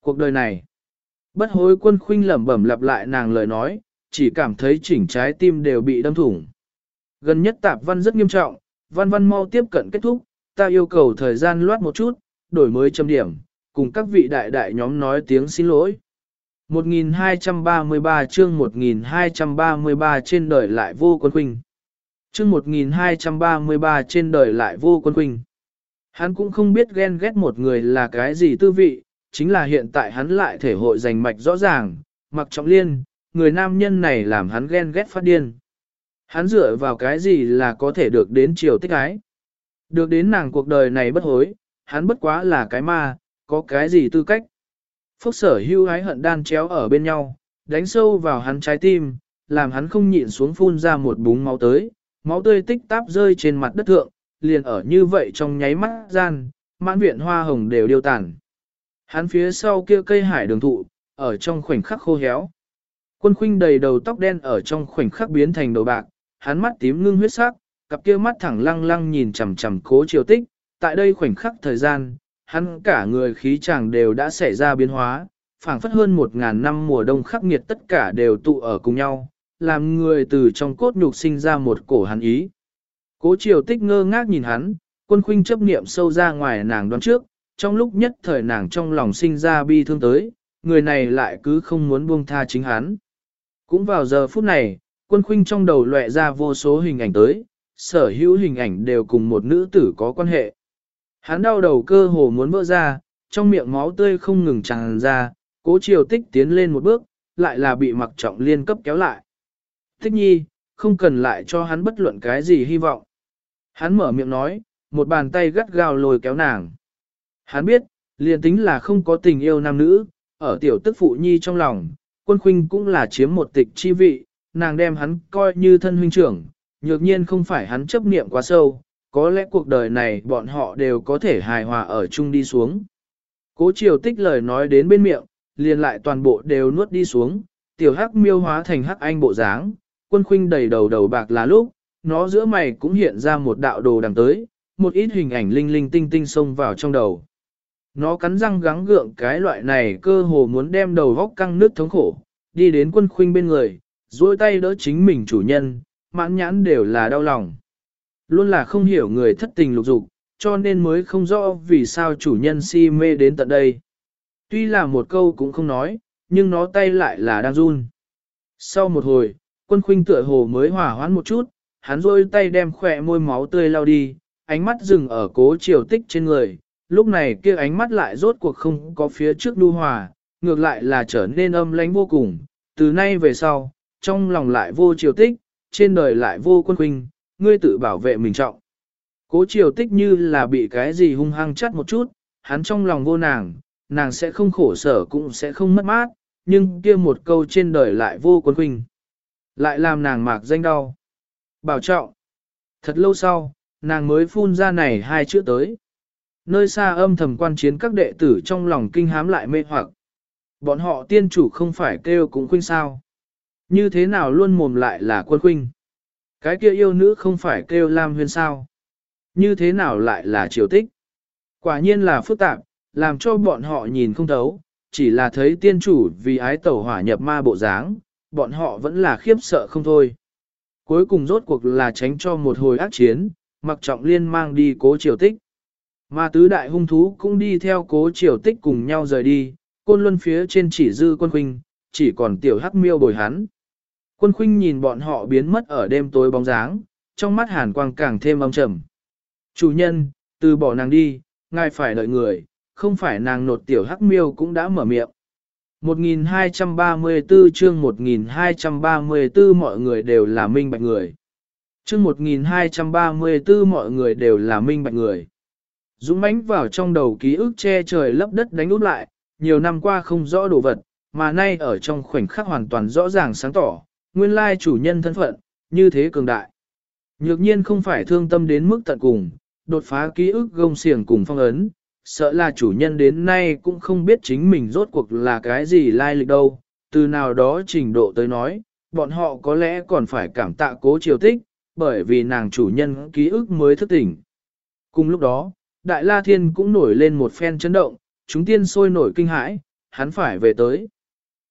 Cuộc đời này, bất hối quân khuynh lẩm bẩm lặp lại nàng lời nói, chỉ cảm thấy chỉnh trái tim đều bị đâm thủng. Gần nhất tạp văn rất nghiêm trọng, văn văn mau tiếp cận kết thúc, ta yêu cầu thời gian loát một chút, đổi mới chấm điểm, cùng các vị đại đại nhóm nói tiếng xin lỗi. 1233 chương 1233 trên đời lại vô quân khuynh. Chương 1233 trên đời lại vô quân khuynh. Hắn cũng không biết ghen ghét một người là cái gì tư vị, chính là hiện tại hắn lại thể hội giành mạch rõ ràng, mặc trọng liên, người nam nhân này làm hắn ghen ghét phát điên. Hắn dựa vào cái gì là có thể được đến chiều tích ái. Được đến nàng cuộc đời này bất hối, hắn bất quá là cái ma, có cái gì tư cách. Phúc sở hưu ái hận đan chéo ở bên nhau, đánh sâu vào hắn trái tim, làm hắn không nhịn xuống phun ra một búng máu tới, máu tươi tích táp rơi trên mặt đất thượng, liền ở như vậy trong nháy mắt gian, mãn viện hoa hồng đều điêu tàn. Hắn phía sau kia cây hải đường thụ, ở trong khoảnh khắc khô héo. Quân khuynh đầy đầu tóc đen ở trong khoảnh khắc biến thành đầu bạc, hắn mắt tím ngưng huyết sắc, cặp kia mắt thẳng lăng lăng nhìn chằm chằm cố triều tích, tại đây khoảnh khắc thời gian, hắn cả người khí chàng đều đã xảy ra biến hóa, phảng phất hơn một ngàn năm mùa đông khắc nghiệt tất cả đều tụ ở cùng nhau, làm người từ trong cốt nhục sinh ra một cổ hắn ý. Cố triều tích ngơ ngác nhìn hắn, quân khuynh chấp niệm sâu ra ngoài nàng đoán trước, trong lúc nhất thời nàng trong lòng sinh ra bi thương tới, người này lại cứ không muốn buông tha chính hắn. Cũng vào giờ phút này, quân khuynh trong đầu lệ ra vô số hình ảnh tới, sở hữu hình ảnh đều cùng một nữ tử có quan hệ. Hắn đau đầu cơ hồ muốn vỡ ra, trong miệng máu tươi không ngừng tràn ra, cố triều tích tiến lên một bước, lại là bị mặc trọng liên cấp kéo lại. Tích nhi, không cần lại cho hắn bất luận cái gì hy vọng. Hắn mở miệng nói, một bàn tay gắt gao lôi kéo nàng. Hắn biết, liền tính là không có tình yêu nam nữ, ở tiểu tức phụ nhi trong lòng, quân khuynh cũng là chiếm một tịch chi vị, nàng đem hắn coi như thân huynh trưởng, nhược nhiên không phải hắn chấp niệm quá sâu, có lẽ cuộc đời này bọn họ đều có thể hài hòa ở chung đi xuống. Cố triều tích lời nói đến bên miệng, liền lại toàn bộ đều nuốt đi xuống, tiểu hắc miêu hóa thành hắc anh bộ dáng, quân khuynh đầy đầu đầu bạc là lúc, nó giữa mày cũng hiện ra một đạo đồ đằng tới, một ít hình ảnh linh linh tinh tinh xông vào trong đầu. Nó cắn răng gắng gượng cái loại này cơ hồ muốn đem đầu vóc căng nước thống khổ, đi đến quân khuynh bên người, duỗi tay đỡ chính mình chủ nhân, mãn nhãn đều là đau lòng. Luôn là không hiểu người thất tình lục dục, cho nên mới không rõ vì sao chủ nhân si mê đến tận đây. Tuy là một câu cũng không nói, nhưng nó tay lại là đang run. Sau một hồi, quân khuynh tựa hồ mới hỏa hoãn một chút, hắn rôi tay đem khỏe môi máu tươi lao đi, ánh mắt dừng ở cố triều tích trên người, lúc này kia ánh mắt lại rốt cuộc không có phía trước đu hòa, ngược lại là trở nên âm lánh vô cùng, từ nay về sau, trong lòng lại vô triều tích, trên đời lại vô quân huynh, ngươi tự bảo vệ mình trọng. Cố triều tích như là bị cái gì hung hăng chắt một chút, hắn trong lòng vô nàng, nàng sẽ không khổ sở cũng sẽ không mất mát, nhưng kia một câu trên đời lại vô quân huynh. Lại làm nàng mạc danh đau. Bảo trọng. Thật lâu sau, nàng mới phun ra này hai chữ tới. Nơi xa âm thầm quan chiến các đệ tử trong lòng kinh hám lại mê hoặc. Bọn họ tiên chủ không phải kêu cũng khuynh sao. Như thế nào luôn mồm lại là quân khuynh. Cái kia yêu nữ không phải kêu Lam Huyên sao. Như thế nào lại là triều tích. Quả nhiên là phức tạp, làm cho bọn họ nhìn không thấu, chỉ là thấy tiên chủ vì ái tẩu hỏa nhập ma bộ dáng, bọn họ vẫn là khiếp sợ không thôi. Cuối cùng rốt cuộc là tránh cho một hồi ác chiến, mặc trọng liên mang đi cố triều tích. Mà tứ đại hung thú cũng đi theo cố triều tích cùng nhau rời đi, côn luân phía trên chỉ dư quân khuynh, chỉ còn tiểu hắc miêu bồi hắn. Quân khuynh nhìn bọn họ biến mất ở đêm tối bóng dáng, trong mắt hàn quang càng thêm âm trầm. Chủ nhân, từ bỏ nàng đi, ngài phải đợi người, không phải nàng nột tiểu hắc miêu cũng đã mở miệng. 1234 chương 1234 mọi người đều là minh bạch người. Chương 1234 mọi người đều là minh bạch người. Dũng mãnh vào trong đầu ký ức che trời lấp đất đánh út lại, nhiều năm qua không rõ đồ vật, mà nay ở trong khoảnh khắc hoàn toàn rõ ràng sáng tỏ, nguyên lai chủ nhân thân phận, như thế cường đại. Nhược nhiên không phải thương tâm đến mức tận cùng, đột phá ký ức gông xiềng cùng phong ấn, sợ là chủ nhân đến nay cũng không biết chính mình rốt cuộc là cái gì lai lịch đâu, từ nào đó trình độ tới nói, bọn họ có lẽ còn phải cảm tạ cố triều tích, bởi vì nàng chủ nhân ký ức mới thức tỉnh. Cùng lúc đó, Đại La Thiên cũng nổi lên một phen chấn động, chúng tiên sôi nổi kinh hãi, hắn phải về tới.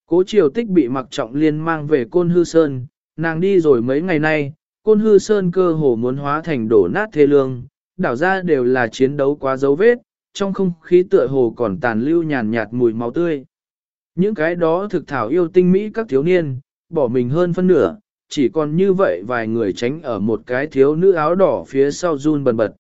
Cố triều tích bị mặc trọng liên mang về Côn Hư Sơn, nàng đi rồi mấy ngày nay, Côn Hư Sơn cơ hồ muốn hóa thành đổ nát thê lương, đảo ra đều là chiến đấu quá dấu vết, trong không khí tựa hồ còn tàn lưu nhàn nhạt mùi máu tươi. Những cái đó thực thảo yêu tinh mỹ các thiếu niên, bỏ mình hơn phân nửa, chỉ còn như vậy vài người tránh ở một cái thiếu nữ áo đỏ phía sau run bần bật.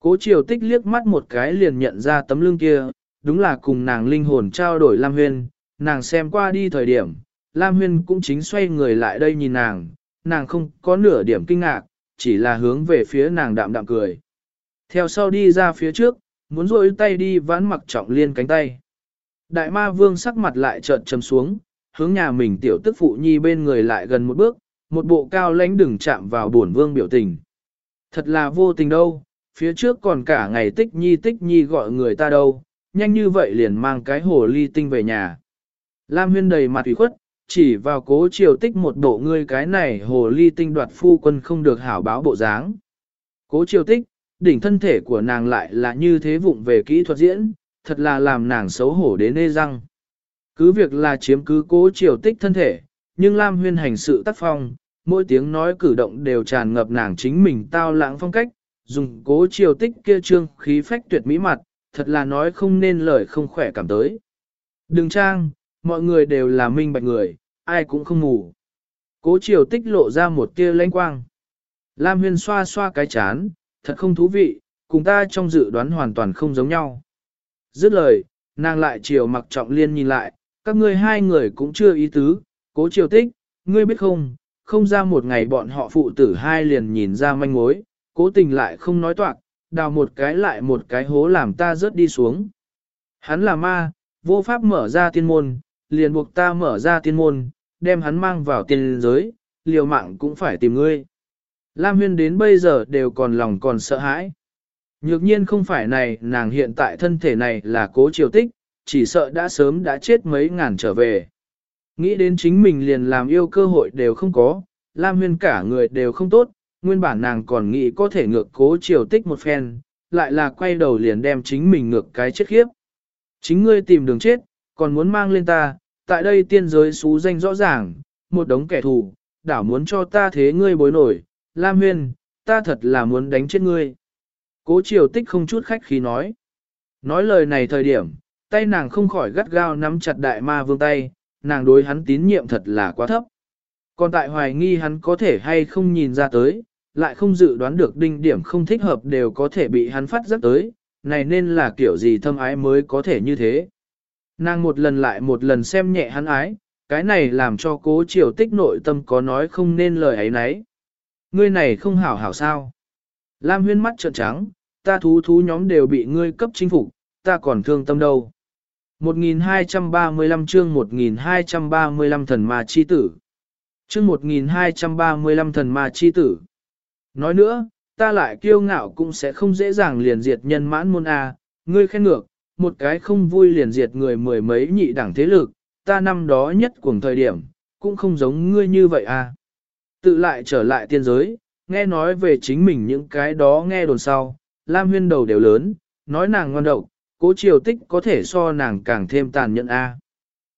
Cố triều tích liếc mắt một cái liền nhận ra tấm lưng kia, đúng là cùng nàng linh hồn trao đổi Lam Huyên, nàng xem qua đi thời điểm, Lam Huyên cũng chính xoay người lại đây nhìn nàng, nàng không có nửa điểm kinh ngạc, chỉ là hướng về phía nàng đạm đạm cười. Theo sau đi ra phía trước, muốn rôi tay đi vãn mặc trọng liên cánh tay. Đại ma vương sắc mặt lại chợt trầm xuống, hướng nhà mình tiểu tức phụ nhi bên người lại gần một bước, một bộ cao lãnh đừng chạm vào bổn vương biểu tình. Thật là vô tình đâu, phía trước còn cả ngày tích nhi tích nhi gọi người ta đâu, nhanh như vậy liền mang cái hồ ly tinh về nhà. Lam huyên đầy mặt ủy khuất, chỉ vào cố triều tích một bộ ngươi cái này hồ ly tinh đoạt phu quân không được hảo báo bộ dáng. Cố triều tích, đỉnh thân thể của nàng lại là như thế vụng về kỹ thuật diễn, thật là làm nàng xấu hổ đến nê răng. Cứ việc là chiếm cứ cố triều tích thân thể, nhưng Lam huyên hành sự tác phong, mỗi tiếng nói cử động đều tràn ngập nàng chính mình tao lãng phong cách, dùng cố triều tích kia trương khí phách tuyệt mỹ mặt, thật là nói không nên lời không khỏe cảm tới. Đừng trang, mọi người đều là minh bạch người, ai cũng không ngủ. Cố triều tích lộ ra một tia lãnh quang. Lam huyên xoa xoa cái chán, thật không thú vị, cùng ta trong dự đoán hoàn toàn không giống nhau. Dứt lời, nàng lại chiều mặc trọng liên nhìn lại, các ngươi hai người cũng chưa ý tứ, cố triều tích, ngươi biết không, không ra một ngày bọn họ phụ tử hai liền nhìn ra manh mối, cố tình lại không nói toạc, đào một cái lại một cái hố làm ta rớt đi xuống. Hắn là ma, vô pháp mở ra tiên môn, liền buộc ta mở ra tiên môn, đem hắn mang vào tiên giới, liều mạng cũng phải tìm ngươi. Lam Huyên đến bây giờ đều còn lòng còn sợ hãi. Nhược nhiên không phải này, nàng hiện tại thân thể này là cố triều tích, chỉ sợ đã sớm đã chết mấy ngàn trở về. Nghĩ đến chính mình liền làm yêu cơ hội đều không có, Lam Huyên cả người đều không tốt, nguyên bản nàng còn nghĩ có thể ngược cố chiều tích một phen, lại là quay đầu liền đem chính mình ngược cái chết khiếp. Chính ngươi tìm đường chết, còn muốn mang lên ta, tại đây tiên giới xú danh rõ ràng, một đống kẻ thù, đảo muốn cho ta thế ngươi bối nổi, Lam Huyên, ta thật là muốn đánh chết ngươi. Cố triều tích không chút khách khí nói. Nói lời này thời điểm, tay nàng không khỏi gắt gao nắm chặt đại ma vương tay, nàng đối hắn tín nhiệm thật là quá thấp. Còn tại hoài nghi hắn có thể hay không nhìn ra tới, lại không dự đoán được đinh điểm không thích hợp đều có thể bị hắn phát giác tới, này nên là kiểu gì thâm ái mới có thể như thế. Nàng một lần lại một lần xem nhẹ hắn ái, cái này làm cho cố triều tích nội tâm có nói không nên lời ấy nấy. Ngươi này không hảo hảo sao. Lam huyên mắt trợn trắng, ta thú thú nhóm đều bị ngươi cấp chính phục, ta còn thương tâm đâu. 1235 chương 1235 thần ma chi tử. Chương 1235 thần ma chi tử. Nói nữa, ta lại kiêu ngạo cũng sẽ không dễ dàng liền diệt nhân mãn môn A, ngươi khen ngược, một cái không vui liền diệt người mười mấy nhị đẳng thế lực, ta năm đó nhất cùng thời điểm, cũng không giống ngươi như vậy A. Tự lại trở lại tiên giới, nghe nói về chính mình những cái đó nghe đồn sau, Lam huyên đầu đều lớn, nói nàng ngon độc, cố triều tích có thể so nàng càng thêm tàn nhẫn A.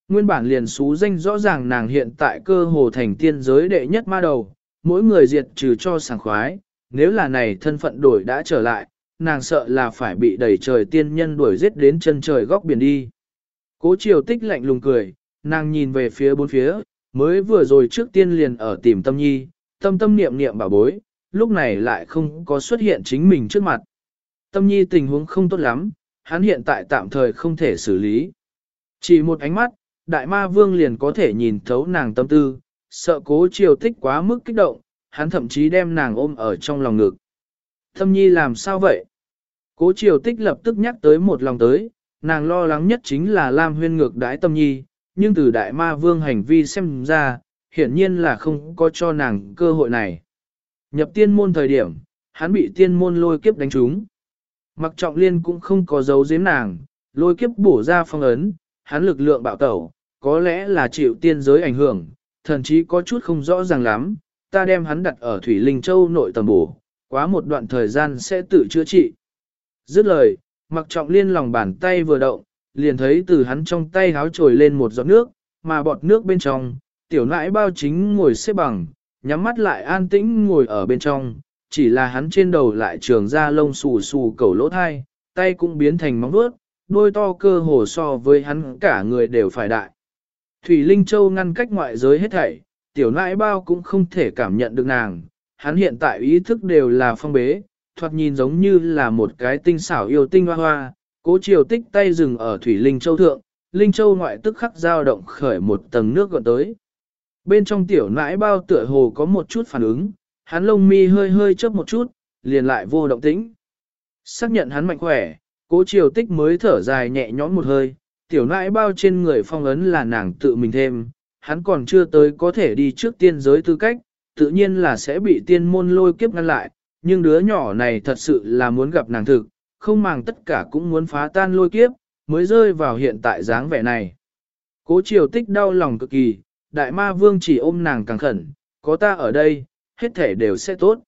Nguyên bản liền xú danh rõ ràng nàng hiện tại cơ hồ thành tiên giới đệ nhất ma đầu, mỗi người diệt trừ cho sảng khoái, nếu là này thân phận đổi đã trở lại, nàng sợ là phải bị đẩy trời tiên nhân đuổi giết đến chân trời góc biển đi. Cố triều tích lạnh lùng cười, nàng nhìn về phía bốn phía, mới vừa rồi trước tiên liền ở tìm tâm nhi, tâm tâm niệm niệm bảo bối, lúc này lại không có xuất hiện chính mình trước mặt. Tâm nhi tình huống không tốt lắm, hắn hiện tại tạm thời không thể xử lý. Chỉ một ánh mắt, đại ma vương liền có thể nhìn thấu nàng tâm tư, sợ cố triều tích quá mức kích động, hắn thậm chí đem nàng ôm ở trong lòng ngực. Thâm nhi làm sao vậy? Cố triều tích lập tức nhắc tới một lòng tới, nàng lo lắng nhất chính là Lam huyên ngược đái tâm nhi, nhưng từ đại ma vương hành vi xem ra, hiển nhiên là không có cho nàng cơ hội này. Nhập tiên môn thời điểm, hắn bị tiên môn lôi kiếp đánh trúng. Mặc trọng liên cũng không có dấu giếm nàng, lôi kiếp bổ ra phong ấn, hắn lực lượng bạo tẩu, có lẽ là chịu tiên giới ảnh hưởng, thần chí có chút không rõ ràng lắm, ta đem hắn đặt ở Thủy Linh Châu nội tầm bổ, quá một đoạn thời gian sẽ tự chữa trị. Dứt lời, mặc trọng liên lòng bàn tay vừa động, liền thấy từ hắn trong tay háo trồi lên một giọt nước, mà bọt nước bên trong, tiểu nãi bao chính ngồi xếp bằng, nhắm mắt lại an tĩnh ngồi ở bên trong, chỉ là hắn trên đầu lại trường ra lông xù xù cẩu lỗ thai, tay cũng biến thành móng vuốt, đôi to cơ hồ so với hắn cả người đều phải đại. Thủy Linh Châu ngăn cách ngoại giới hết thảy, tiểu nãi bao cũng không thể cảm nhận được nàng, hắn hiện tại ý thức đều là phong bế, thoạt nhìn giống như là một cái tinh xảo yêu tinh hoa hoa, cố chiều tích tay dừng ở Thủy Linh Châu thượng, Linh Châu ngoại tức khắc dao động khởi một tầng nước gọn tới. Bên trong tiểu nãi bao tựa hồ có một chút phản ứng, hắn lông mi hơi hơi chớp một chút, liền lại vô động tĩnh. Xác nhận hắn mạnh khỏe, cố triều tích mới thở dài nhẹ nhõm một hơi, tiểu nãi bao trên người phong ấn là nàng tự mình thêm, hắn còn chưa tới có thể đi trước tiên giới tư cách, tự nhiên là sẽ bị tiên môn lôi kiếp ngăn lại, nhưng đứa nhỏ này thật sự là muốn gặp nàng thực, không màng tất cả cũng muốn phá tan lôi kiếp, mới rơi vào hiện tại dáng vẻ này. Cố triều tích đau lòng cực kỳ, đại ma vương chỉ ôm nàng càng khẩn, có ta ở đây, hết thể đều sẽ tốt.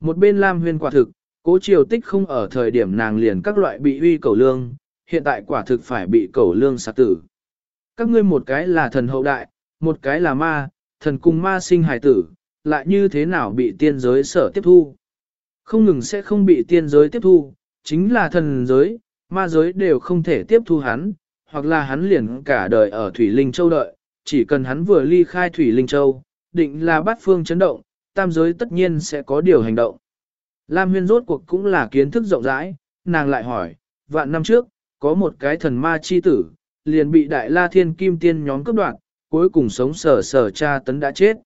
Một bên Lam Huyên quả thực, cố triều tích không ở thời điểm nàng liền các loại bị uy cầu lương, hiện tại quả thực phải bị cẩu lương sát tử. Các ngươi một cái là thần hậu đại, một cái là ma, thần cùng ma sinh hài tử, lại như thế nào bị tiên giới sở tiếp thu. Không ngừng sẽ không bị tiên giới tiếp thu, chính là thần giới, ma giới đều không thể tiếp thu hắn, hoặc là hắn liền cả đời ở Thủy Linh Châu đợi, chỉ cần hắn vừa ly khai Thủy Linh Châu, định là bát phương chấn động, tam giới tất nhiên sẽ có điều hành động. Lam huyên rốt cuộc cũng là kiến thức rộng rãi, nàng lại hỏi, vạn năm trước, có một cái thần ma chi tử, liền bị đại la thiên kim tiên nhóm cướp đoạt, cuối cùng sống sở sở cha tấn đã chết.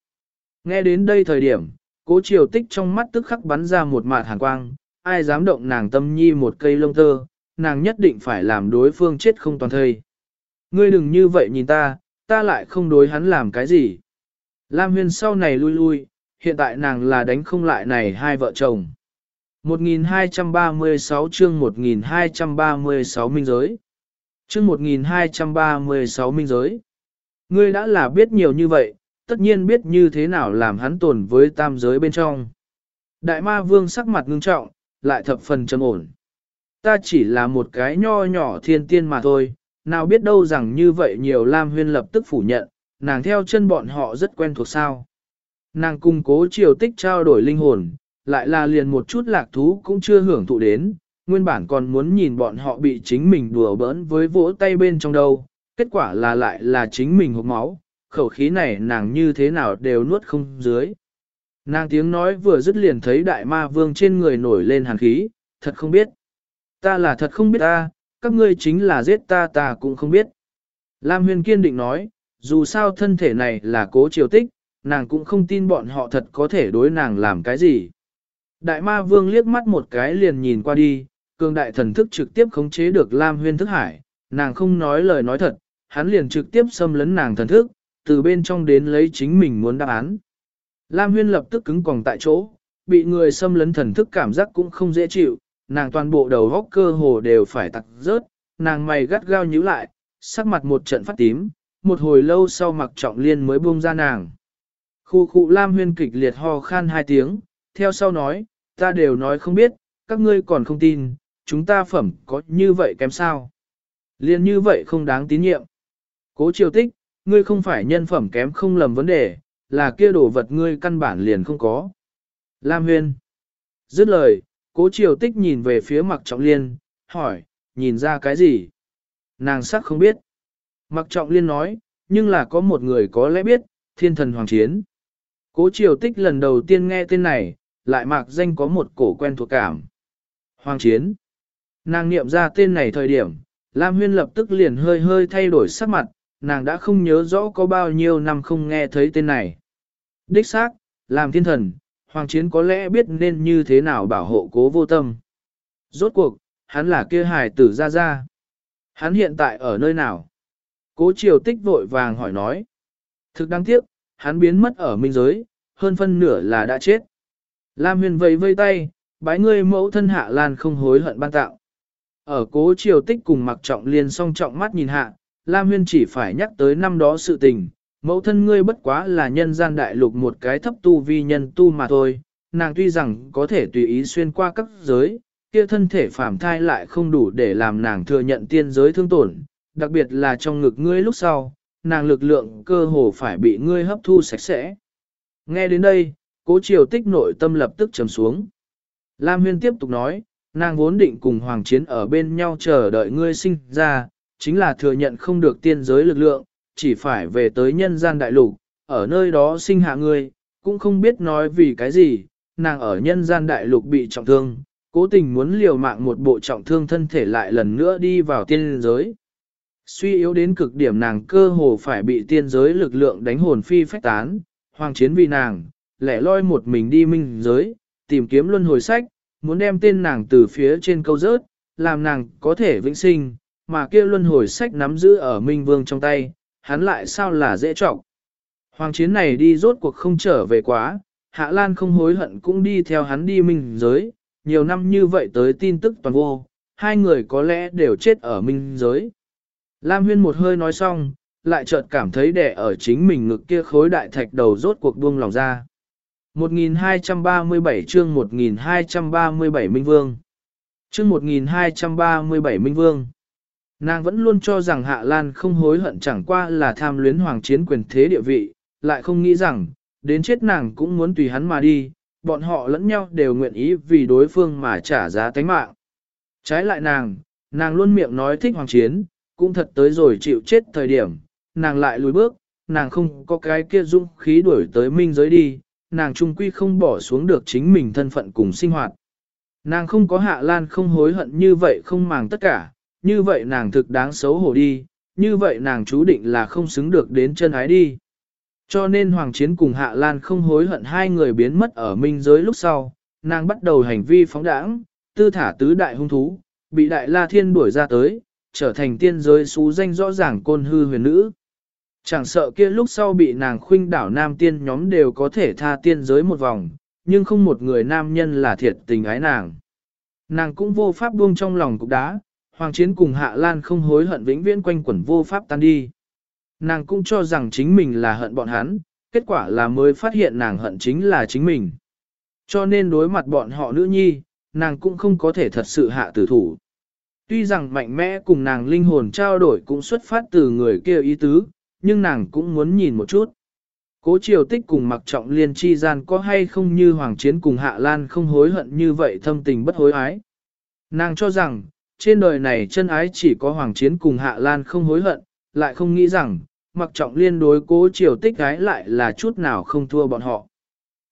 Nghe đến đây thời điểm, cố triều tích trong mắt tức khắc bắn ra một mạt hàn quang, ai dám động nàng tâm nhi một cây lông tơ, nàng nhất định phải làm đối phương chết không toàn thây. Ngươi đừng như vậy nhìn ta, ta lại không đối hắn làm cái gì. Lam Huyên sau này lui lui, hiện tại nàng là đánh không lại này hai vợ chồng. 1236 chương 1236 minh giới. Chương 1236 minh giới. Ngươi đã là biết nhiều như vậy, tất nhiên biết như thế nào làm hắn tồn với tam giới bên trong. Đại ma vương sắc mặt ngưng trọng, lại thập phần trầm ổn. Ta chỉ là một cái nho nhỏ thiên tiên mà thôi, nào biết đâu rằng như vậy nhiều Lam Huyên lập tức phủ nhận, nàng theo chân bọn họ rất quen thuộc sao. Nàng cung cố triều tích trao đổi linh hồn, lại là liền một chút lạc thú cũng chưa hưởng thụ đến, nguyên bản còn muốn nhìn bọn họ bị chính mình đùa bỡn với vỗ tay bên trong đâu, kết quả là lại là chính mình hộp máu, khẩu khí này nàng như thế nào đều nuốt không dưới. Nàng tiếng nói vừa dứt liền thấy đại ma vương trên người nổi lên hàn khí, thật không biết. Ta là thật không biết ta, các ngươi chính là giết ta ta cũng không biết. Lam huyền kiên định nói, dù sao thân thể này là cố triều tích, nàng cũng không tin bọn họ thật có thể đối nàng làm cái gì. Đại ma vương liếc mắt một cái liền nhìn qua đi, cường đại thần thức trực tiếp khống chế được Lam huyên thức hải, nàng không nói lời nói thật, hắn liền trực tiếp xâm lấn nàng thần thức, từ bên trong đến lấy chính mình muốn đáp án. Lam huyên lập tức cứng còng tại chỗ, bị người xâm lấn thần thức cảm giác cũng không dễ chịu, nàng toàn bộ đầu góc cơ hồ đều phải tặc rớt, nàng mày gắt gao nhíu lại, sắc mặt một trận phát tím, một hồi lâu sau mặc trọng liên mới buông ra nàng. Khu khu Lam huyên kịch liệt ho khan hai tiếng, theo sau nói, ta đều nói không biết, các ngươi còn không tin, chúng ta phẩm có như vậy kém sao. Liên như vậy không đáng tín nhiệm. Cố triều tích, ngươi không phải nhân phẩm kém không lầm vấn đề, là kia đồ vật ngươi căn bản liền không có. Lam huyên. Dứt lời, cố triều tích nhìn về phía mặc trọng liên, hỏi, nhìn ra cái gì? Nàng sắc không biết. Mặc trọng liên nói, nhưng là có một người có lẽ biết, thiên thần hoàng chiến. Cố triều tích lần đầu tiên nghe tên này, lại mạc danh có một cổ quen thuộc cảm. Hoàng chiến. Nàng niệm ra tên này thời điểm, Lam Huyên lập tức liền hơi hơi thay đổi sắc mặt, nàng đã không nhớ rõ có bao nhiêu năm không nghe thấy tên này. Đích xác, làm thiên thần, Hoàng chiến có lẽ biết nên như thế nào bảo hộ cố vô tâm. Rốt cuộc, hắn là kia hài tử ra ra. Hắn hiện tại ở nơi nào? Cố triều tích vội vàng hỏi nói. Thực đáng tiếc, hắn biến mất ở minh giới, hơn phân nửa là đã chết. Lam huyền vẫy vây tay, bái ngươi mẫu thân hạ lan không hối hận ban tạo. Ở cố triều tích cùng mặc trọng liên song trọng mắt nhìn hạ, Lam huyền chỉ phải nhắc tới năm đó sự tình, mẫu thân ngươi bất quá là nhân gian đại lục một cái thấp tu vi nhân tu mà thôi, nàng tuy rằng có thể tùy ý xuyên qua các giới, kia thân thể phàm thai lại không đủ để làm nàng thừa nhận tiên giới thương tổn, đặc biệt là trong ngực ngươi lúc sau, nàng lực lượng cơ hồ phải bị ngươi hấp thu sạch sẽ. Nghe đến đây, cố triều tích nội tâm lập tức trầm xuống. Lam Huyên tiếp tục nói, nàng vốn định cùng Hoàng Chiến ở bên nhau chờ đợi ngươi sinh ra, chính là thừa nhận không được tiên giới lực lượng, chỉ phải về tới nhân gian đại lục, ở nơi đó sinh hạ ngươi, cũng không biết nói vì cái gì, nàng ở nhân gian đại lục bị trọng thương, cố tình muốn liều mạng một bộ trọng thương thân thể lại lần nữa đi vào tiên giới. Suy yếu đến cực điểm nàng cơ hồ phải bị tiên giới lực lượng đánh hồn phi phách tán, hoàng chiến vì nàng, lẻ loi một mình đi minh giới, tìm kiếm luân hồi sách, muốn đem tên nàng từ phía trên câu rớt, làm nàng có thể vĩnh sinh, mà kia luân hồi sách nắm giữ ở minh vương trong tay, hắn lại sao là dễ trọng. Hoàng chiến này đi rốt cuộc không trở về quá, Hạ Lan không hối hận cũng đi theo hắn đi minh giới, nhiều năm như vậy tới tin tức toàn vô, hai người có lẽ đều chết ở minh giới. Lam Huyên một hơi nói xong, lại chợt cảm thấy đẻ ở chính mình ngực kia khối đại thạch đầu rốt cuộc buông lòng ra. 1237 chương 1237 Minh Vương Chương 1237 Minh Vương Nàng vẫn luôn cho rằng Hạ Lan không hối hận chẳng qua là tham luyến hoàng chiến quyền thế địa vị, lại không nghĩ rằng, đến chết nàng cũng muốn tùy hắn mà đi, bọn họ lẫn nhau đều nguyện ý vì đối phương mà trả giá tánh mạng. Trái lại nàng, nàng luôn miệng nói thích hoàng chiến, cũng thật tới rồi chịu chết thời điểm, nàng lại lùi bước, nàng không có cái kia dũng khí đuổi tới minh giới đi, nàng trung quy không bỏ xuống được chính mình thân phận cùng sinh hoạt. Nàng không có hạ lan không hối hận như vậy không màng tất cả, như vậy nàng thực đáng xấu hổ đi, như vậy nàng chú định là không xứng được đến chân ái đi. Cho nên Hoàng Chiến cùng Hạ Lan không hối hận hai người biến mất ở minh giới lúc sau, nàng bắt đầu hành vi phóng đãng, tư thả tứ đại hung thú, bị đại la thiên đuổi ra tới, trở thành tiên giới xú danh rõ ràng côn hư huyền nữ. Chẳng sợ kia lúc sau bị nàng khuynh đảo nam tiên nhóm đều có thể tha tiên giới một vòng, nhưng không một người nam nhân là thiệt tình ái nàng. Nàng cũng vô pháp buông trong lòng cục đá, Hoàng Chiến cùng Hạ Lan không hối hận vĩnh viễn quanh quẩn vô pháp tan đi. Nàng cũng cho rằng chính mình là hận bọn hắn, kết quả là mới phát hiện nàng hận chính là chính mình. Cho nên đối mặt bọn họ nữ nhi, nàng cũng không có thể thật sự hạ tử thủ. Tuy rằng mạnh mẽ cùng nàng linh hồn trao đổi cũng xuất phát từ người kia ý tứ, nhưng nàng cũng muốn nhìn một chút. Cố triều tích cùng mặc trọng liên chi gian có hay không như Hoàng Chiến cùng Hạ Lan không hối hận như vậy thâm tình bất hối ái. Nàng cho rằng, trên đời này chân ái chỉ có Hoàng Chiến cùng Hạ Lan không hối hận, lại không nghĩ rằng, mặc trọng liên đối cố triều tích gái lại là chút nào không thua bọn họ.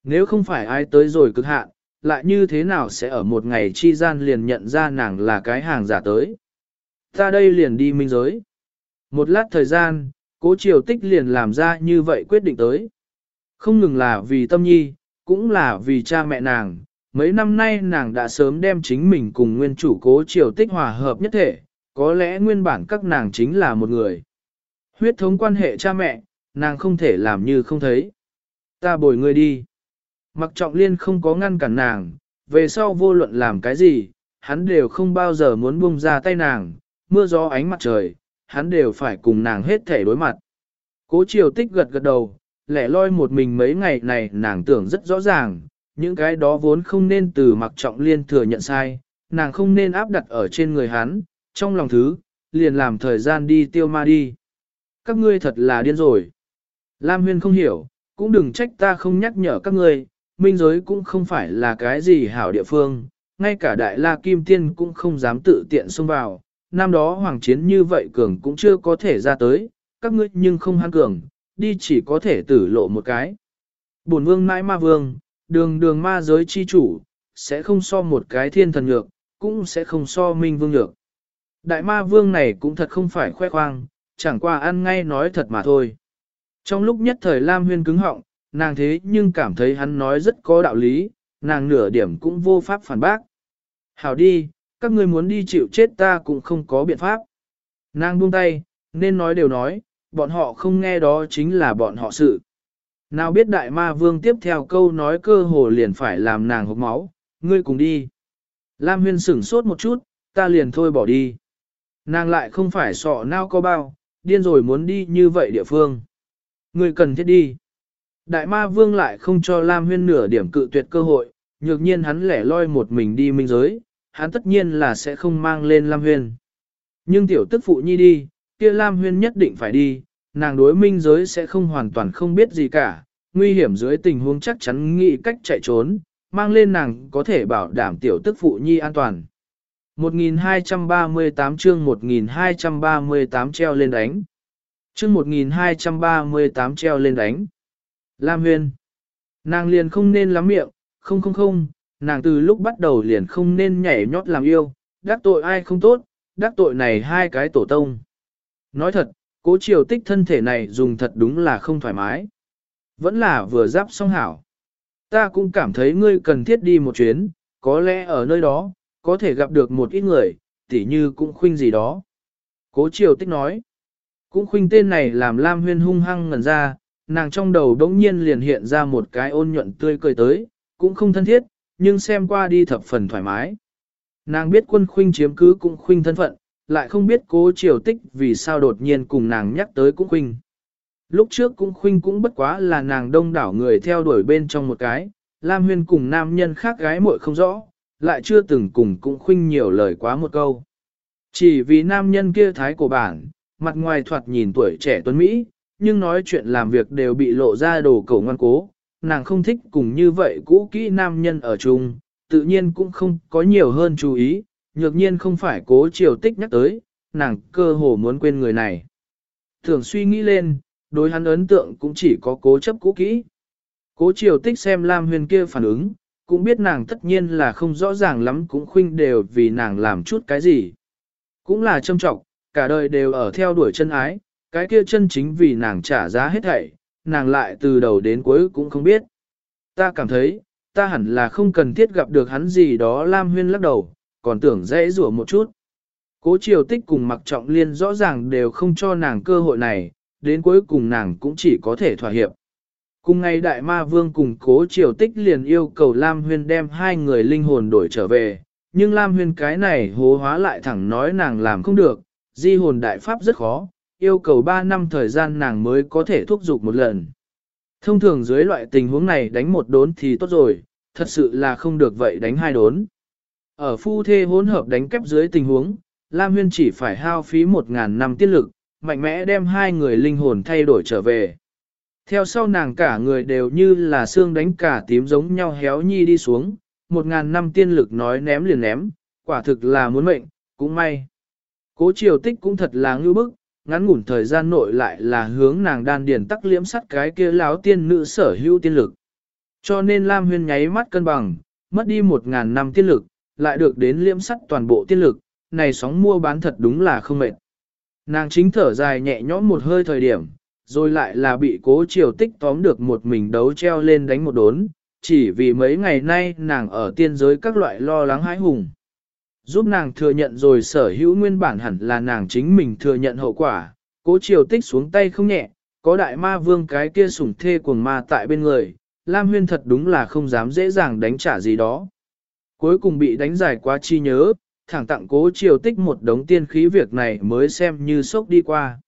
Nếu không phải ai tới rồi cực hạn, lại như thế nào sẽ ở một ngày chi gian liền nhận ra nàng là cái hàng giả tới. Ta đây liền đi minh giới. Một lát thời gian, cố triều tích liền làm ra như vậy quyết định tới. Không ngừng là vì tâm nhi, cũng là vì cha mẹ nàng. Mấy năm nay nàng đã sớm đem chính mình cùng nguyên chủ cố triều tích hòa hợp nhất thể, có lẽ nguyên bản các nàng chính là một người. Huyết thống quan hệ cha mẹ, nàng không thể làm như không thấy. Ta bồi ngươi đi. Mặc trọng liên không có ngăn cản nàng, về sau vô luận làm cái gì, hắn đều không bao giờ muốn buông ra tay nàng, mưa gió ánh mặt trời, hắn đều phải cùng nàng hết thể đối mặt. Cố triều tích gật gật đầu, lẻ loi một mình mấy ngày này nàng tưởng rất rõ ràng, những cái đó vốn không nên từ mặc trọng liên thừa nhận sai, nàng không nên áp đặt ở trên người hắn, trong lòng thứ, liền làm thời gian đi tiêu ma đi. Các ngươi thật là điên rồi. Lam Huyên không hiểu, cũng đừng trách ta không nhắc nhở các ngươi, minh giới cũng không phải là cái gì hảo địa phương, ngay cả đại la kim tiên cũng không dám tự tiện xông vào, năm đó hoàng chiến như vậy cường cũng chưa có thể ra tới, các ngươi nhưng không hắn cường, đi chỉ có thể tử lộ một cái. Bổn vương mãi ma vương, đường đường ma giới chi chủ, sẽ không so một cái thiên thần nhược, cũng sẽ không so minh vương nhược. Đại ma vương này cũng thật không phải khoe khoang, chẳng qua ăn ngay nói thật mà thôi. Trong lúc nhất thời Lam Huyên cứng họng, nàng thế nhưng cảm thấy hắn nói rất có đạo lý, nàng nửa điểm cũng vô pháp phản bác. Hảo đi, các ngươi muốn đi chịu chết ta cũng không có biện pháp. Nàng buông tay, nên nói đều nói, bọn họ không nghe đó chính là bọn họ sự. Nào biết đại ma vương tiếp theo câu nói cơ hồ liền phải làm nàng hộp máu, ngươi cùng đi. Lam huyên sửng sốt một chút, ta liền thôi bỏ đi. Nàng lại không phải sọ nao có bao, điên rồi muốn đi như vậy địa phương. Ngươi cần thiết đi. Đại ma vương lại không cho Lam huyên nửa điểm cự tuyệt cơ hội, nhược nhiên hắn lẻ loi một mình đi minh giới, hắn tất nhiên là sẽ không mang lên Lam huyên. Nhưng tiểu tức phụ nhi đi, kia Lam huyên nhất định phải đi, nàng đối minh giới sẽ không hoàn toàn không biết gì cả, nguy hiểm dưới tình huống chắc chắn nghĩ cách chạy trốn, mang lên nàng có thể bảo đảm tiểu tức phụ nhi an toàn. 1238 chương 1238 treo lên đánh. Chương 1238 treo lên đánh. Lam Huyên. Nàng liền không nên lắm miệng, không không không, nàng từ lúc bắt đầu liền không nên nhảy nhót làm yêu, đắc tội ai không tốt, đắc tội này hai cái tổ tông. Nói thật, cố triều tích thân thể này dùng thật đúng là không thoải mái. Vẫn là vừa giáp xong hảo. Ta cũng cảm thấy ngươi cần thiết đi một chuyến, có lẽ ở nơi đó, có thể gặp được một ít người, tỉ như cũng khuynh gì đó. Cố triều tích nói, cũng khuynh tên này làm Lam Huyên hung hăng ngẩn ra, nàng trong đầu đống nhiên liền hiện ra một cái ôn nhuận tươi cười tới, cũng không thân thiết, nhưng xem qua đi thập phần thoải mái. Nàng biết quân khuynh chiếm cứ cũng khuynh thân phận, lại không biết cố triều tích vì sao đột nhiên cùng nàng nhắc tới cũng khuynh. Lúc trước cũng khuynh cũng bất quá là nàng đông đảo người theo đuổi bên trong một cái, Lam Huyên cùng nam nhân khác gái muội không rõ, lại chưa từng cùng cũng khuynh nhiều lời quá một câu. Chỉ vì nam nhân kia thái của bản, mặt ngoài thoạt nhìn tuổi trẻ tuấn Mỹ, nhưng nói chuyện làm việc đều bị lộ ra đồ cầu ngoan cố, nàng không thích cùng như vậy cũ kỹ nam nhân ở chung, tự nhiên cũng không có nhiều hơn chú ý, nhược nhiên không phải cố chiều tích nhắc tới, nàng cơ hồ muốn quên người này. Thường suy nghĩ lên, đối hắn ấn tượng cũng chỉ có cố chấp cũ kỹ. Cố chiều tích xem Lam Huyền kia phản ứng, cũng biết nàng tất nhiên là không rõ ràng lắm cũng khuynh đều vì nàng làm chút cái gì. Cũng là châm trọng, cả đời đều ở theo đuổi chân ái, cái kia chân chính vì nàng trả giá hết thảy, nàng lại từ đầu đến cuối cũng không biết. Ta cảm thấy, ta hẳn là không cần thiết gặp được hắn gì đó Lam Huyên lắc đầu, còn tưởng dễ rủa một chút. Cố triều tích cùng mặc trọng liên rõ ràng đều không cho nàng cơ hội này, đến cuối cùng nàng cũng chỉ có thể thỏa hiệp. Cùng ngày đại ma vương cùng cố triều tích liền yêu cầu Lam Huyên đem hai người linh hồn đổi trở về, nhưng Lam Huyên cái này hố hóa lại thẳng nói nàng làm không được, di hồn đại pháp rất khó, yêu cầu 3 năm thời gian nàng mới có thể thúc giục một lần. Thông thường dưới loại tình huống này đánh một đốn thì tốt rồi, thật sự là không được vậy đánh hai đốn. Ở phu thê hỗn hợp đánh kép dưới tình huống, Lam Huyên chỉ phải hao phí 1.000 năm tiết lực, mạnh mẽ đem hai người linh hồn thay đổi trở về. Theo sau nàng cả người đều như là xương đánh cả tím giống nhau héo nhi đi xuống, 1.000 năm tiên lực nói ném liền ném, quả thực là muốn mệnh, cũng may. Cố triều tích cũng thật là ngưu bức, ngắn ngủn thời gian nội lại là hướng nàng đan điền tắc liễm sắt cái kia láo tiên nữ sở hữu tiên lực. Cho nên Lam Huyên nháy mắt cân bằng, mất đi một ngàn năm tiên lực, lại được đến liễm sắt toàn bộ tiên lực, này sóng mua bán thật đúng là không mệt. Nàng chính thở dài nhẹ nhõm một hơi thời điểm, rồi lại là bị cố triều tích tóm được một mình đấu treo lên đánh một đốn, chỉ vì mấy ngày nay nàng ở tiên giới các loại lo lắng hãi hùng. Giúp nàng thừa nhận rồi sở hữu nguyên bản hẳn là nàng chính mình thừa nhận hậu quả, cố triều tích xuống tay không nhẹ, có đại ma vương cái kia sủng thê cuồng ma tại bên người, Lam Huyên thật đúng là không dám dễ dàng đánh trả gì đó. Cuối cùng bị đánh giải quá chi nhớ, thẳng tặng cố triều tích một đống tiên khí việc này mới xem như sốc đi qua.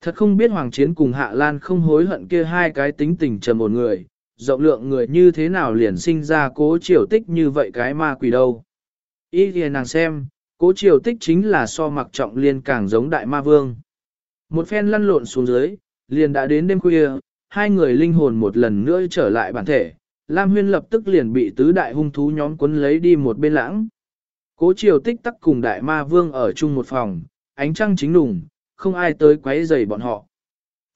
Thật không biết Hoàng Chiến cùng Hạ Lan không hối hận kia hai cái tính tình trầm một người, rộng lượng người như thế nào liền sinh ra cố triều tích như vậy cái ma quỷ đâu. Ý thì nàng xem, cố triều tích chính là so mặc trọng liên càng giống đại ma vương. Một phen lăn lộn xuống dưới, liền đã đến đêm khuya, hai người linh hồn một lần nữa trở lại bản thể, Lam Huyên lập tức liền bị tứ đại hung thú nhóm cuốn lấy đi một bên lãng. Cố triều tích tắc cùng đại ma vương ở chung một phòng, ánh trăng chính đùng, không ai tới quấy rầy bọn họ.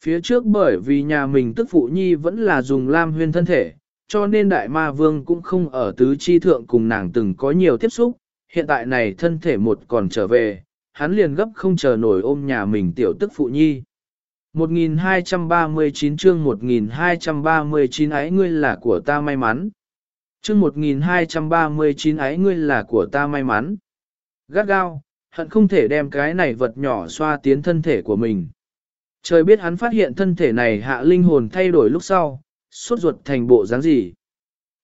Phía trước bởi vì nhà mình tức phụ nhi vẫn là dùng lam huyên thân thể, cho nên đại ma vương cũng không ở tứ chi thượng cùng nàng từng có nhiều tiếp xúc, hiện tại này thân thể một còn trở về, hắn liền gấp không chờ nổi ôm nhà mình tiểu tức phụ nhi. 1239 chương 1239 ái ngươi là của ta may mắn. Chương 1239 ái ngươi là của ta may mắn. Gắt gao, hận không thể đem cái này vật nhỏ xoa tiến thân thể của mình. Trời biết hắn phát hiện thân thể này hạ linh hồn thay đổi lúc sau, suốt ruột thành bộ dáng gì.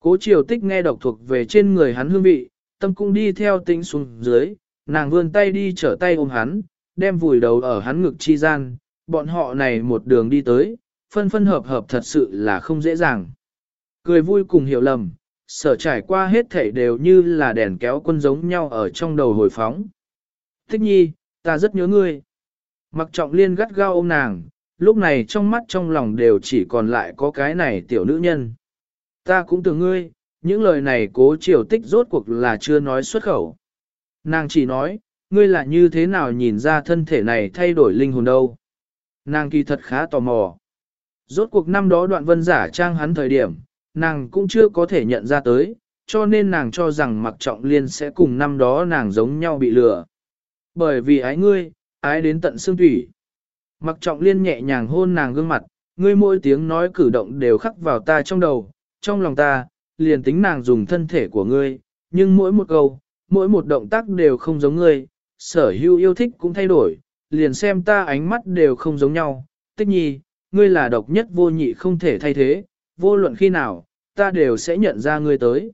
Cố triều tích nghe độc thuộc về trên người hắn hương vị, tâm cũng đi theo tính xuống dưới, nàng vươn tay đi trở tay ôm hắn, đem vùi đầu ở hắn ngực chi gian, bọn họ này một đường đi tới, phân phân hợp hợp thật sự là không dễ dàng. Cười vui cùng hiểu lầm, sở trải qua hết thảy đều như là đèn kéo quân giống nhau ở trong đầu hồi phóng. Tích nhi, ta rất nhớ ngươi. Mặc trọng liên gắt gao ôm nàng, lúc này trong mắt trong lòng đều chỉ còn lại có cái này tiểu nữ nhân. Ta cũng tưởng ngươi, những lời này cố triều tích rốt cuộc là chưa nói xuất khẩu. Nàng chỉ nói, ngươi là như thế nào nhìn ra thân thể này thay đổi linh hồn đâu. Nàng kỳ thật khá tò mò. Rốt cuộc năm đó đoạn vân giả trang hắn thời điểm, nàng cũng chưa có thể nhận ra tới, cho nên nàng cho rằng mặc trọng liên sẽ cùng năm đó nàng giống nhau bị lừa. Bởi vì ái ngươi, ái đến tận xương thủy. Mặc trọng liên nhẹ nhàng hôn nàng gương mặt, ngươi mỗi tiếng nói cử động đều khắc vào ta trong đầu, trong lòng ta, liền tính nàng dùng thân thể của ngươi, nhưng mỗi một câu, mỗi một động tác đều không giống ngươi, sở hữu yêu thích cũng thay đổi, liền xem ta ánh mắt đều không giống nhau, tích nhi, ngươi là độc nhất vô nhị không thể thay thế, vô luận khi nào, ta đều sẽ nhận ra ngươi tới.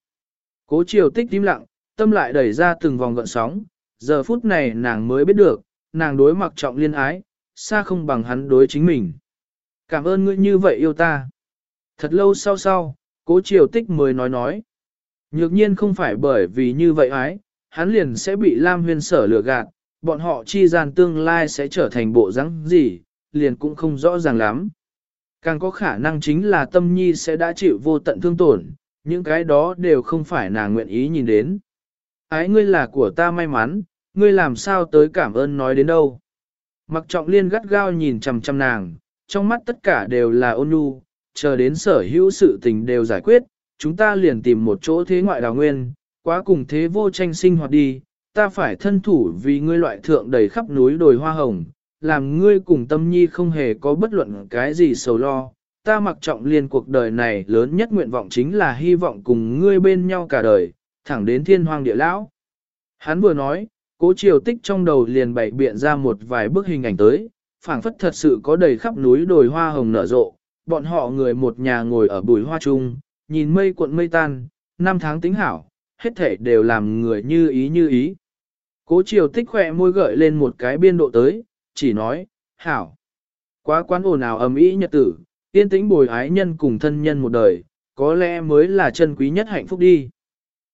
Cố chiều tích tím lặng, tâm lại đẩy ra từng vòng gợn sóng, giờ phút này nàng mới biết được, nàng đối mặc trọng liên ái, xa không bằng hắn đối chính mình. Cảm ơn ngươi như vậy yêu ta. Thật lâu sau sau, cố triều tích mới nói nói. Nhược nhiên không phải bởi vì như vậy ái, hắn liền sẽ bị Lam Huyên sở lừa gạt, bọn họ chi gian tương lai sẽ trở thành bộ rắn gì, liền cũng không rõ ràng lắm. Càng có khả năng chính là tâm nhi sẽ đã chịu vô tận thương tổn, những cái đó đều không phải nàng nguyện ý nhìn đến. Ái ngươi là của ta may mắn, ngươi làm sao tới cảm ơn nói đến đâu. Mặc trọng liên gắt gao nhìn chằm chằm nàng, trong mắt tất cả đều là ôn nhu, chờ đến sở hữu sự tình đều giải quyết, chúng ta liền tìm một chỗ thế ngoại đào nguyên, quá cùng thế vô tranh sinh hoạt đi, ta phải thân thủ vì ngươi loại thượng đầy khắp núi đồi hoa hồng, làm ngươi cùng tâm nhi không hề có bất luận cái gì sầu lo. Ta mặc trọng liên cuộc đời này lớn nhất nguyện vọng chính là hy vọng cùng ngươi bên nhau cả đời, thẳng đến thiên hoàng địa lão. Hắn vừa nói, cố triều tích trong đầu liền bày biện ra một vài bức hình ảnh tới, phảng phất thật sự có đầy khắp núi đồi hoa hồng nở rộ, bọn họ người một nhà ngồi ở bùi hoa chung, nhìn mây cuộn mây tan, năm tháng tính hảo, hết thể đều làm người như ý như ý. Cố triều tích khỏe môi gợi lên một cái biên độ tới, chỉ nói, hảo. Quá quán ồn ào ầm ĩ nhật tử, tiên tĩnh bồi ái nhân cùng thân nhân một đời, có lẽ mới là chân quý nhất hạnh phúc đi.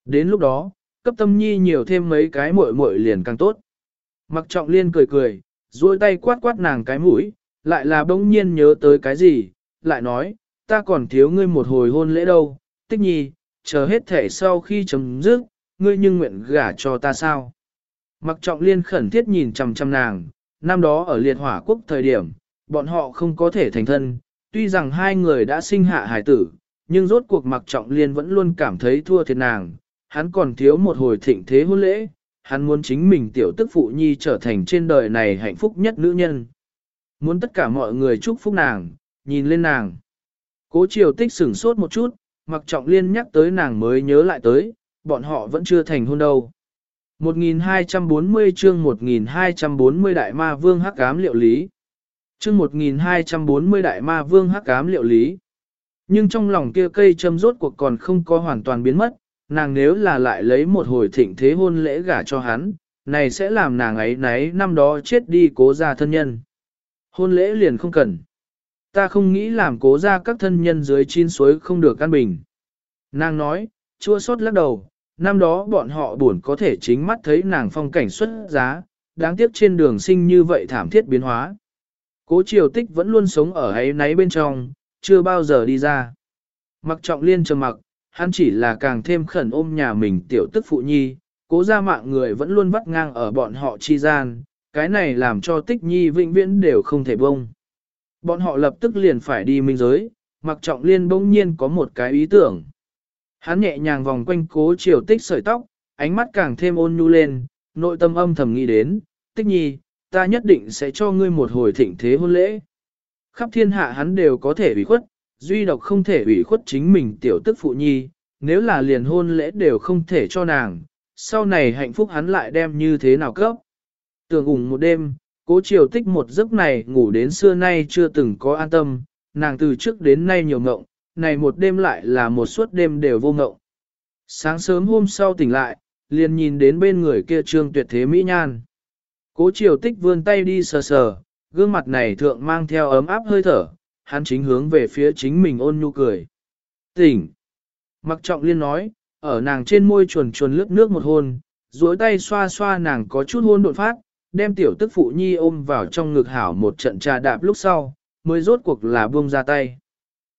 Đến lúc đó, cấp tâm nhi nhiều thêm mấy cái muội muội liền càng tốt. Mặc trọng liên cười cười, duỗi tay quát quát nàng cái mũi, lại là bỗng nhiên nhớ tới cái gì, lại nói, ta còn thiếu ngươi một hồi hôn lễ đâu, tích nhi, chờ hết thể sau khi chấm dứt, ngươi nhưng nguyện gả cho ta sao. Mặc trọng liên khẩn thiết nhìn chằm chằm nàng, năm đó ở liệt hỏa quốc thời điểm, bọn họ không có thể thành thân, tuy rằng hai người đã sinh hạ hải tử, nhưng rốt cuộc mặc trọng liên vẫn luôn cảm thấy thua thiệt nàng, hắn còn thiếu một hồi thịnh thế hôn lễ, hắn muốn chính mình tiểu tức phụ nhi trở thành trên đời này hạnh phúc nhất nữ nhân. Muốn tất cả mọi người chúc phúc nàng, nhìn lên nàng. Cố triều tích sửng sốt một chút, mặc trọng liên nhắc tới nàng mới nhớ lại tới, bọn họ vẫn chưa thành hôn đâu. 1240 chương 1240 Đại Ma Vương Hắc Ám Liệu Lý Chương 1240 Đại Ma Vương Hắc Ám Liệu Lý Nhưng trong lòng kia cây châm rốt cuộc còn không có hoàn toàn biến mất, nàng nếu là lại lấy một hồi thịnh thế hôn lễ gả cho hắn, này sẽ làm nàng ấy nấy năm đó chết đi cố ra thân nhân. Hôn lễ liền không cần. Ta không nghĩ làm cố ra các thân nhân dưới chín suối không được căn bình. Nàng nói, chua sốt lắc đầu, năm đó bọn họ buồn có thể chính mắt thấy nàng phong cảnh xuất giá, đáng tiếc trên đường sinh như vậy thảm thiết biến hóa. Cố triều tích vẫn luôn sống ở ấy náy bên trong, chưa bao giờ đi ra. Mặc trọng liên trầm mặc, hắn chỉ là càng thêm khẩn ôm nhà mình tiểu tức phụ nhi, cố ra mạng người vẫn luôn vắt ngang ở bọn họ chi gian, cái này làm cho tích nhi vĩnh viễn đều không thể bông. Bọn họ lập tức liền phải đi minh giới, mặc trọng liên bỗng nhiên có một cái ý tưởng. Hắn nhẹ nhàng vòng quanh cố chiều tích sợi tóc, ánh mắt càng thêm ôn nhu lên, nội tâm âm thầm nghĩ đến, tích nhi, ta nhất định sẽ cho ngươi một hồi thịnh thế hôn lễ. Khắp thiên hạ hắn đều có thể ủy khuất, duy độc không thể ủy khuất chính mình tiểu tức phụ nhi, nếu là liền hôn lễ đều không thể cho nàng, sau này hạnh phúc hắn lại đem như thế nào cấp. Tưởng ủng một đêm, cố chiều tích một giấc này ngủ đến xưa nay chưa từng có an tâm, nàng từ trước đến nay nhiều ngộng, này một đêm lại là một suốt đêm đều vô ngộng. Sáng sớm hôm sau tỉnh lại, liền nhìn đến bên người kia trương tuyệt thế mỹ nhan. Cố chiều tích vươn tay đi sờ sờ, gương mặt này thượng mang theo ấm áp hơi thở, hắn chính hướng về phía chính mình ôn nhu cười. Tỉnh! Mặc trọng liên nói, ở nàng trên môi chuồn chuồn lướt nước một hôn, duỗi tay xoa xoa nàng có chút hôn đột phát, đem tiểu tức phụ nhi ôm vào trong ngực hảo một trận trà đạp lúc sau, mới rốt cuộc là buông ra tay.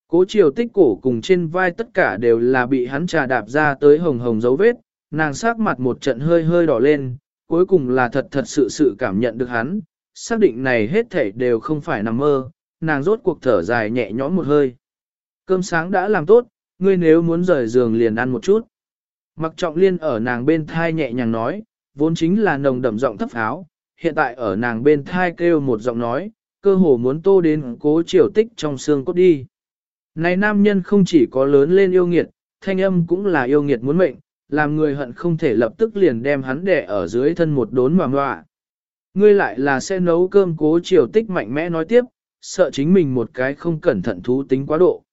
Cố chiều tích cổ cùng trên vai tất cả đều là bị hắn trà đạp ra tới hồng hồng dấu vết, nàng sát mặt một trận hơi hơi đỏ lên, cuối cùng là thật thật sự sự cảm nhận được hắn, xác định này hết thảy đều không phải nằm mơ, nàng rốt cuộc thở dài nhẹ nhõm một hơi. Cơm sáng đã làm tốt, ngươi nếu muốn rời giường liền ăn một chút. Mặc trọng liên ở nàng bên thai nhẹ nhàng nói, vốn chính là nồng đậm giọng thấp áo, hiện tại ở nàng bên thai kêu một giọng nói, cơ hồ muốn tô đến cố triều tích trong xương cốt đi. Này nam nhân không chỉ có lớn lên yêu nghiệt, thanh âm cũng là yêu nghiệt muốn mệnh, làm người hận không thể lập tức liền đem hắn đẻ ở dưới thân một đốn mà ngoạ. Ngươi lại là sẽ nấu cơm cố triều tích mạnh mẽ nói tiếp, sợ chính mình một cái không cẩn thận thú tính quá độ.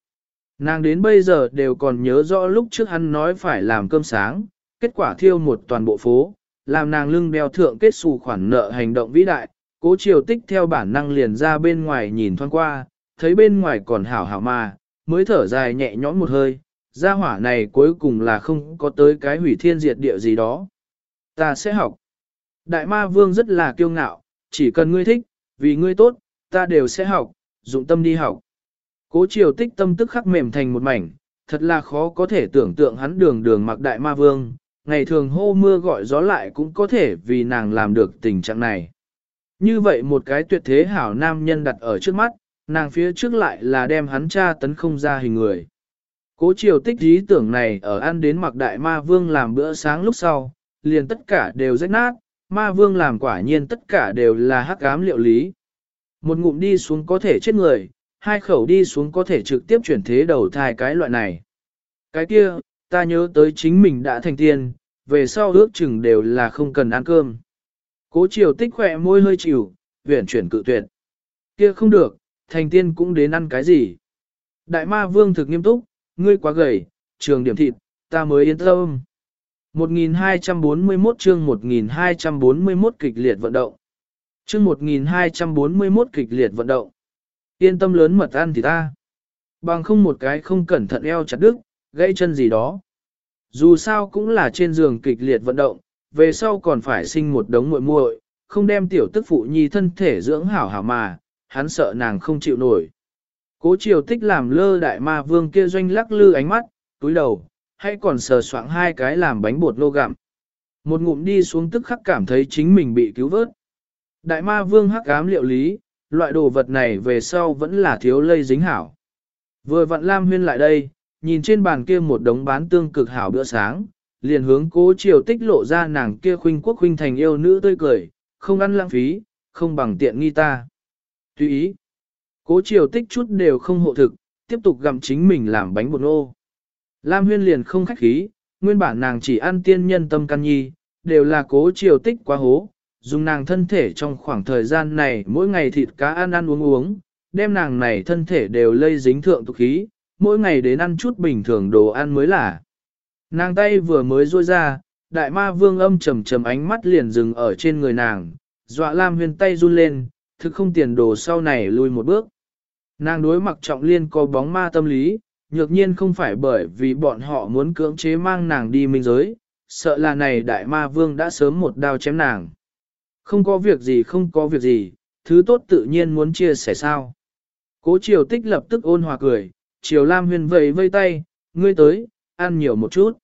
Nàng đến bây giờ đều còn nhớ rõ lúc trước hắn nói phải làm cơm sáng, kết quả thiêu một toàn bộ phố, làm nàng lưng đeo thượng kết xù khoản nợ hành động vĩ đại, cố triều tích theo bản năng liền ra bên ngoài nhìn thoáng qua, thấy bên ngoài còn hảo hảo mà, mới thở dài nhẹ nhõm một hơi, gia hỏa này cuối cùng là không có tới cái hủy thiên diệt địa gì đó. Ta sẽ học. Đại ma vương rất là kiêu ngạo, chỉ cần ngươi thích, vì ngươi tốt, ta đều sẽ học, dụng tâm đi học. Cố triều tích tâm tức khắc mềm thành một mảnh, thật là khó có thể tưởng tượng hắn đường đường mặc đại ma vương, ngày thường hô mưa gọi gió lại cũng có thể vì nàng làm được tình trạng này. Như vậy một cái tuyệt thế hảo nam nhân đặt ở trước mắt, nàng phía trước lại là đem hắn cha tấn không ra hình người. Cố triều tích ý tưởng này ở ăn đến mặc đại ma vương làm bữa sáng lúc sau, liền tất cả đều rách nát, ma vương làm quả nhiên tất cả đều là hắc ám liệu lý. Một ngụm đi xuống có thể chết người, hai khẩu đi xuống có thể trực tiếp chuyển thế đầu thai cái loại này. Cái kia, ta nhớ tới chính mình đã thành tiên, về sau ước chừng đều là không cần ăn cơm. Cố chiều tích khỏe môi hơi chịu, huyển chuyển cự tuyệt. Kia không được, thành tiên cũng đến ăn cái gì. Đại ma vương thực nghiêm túc, ngươi quá gầy, trường điểm thịt, ta mới yên tâm. 1241 chương 1241 kịch liệt vận động. Chương 1241 kịch liệt vận động. Yên tâm lớn mật ăn thì ta. Bằng không một cái không cẩn thận eo chặt đứt, gãy chân gì đó. Dù sao cũng là trên giường kịch liệt vận động, về sau còn phải sinh một đống muội muội, không đem tiểu tức phụ nhi thân thể dưỡng hảo hảo mà, hắn sợ nàng không chịu nổi. Cố triều tích làm lơ đại ma vương kia doanh lắc lư ánh mắt, túi đầu, hay còn sờ soạng hai cái làm bánh bột lô gặm. Một ngụm đi xuống tức khắc cảm thấy chính mình bị cứu vớt. Đại ma vương hắc ám liệu lý, loại đồ vật này về sau vẫn là thiếu lây dính hảo. Vừa vặn Lam Huyên lại đây, nhìn trên bàn kia một đống bán tương cực hảo bữa sáng, liền hướng cố triều tích lộ ra nàng kia khuynh quốc khuynh thành yêu nữ tươi cười, không ăn lãng phí, không bằng tiện nghi ta. Tùy ý. Cố triều tích chút đều không hộ thực, tiếp tục gặm chính mình làm bánh bột nô. Lam huyên liền không khách khí, nguyên bản nàng chỉ ăn tiên nhân tâm can nhi, đều là cố triều tích quá hố, dùng nàng thân thể trong khoảng thời gian này mỗi ngày thịt cá ăn ăn uống uống, đem nàng này thân thể đều lây dính thượng tục khí, mỗi ngày đến ăn chút bình thường đồ ăn mới là. Nàng tay vừa mới rôi ra, đại ma vương âm trầm trầm ánh mắt liền dừng ở trên người nàng, dọa Lam huyền tay run lên, thực không tiền đồ sau này lui một bước. Nàng đối mặt trọng liên có bóng ma tâm lý, nhược nhiên không phải bởi vì bọn họ muốn cưỡng chế mang nàng đi minh giới, sợ là này đại ma vương đã sớm một đao chém nàng. Không có việc gì không có việc gì, thứ tốt tự nhiên muốn chia sẻ sao. Cố triều tích lập tức ôn hòa cười, triều lam huyền vầy vây tay, ngươi tới, ăn nhiều một chút.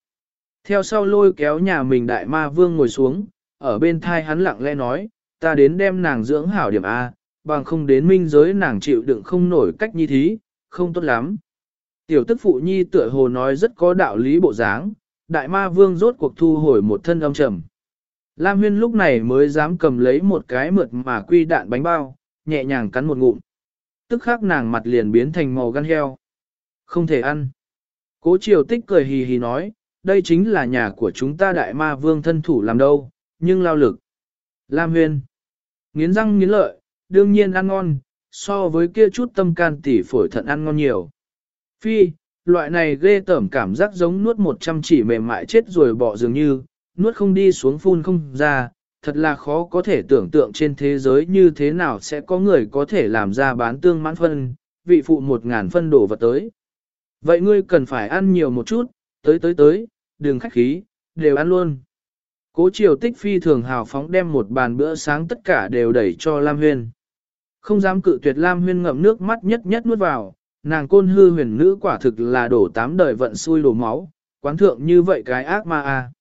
Theo sau lôi kéo nhà mình đại ma vương ngồi xuống, ở bên thai hắn lặng lẽ nói, ta đến đem nàng dưỡng hảo điểm A, bằng không đến minh giới nàng chịu đựng không nổi cách như thí, không tốt lắm. Tiểu tức phụ nhi tựa hồ nói rất có đạo lý bộ dáng, đại ma vương rốt cuộc thu hồi một thân âm trầm. Lam huyên lúc này mới dám cầm lấy một cái mượt mà quy đạn bánh bao, nhẹ nhàng cắn một ngụm. Tức khắc nàng mặt liền biến thành màu gan heo. Không thể ăn. Cố triều tích cười hì hì nói, đây chính là nhà của chúng ta đại ma vương thân thủ làm đâu, nhưng lao lực. Lam huyền, Nghiến răng nghiến lợi, đương nhiên ăn ngon, so với kia chút tâm can tỉ phổi thận ăn ngon nhiều. Phi, loại này ghê tởm cảm giác giống nuốt một trăm chỉ mềm mại chết rồi bỏ dường như, nuốt không đi xuống phun không ra, thật là khó có thể tưởng tượng trên thế giới như thế nào sẽ có người có thể làm ra bán tương mãn phân, vị phụ một ngàn phân đổ vật tới. Vậy ngươi cần phải ăn nhiều một chút, tới tới tới, đừng khách khí, đều ăn luôn. Cố triều tích phi thường hào phóng đem một bàn bữa sáng tất cả đều đẩy cho Lam Huyên. Không dám cự tuyệt Lam Huyên ngậm nước mắt nhất nhất nuốt vào, nàng côn hư huyền nữ quả thực là đổ tám đời vận xui đổ máu, quán thượng như vậy cái ác ma. À.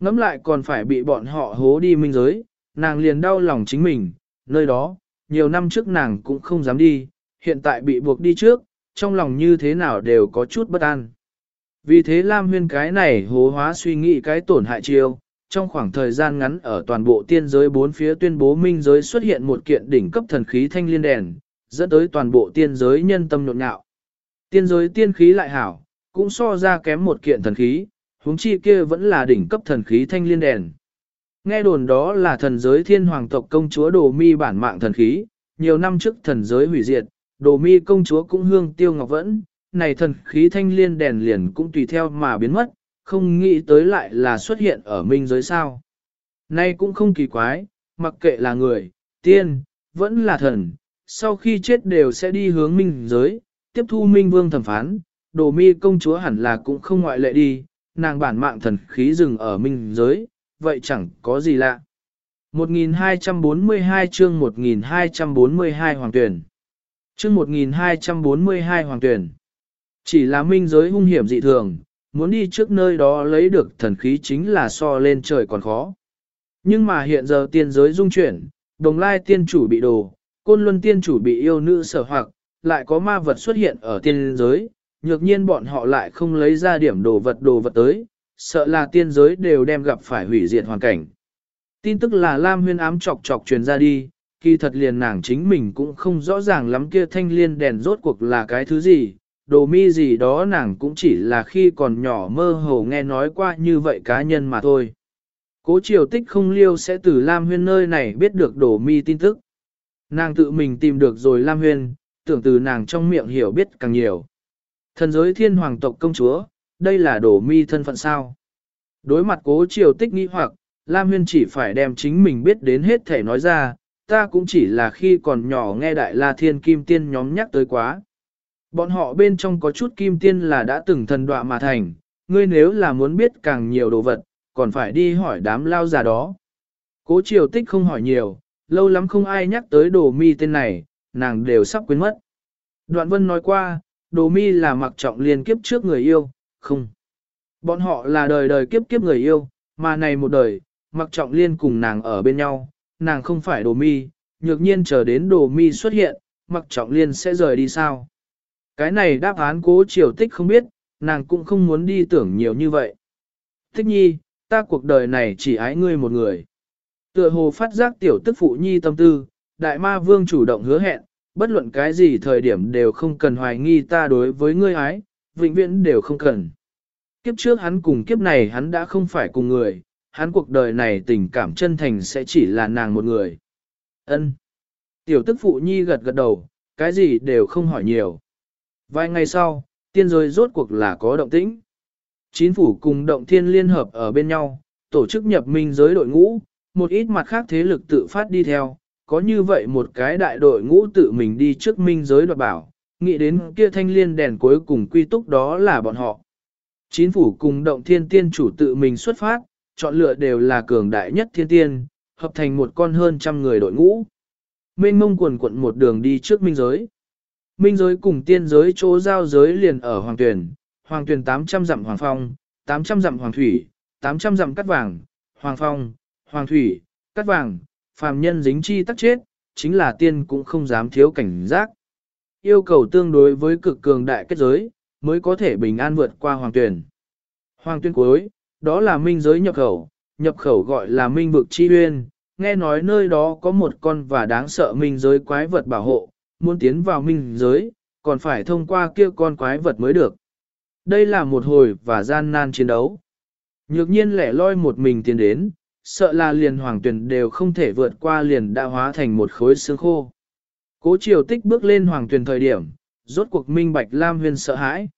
Ngắm lại còn phải bị bọn họ hố đi minh giới, nàng liền đau lòng chính mình, nơi đó, nhiều năm trước nàng cũng không dám đi, hiện tại bị buộc đi trước, trong lòng như thế nào đều có chút bất an. Vì thế Lam Huyên cái này hố hóa suy nghĩ cái tổn hại chiêu, trong khoảng thời gian ngắn ở toàn bộ tiên giới bốn phía tuyên bố minh giới xuất hiện một kiện đỉnh cấp thần khí thanh liên đèn, dẫn tới toàn bộ tiên giới nhân tâm nhộn nhạo. Tiên giới tiên khí lại hảo, cũng so ra kém một kiện thần khí, huống chi kia vẫn là đỉnh cấp thần khí thanh liên đèn. Nghe đồn đó là thần giới thiên hoàng tộc công chúa đồ mi bản mạng thần khí, nhiều năm trước thần giới hủy diệt, đồ mi công chúa cũng hương tiêu ngọc vẫn, này thần khí thanh liên đèn liền cũng tùy theo mà biến mất, không nghĩ tới lại là xuất hiện ở minh giới sao. Nay cũng không kỳ quái, mặc kệ là người, tiên, vẫn là thần, sau khi chết đều sẽ đi hướng minh giới, tiếp thu minh vương thẩm phán, đồ mi công chúa hẳn là cũng không ngoại lệ đi, nàng bản mạng thần khí dừng ở minh giới, vậy chẳng có gì lạ. 1242 chương 1242 Hoàng tuyển Chương 1242 Hoàng tuyển Chỉ là minh giới hung hiểm dị thường, muốn đi trước nơi đó lấy được thần khí chính là so lên trời còn khó. Nhưng mà hiện giờ tiên giới dung chuyển, đồng lai tiên chủ bị đồ, côn luân tiên chủ bị yêu nữ sở hoặc, lại có ma vật xuất hiện ở tiên giới, nhược nhiên bọn họ lại không lấy ra điểm đồ vật đồ vật tới, sợ là tiên giới đều đem gặp phải hủy diệt hoàn cảnh. Tin tức là Lam huyên ám chọc chọc truyền ra đi, kỳ thật liền nàng chính mình cũng không rõ ràng lắm kia thanh liên đèn rốt cuộc là cái thứ gì, đồ mi gì đó nàng cũng chỉ là khi còn nhỏ mơ hồ nghe nói qua như vậy cá nhân mà thôi. Cố triều tích không liêu sẽ từ Lam huyên nơi này biết được đồ mi tin tức. Nàng tự mình tìm được rồi Lam huyên, tưởng từ nàng trong miệng hiểu biết càng nhiều. Thần giới thiên hoàng tộc công chúa, đây là đồ mi thân phận sao. Đối mặt cố triều tích nghi hoặc, Lam huyên chỉ phải đem chính mình biết đến hết thể nói ra, ta cũng chỉ là khi còn nhỏ nghe đại la thiên kim tiên nhóm nhắc tới quá. Bọn họ bên trong có chút kim tiên là đã từng thần đọa mà thành, ngươi nếu là muốn biết càng nhiều đồ vật, còn phải đi hỏi đám lao già đó. Cố triều tích không hỏi nhiều, lâu lắm không ai nhắc tới đồ mi tên này, nàng đều sắp quên mất. Đoạn vân nói qua, đồ mi là mặc trọng liên kiếp trước người yêu, không. Bọn họ là đời đời kiếp kiếp người yêu, mà này một đời, mặc trọng liên cùng nàng ở bên nhau, nàng không phải đồ mi, nhược nhiên chờ đến đồ mi xuất hiện, mặc trọng liên sẽ rời đi sao. Cái này đáp án cố triều tích không biết, nàng cũng không muốn đi tưởng nhiều như vậy. thích nhi, ta cuộc đời này chỉ ái ngươi một người. Tựa hồ phát giác tiểu tức phụ nhi tâm tư, đại ma vương chủ động hứa hẹn, bất luận cái gì thời điểm đều không cần hoài nghi ta đối với ngươi ái, vĩnh viễn đều không cần. Kiếp trước hắn cùng kiếp này hắn đã không phải cùng người, hắn cuộc đời này tình cảm chân thành sẽ chỉ là nàng một người. Ân. Tiểu tức phụ nhi gật gật đầu, cái gì đều không hỏi nhiều. Vài ngày sau, tiên giới rốt cuộc là có động tĩnh. Chính phủ cùng động thiên liên hợp ở bên nhau, tổ chức nhập minh giới đội ngũ, một ít mặt khác thế lực tự phát đi theo, có như vậy một cái đại đội ngũ tự mình đi trước minh giới đoạt bảo, nghĩ đến kia thanh liên đèn cuối cùng quy túc đó là bọn họ. Chính phủ cùng động thiên tiên chủ tự mình xuất phát, chọn lựa đều là cường đại nhất thiên tiên, hợp thành một con hơn trăm người đội ngũ. Mênh mông quần quận một đường đi trước minh giới. Minh giới cùng tiên giới chỗ giao giới liền ở Hoàng Tuyền, Hoàng Tuyền 800 dặm Hoàng Phong, 800 dặm Hoàng Thủy, 800 dặm Cắt Vàng, Hoàng Phong, Hoàng Thủy, Cắt Vàng, phàm nhân dính chi tắc chết, chính là tiên cũng không dám thiếu cảnh giác. Yêu cầu tương đối với cực cường đại kết giới, mới có thể bình an vượt qua Hoàng Tuyền. Hoàng Tuyền cuối, đó là minh giới nhập khẩu, nhập khẩu gọi là minh vực chi uyên, nghe nói nơi đó có một con và đáng sợ minh giới quái vật bảo hộ, muốn tiến vào minh giới, còn phải thông qua kia con quái vật mới được. Đây là một hồi và gian nan chiến đấu. Nhược nhiên lẻ loi một mình tiến đến, sợ là liền hoàng tuyển đều không thể vượt qua liền đã hóa thành một khối xương khô. Cố triều tích bước lên hoàng tuyển thời điểm, rốt cuộc minh bạch Lam Huyên sợ hãi.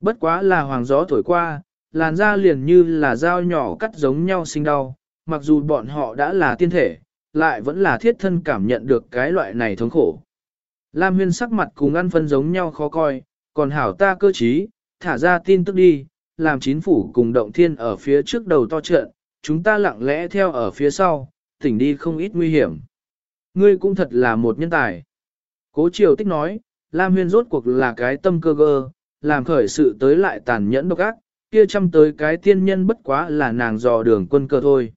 Bất quá là hoàng gió thổi qua, làn da liền như là dao nhỏ cắt giống nhau sinh đau, mặc dù bọn họ đã là tiên thể, lại vẫn là thiết thân cảm nhận được cái loại này thống khổ. Lam huyên sắc mặt cùng ăn phân giống nhau khó coi, còn hảo ta cơ trí, thả ra tin tức đi, làm chính phủ cùng động thiên ở phía trước đầu to trận, chúng ta lặng lẽ theo ở phía sau, tỉnh đi không ít nguy hiểm. Ngươi cũng thật là một nhân tài. Cố triều tích nói, Lam huyên rốt cuộc là cái tâm cơ gơ, làm khởi sự tới lại tàn nhẫn độc ác, kia chăm tới cái tiên nhân bất quá là nàng dò đường quân cơ thôi.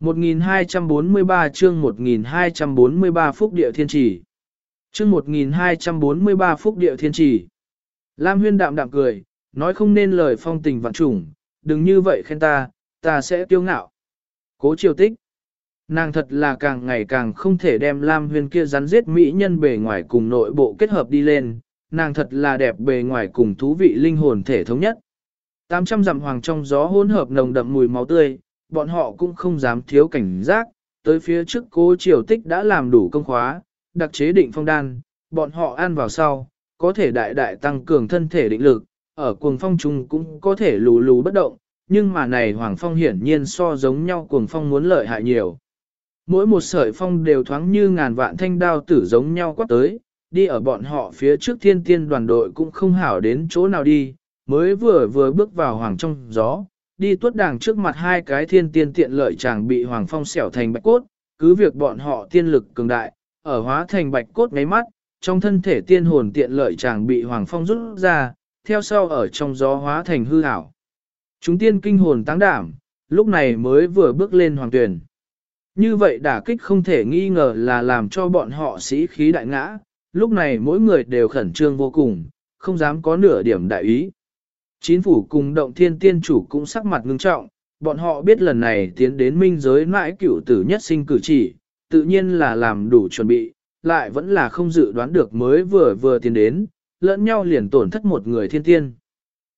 1243 chương 1243 phúc địa thiên chỉ chương 1243 phúc địa thiên trì. Lam huyên đạm đạm cười, nói không nên lời phong tình vạn trùng, đừng như vậy khen ta, ta sẽ tiêu ngạo. Cố triều tích. Nàng thật là càng ngày càng không thể đem Lam huyên kia rắn giết mỹ nhân bề ngoài cùng nội bộ kết hợp đi lên, nàng thật là đẹp bề ngoài cùng thú vị linh hồn thể thống nhất. 800 dặm hoàng trong gió hỗn hợp nồng đậm mùi máu tươi, bọn họ cũng không dám thiếu cảnh giác, tới phía trước cố triều tích đã làm đủ công khóa, đặc chế định phong đan, bọn họ ăn vào sau, có thể đại đại tăng cường thân thể định lực, ở cuồng phong trung cũng có thể lù lù bất động, nhưng mà này hoàng phong hiển nhiên so giống nhau cuồng phong muốn lợi hại nhiều. Mỗi một sợi phong đều thoáng như ngàn vạn thanh đao tử giống nhau quát tới, đi ở bọn họ phía trước thiên tiên đoàn đội cũng không hảo đến chỗ nào đi, mới vừa vừa bước vào hoàng trong gió, đi tuất đàng trước mặt hai cái thiên tiên tiện lợi chàng bị hoàng phong xẻo thành bạch cốt, cứ việc bọn họ tiên lực cường đại, ở hóa thành bạch cốt ngáy mắt, trong thân thể tiên hồn tiện lợi chàng bị Hoàng Phong rút ra, theo sau ở trong gió hóa thành hư ảo. Chúng tiên kinh hồn táng đảm, lúc này mới vừa bước lên hoàng tuyển. Như vậy đả kích không thể nghi ngờ là làm cho bọn họ sĩ khí đại ngã, lúc này mỗi người đều khẩn trương vô cùng, không dám có nửa điểm đại ý. Chính phủ cùng động thiên tiên chủ cũng sắc mặt ngưng trọng, bọn họ biết lần này tiến đến minh giới mãi cửu tử nhất sinh cử chỉ, tự nhiên là làm đủ chuẩn bị, lại vẫn là không dự đoán được mới vừa vừa tiến đến, lẫn nhau liền tổn thất một người thiên tiên.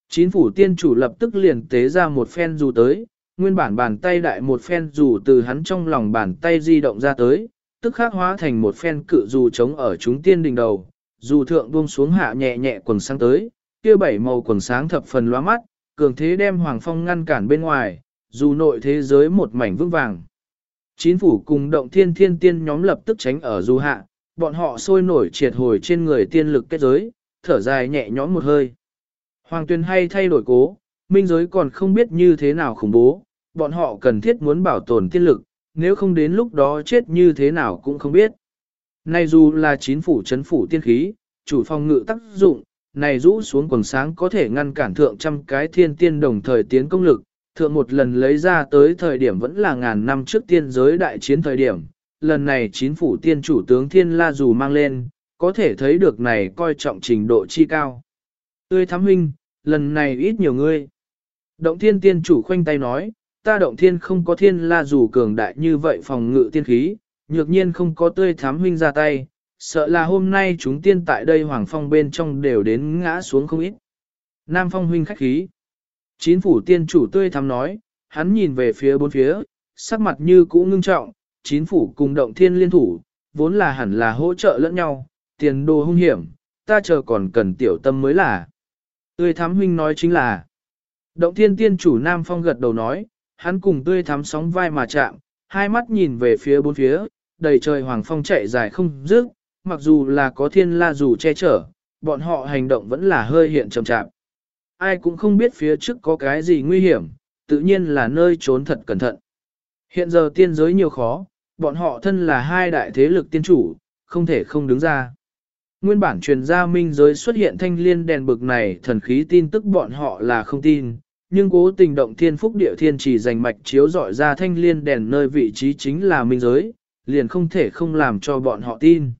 Chính phủ tiên chủ lập tức liền tế ra một phen dù tới, nguyên bản bàn tay đại một phen dù từ hắn trong lòng bàn tay di động ra tới, tức khắc hóa thành một phen cự dù trống ở chúng tiên đỉnh đầu, dù thượng buông xuống hạ nhẹ nhẹ quần sang tới, kia bảy màu quần sáng thập phần loa mắt, cường thế đem Hoàng Phong ngăn cản bên ngoài, dù nội thế giới một mảnh vững vàng. Chín phủ cùng động thiên thiên tiên nhóm lập tức tránh ở du hạ, bọn họ sôi nổi triệt hồi trên người tiên lực kết giới, thở dài nhẹ nhõm một hơi. Hoàng tuyên hay thay đổi cố, minh giới còn không biết như thế nào khủng bố, bọn họ cần thiết muốn bảo tồn tiên lực, nếu không đến lúc đó chết như thế nào cũng không biết. Nay dù là chín phủ chấn phủ tiên khí, chủ phòng ngự tác dụng, này rũ xuống quần sáng có thể ngăn cản thượng trăm cái thiên tiên đồng thời tiến công lực, thượng một lần lấy ra tới thời điểm vẫn là ngàn năm trước tiên giới đại chiến thời điểm, lần này chính phủ tiên chủ tướng thiên la dù mang lên, có thể thấy được này coi trọng trình độ chi cao. Tươi thám huynh, lần này ít nhiều ngươi. Động thiên tiên chủ khoanh tay nói, ta động thiên không có thiên la dù cường đại như vậy phòng ngự tiên khí, nhược nhiên không có tươi thám huynh ra tay, sợ là hôm nay chúng tiên tại đây hoàng phong bên trong đều đến ngã xuống không ít. Nam phong huynh khách khí. Chín phủ tiên chủ tươi thắm nói, hắn nhìn về phía bốn phía, sắc mặt như cũ ngưng trọng, chín phủ cùng động thiên liên thủ, vốn là hẳn là hỗ trợ lẫn nhau, tiền đồ hung hiểm, ta chờ còn cần tiểu tâm mới là. Tươi thắm huynh nói chính là, động thiên tiên chủ Nam Phong gật đầu nói, hắn cùng tươi thắm sóng vai mà chạm, hai mắt nhìn về phía bốn phía, đầy trời hoàng phong chạy dài không dứt, mặc dù là có thiên la dù che chở, bọn họ hành động vẫn là hơi hiện chậm chạp. Ai cũng không biết phía trước có cái gì nguy hiểm, tự nhiên là nơi trốn thật cẩn thận. Hiện giờ tiên giới nhiều khó, bọn họ thân là hai đại thế lực tiên chủ, không thể không đứng ra. Nguyên bản truyền gia minh giới xuất hiện thanh liên đèn bực này thần khí tin tức bọn họ là không tin, nhưng cố tình động thiên phúc địa thiên chỉ dành mạch chiếu dọi ra thanh liên đèn nơi vị trí chính là minh giới, liền không thể không làm cho bọn họ tin.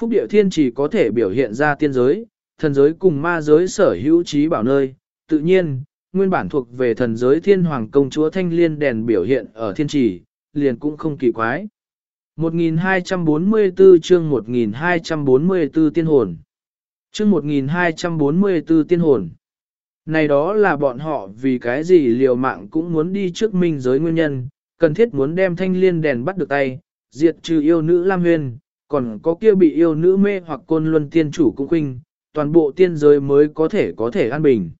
Phúc địa thiên chỉ có thể biểu hiện ra tiên giới, thần giới cùng ma giới sở hữu trí bảo nơi, tự nhiên, nguyên bản thuộc về thần giới thiên hoàng công chúa thanh liên đèn biểu hiện ở thiên trì, liền cũng không kỳ quái. 1244 chương 1244 tiên hồn. Chương 1244 tiên hồn. Này đó là bọn họ vì cái gì liều mạng cũng muốn đi trước minh giới nguyên nhân, cần thiết muốn đem thanh liên đèn bắt được tay, diệt trừ yêu nữ Lam Huyền, còn có kia bị yêu nữ mê hoặc côn luân tiên chủ cũng khinh, toàn bộ tiên giới mới có thể có thể an bình.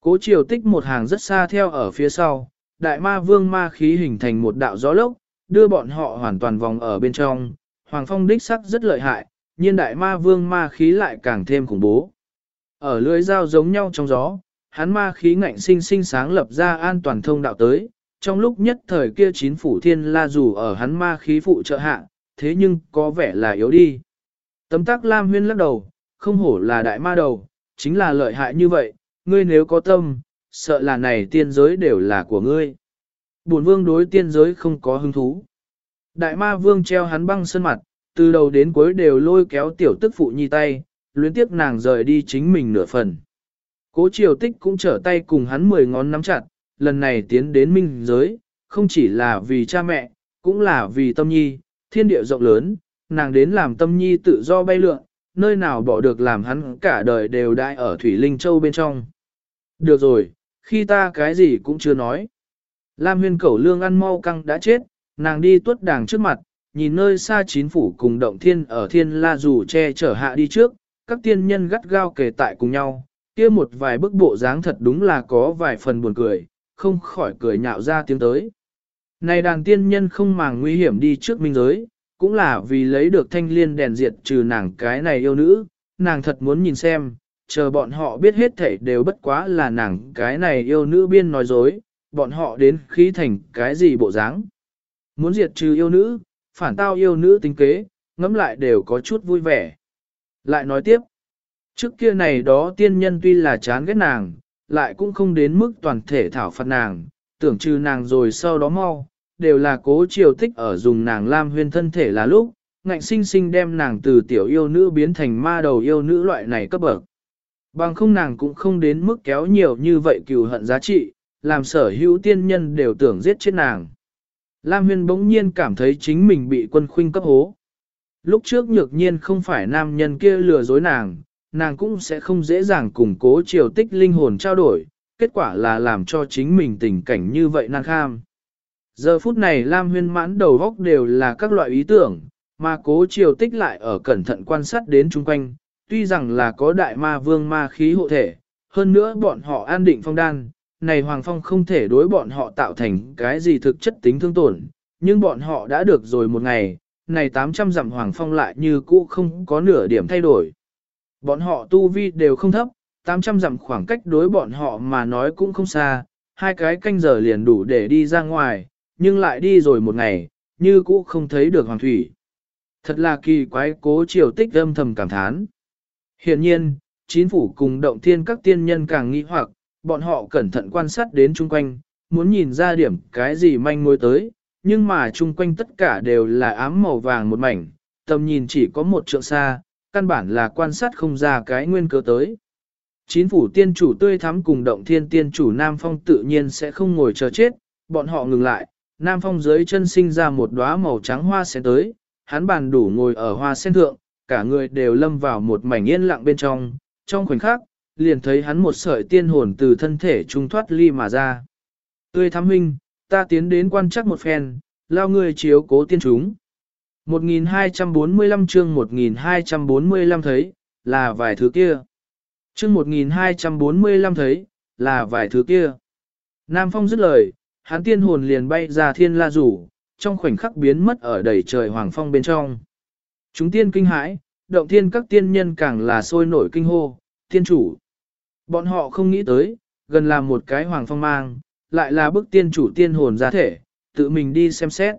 Cố triều tích một hàng rất xa theo ở phía sau, đại ma vương ma khí hình thành một đạo gió lốc, đưa bọn họ hoàn toàn vòng ở bên trong, hoàng phong đích sắc rất lợi hại, nhưng đại ma vương ma khí lại càng thêm khủng bố. Ở lưới dao giống nhau trong gió, hắn ma khí ngạnh sinh sinh sáng lập ra an toàn thông đạo tới, trong lúc nhất thời kia chín phủ thiên la dù ở hắn ma khí phụ trợ hạ, thế nhưng có vẻ là yếu đi. Tấm tắc Lam Huyên lắc đầu, không hổ là đại ma đầu, chính là lợi hại như vậy, ngươi nếu có tâm, sợ là này tiên giới đều là của ngươi. Bổn vương đối tiên giới không có hứng thú. Đại ma vương treo hắn băng sân mặt, từ đầu đến cuối đều lôi kéo tiểu tức phụ nhi tay, luyến tiếc nàng rời đi chính mình nửa phần. Cố triều tích cũng trở tay cùng hắn mười ngón nắm chặt, lần này tiến đến minh giới, không chỉ là vì cha mẹ, cũng là vì tâm nhi, thiên địa rộng lớn, nàng đến làm tâm nhi tự do bay lượn, nơi nào bỏ được làm hắn cả đời đều đại ở Thủy Linh Châu bên trong. Được rồi, khi ta cái gì cũng chưa nói. Lam huyên cẩu lương ăn mau căng đã chết, nàng đi tuất đàng trước mặt, nhìn nơi xa chín phủ cùng động thiên ở thiên la dù che chở hạ đi trước, các tiên nhân gắt gao kề tại cùng nhau, kia một vài bức bộ dáng thật đúng là có vài phần buồn cười, không khỏi cười nhạo ra tiếng tới. Này đàn tiên nhân không màng nguy hiểm đi trước minh giới, cũng là vì lấy được thanh liên đèn diệt trừ nàng cái này yêu nữ, nàng thật muốn nhìn xem, chờ bọn họ biết hết thảy đều bất quá là nàng cái này yêu nữ biên nói dối, bọn họ đến khí thành cái gì bộ dáng. Muốn diệt trừ yêu nữ, phản tao yêu nữ tính kế, ngẫm lại đều có chút vui vẻ. Lại nói tiếp, trước kia này đó tiên nhân tuy là chán ghét nàng, lại cũng không đến mức toàn thể thảo phạt nàng, tưởng trừ nàng rồi sau đó mau, đều là cố triều tích ở dùng nàng lam huyên thân thể là lúc, ngạnh sinh sinh đem nàng từ tiểu yêu nữ biến thành ma đầu yêu nữ loại này cấp bậc. Bằng không nàng cũng không đến mức kéo nhiều như vậy cừu hận giá trị, làm sở hữu tiên nhân đều tưởng giết chết nàng. Lam Huyên bỗng nhiên cảm thấy chính mình bị quân khuynh cấp hố. Lúc trước nhược nhiên không phải nam nhân kia lừa dối nàng, nàng cũng sẽ không dễ dàng củng cố triều tích linh hồn trao đổi, kết quả là làm cho chính mình tình cảnh như vậy nan kham. Giờ phút này Lam Huyên mãn đầu góc đều là các loại ý tưởng, mà cố triều tích lại ở cẩn thận quan sát đến chung quanh, tuy rằng là có đại ma vương ma khí hộ thể, hơn nữa bọn họ an định phong đan, này Hoàng Phong không thể đối bọn họ tạo thành cái gì thực chất tính thương tổn, nhưng bọn họ đã được rồi một ngày, này 800 dặm Hoàng Phong lại như cũ không có nửa điểm thay đổi. Bọn họ tu vi đều không thấp, 800 dặm khoảng cách đối bọn họ mà nói cũng không xa, hai cái canh giờ liền đủ để đi ra ngoài, nhưng lại đi rồi một ngày, như cũ không thấy được Hoàng Thủy. Thật là kỳ quái cố triều tích âm thầm cảm thán. Hiện nhiên, chính phủ cùng động thiên các tiên nhân càng nghi hoặc, bọn họ cẩn thận quan sát đến chung quanh, muốn nhìn ra điểm cái gì manh mối tới, nhưng mà chung quanh tất cả đều là ám màu vàng một mảnh, tầm nhìn chỉ có một trượng xa, căn bản là quan sát không ra cái nguyên cớ tới. Chín phủ tiên chủ tươi thắm cùng động thiên tiên chủ Nam Phong tự nhiên sẽ không ngồi chờ chết, bọn họ ngừng lại, Nam Phong dưới chân sinh ra một đóa màu trắng hoa sen tới, hắn bàn đủ ngồi ở hoa sen thượng, cả người đều lâm vào một mảnh yên lặng bên trong, trong khoảnh khắc, liền thấy hắn một sợi tiên hồn từ thân thể trung thoát ly mà ra. Tươi thắm huynh, ta tiến đến quan chắc một phen, lao người chiếu cố tiên chúng. 1245 chương 1245 thấy, là vài thứ kia. Chương 1245 thấy, là vài thứ kia. Nam Phong dứt lời, hắn tiên hồn liền bay ra thiên la rủ, trong khoảnh khắc biến mất ở đầy trời hoàng phong bên trong. Chúng tiên kinh hãi, động thiên các tiên nhân càng là sôi nổi kinh hô, tiên chủ. Bọn họ không nghĩ tới, gần là một cái hoàng phong mang, lại là bức tiên chủ tiên hồn ra thể, tự mình đi xem xét.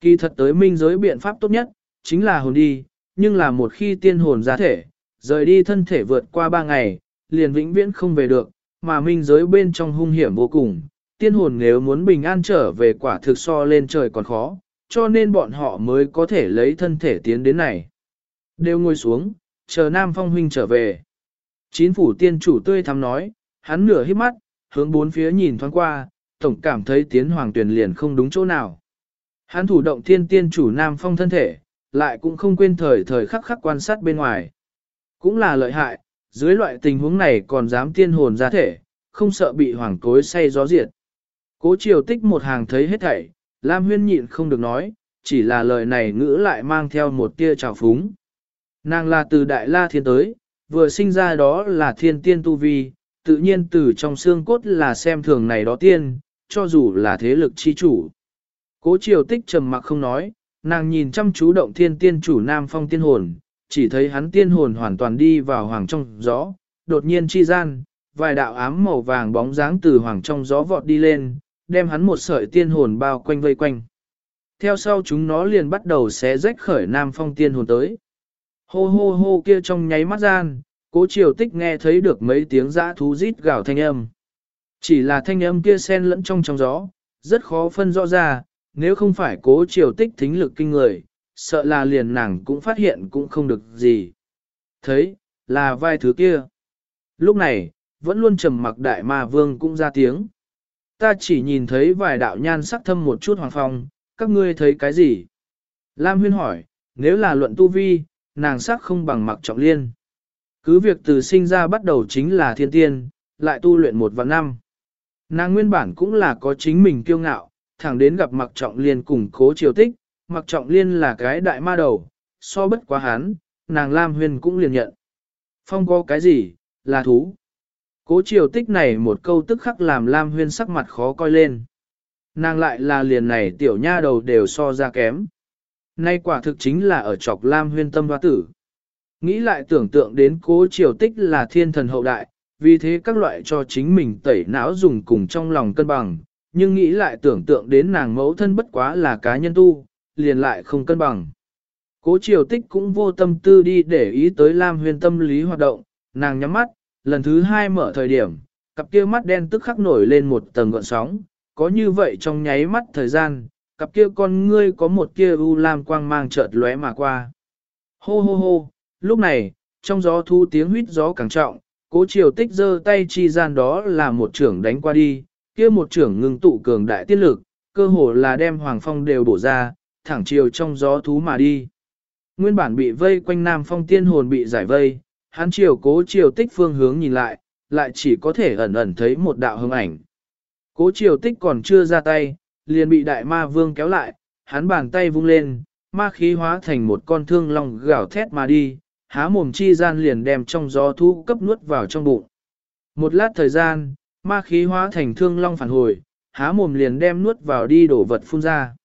Kỳ thật tới minh giới biện pháp tốt nhất, chính là hồn đi, nhưng là một khi tiên hồn ra thể, rời đi thân thể vượt qua ba ngày, liền vĩnh viễn không về được, mà minh giới bên trong hung hiểm vô cùng, tiên hồn nếu muốn bình an trở về quả thực so lên trời còn khó, cho nên bọn họ mới có thể lấy thân thể tiến đến này. Đều ngồi xuống, chờ Nam Phong huynh trở về. Chín phủ tiên chủ tươi thắm nói, hắn nửa hít mắt, hướng bốn phía nhìn thoáng qua, tổng cảm thấy tiến hoàng tuyển liền không đúng chỗ nào. Hắn thủ động thiên tiên chủ Nam Phong thân thể, lại cũng không quên thời thời khắc khắc quan sát bên ngoài. Cũng là lợi hại, dưới loại tình huống này còn dám tiên hồn ra thể, không sợ bị hoàng cối say gió diệt. Cố triều tích một hàng thấy hết thảy, Lam huyên nhịn không được nói, chỉ là lời này ngữ lại mang theo một tia trào phúng. Nàng là từ Đại La Thiên tới, vừa sinh ra đó là thiên tiên tu vi, tự nhiên từ trong xương cốt là xem thường này đó tiên, cho dù là thế lực chi chủ. Cố triều tích trầm mặc không nói, nàng nhìn chăm chú động thiên tiên chủ Nam Phong tiên hồn, chỉ thấy hắn tiên hồn hoàn toàn đi vào hoàng trong gió, đột nhiên chi gian, vài đạo ám màu vàng bóng dáng từ hoàng trong gió vọt đi lên, đem hắn một sợi tiên hồn bao quanh vây quanh. Theo sau chúng nó liền bắt đầu xé rách khởi Nam Phong tiên hồn tới. Hô hô hô kia trong nháy mắt gian, cố triều tích nghe thấy được mấy tiếng dã thú rít gào thanh âm. Chỉ là thanh âm kia xen lẫn trong trong gió, rất khó phân rõ ra, nếu không phải cố triều tích thính lực kinh người, sợ là liền nàng cũng phát hiện cũng không được gì. Thấy, là vai thứ kia. Lúc này, vẫn luôn trầm mặc đại ma vương cũng ra tiếng. Ta chỉ nhìn thấy vài đạo nhan sắc thâm một chút hoàng phong, các ngươi thấy cái gì? Lam huyên hỏi, nếu là luận tu vi, nàng sắc không bằng mặc trọng liên. Cứ việc từ sinh ra bắt đầu chính là thiên tiên, lại tu luyện một vạn năm. Nàng nguyên bản cũng là có chính mình kiêu ngạo, thẳng đến gặp mặc trọng liên cùng cố triều tích, mặc trọng liên là cái đại ma đầu, so bất quá hắn, nàng Lam Huyên cũng liền nhận. Phong có cái gì, là thú. Cố triều tích này một câu tức khắc làm Lam Huyên sắc mặt khó coi lên. Nàng lại là liền này tiểu nha đầu đều so ra kém. Nay quả thực chính là ở chọc Lam Huyên tâm hoa tử. Nghĩ lại tưởng tượng đến cố triều tích là thiên thần hậu đại, vì thế các loại cho chính mình tẩy não dùng cùng trong lòng cân bằng, nhưng nghĩ lại tưởng tượng đến nàng mẫu thân bất quá là cá nhân tu, liền lại không cân bằng. Cố triều tích cũng vô tâm tư đi để ý tới Lam Huyên tâm lý hoạt động, nàng nhắm mắt, lần thứ hai mở thời điểm, cặp kia mắt đen tức khắc nổi lên một tầng gợn sóng, có như vậy trong nháy mắt thời gian, cặp kia con ngươi có một kia u lam quang mang chợt lóe mà qua. Hô hô hô, lúc này, trong gió thu tiếng huýt gió càng trọng, Cố triều tích giơ tay chi gian đó là một trưởng đánh qua đi, kia một trưởng ngừng tụ cường đại tiết lực, cơ hồ là đem Hoàng Phong đều bổ ra, thẳng chiều trong gió thú mà đi. Nguyên bản bị vây quanh Nam Phong tiên hồn bị giải vây, hắn chiều cố chiều tích phương hướng nhìn lại, lại chỉ có thể ẩn ẩn thấy một đạo hương ảnh. Cố chiều tích còn chưa ra tay, liền bị đại ma vương kéo lại, hắn bàn tay vung lên, ma khí hóa thành một con thương long gào thét mà đi, há mồm chi gian liền đem trong gió thu cấp nuốt vào trong bụng. Một lát thời gian, ma khí hóa thành thương long phản hồi, há mồm liền đem nuốt vào đi đổ vật phun ra.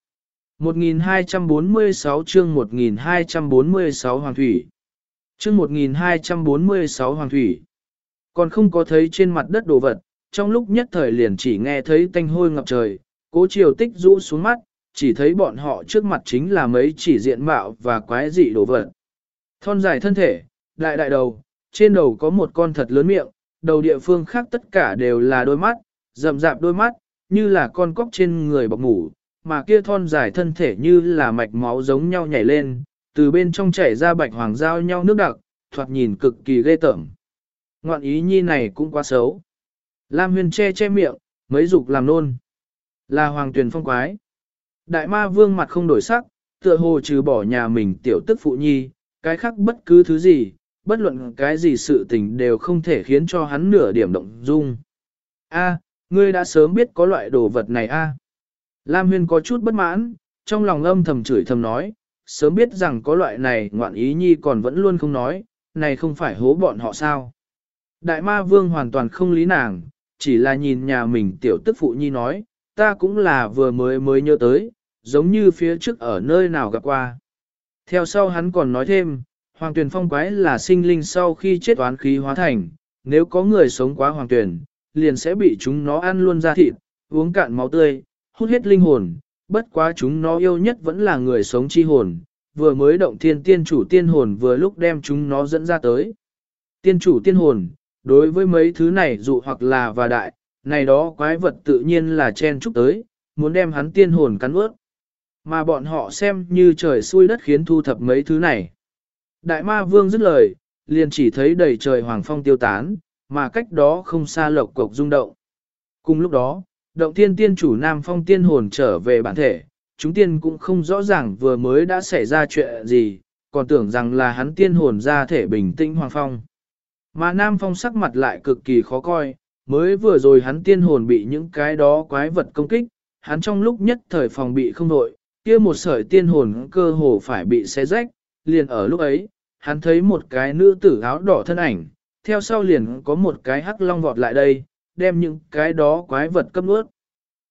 1246 chương 1246 Hoàng Thủy Chương 1246 Hoàng Thủy Còn không có thấy trên mặt đất đồ vật, trong lúc nhất thời liền chỉ nghe thấy tanh hôi ngập trời, cố chiều tích rũ xuống mắt, chỉ thấy bọn họ trước mặt chính là mấy chỉ diện mạo và quái dị đồ vật. Thon dài thân thể, đại đại đầu, trên đầu có một con thật lớn miệng, đầu địa phương khác tất cả đều là đôi mắt, rậm rạp đôi mắt, như là con cóc trên người bọc ngủ, mà kia thon dài thân thể như là mạch máu giống nhau nhảy lên, từ bên trong chảy ra bạch hoàng giao nhau nước đặc, thoạt nhìn cực kỳ ghê tởm. Ngoạn ý nhi này cũng quá xấu. Lam huyền che che miệng, mấy dục làm nôn. Là hoàng tuyển phong quái. Đại ma vương mặt không đổi sắc, tựa hồ trừ bỏ nhà mình tiểu tức phụ nhi, cái khác bất cứ thứ gì, bất luận cái gì sự tình đều không thể khiến cho hắn nửa điểm động dung. A, ngươi đã sớm biết có loại đồ vật này a. Lam Huyên có chút bất mãn, trong lòng âm thầm chửi thầm nói, sớm biết rằng có loại này ngoạn ý nhi còn vẫn luôn không nói, này không phải hố bọn họ sao. Đại ma vương hoàn toàn không lý nàng, chỉ là nhìn nhà mình tiểu tức phụ nhi nói, ta cũng là vừa mới mới nhớ tới, giống như phía trước ở nơi nào gặp qua. Theo sau hắn còn nói thêm, hoàng tuyển phong quái là sinh linh sau khi chết toán khí hóa thành, nếu có người sống quá hoàng tuyển, liền sẽ bị chúng nó ăn luôn ra thịt, uống cạn máu tươi, hút hết linh hồn, bất quá chúng nó yêu nhất vẫn là người sống chi hồn, vừa mới động thiên tiên chủ tiên hồn vừa lúc đem chúng nó dẫn ra tới. Tiên chủ tiên hồn, đối với mấy thứ này dụ hoặc là và đại, này đó quái vật tự nhiên là chen chúc tới, muốn đem hắn tiên hồn cắn ướt. Mà bọn họ xem như trời xuôi đất khiến thu thập mấy thứ này. Đại ma vương dứt lời, liền chỉ thấy đầy trời hoàng phong tiêu tán, mà cách đó không xa lộc cục rung động. Cùng lúc đó, động tiên tiên chủ Nam Phong tiên hồn trở về bản thể, chúng tiên cũng không rõ ràng vừa mới đã xảy ra chuyện gì, còn tưởng rằng là hắn tiên hồn ra thể bình tĩnh Hoàng Phong. Mà Nam Phong sắc mặt lại cực kỳ khó coi, mới vừa rồi hắn tiên hồn bị những cái đó quái vật công kích, hắn trong lúc nhất thời phòng bị không đội, kia một sợi tiên hồn cơ hồ phải bị xé rách, liền ở lúc ấy, hắn thấy một cái nữ tử áo đỏ thân ảnh, theo sau liền có một cái hắc long vọt lại đây, đem những cái đó quái vật cấp nuốt.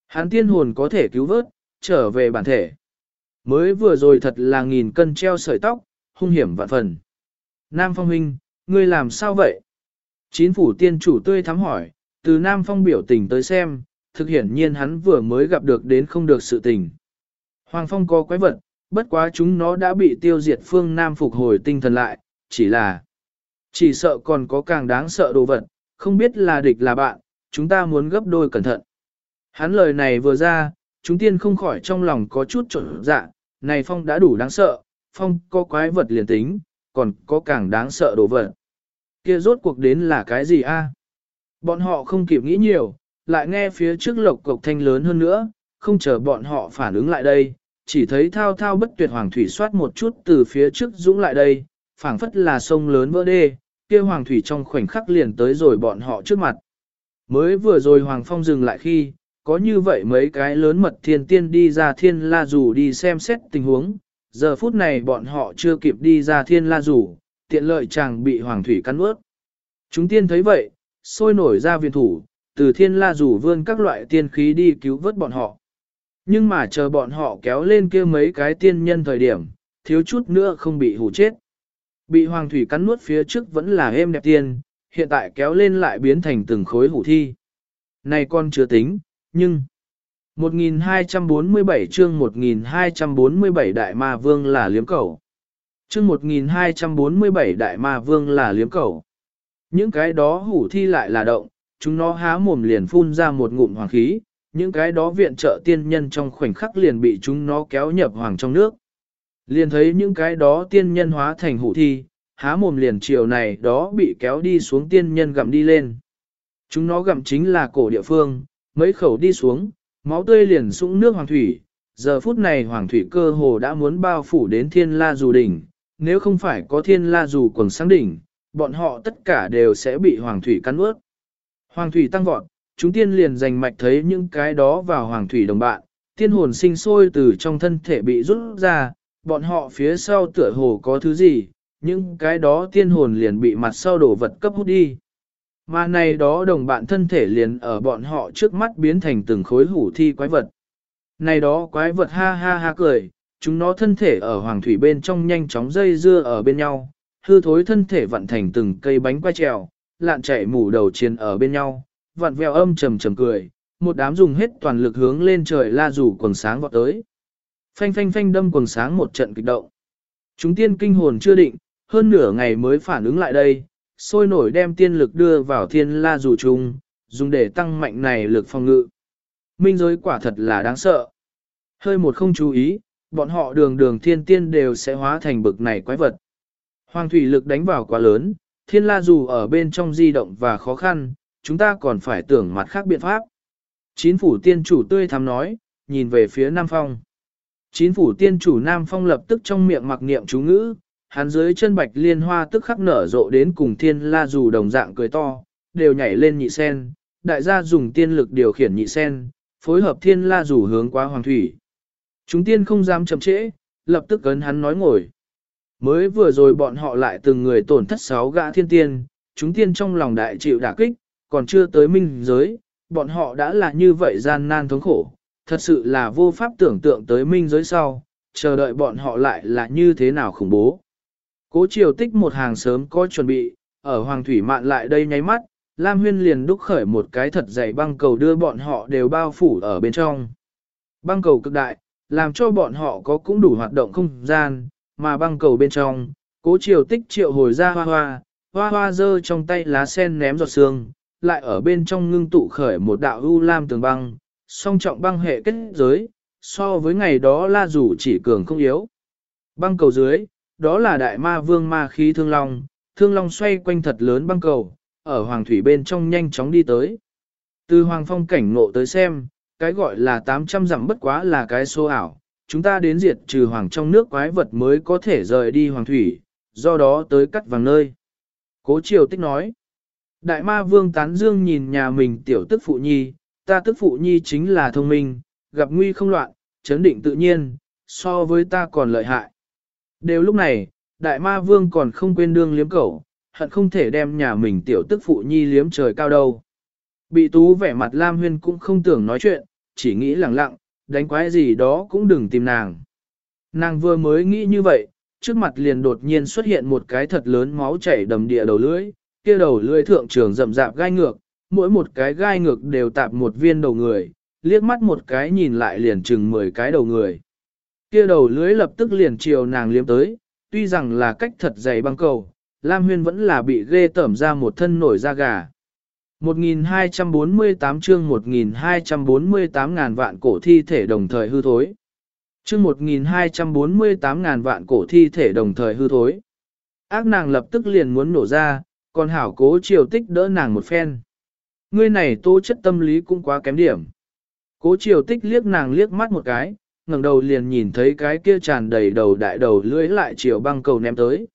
Hắn tiên hồn có thể cứu vớt, trở về bản thể. Mới vừa rồi thật là nghìn cân treo sợi tóc, hung hiểm vạn phần. Nam Phong huynh, ngươi làm sao vậy? Chín phủ tiên chủ tươi thắm hỏi, từ Nam Phong biểu tình tới xem, thực hiển nhiên hắn vừa mới gặp được đến không được sự tình. Hoàng Phong có quái vật, bất quá chúng nó đã bị tiêu diệt phương Nam phục hồi tinh thần lại, chỉ là chỉ sợ còn có càng đáng sợ đồ vật, không biết là địch là bạn, chúng ta muốn gấp đôi cẩn thận. Hắn lời này vừa ra, chúng tiên không khỏi trong lòng có chút trộn dạ, này phong đã đủ đáng sợ, phong có quái vật liền tính, còn có càng đáng sợ đồ vật. Kia rốt cuộc đến là cái gì a? Bọn họ không kịp nghĩ nhiều, lại nghe phía trước lộc cộc thanh lớn hơn nữa, không chờ bọn họ phản ứng lại đây, chỉ thấy thao thao bất tuyệt hoàng thủy xoát một chút từ phía trước dũng lại đây, phảng phất là sông lớn vỡ đê, kia hoàng thủy trong khoảnh khắc liền tới rồi bọn họ trước mặt. Mới vừa rồi hoàng phong dừng lại khi, có như vậy mấy cái lớn mật thiên tiên đi ra thiên la rủ đi xem xét tình huống, giờ phút này bọn họ chưa kịp đi ra thiên la rủ, tiện lợi chàng bị hoàng thủy cắn ướt. Chúng tiên thấy vậy, sôi nổi ra viện thủ, từ thiên la rủ vươn các loại tiên khí đi cứu vớt bọn họ. Nhưng mà chờ bọn họ kéo lên kia mấy cái tiên nhân thời điểm, thiếu chút nữa không bị hù chết. Bị hoàng thủy cắn nuốt phía trước vẫn là êm đẹp tiên, hiện tại kéo lên lại biến thành từng khối hủ thi. Này con chưa tính, nhưng 1247 chương 1247 đại ma vương là liếm cầu. Chương 1247 đại ma vương là liếm cầu. Những cái đó hủ thi lại là động, chúng nó há mồm liền phun ra một ngụm hoàng khí, những cái đó viện trợ tiên nhân trong khoảnh khắc liền bị chúng nó kéo nhập hoàng trong nước. Liền thấy những cái đó tiên nhân hóa thành hủ thi, há mồm liền chiều này đó bị kéo đi xuống tiên nhân gặm đi lên. Chúng nó gặm chính là cổ địa phương, mấy khẩu đi xuống, máu tươi liền sũng nước hoàng thủy, giờ phút này hoàng thủy cơ hồ đã muốn bao phủ đến thiên la dù đỉnh, nếu không phải có thiên la dù quần sáng đỉnh, bọn họ tất cả đều sẽ bị hoàng thủy cắn ướt. Hoàng thủy tăng vọt, chúng tiên liền giành mạch thấy những cái đó vào hoàng thủy đồng bạn, tiên hồn sinh sôi từ trong thân thể bị rút ra, bọn họ phía sau tựa hồ có thứ gì, những cái đó tiên hồn liền bị mặt sau đổ vật cấp hút đi. Mà này đó đồng bạn thân thể liền ở bọn họ trước mắt biến thành từng khối hủ thi quái vật. Này đó quái vật ha ha ha cười, chúng nó thân thể ở hoàng thủy bên trong nhanh chóng dây dưa ở bên nhau, hư thối thân thể vặn thành từng cây bánh quay trèo, lạn chạy mủ đầu chiến ở bên nhau, vặn vẹo âm trầm trầm cười, một đám dùng hết toàn lực hướng lên trời la rủ quần sáng vọt tới. Phanh phanh phanh đâm quần sáng một trận kịch động. Chúng tiên kinh hồn chưa định, hơn nửa ngày mới phản ứng lại đây, sôi nổi đem tiên lực đưa vào thiên la dù trùng, dùng để tăng mạnh này lực phòng ngự. Minh giới quả thật là đáng sợ. Hơi một không chú ý, bọn họ đường đường thiên tiên đều sẽ hóa thành bực này quái vật. Hoàng thủy lực đánh vào quá lớn, thiên la dù ở bên trong di động và khó khăn, chúng ta còn phải tưởng mặt khác biện pháp. Chín phủ tiên chủ tươi thắm nói, nhìn về phía Nam Phong. Chín phủ tiên chủ Nam Phong lập tức trong miệng mặc niệm chú ngữ, hắn dưới chân bạch liên hoa tức khắc nở rộ đến cùng thiên la dù đồng dạng cười to, đều nhảy lên nhị sen, đại gia dùng tiên lực điều khiển nhị sen, phối hợp thiên la dù hướng qua hoàng thủy. Chúng tiên không dám chậm trễ, lập tức cấn hắn nói ngồi. Mới vừa rồi bọn họ lại từng người tổn thất sáu gã thiên tiên, chúng tiên trong lòng đại chịu đả kích, còn chưa tới minh giới, bọn họ đã là như vậy gian nan thống khổ, thật sự là vô pháp tưởng tượng tới minh giới sau, chờ đợi bọn họ lại là như thế nào khủng bố. Cố triều tích một hàng sớm có chuẩn bị, ở Hoàng Thủy Mạn lại đây nháy mắt, Lam Huyên liền đúc khởi một cái thật dày băng cầu đưa bọn họ đều bao phủ ở bên trong. Băng cầu cực đại, làm cho bọn họ có cũng đủ hoạt động không gian, mà băng cầu bên trong, cố triều tích triệu hồi ra hoa hoa, hoa hoa dơ trong tay lá sen ném giọt sương, lại ở bên trong ngưng tụ khởi một đạo u lam tường băng, song trọng băng hệ kết giới, so với ngày đó la rủ chỉ cường không yếu. Băng cầu dưới, đó là đại ma vương ma khí thương long, thương long xoay quanh thật lớn băng cầu, ở hoàng thủy bên trong nhanh chóng đi tới. Từ hoàng phong cảnh ngộ tới xem, cái gọi là 800 dặm bất quá là cái số ảo, chúng ta đến diệt trừ hoàng trong nước quái vật mới có thể rời đi hoàng thủy, do đó tới cắt vàng nơi. Cố triều tích nói, đại ma vương tán dương nhìn nhà mình tiểu tức phụ nhi, ta tức phụ nhi chính là thông minh, gặp nguy không loạn, chấn định tự nhiên, so với ta còn lợi hại. Đều lúc này, đại ma vương còn không quên đương liếm cẩu, hận không thể đem nhà mình tiểu tức phụ nhi liếm trời cao đâu. Bị tú vẻ mặt Lam Huyên cũng không tưởng nói chuyện, chỉ nghĩ lặng lặng, đánh quái gì đó cũng đừng tìm nàng. Nàng vừa mới nghĩ như vậy, trước mặt liền đột nhiên xuất hiện một cái thật lớn máu chảy đầm địa đầu lưỡi, kia đầu lưỡi thượng trường rậm rạp gai ngược, mỗi một cái gai ngược đều tạp một viên đầu người, liếc mắt một cái nhìn lại liền chừng 10 cái đầu người. Kia đầu lưới lập tức liền chiều nàng liếm tới, tuy rằng là cách thật dày băng cầu, Lam Huyên vẫn là bị ghê tẩm ra một thân nổi da gà. 1248 chương 1248 ngàn vạn cổ thi thể đồng thời hư thối. Chương 1248 ngàn vạn cổ thi thể đồng thời hư thối. Ác nàng lập tức liền muốn nổ ra, còn hảo cố triều tích đỡ nàng một phen. Ngươi này tố chất tâm lý cũng quá kém điểm. Cố triều tích liếc nàng liếc mắt một cái, ngẩng đầu liền nhìn thấy cái kia tràn đầy đầu đại đầu lưỡi lại chiều băng cầu ném tới.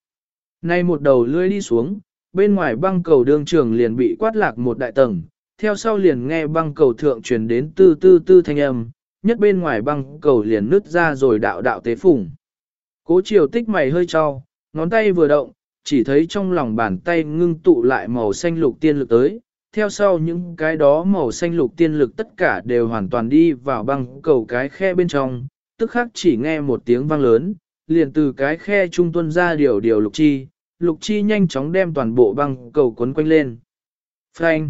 Nay một đầu lưỡi đi xuống, bên ngoài băng cầu đương trường liền bị quát lạc một đại tầng, theo sau liền nghe băng cầu thượng truyền đến tư tư tư thanh âm, nhất bên ngoài băng cầu liền nứt ra rồi đạo đạo tế phủng. Cố chiều tích mày hơi cho, ngón tay vừa động, chỉ thấy trong lòng bàn tay ngưng tụ lại màu xanh lục tiên lực tới, theo sau những cái đó màu xanh lục tiên lực tất cả đều hoàn toàn đi vào băng cầu cái khe bên trong, tức khắc chỉ nghe một tiếng vang lớn, liền từ cái khe trung tuân ra điều điều lục chi, lục chi nhanh chóng đem toàn bộ băng cầu cuốn quanh lên. Frank!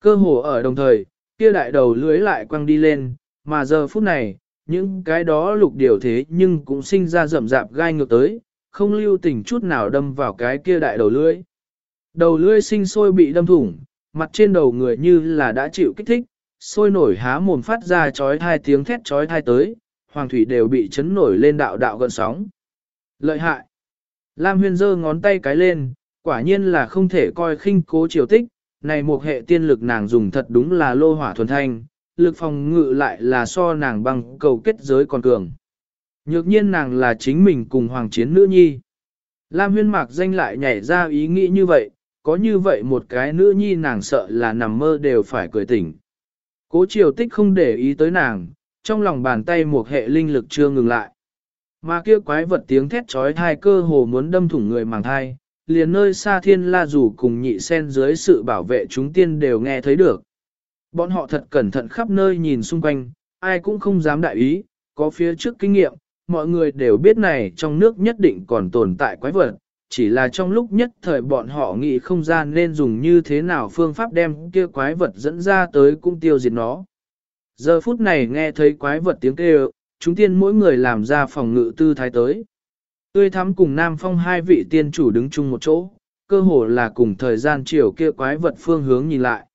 Cơ hồ ở đồng thời, kia đại đầu lưới lại quăng đi lên, mà giờ phút này, những cái đó lục điều thế nhưng cũng sinh ra rậm rạp gai ngược tới, không lưu tình chút nào đâm vào cái kia đại đầu lưới. Đầu lưới sinh sôi bị đâm thủng, mặt trên đầu người như là đã chịu kích thích, sôi nổi há mồm phát ra chói hai tiếng thét chói thai tới, hoàng thủy đều bị chấn nổi lên đạo đạo gần sóng. Lợi hại! Lam Huyên giơ ngón tay cái lên, quả nhiên là không thể coi khinh cố triều tích, này một hệ tiên lực nàng dùng thật đúng là lô hỏa thuần thanh, lực phòng ngự lại là so nàng bằng cầu kết giới còn cường. Nhược nhiên nàng là chính mình cùng hoàng chiến nữ nhi. Lam huyên mạc danh lại nhảy ra ý nghĩ như vậy, có như vậy một cái nữ nhi nàng sợ là nằm mơ đều phải cười tỉnh. Cố triều tích không để ý tới nàng, trong lòng bàn tay một hệ linh lực chưa ngừng lại. Mà kia quái vật tiếng thét trói thai cơ hồ muốn đâm thủng người màng thai, liền nơi xa thiên la rủ cùng nhị sen dưới sự bảo vệ chúng tiên đều nghe thấy được. Bọn họ thật cẩn thận khắp nơi nhìn xung quanh, ai cũng không dám đại ý, có phía trước kinh nghiệm, mọi người đều biết này trong nước nhất định còn tồn tại quái vật, chỉ là trong lúc nhất thời bọn họ nghĩ không ra nên dùng như thế nào phương pháp đem kia quái vật dẫn ra tới cung tiêu diệt nó. Giờ phút này nghe thấy quái vật tiếng kêu, chúng tiên mỗi người làm ra phòng ngự tư thái tới. Tươi thắm cùng Nam Phong hai vị tiên chủ đứng chung một chỗ, cơ hồ là cùng thời gian chiều kia quái vật phương hướng nhìn lại.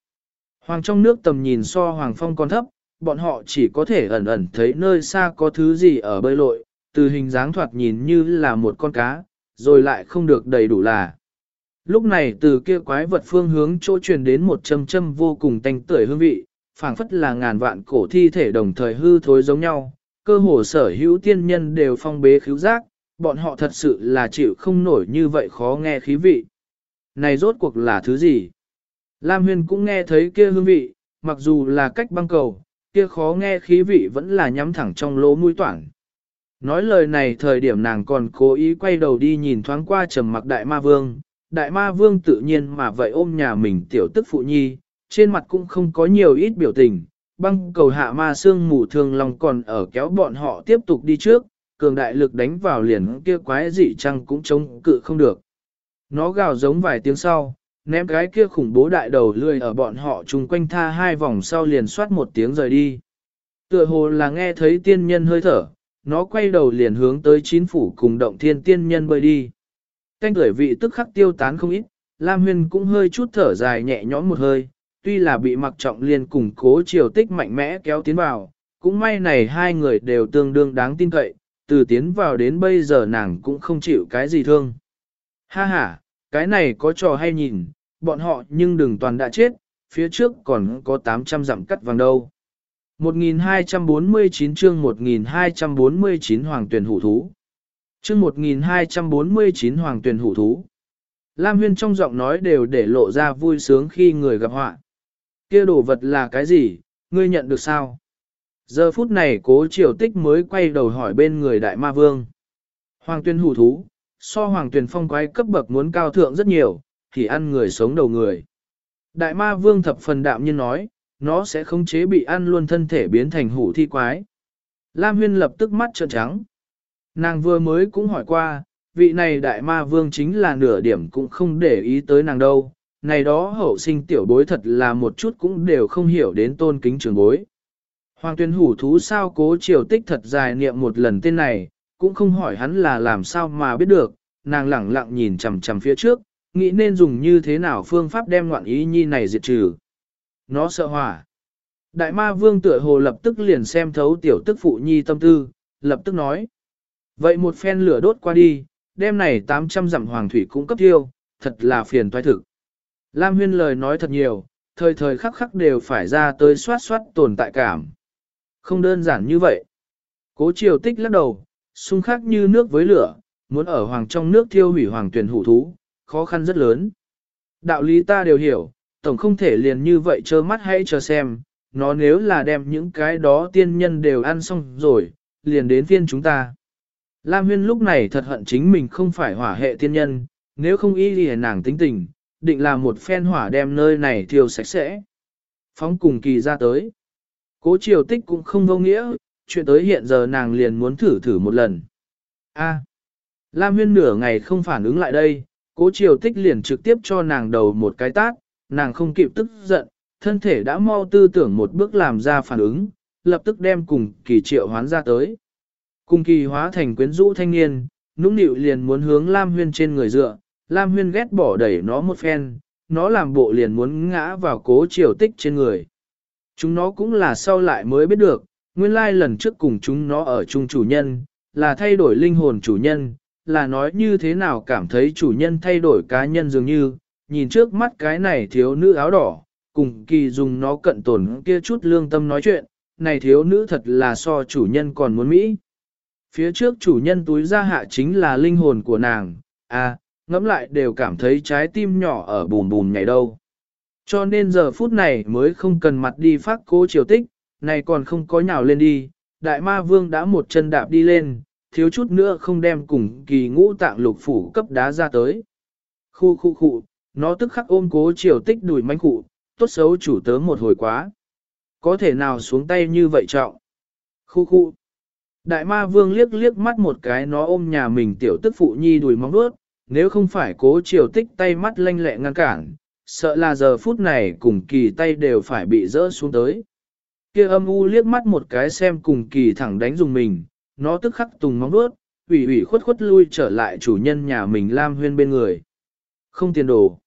Hoàng trong nước tầm nhìn so Hoàng Phong còn thấp, bọn họ chỉ có thể ẩn ẩn thấy nơi xa có thứ gì ở bơi lội, từ hình dáng thoạt nhìn như là một con cá, rồi lại không được đầy đủ là. Lúc này từ kia quái vật phương hướng chỗ truyền đến một châm châm vô cùng tanh tưởi hương vị, phảng phất là ngàn vạn cổ thi thể đồng thời hư thối giống nhau, cơ hồ sở hữu tiên nhân đều phong bế khíu giác, bọn họ thật sự là chịu không nổi như vậy khó nghe khí vị. Này rốt cuộc là thứ gì? Lam Huyền cũng nghe thấy kia hương vị, mặc dù là cách băng cầu, kia khó nghe khí vị vẫn là nhắm thẳng trong lỗ mũi toản. Nói lời này thời điểm nàng còn cố ý quay đầu đi nhìn thoáng qua trầm mặc đại ma vương. Đại ma vương tự nhiên mà vậy ôm nhà mình tiểu tức phụ nhi, trên mặt cũng không có nhiều ít biểu tình. Băng cầu hạ ma xương mù thường lòng còn ở kéo bọn họ tiếp tục đi trước, cường đại lực đánh vào liền kia quái dị chăng cũng chống cự không được. Nó gào giống vài tiếng sau, ném cái kia khủng bố đại đầu lươi ở bọn họ chung quanh tha hai vòng sau liền soát một tiếng rời đi. Tựa hồ là nghe thấy tiên nhân hơi thở, nó quay đầu liền hướng tới chín phủ cùng động thiên tiên nhân bơi đi. Canh tuổi vị tức khắc tiêu tán không ít, Lam Huyên cũng hơi chút thở dài nhẹ nhõm một hơi, tuy là bị mặc trọng liền cùng cố chiều tích mạnh mẽ kéo tiến vào, cũng may này hai người đều tương đương đáng tin cậy, từ tiến vào đến bây giờ nàng cũng không chịu cái gì thương. Ha ha, cái này có trò hay nhìn, bọn họ nhưng đừng toàn đã chết, phía trước còn có 800 dặm cắt vàng đâu. 1249 chương 1249 Hoàng tuyển hủ thú. Chương 1249 Hoàng tuyển hủ thú. Lam Huyên trong giọng nói đều để lộ ra vui sướng khi người gặp họa. Kia đồ vật là cái gì, ngươi nhận được sao? Giờ phút này cố triều tích mới quay đầu hỏi bên người đại ma vương. Hoàng tuyên hủ thú, so hoàng tuyên phong quái cấp bậc muốn cao thượng rất nhiều, thì ăn người sống đầu người. Đại ma vương thập phần đạm nhiên nói, nó sẽ không chế bị ăn luôn thân thể biến thành hủ thi quái. Lam huyên lập tức mắt trợn trắng. Nàng vừa mới cũng hỏi qua, vị này đại ma vương chính là nửa điểm cũng không để ý tới nàng đâu. Này đó hậu sinh tiểu bối thật là một chút cũng đều không hiểu đến tôn kính trường bối. Hoàng tuyên hủ thú sao cố triều tích thật dài niệm một lần tên này, cũng không hỏi hắn là làm sao mà biết được, nàng lẳng lặng nhìn chằm chằm phía trước, nghĩ nên dùng như thế nào phương pháp đem ngoạn ý nhi này diệt trừ. Nó sợ hỏa. Đại ma vương tựa hồ lập tức liền xem thấu tiểu tức phụ nhi tâm tư, lập tức nói. Vậy một phen lửa đốt qua đi, đêm này 800 dặm hoàng thủy cũng cấp tiêu, thật là phiền toái thực. Lam huyên lời nói thật nhiều, thời thời khắc khắc đều phải ra tới soát soát tồn tại cảm. Không đơn giản như vậy. Cố triều tích lắc đầu, xung khắc như nước với lửa, muốn ở hoàng trong nước thiêu hủy hoàng tuyển hủ thú, khó khăn rất lớn. Đạo lý ta đều hiểu, tổng không thể liền như vậy trơ mắt hay chờ xem, nó nếu là đem những cái đó tiên nhân đều ăn xong rồi, liền đến phiên chúng ta. Lam Huyên lúc này thật hận chính mình không phải hỏa hệ tiên nhân, nếu không y lìa nàng tính tình, định là một phen hỏa đem nơi này thiêu sạch sẽ. Phóng cùng kỳ ra tới. Cố triều tích cũng không vô nghĩa, chuyện tới hiện giờ nàng liền muốn thử thử một lần. A. Lam huyên nửa ngày không phản ứng lại đây, cố triều tích liền trực tiếp cho nàng đầu một cái tát, nàng không kịp tức giận, thân thể đã mau tư tưởng một bước làm ra phản ứng, lập tức đem cùng kỳ triệu hoán ra tới. Cùng kỳ hóa thành quyến rũ thanh niên, nũng nịu liền muốn hướng Lam huyên trên người dựa, Lam huyên ghét bỏ đẩy nó một phen, nó làm bộ liền muốn ngã vào cố triều tích trên người. Chúng nó cũng là sau lại mới biết được, nguyên lai lần trước cùng chúng nó ở chung chủ nhân, là thay đổi linh hồn chủ nhân, là nói như thế nào cảm thấy chủ nhân thay đổi cá nhân dường như, nhìn trước mắt cái này thiếu nữ áo đỏ, cùng kỳ dùng nó cận tổn kia chút lương tâm nói chuyện, này thiếu nữ thật là so chủ nhân còn muốn Mỹ. Phía trước chủ nhân túi ra hạ chính là linh hồn của nàng, à, ngẫm lại đều cảm thấy trái tim nhỏ ở bùn bùn nhảy đâu. Cho nên giờ phút này mới không cần mặt đi phát cố triều tích, này còn không có nhào lên đi, đại ma vương đã một chân đạp đi lên, thiếu chút nữa không đem cùng kỳ ngũ tạng lục phủ cấp đá ra tới. Khu khu khu, nó tức khắc ôm cố triều tích đùi manh cụ, tốt xấu chủ tớ một hồi quá. Có thể nào xuống tay như vậy trọng? Khu khu. Đại ma vương liếc liếc mắt một cái nó ôm nhà mình tiểu tức phụ nhi đùi móng đuốt, nếu không phải cố triều tích tay mắt lanh lẹ ngăn cản, sợ là giờ phút này cùng kỳ tay đều phải bị rỡ xuống tới. Kia âm u liếc mắt một cái xem cùng kỳ thẳng đánh dùng mình, nó tức khắc tùng móng đuốt, ủy ủy khuất khuất lui trở lại chủ nhân nhà mình Lam Huyên bên người. Không tiền đồ.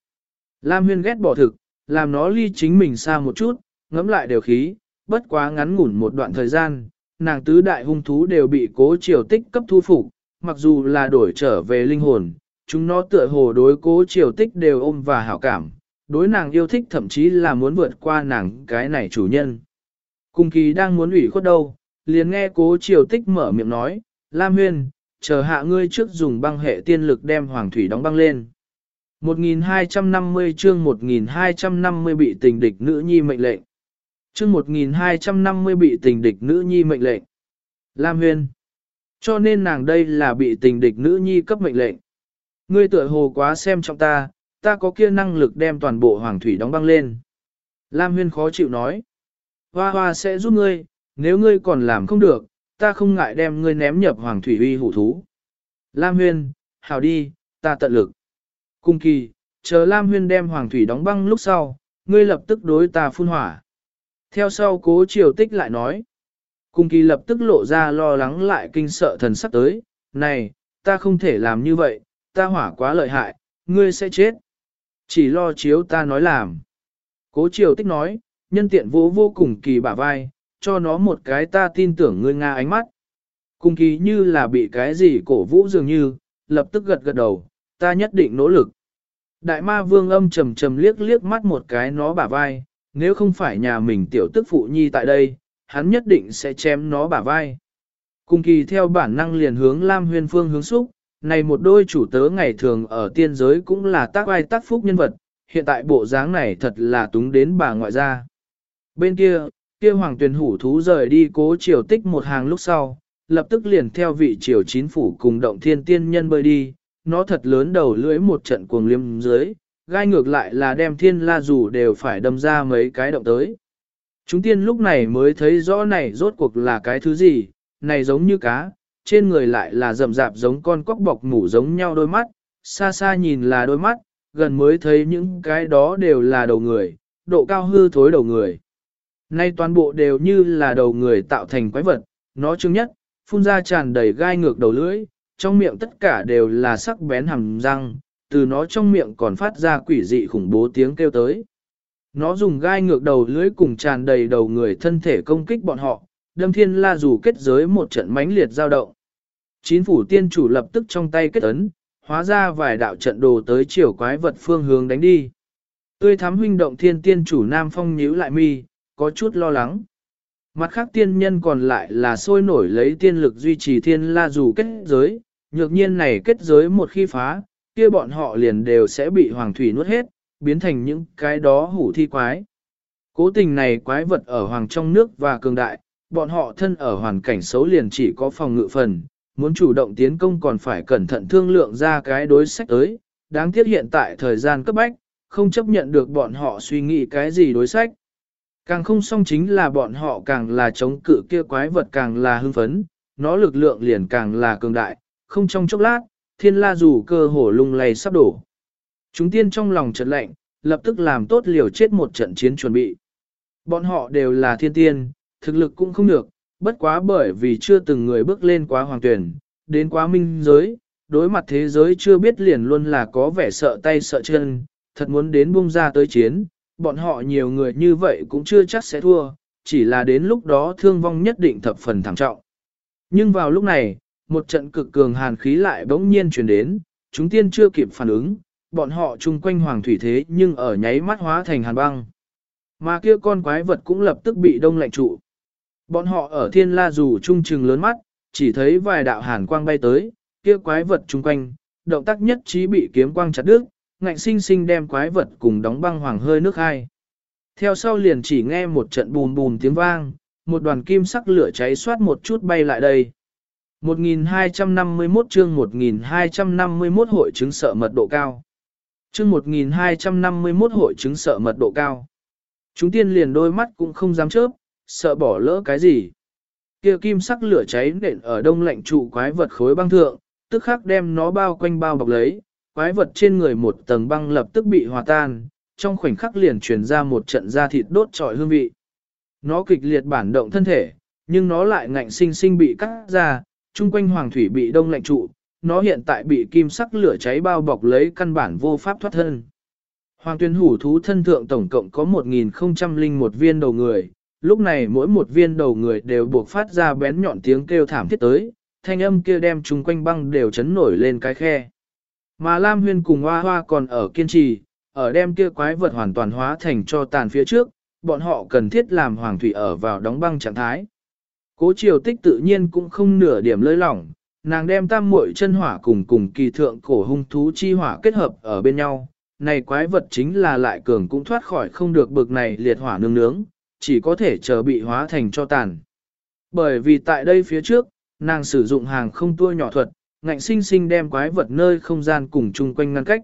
Lam Huyên ghét bỏ thực, làm nó ly chính mình xa một chút, ngẫm lại đều khí, bất quá ngắn ngủn một đoạn thời gian, nàng tứ đại hung thú đều bị cố triều tích cấp thu phục, mặc dù là đổi trở về linh hồn, chúng nó tựa hồ đối cố triều tích đều ôm và hảo cảm, đối nàng yêu thích thậm chí là muốn vượt qua nàng cái này chủ nhân. Cung kỳ đang muốn ủy khuất đâu, liền nghe cố triều tích mở miệng nói, Lam Huyên, chờ hạ ngươi trước dùng băng hệ tiên lực đem hoàng thủy đóng băng lên. 1250 chương 1250 bị tình địch nữ nhi mệnh lệnh. Chương 1250 bị tình địch nữ nhi mệnh lệnh. Lam Huyên. Cho nên nàng đây là bị tình địch nữ nhi cấp mệnh lệnh. Ngươi tựa hồ quá xem trọng ta, ta có kia năng lực đem toàn bộ hoàng thủy đóng băng lên. Lam Huyên khó chịu nói. Hoa hoa sẽ giúp ngươi, nếu ngươi còn làm không được, ta không ngại đem ngươi ném nhập hoàng thủy uy hủ thú. Lam Huyên, hào đi, ta tận lực. Cung kỳ, chờ Lam Huyên đem hoàng thủy đóng băng lúc sau, ngươi lập tức đối ta phun hỏa. Theo sau cố triều tích lại nói. Cung kỳ lập tức lộ ra lo lắng lại kinh sợ thần sắc tới, này, ta không thể làm như vậy, ta hỏa quá lợi hại, ngươi sẽ chết. Chỉ lo chiếu ta nói làm. Cố triều tích nói, nhân tiện vô vô cùng kỳ bả vai, cho nó một cái ta tin tưởng ngươi Nga ánh mắt. Cùng kỳ như là bị cái gì cổ vũ dường như, lập tức gật gật đầu, ta nhất định nỗ lực. Đại ma vương âm trầm trầm liếc liếc mắt một cái nó bả vai, nếu không phải nhà mình tiểu tức phụ nhi tại đây, hắn nhất định sẽ chém nó bả vai. Cùng kỳ theo bản năng liền hướng Lam Huyên Phương hướng xúc, này một đôi chủ tớ ngày thường ở tiên giới cũng là tác ai tác phúc nhân vật, hiện tại bộ dáng này thật là túng đến bà ngoại gia. Bên kia, kia hoàng tuyển hủ thú rời đi cố triều tích một hàng lúc sau, lập tức liền theo vị triều chính phủ cùng động thiên tiên nhân bơi đi, nó thật lớn đầu lưỡi một trận cuồng liêm dưới, gai ngược lại là đem thiên la dù đều phải đâm ra mấy cái động tới. Chúng tiên lúc này mới thấy rõ này rốt cuộc là cái thứ gì, này giống như cá, trên người lại là rậm rạp giống con quốc bọc mủ giống nhau đôi mắt, xa xa nhìn là đôi mắt, gần mới thấy những cái đó đều là đầu người, độ cao hư thối đầu người. Nay toàn bộ đều như là đầu người tạo thành quái vật, nó chứng nhất, phun ra tràn đầy gai ngược đầu lưỡi, trong miệng tất cả đều là sắc bén hàm răng, từ nó trong miệng còn phát ra quỷ dị khủng bố tiếng kêu tới. Nó dùng gai ngược đầu lưỡi cùng tràn đầy đầu người thân thể công kích bọn họ, đâm thiên la dù kết giới một trận mãnh liệt giao động. Chín phủ tiên chủ lập tức trong tay kết ấn, hóa ra vài đạo trận đồ tới chiều quái vật phương hướng đánh đi. Tươi thắm huynh động thiên tiên chủ Nam Phong nhíu lại mi, có chút lo lắng. Mặt khác tiên nhân còn lại là sôi nổi lấy tiên lực duy trì thiên la dù kết giới, nhược nhiên này kết giới một khi phá, kia bọn họ liền đều sẽ bị hoàng thủy nuốt hết, biến thành những cái đó hủ thi quái. Cố tình này quái vật ở hoàng trong nước và cường đại, bọn họ thân ở hoàn cảnh xấu liền chỉ có phòng ngự phần, muốn chủ động tiến công còn phải cẩn thận thương lượng ra cái đối sách tới, đáng tiếc hiện tại thời gian cấp bách, không chấp nhận được bọn họ suy nghĩ cái gì đối sách. Càng không song chính là bọn họ càng là chống cự kia quái vật càng là hưng phấn, nó lực lượng liền càng là cường đại, không trong chốc lát, thiên la dù cơ hổ lung lay sắp đổ. Chúng tiên trong lòng trật lạnh, lập tức làm tốt liều chết một trận chiến chuẩn bị. Bọn họ đều là thiên tiên, thực lực cũng không được, bất quá bởi vì chưa từng người bước lên quá hoàng tuyển, đến quá minh giới, đối mặt thế giới chưa biết liền luôn là có vẻ sợ tay sợ chân, thật muốn đến buông ra tới chiến, bọn họ nhiều người như vậy cũng chưa chắc sẽ thua, chỉ là đến lúc đó thương vong nhất định thập phần thảm trọng. Nhưng vào lúc này, một trận cực cường hàn khí lại bỗng nhiên chuyển đến, chúng tiên chưa kịp phản ứng, bọn họ chung quanh hoàng thủy thế nhưng ở nháy mắt hóa thành hàn băng. Mà kia con quái vật cũng lập tức bị đông lạnh trụ. Bọn họ ở thiên la dù trung trừng lớn mắt, chỉ thấy vài đạo hàn quang bay tới, kia quái vật chung quanh, động tác nhất trí bị kiếm quang chặt đứt, ngạnh sinh sinh đem quái vật cùng đóng băng hoàng hơi nước hai. Theo sau liền chỉ nghe một trận bùm bùm tiếng vang, một đoàn kim sắc lửa cháy xoát một chút bay lại đây. 1251 chương 1251 hội chứng sợ mật độ cao. Chương 1251 hội chứng sợ mật độ cao. Chúng tiên liền đôi mắt cũng không dám chớp, sợ bỏ lỡ cái gì. Kia kim sắc lửa cháy nện ở đông lạnh trụ quái vật khối băng thượng, tức khắc đem nó bao quanh bao bọc lấy, quái vật trên người một tầng băng lập tức bị hòa tan, trong khoảnh khắc liền truyền ra một trận da thịt đốt trọi hương vị. Nó kịch liệt bản động thân thể, nhưng nó lại ngạnh sinh sinh bị cắt ra, chung quanh hoàng thủy bị đông lạnh trụ, nó hiện tại bị kim sắc lửa cháy bao bọc lấy căn bản vô pháp thoát thân. Hoàng tuyên hủ thú thân thượng tổng cộng có 1.001 viên đầu người, lúc này mỗi một viên đầu người đều buộc phát ra bén nhọn tiếng kêu thảm thiết tới, thanh âm kia đem chung quanh băng đều chấn nổi lên cái khe. Mà Lam Huyên cùng Hoa Hoa còn ở kiên trì, ở đem kia quái vật hoàn toàn hóa thành cho tàn phía trước, bọn họ cần thiết làm hoàng thủy ở vào đóng băng trạng thái. Cố triều tích tự nhiên cũng không nửa điểm lơi lỏng, nàng đem tam muội chân hỏa cùng cùng kỳ thượng cổ hung thú chi hỏa kết hợp ở bên nhau. Này quái vật chính là lại cường cũng thoát khỏi không được bực này liệt hỏa nương nướng, chỉ có thể chờ bị hóa thành cho tàn. Bởi vì tại đây phía trước, nàng sử dụng hàng không tua nhỏ thuật, ngạnh sinh sinh đem quái vật nơi không gian cùng chung quanh ngăn cách.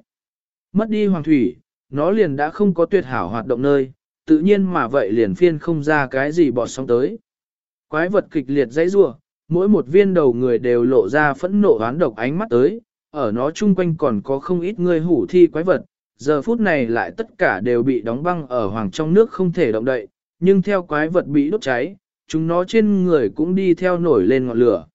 Mất đi hoàng thủy, nó liền đã không có tuyệt hảo hoạt động nơi, tự nhiên mà vậy liền phiên không ra cái gì bọt sóng tới. Quái vật kịch liệt dãy rủa, mỗi một viên đầu người đều lộ ra phẫn nộ oán độc ánh mắt tới, ở nó chung quanh còn có không ít người hủ thi quái vật, giờ phút này lại tất cả đều bị đóng băng ở hoàng trong nước không thể động đậy, nhưng theo quái vật bị đốt cháy, chúng nó trên người cũng đi theo nổi lên ngọn lửa.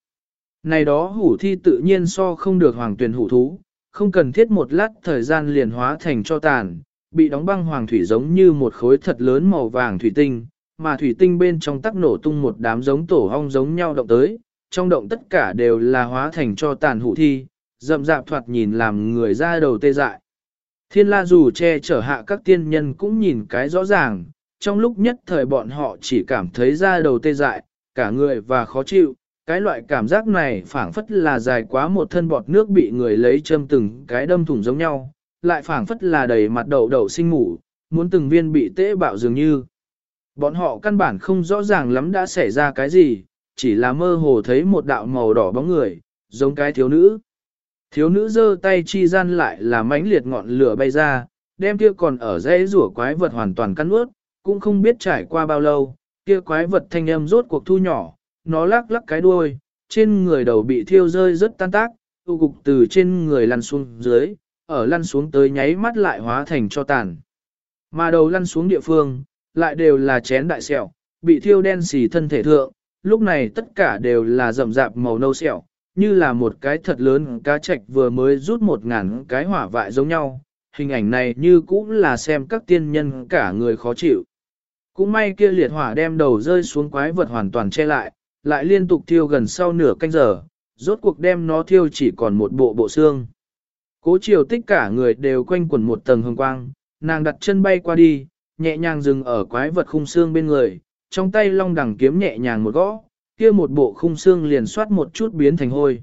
Này đó hủ thi tự nhiên so không được hoàng tuyển hủ thú, không cần thiết một lát thời gian liền hóa thành cho tàn, bị đóng băng hoàng thủy giống như một khối thật lớn màu vàng thủy tinh, mà thủy tinh bên trong tắc nổ tung một đám giống tổ hong giống nhau động tới, trong động tất cả đều là hóa thành cho tàn hủ thi, rậm rạp thoạt nhìn làm người ra đầu tê dại. Thiên la dù che chở hạ các tiên nhân cũng nhìn cái rõ ràng, trong lúc nhất thời bọn họ chỉ cảm thấy ra đầu tê dại, cả người và khó chịu, cái loại cảm giác này phảng phất là dài quá một thân bọt nước bị người lấy châm từng cái đâm thủng giống nhau, lại phảng phất là đầy mặt đầu đầu sinh ngủ, muốn từng viên bị tế bạo dường như. Bọn họ căn bản không rõ ràng lắm đã xảy ra cái gì, chỉ là mơ hồ thấy một đạo màu đỏ bóng người, giống cái thiếu nữ. Thiếu nữ giơ tay chi gian lại là mãnh liệt ngọn lửa bay ra, đem kia còn ở dãy rủa quái vật hoàn toàn cắn ướt, cũng không biết trải qua bao lâu, kia quái vật thanh âm rốt cuộc thu nhỏ, nó lắc lắc cái đuôi, trên người đầu bị thiêu rơi rất tan tác, tu cục từ trên người lăn xuống dưới, ở lăn xuống tới nháy mắt lại hóa thành cho tàn. Mà đầu lăn xuống địa phương, lại đều là chén đại sẹo, bị thiêu đen xì thân thể thượng, lúc này tất cả đều là rậm rạp màu nâu sẹo, như là một cái thật lớn cá trạch vừa mới rút một ngàn cái hỏa vại giống nhau. Hình ảnh này như cũng là xem các tiên nhân cả người khó chịu. Cũng may kia liệt hỏa đem đầu rơi xuống quái vật hoàn toàn che lại, lại liên tục thiêu gần sau nửa canh giờ, rốt cuộc đem nó thiêu chỉ còn một bộ bộ xương. Cố chiều tích cả người đều quanh quẩn một tầng hồng quang, nàng đặt chân bay qua đi, nhẹ nhàng dừng ở quái vật khung xương bên người, trong tay long đằng kiếm nhẹ nhàng một gõ, kia một bộ khung xương liền soát một chút biến thành hôi.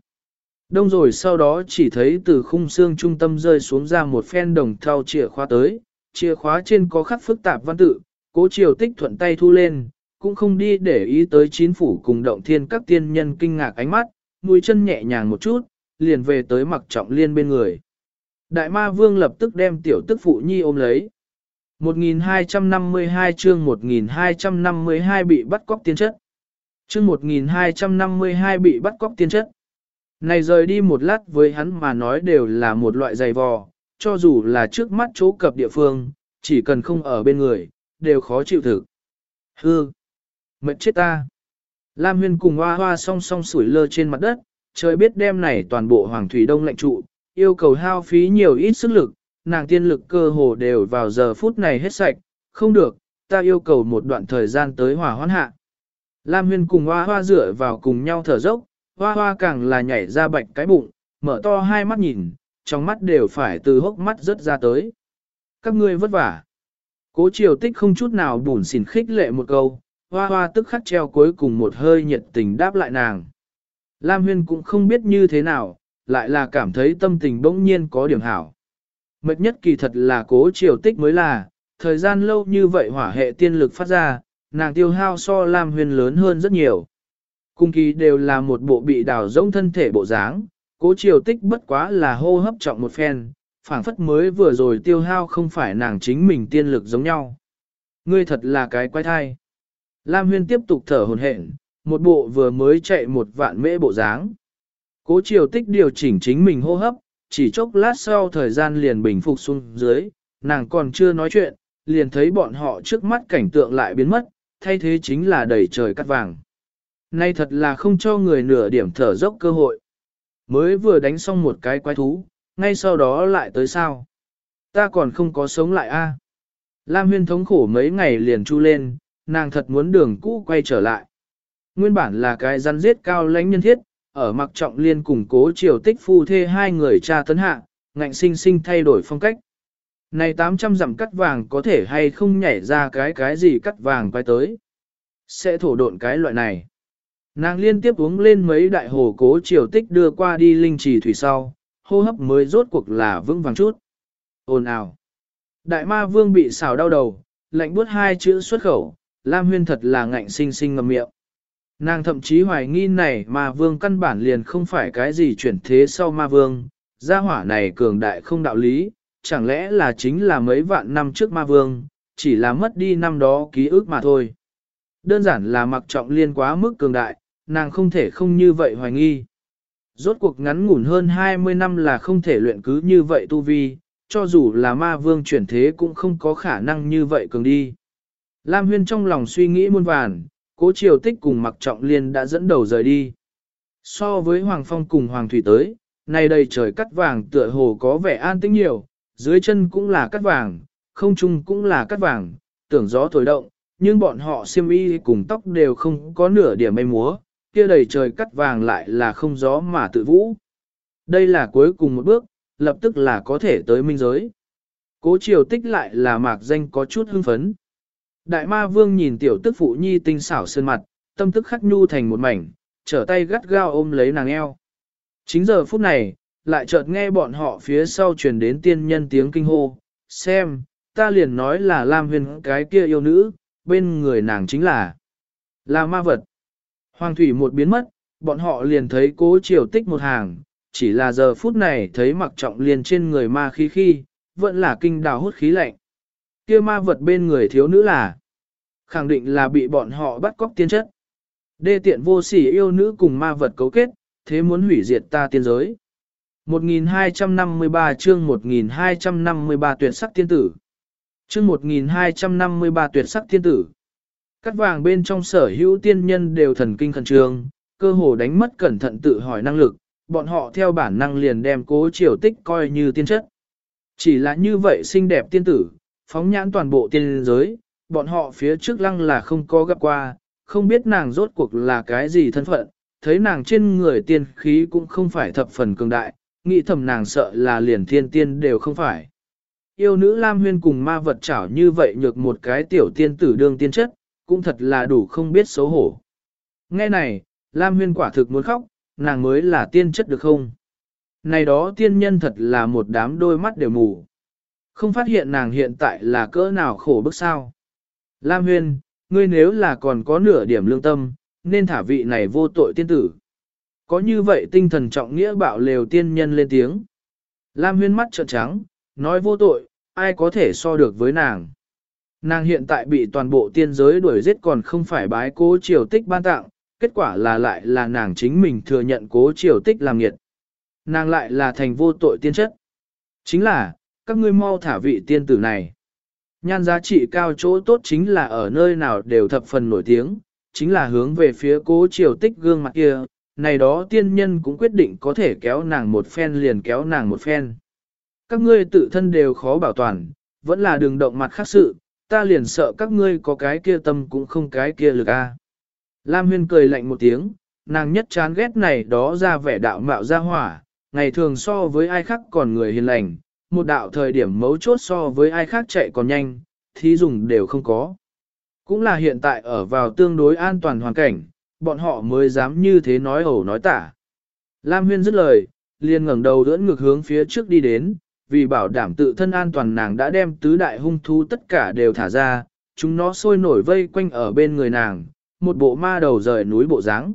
Đông rồi sau đó chỉ thấy từ khung xương trung tâm rơi xuống ra một phen đồng thau chìa khóa tới, chìa khóa trên có khắc phức tạp văn tự, cố chiều tích thuận tay thu lên, cũng không đi để ý tới chín phủ cùng động thiên các tiên nhân kinh ngạc ánh mắt, mũi chân nhẹ nhàng một chút, liền về tới mặc trọng liên bên người. Đại ma vương lập tức đem tiểu tức phụ nhi ôm lấy. 1252 chương 1252 bị bắt cóc tiên chất. Chương 1252 bị bắt cóc tiên chất. Này rời đi một lát với hắn mà nói đều là một loại dày vò, cho dù là trước mắt chỗ cập địa phương, chỉ cần không ở bên người, đều khó chịu thực. Hư! Mệt chết ta! Lam Huyên cùng hoa hoa song song sủi lơ trên mặt đất, trời biết đêm này toàn bộ Hoàng Thủy Đông lạnh trụ, yêu cầu hao phí nhiều ít sức lực, nàng tiên lực cơ hồ đều vào giờ phút này hết sạch, không được, ta yêu cầu một đoạn thời gian tới hòa hoãn hạ. Lam Huyên cùng hoa hoa dựa vào cùng nhau thở dốc, hoa hoa càng là nhảy ra bạch cái bụng, mở to hai mắt nhìn, trong mắt đều phải từ hốc mắt rớt ra tới. Các ngươi vất vả. Cố triều tích không chút nào bùn xỉn khích lệ một câu, hoa hoa tức khắc treo cuối cùng một hơi nhiệt tình đáp lại nàng. Lam Huyên cũng không biết như thế nào, lại là cảm thấy tâm tình bỗng nhiên có điểm hảo. Mệt nhất kỳ thật là cố triều tích mới là, thời gian lâu như vậy hỏa hệ tiên lực phát ra, nàng tiêu hao so Lam huyền lớn hơn rất nhiều. Cung kỳ đều là một bộ bị đào rỗng thân thể bộ dáng, cố triều tích bất quá là hô hấp trọng một phen, phảng phất mới vừa rồi tiêu hao không phải nàng chính mình tiên lực giống nhau. Ngươi thật là cái quái thai. Lam Huyên tiếp tục thở hồn hển, một bộ vừa mới chạy một vạn mễ bộ dáng. Cố triều tích điều chỉnh chính mình hô hấp, chỉ chốc lát sau thời gian liền bình phục xuống dưới, nàng còn chưa nói chuyện, liền thấy bọn họ trước mắt cảnh tượng lại biến mất, thay thế chính là đầy trời cắt vàng. Nay thật là không cho người nửa điểm thở dốc cơ hội. Mới vừa đánh xong một cái quái thú, ngay sau đó lại tới sao. Ta còn không có sống lại a. Lam huyên thống khổ mấy ngày liền chu lên, nàng thật muốn đường cũ quay trở lại. Nguyên bản là cái rắn giết cao lãnh nhân thiết, ở mặc trọng liên cùng cố triều tích phu thê hai người cha tấn hạ, ngạnh sinh sinh thay đổi phong cách. Này 800 dặm cắt vàng có thể hay không nhảy ra cái cái gì cắt vàng quay tới. Sẽ thổ độn cái loại này. Nàng liên tiếp uống lên mấy đại hồ cố triều tích đưa qua đi linh trì thủy sau, hô hấp mới rốt cuộc là vững vàng chút. Ồn ào. Đại ma vương bị xào đau đầu, lạnh buốt hai chữ xuất khẩu, Lam Huyên thật là ngạnh sinh sinh ngầm miệng. Nàng thậm chí hoài nghi này mà vương căn bản liền không phải cái gì chuyển thế sau ma vương, gia hỏa này cường đại không đạo lý, chẳng lẽ là chính là mấy vạn năm trước ma vương, chỉ là mất đi năm đó ký ức mà thôi. Đơn giản là mặc trọng liên quá mức cường đại, nàng không thể không như vậy hoài nghi. Rốt cuộc ngắn ngủn hơn 20 năm là không thể luyện cứ như vậy tu vi, cho dù là ma vương chuyển thế cũng không có khả năng như vậy cường đi. Lam Huyên trong lòng suy nghĩ muôn vàn, cố triều tích cùng mặc trọng liên đã dẫn đầu rời đi. So với Hoàng Phong cùng Hoàng Thủy tới, nay đây trời cắt vàng tựa hồ có vẻ an tĩnh nhiều, dưới chân cũng là cắt vàng, không trung cũng là cắt vàng, tưởng gió thổi động, nhưng bọn họ xiêm y cùng tóc đều không có nửa điểm mây múa, kia đầy trời cắt vàng lại là không gió mà tự vũ. Đây là cuối cùng một bước, lập tức là có thể tới minh giới. Cố triều tích lại là mạc danh có chút hưng phấn. Đại ma vương nhìn tiểu tức phụ nhi tinh xảo sơn mặt, tâm tức khắc nhu thành một mảnh, trở tay gắt gao ôm lấy nàng eo. Chính giờ phút này, lại chợt nghe bọn họ phía sau truyền đến tiên nhân tiếng kinh hô, xem, ta liền nói là Lam huyền cái kia yêu nữ, bên người nàng chính là là ma vật. Hoàng thủy một biến mất, bọn họ liền thấy cố triều tích một hàng, chỉ là giờ phút này thấy mặc trọng liền trên người ma khí khi, vẫn là kinh đào hút khí lạnh. Kia ma vật bên người thiếu nữ là, khẳng định là bị bọn họ bắt cóc tiên chất. Đê tiện vô sỉ yêu nữ cùng ma vật cấu kết, thế muốn hủy diệt ta tiên giới. 1253 chương 1253 tuyệt sắc tiên tử. Chương 1253 tuyệt sắc tiên tử. Cắt vàng bên trong sở hữu tiên nhân đều thần kinh khẩn trương, cơ hồ đánh mất cẩn thận tự hỏi năng lực, bọn họ theo bản năng liền đem cố triều tích coi như tiên chất. Chỉ là như vậy xinh đẹp tiên tử, phóng nhãn toàn bộ tiên giới, bọn họ phía trước lăng là không có gặp qua, không biết nàng rốt cuộc là cái gì thân phận, thấy nàng trên người tiên khí cũng không phải thập phần cường đại, nghĩ thầm nàng sợ là liền thiên tiên đều không phải. Yêu nữ Lam Huyên cùng ma vật chảo như vậy nhược một cái tiểu tiên tử đương tiên chất, cũng thật là đủ không biết xấu hổ. Nghe này, Lam Huyên quả thực muốn khóc, nàng mới là tiên chất được không? Này đó tiên nhân thật là một đám đôi mắt đều mù. Không phát hiện nàng hiện tại là cỡ nào khổ bức sao. Lam Huyên, ngươi nếu là còn có nửa điểm lương tâm, nên thả vị này vô tội tiên tử. Có như vậy tinh thần trọng nghĩa bạo lều tiên nhân lên tiếng. Lam Huyên mắt trợn trắng, nói vô tội, ai có thể so được với nàng. Nàng hiện tại bị toàn bộ tiên giới đuổi giết còn không phải bái cố triều tích ban tặng, kết quả là lại là nàng chính mình thừa nhận cố triều tích làm nghiệt. Nàng lại là thành vô tội tiên chất. Chính là, các ngươi mau thả vị tiên tử này. Nhan giá trị cao chỗ tốt chính là ở nơi nào đều thập phần nổi tiếng, chính là hướng về phía cố triều tích gương mặt kia, này đó tiên nhân cũng quyết định có thể kéo nàng một phen liền kéo nàng một phen. Các ngươi tự thân đều khó bảo toàn, vẫn là đường động mặt khác sự, ta liền sợ các ngươi có cái kia tâm cũng không cái kia lực a. Lam Huyên cười lạnh một tiếng, nàng nhất chán ghét này đó ra vẻ đạo mạo ra hỏa, ngày thường so với ai khác còn người hiền lành, một đạo thời điểm mấu chốt so với ai khác chạy còn nhanh, thí dùng đều không có. Cũng là hiện tại ở vào tương đối an toàn hoàn cảnh, bọn họ mới dám như thế nói ẩu nói tả. Lam Huyên dứt lời, liền ngẩng đầu đỡ ngược hướng phía trước đi đến, vì bảo đảm tự thân an toàn nàng đã đem tứ đại hung thú tất cả đều thả ra, chúng nó sôi nổi vây quanh ở bên người nàng, một bộ ma đầu rời núi bộ dáng.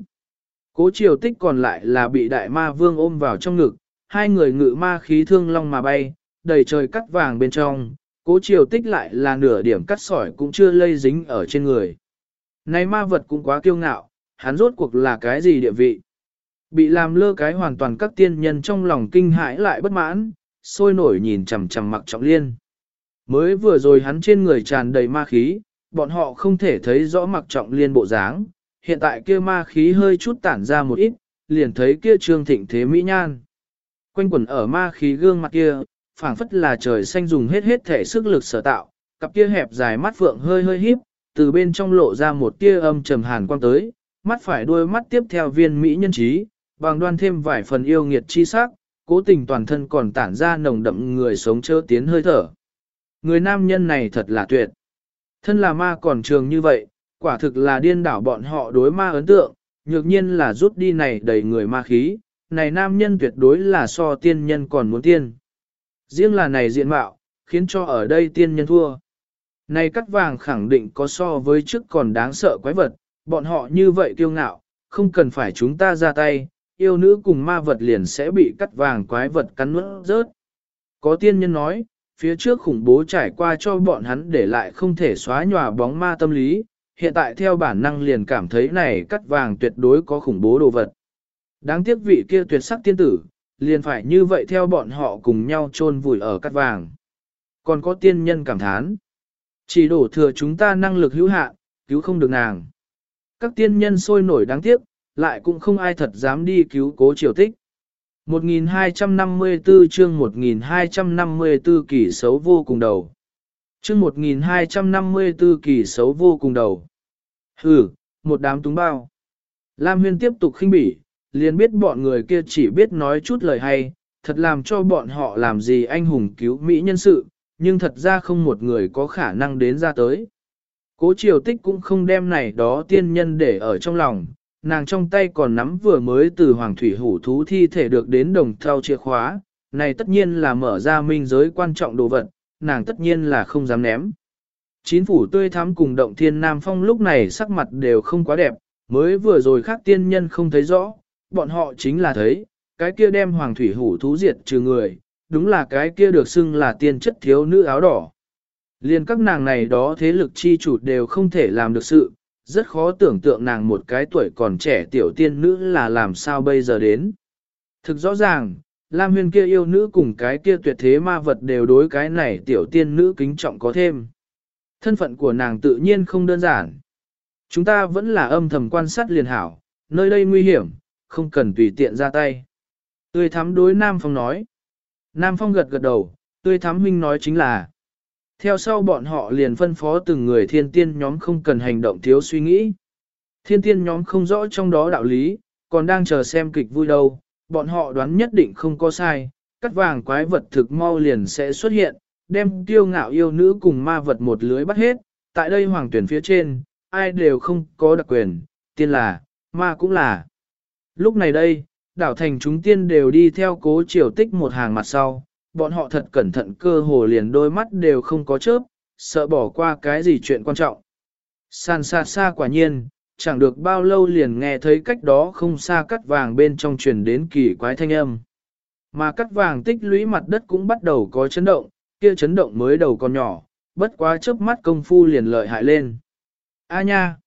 Cố triều tích còn lại là bị đại ma vương ôm vào trong ngực, hai người ngự ma khí thương long mà bay, đầy trời cắt vàng bên trong, cố triều tích lại là nửa điểm cắt sỏi cũng chưa lây dính ở trên người. Này ma vật cũng quá kiêu ngạo, hắn rốt cuộc là cái gì địa vị? Bị làm lơ cái hoàn toàn các tiên nhân trong lòng kinh hãi lại bất mãn, sôi nổi nhìn chằm chằm mặc trọng liên. Mới vừa rồi hắn trên người tràn đầy ma khí, bọn họ không thể thấy rõ mặc trọng liên bộ dáng, hiện tại kia ma khí hơi chút tản ra một ít, liền thấy kia trương thịnh thế mỹ nhan. Quanh quẩn ở ma khí gương mặt kia, phảng phất là trời xanh dùng hết hết thể sức lực sở tạo, cặp kia hẹp dài mắt phượng hơi hơi híp, từ bên trong lộ ra một tia âm trầm hàn quang tới, mắt phải đuôi mắt tiếp theo viên mỹ nhân trí, bằng đoan thêm vài phần yêu nghiệt chi sắc, cố tình toàn thân còn tản ra nồng đậm người sống chớ tiến hơi thở. Người nam nhân này thật là tuyệt. Thân là ma còn trường như vậy, quả thực là điên đảo bọn họ đối ma ấn tượng, nhược nhiên là rút đi này đầy người ma khí, này nam nhân tuyệt đối là so tiên nhân còn muốn tiên. Riêng là này diện mạo, khiến cho ở đây tiên nhân thua. Này cắt vàng khẳng định có so với trước còn đáng sợ quái vật, bọn họ như vậy kiêu ngạo, không cần phải chúng ta ra tay, yêu nữ cùng ma vật liền sẽ bị cắt vàng quái vật cắn nuốt rớt. Có tiên nhân nói, phía trước khủng bố trải qua cho bọn hắn để lại không thể xóa nhòa bóng ma tâm lý, hiện tại theo bản năng liền cảm thấy này cắt vàng tuyệt đối có khủng bố đồ vật. Đáng tiếc vị kia tuyệt sắc tiên tử, liền phải như vậy theo bọn họ cùng nhau chôn vùi ở cắt vàng. Còn có tiên nhân cảm thán. Chỉ đổ thừa chúng ta năng lực hữu hạn, cứu không được nàng. Các tiên nhân sôi nổi đáng tiếc, lại cũng không ai thật dám đi cứu cố triều tích. 1254 chương 1254 kỳ xấu vô cùng đầu. Chương 1254 kỳ xấu vô cùng đầu. Hừ, một đám túng bao. Lam Huyên tiếp tục khinh bỉ, liền biết bọn người kia chỉ biết nói chút lời hay, thật làm cho bọn họ làm gì anh hùng cứu Mỹ nhân sự, nhưng thật ra không một người có khả năng đến ra tới. Cố triều tích cũng không đem này đó tiên nhân để ở trong lòng, nàng trong tay còn nắm vừa mới từ hoàng thủy hủ thú thi thể được đến đồng thau chìa khóa, này tất nhiên là mở ra minh giới quan trọng đồ vật, nàng tất nhiên là không dám ném. Chín phủ tươi thắm cùng động thiên nam phong lúc này sắc mặt đều không quá đẹp, mới vừa rồi khác tiên nhân không thấy rõ, bọn họ chính là thấy, cái kia đem hoàng thủy hủ thú diệt trừ người, đúng là cái kia được xưng là tiên chất thiếu nữ áo đỏ. Liên các nàng này đó thế lực chi chủ đều không thể làm được sự, rất khó tưởng tượng nàng một cái tuổi còn trẻ tiểu tiên nữ là làm sao bây giờ đến. Thực rõ ràng, Lam huyền kia yêu nữ cùng cái kia tuyệt thế ma vật đều đối cái này tiểu tiên nữ kính trọng có thêm. Thân phận của nàng tự nhiên không đơn giản. Chúng ta vẫn là âm thầm quan sát liền hảo, nơi đây nguy hiểm, không cần tùy tiện ra tay. Tươi thắm đối Nam Phong nói. Nam Phong gật gật đầu, tươi thắm huynh nói chính là. Theo sau bọn họ liền phân phó từng người thiên tiên nhóm không cần hành động thiếu suy nghĩ. Thiên tiên nhóm không rõ trong đó đạo lý, còn đang chờ xem kịch vui đâu, bọn họ đoán nhất định không có sai, cắt vàng quái vật thực mau liền sẽ xuất hiện, đem tiêu ngạo yêu nữ cùng ma vật một lưới bắt hết, tại đây hoàng tuyển phía trên, ai đều không có đặc quyền, tiên là, ma cũng là. Lúc này đây, đảo thành chúng tiên đều đi theo cố triều tích một hàng mặt sau, bọn họ thật cẩn thận cơ hồ liền đôi mắt đều không có chớp, sợ bỏ qua cái gì chuyện quan trọng. San xa xa quả nhiên, chẳng được bao lâu liền nghe thấy cách đó không xa cắt vàng bên trong truyền đến kỳ quái thanh âm. Mà cắt vàng tích lũy mặt đất cũng bắt đầu có chấn động, kia chấn động mới đầu còn nhỏ, bất quá chớp mắt công phu liền lợi hại lên. A nha!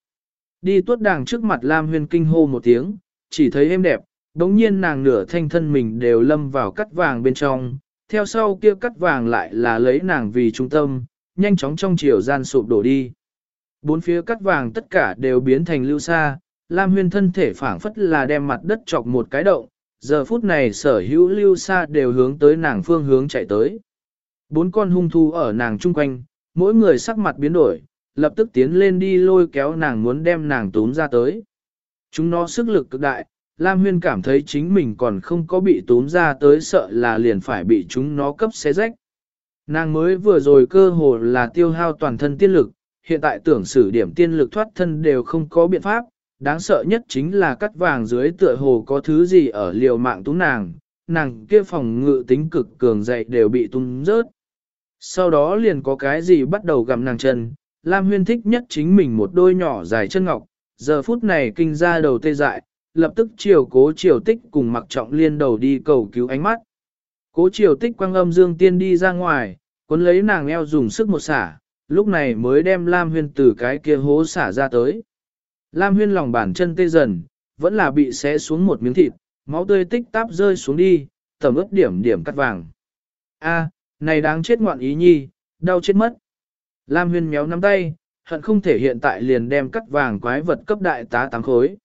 Đi tuốt đàng trước mặt Lam huyền kinh hô một tiếng, chỉ thấy êm đẹp, đống nhiên nàng nửa thanh thân mình đều lâm vào cắt vàng bên trong, theo sau kia cắt vàng lại là lấy nàng vì trung tâm, nhanh chóng trong chiều gian sụp đổ đi. Bốn phía cắt vàng tất cả đều biến thành lưu sa, Lam Huyên thân thể phảng phất là đem mặt đất chọc một cái động, giờ phút này sở hữu lưu sa đều hướng tới nàng phương hướng chạy tới. Bốn con hung thu ở nàng chung quanh, mỗi người sắc mặt biến đổi, lập tức tiến lên đi lôi kéo nàng muốn đem nàng túm ra tới. Chúng nó sức lực cực đại, Lam Huyên cảm thấy chính mình còn không có bị tốn ra tới sợ là liền phải bị chúng nó cấp xé rách. Nàng mới vừa rồi cơ hồ là tiêu hao toàn thân tiên lực, hiện tại tưởng sử điểm tiên lực thoát thân đều không có biện pháp, đáng sợ nhất chính là cắt vàng dưới tựa hồ có thứ gì ở liều mạng túng nàng, nàng kia phòng ngự tính cực cường dậy đều bị tung rớt. Sau đó liền có cái gì bắt đầu gặm nàng chân, Lam Huyên thích nhất chính mình một đôi nhỏ dài chân ngọc, giờ phút này kinh ra đầu tê dại, lập tức chiều cố chiều tích cùng mặc trọng liên đầu đi cầu cứu ánh mắt. Cố chiều tích quang âm dương tiên đi ra ngoài, cuốn lấy nàng eo dùng sức một xả, lúc này mới đem Lam Huyên từ cái kia hố xả ra tới. Lam Huyên lòng bàn chân tê dần, vẫn là bị xé xuống một miếng thịt, máu tươi tích táp rơi xuống đi, tầm ướp điểm điểm cắt vàng. A, này đáng chết ngoạn ý nhi, đau chết mất. Lam Huyên méo nắm tay, hận không thể hiện tại liền đem cắt vàng quái vật cấp đại tá tám khối.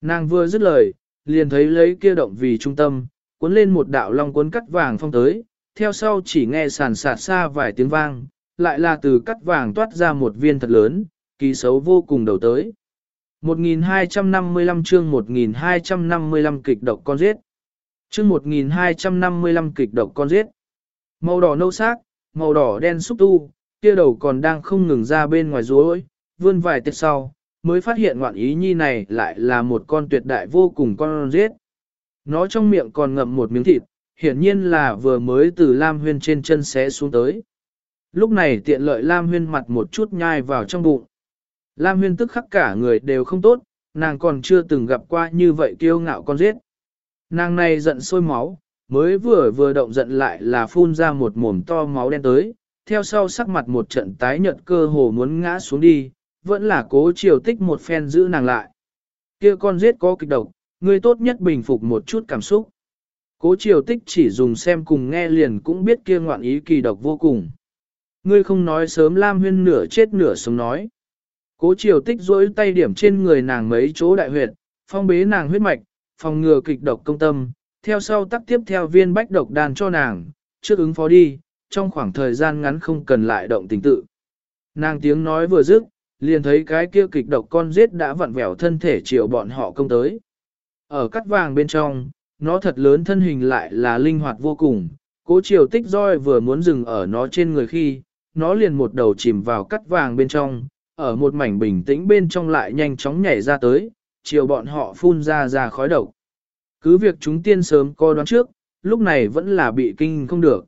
Nàng vừa dứt lời, liền thấy lấy kia động vì trung tâm, cuốn lên một đạo long cuốn cắt vàng phong tới, theo sau chỉ nghe sàn sạt xa vài tiếng vang, lại là từ cắt vàng toát ra một viên thật lớn, kỳ xấu vô cùng đầu tới. 1255 chương 1255 kịch độc con giết. Chương 1255 kịch độc con giết. Màu đỏ nâu sắc, màu đỏ đen xúc tu, kia đầu còn đang không ngừng ra bên ngoài rối, vươn vài tiết sau, mới phát hiện ngoạn ý nhi này lại là một con tuyệt đại vô cùng con giết. Nó trong miệng còn ngậm một miếng thịt, hiển nhiên là vừa mới từ Lam Huyên trên chân xé xuống tới. Lúc này tiện lợi Lam Huyên mặt một chút nhai vào trong bụng. Lam Huyên tức khắc cả người đều không tốt, nàng còn chưa từng gặp qua như vậy kiêu ngạo con giết. Nàng này giận sôi máu, mới vừa vừa động giận lại là phun ra một mồm to máu đen tới, theo sau sắc mặt một trận tái nhợt cơ hồ muốn ngã xuống đi, vẫn là cố chiều tích một phen giữ nàng lại. kia con giết có kịch độc, người tốt nhất bình phục một chút cảm xúc. Cố triều tích chỉ dùng xem cùng nghe liền cũng biết kia ngoạn ý kỳ độc vô cùng. Ngươi không nói sớm Lam Huyên nửa chết nửa sống nói. Cố triều tích rỗi tay điểm trên người nàng mấy chỗ đại huyệt, phong bế nàng huyết mạch, phòng ngừa kịch độc công tâm, theo sau tắc tiếp theo viên bách độc đàn cho nàng, trước ứng phó đi, trong khoảng thời gian ngắn không cần lại động tình tự. Nàng tiếng nói vừa dứt, liền thấy cái kia kịch độc con giết đã vặn vẹo thân thể chiều bọn họ công tới. Ở cắt vàng bên trong, nó thật lớn thân hình lại là linh hoạt vô cùng, cố chiều tích roi vừa muốn dừng ở nó trên người khi, nó liền một đầu chìm vào cắt vàng bên trong, ở một mảnh bình tĩnh bên trong lại nhanh chóng nhảy ra tới, chiều bọn họ phun ra ra khói độc. Cứ việc chúng tiên sớm coi đoán trước, lúc này vẫn là bị kinh không được.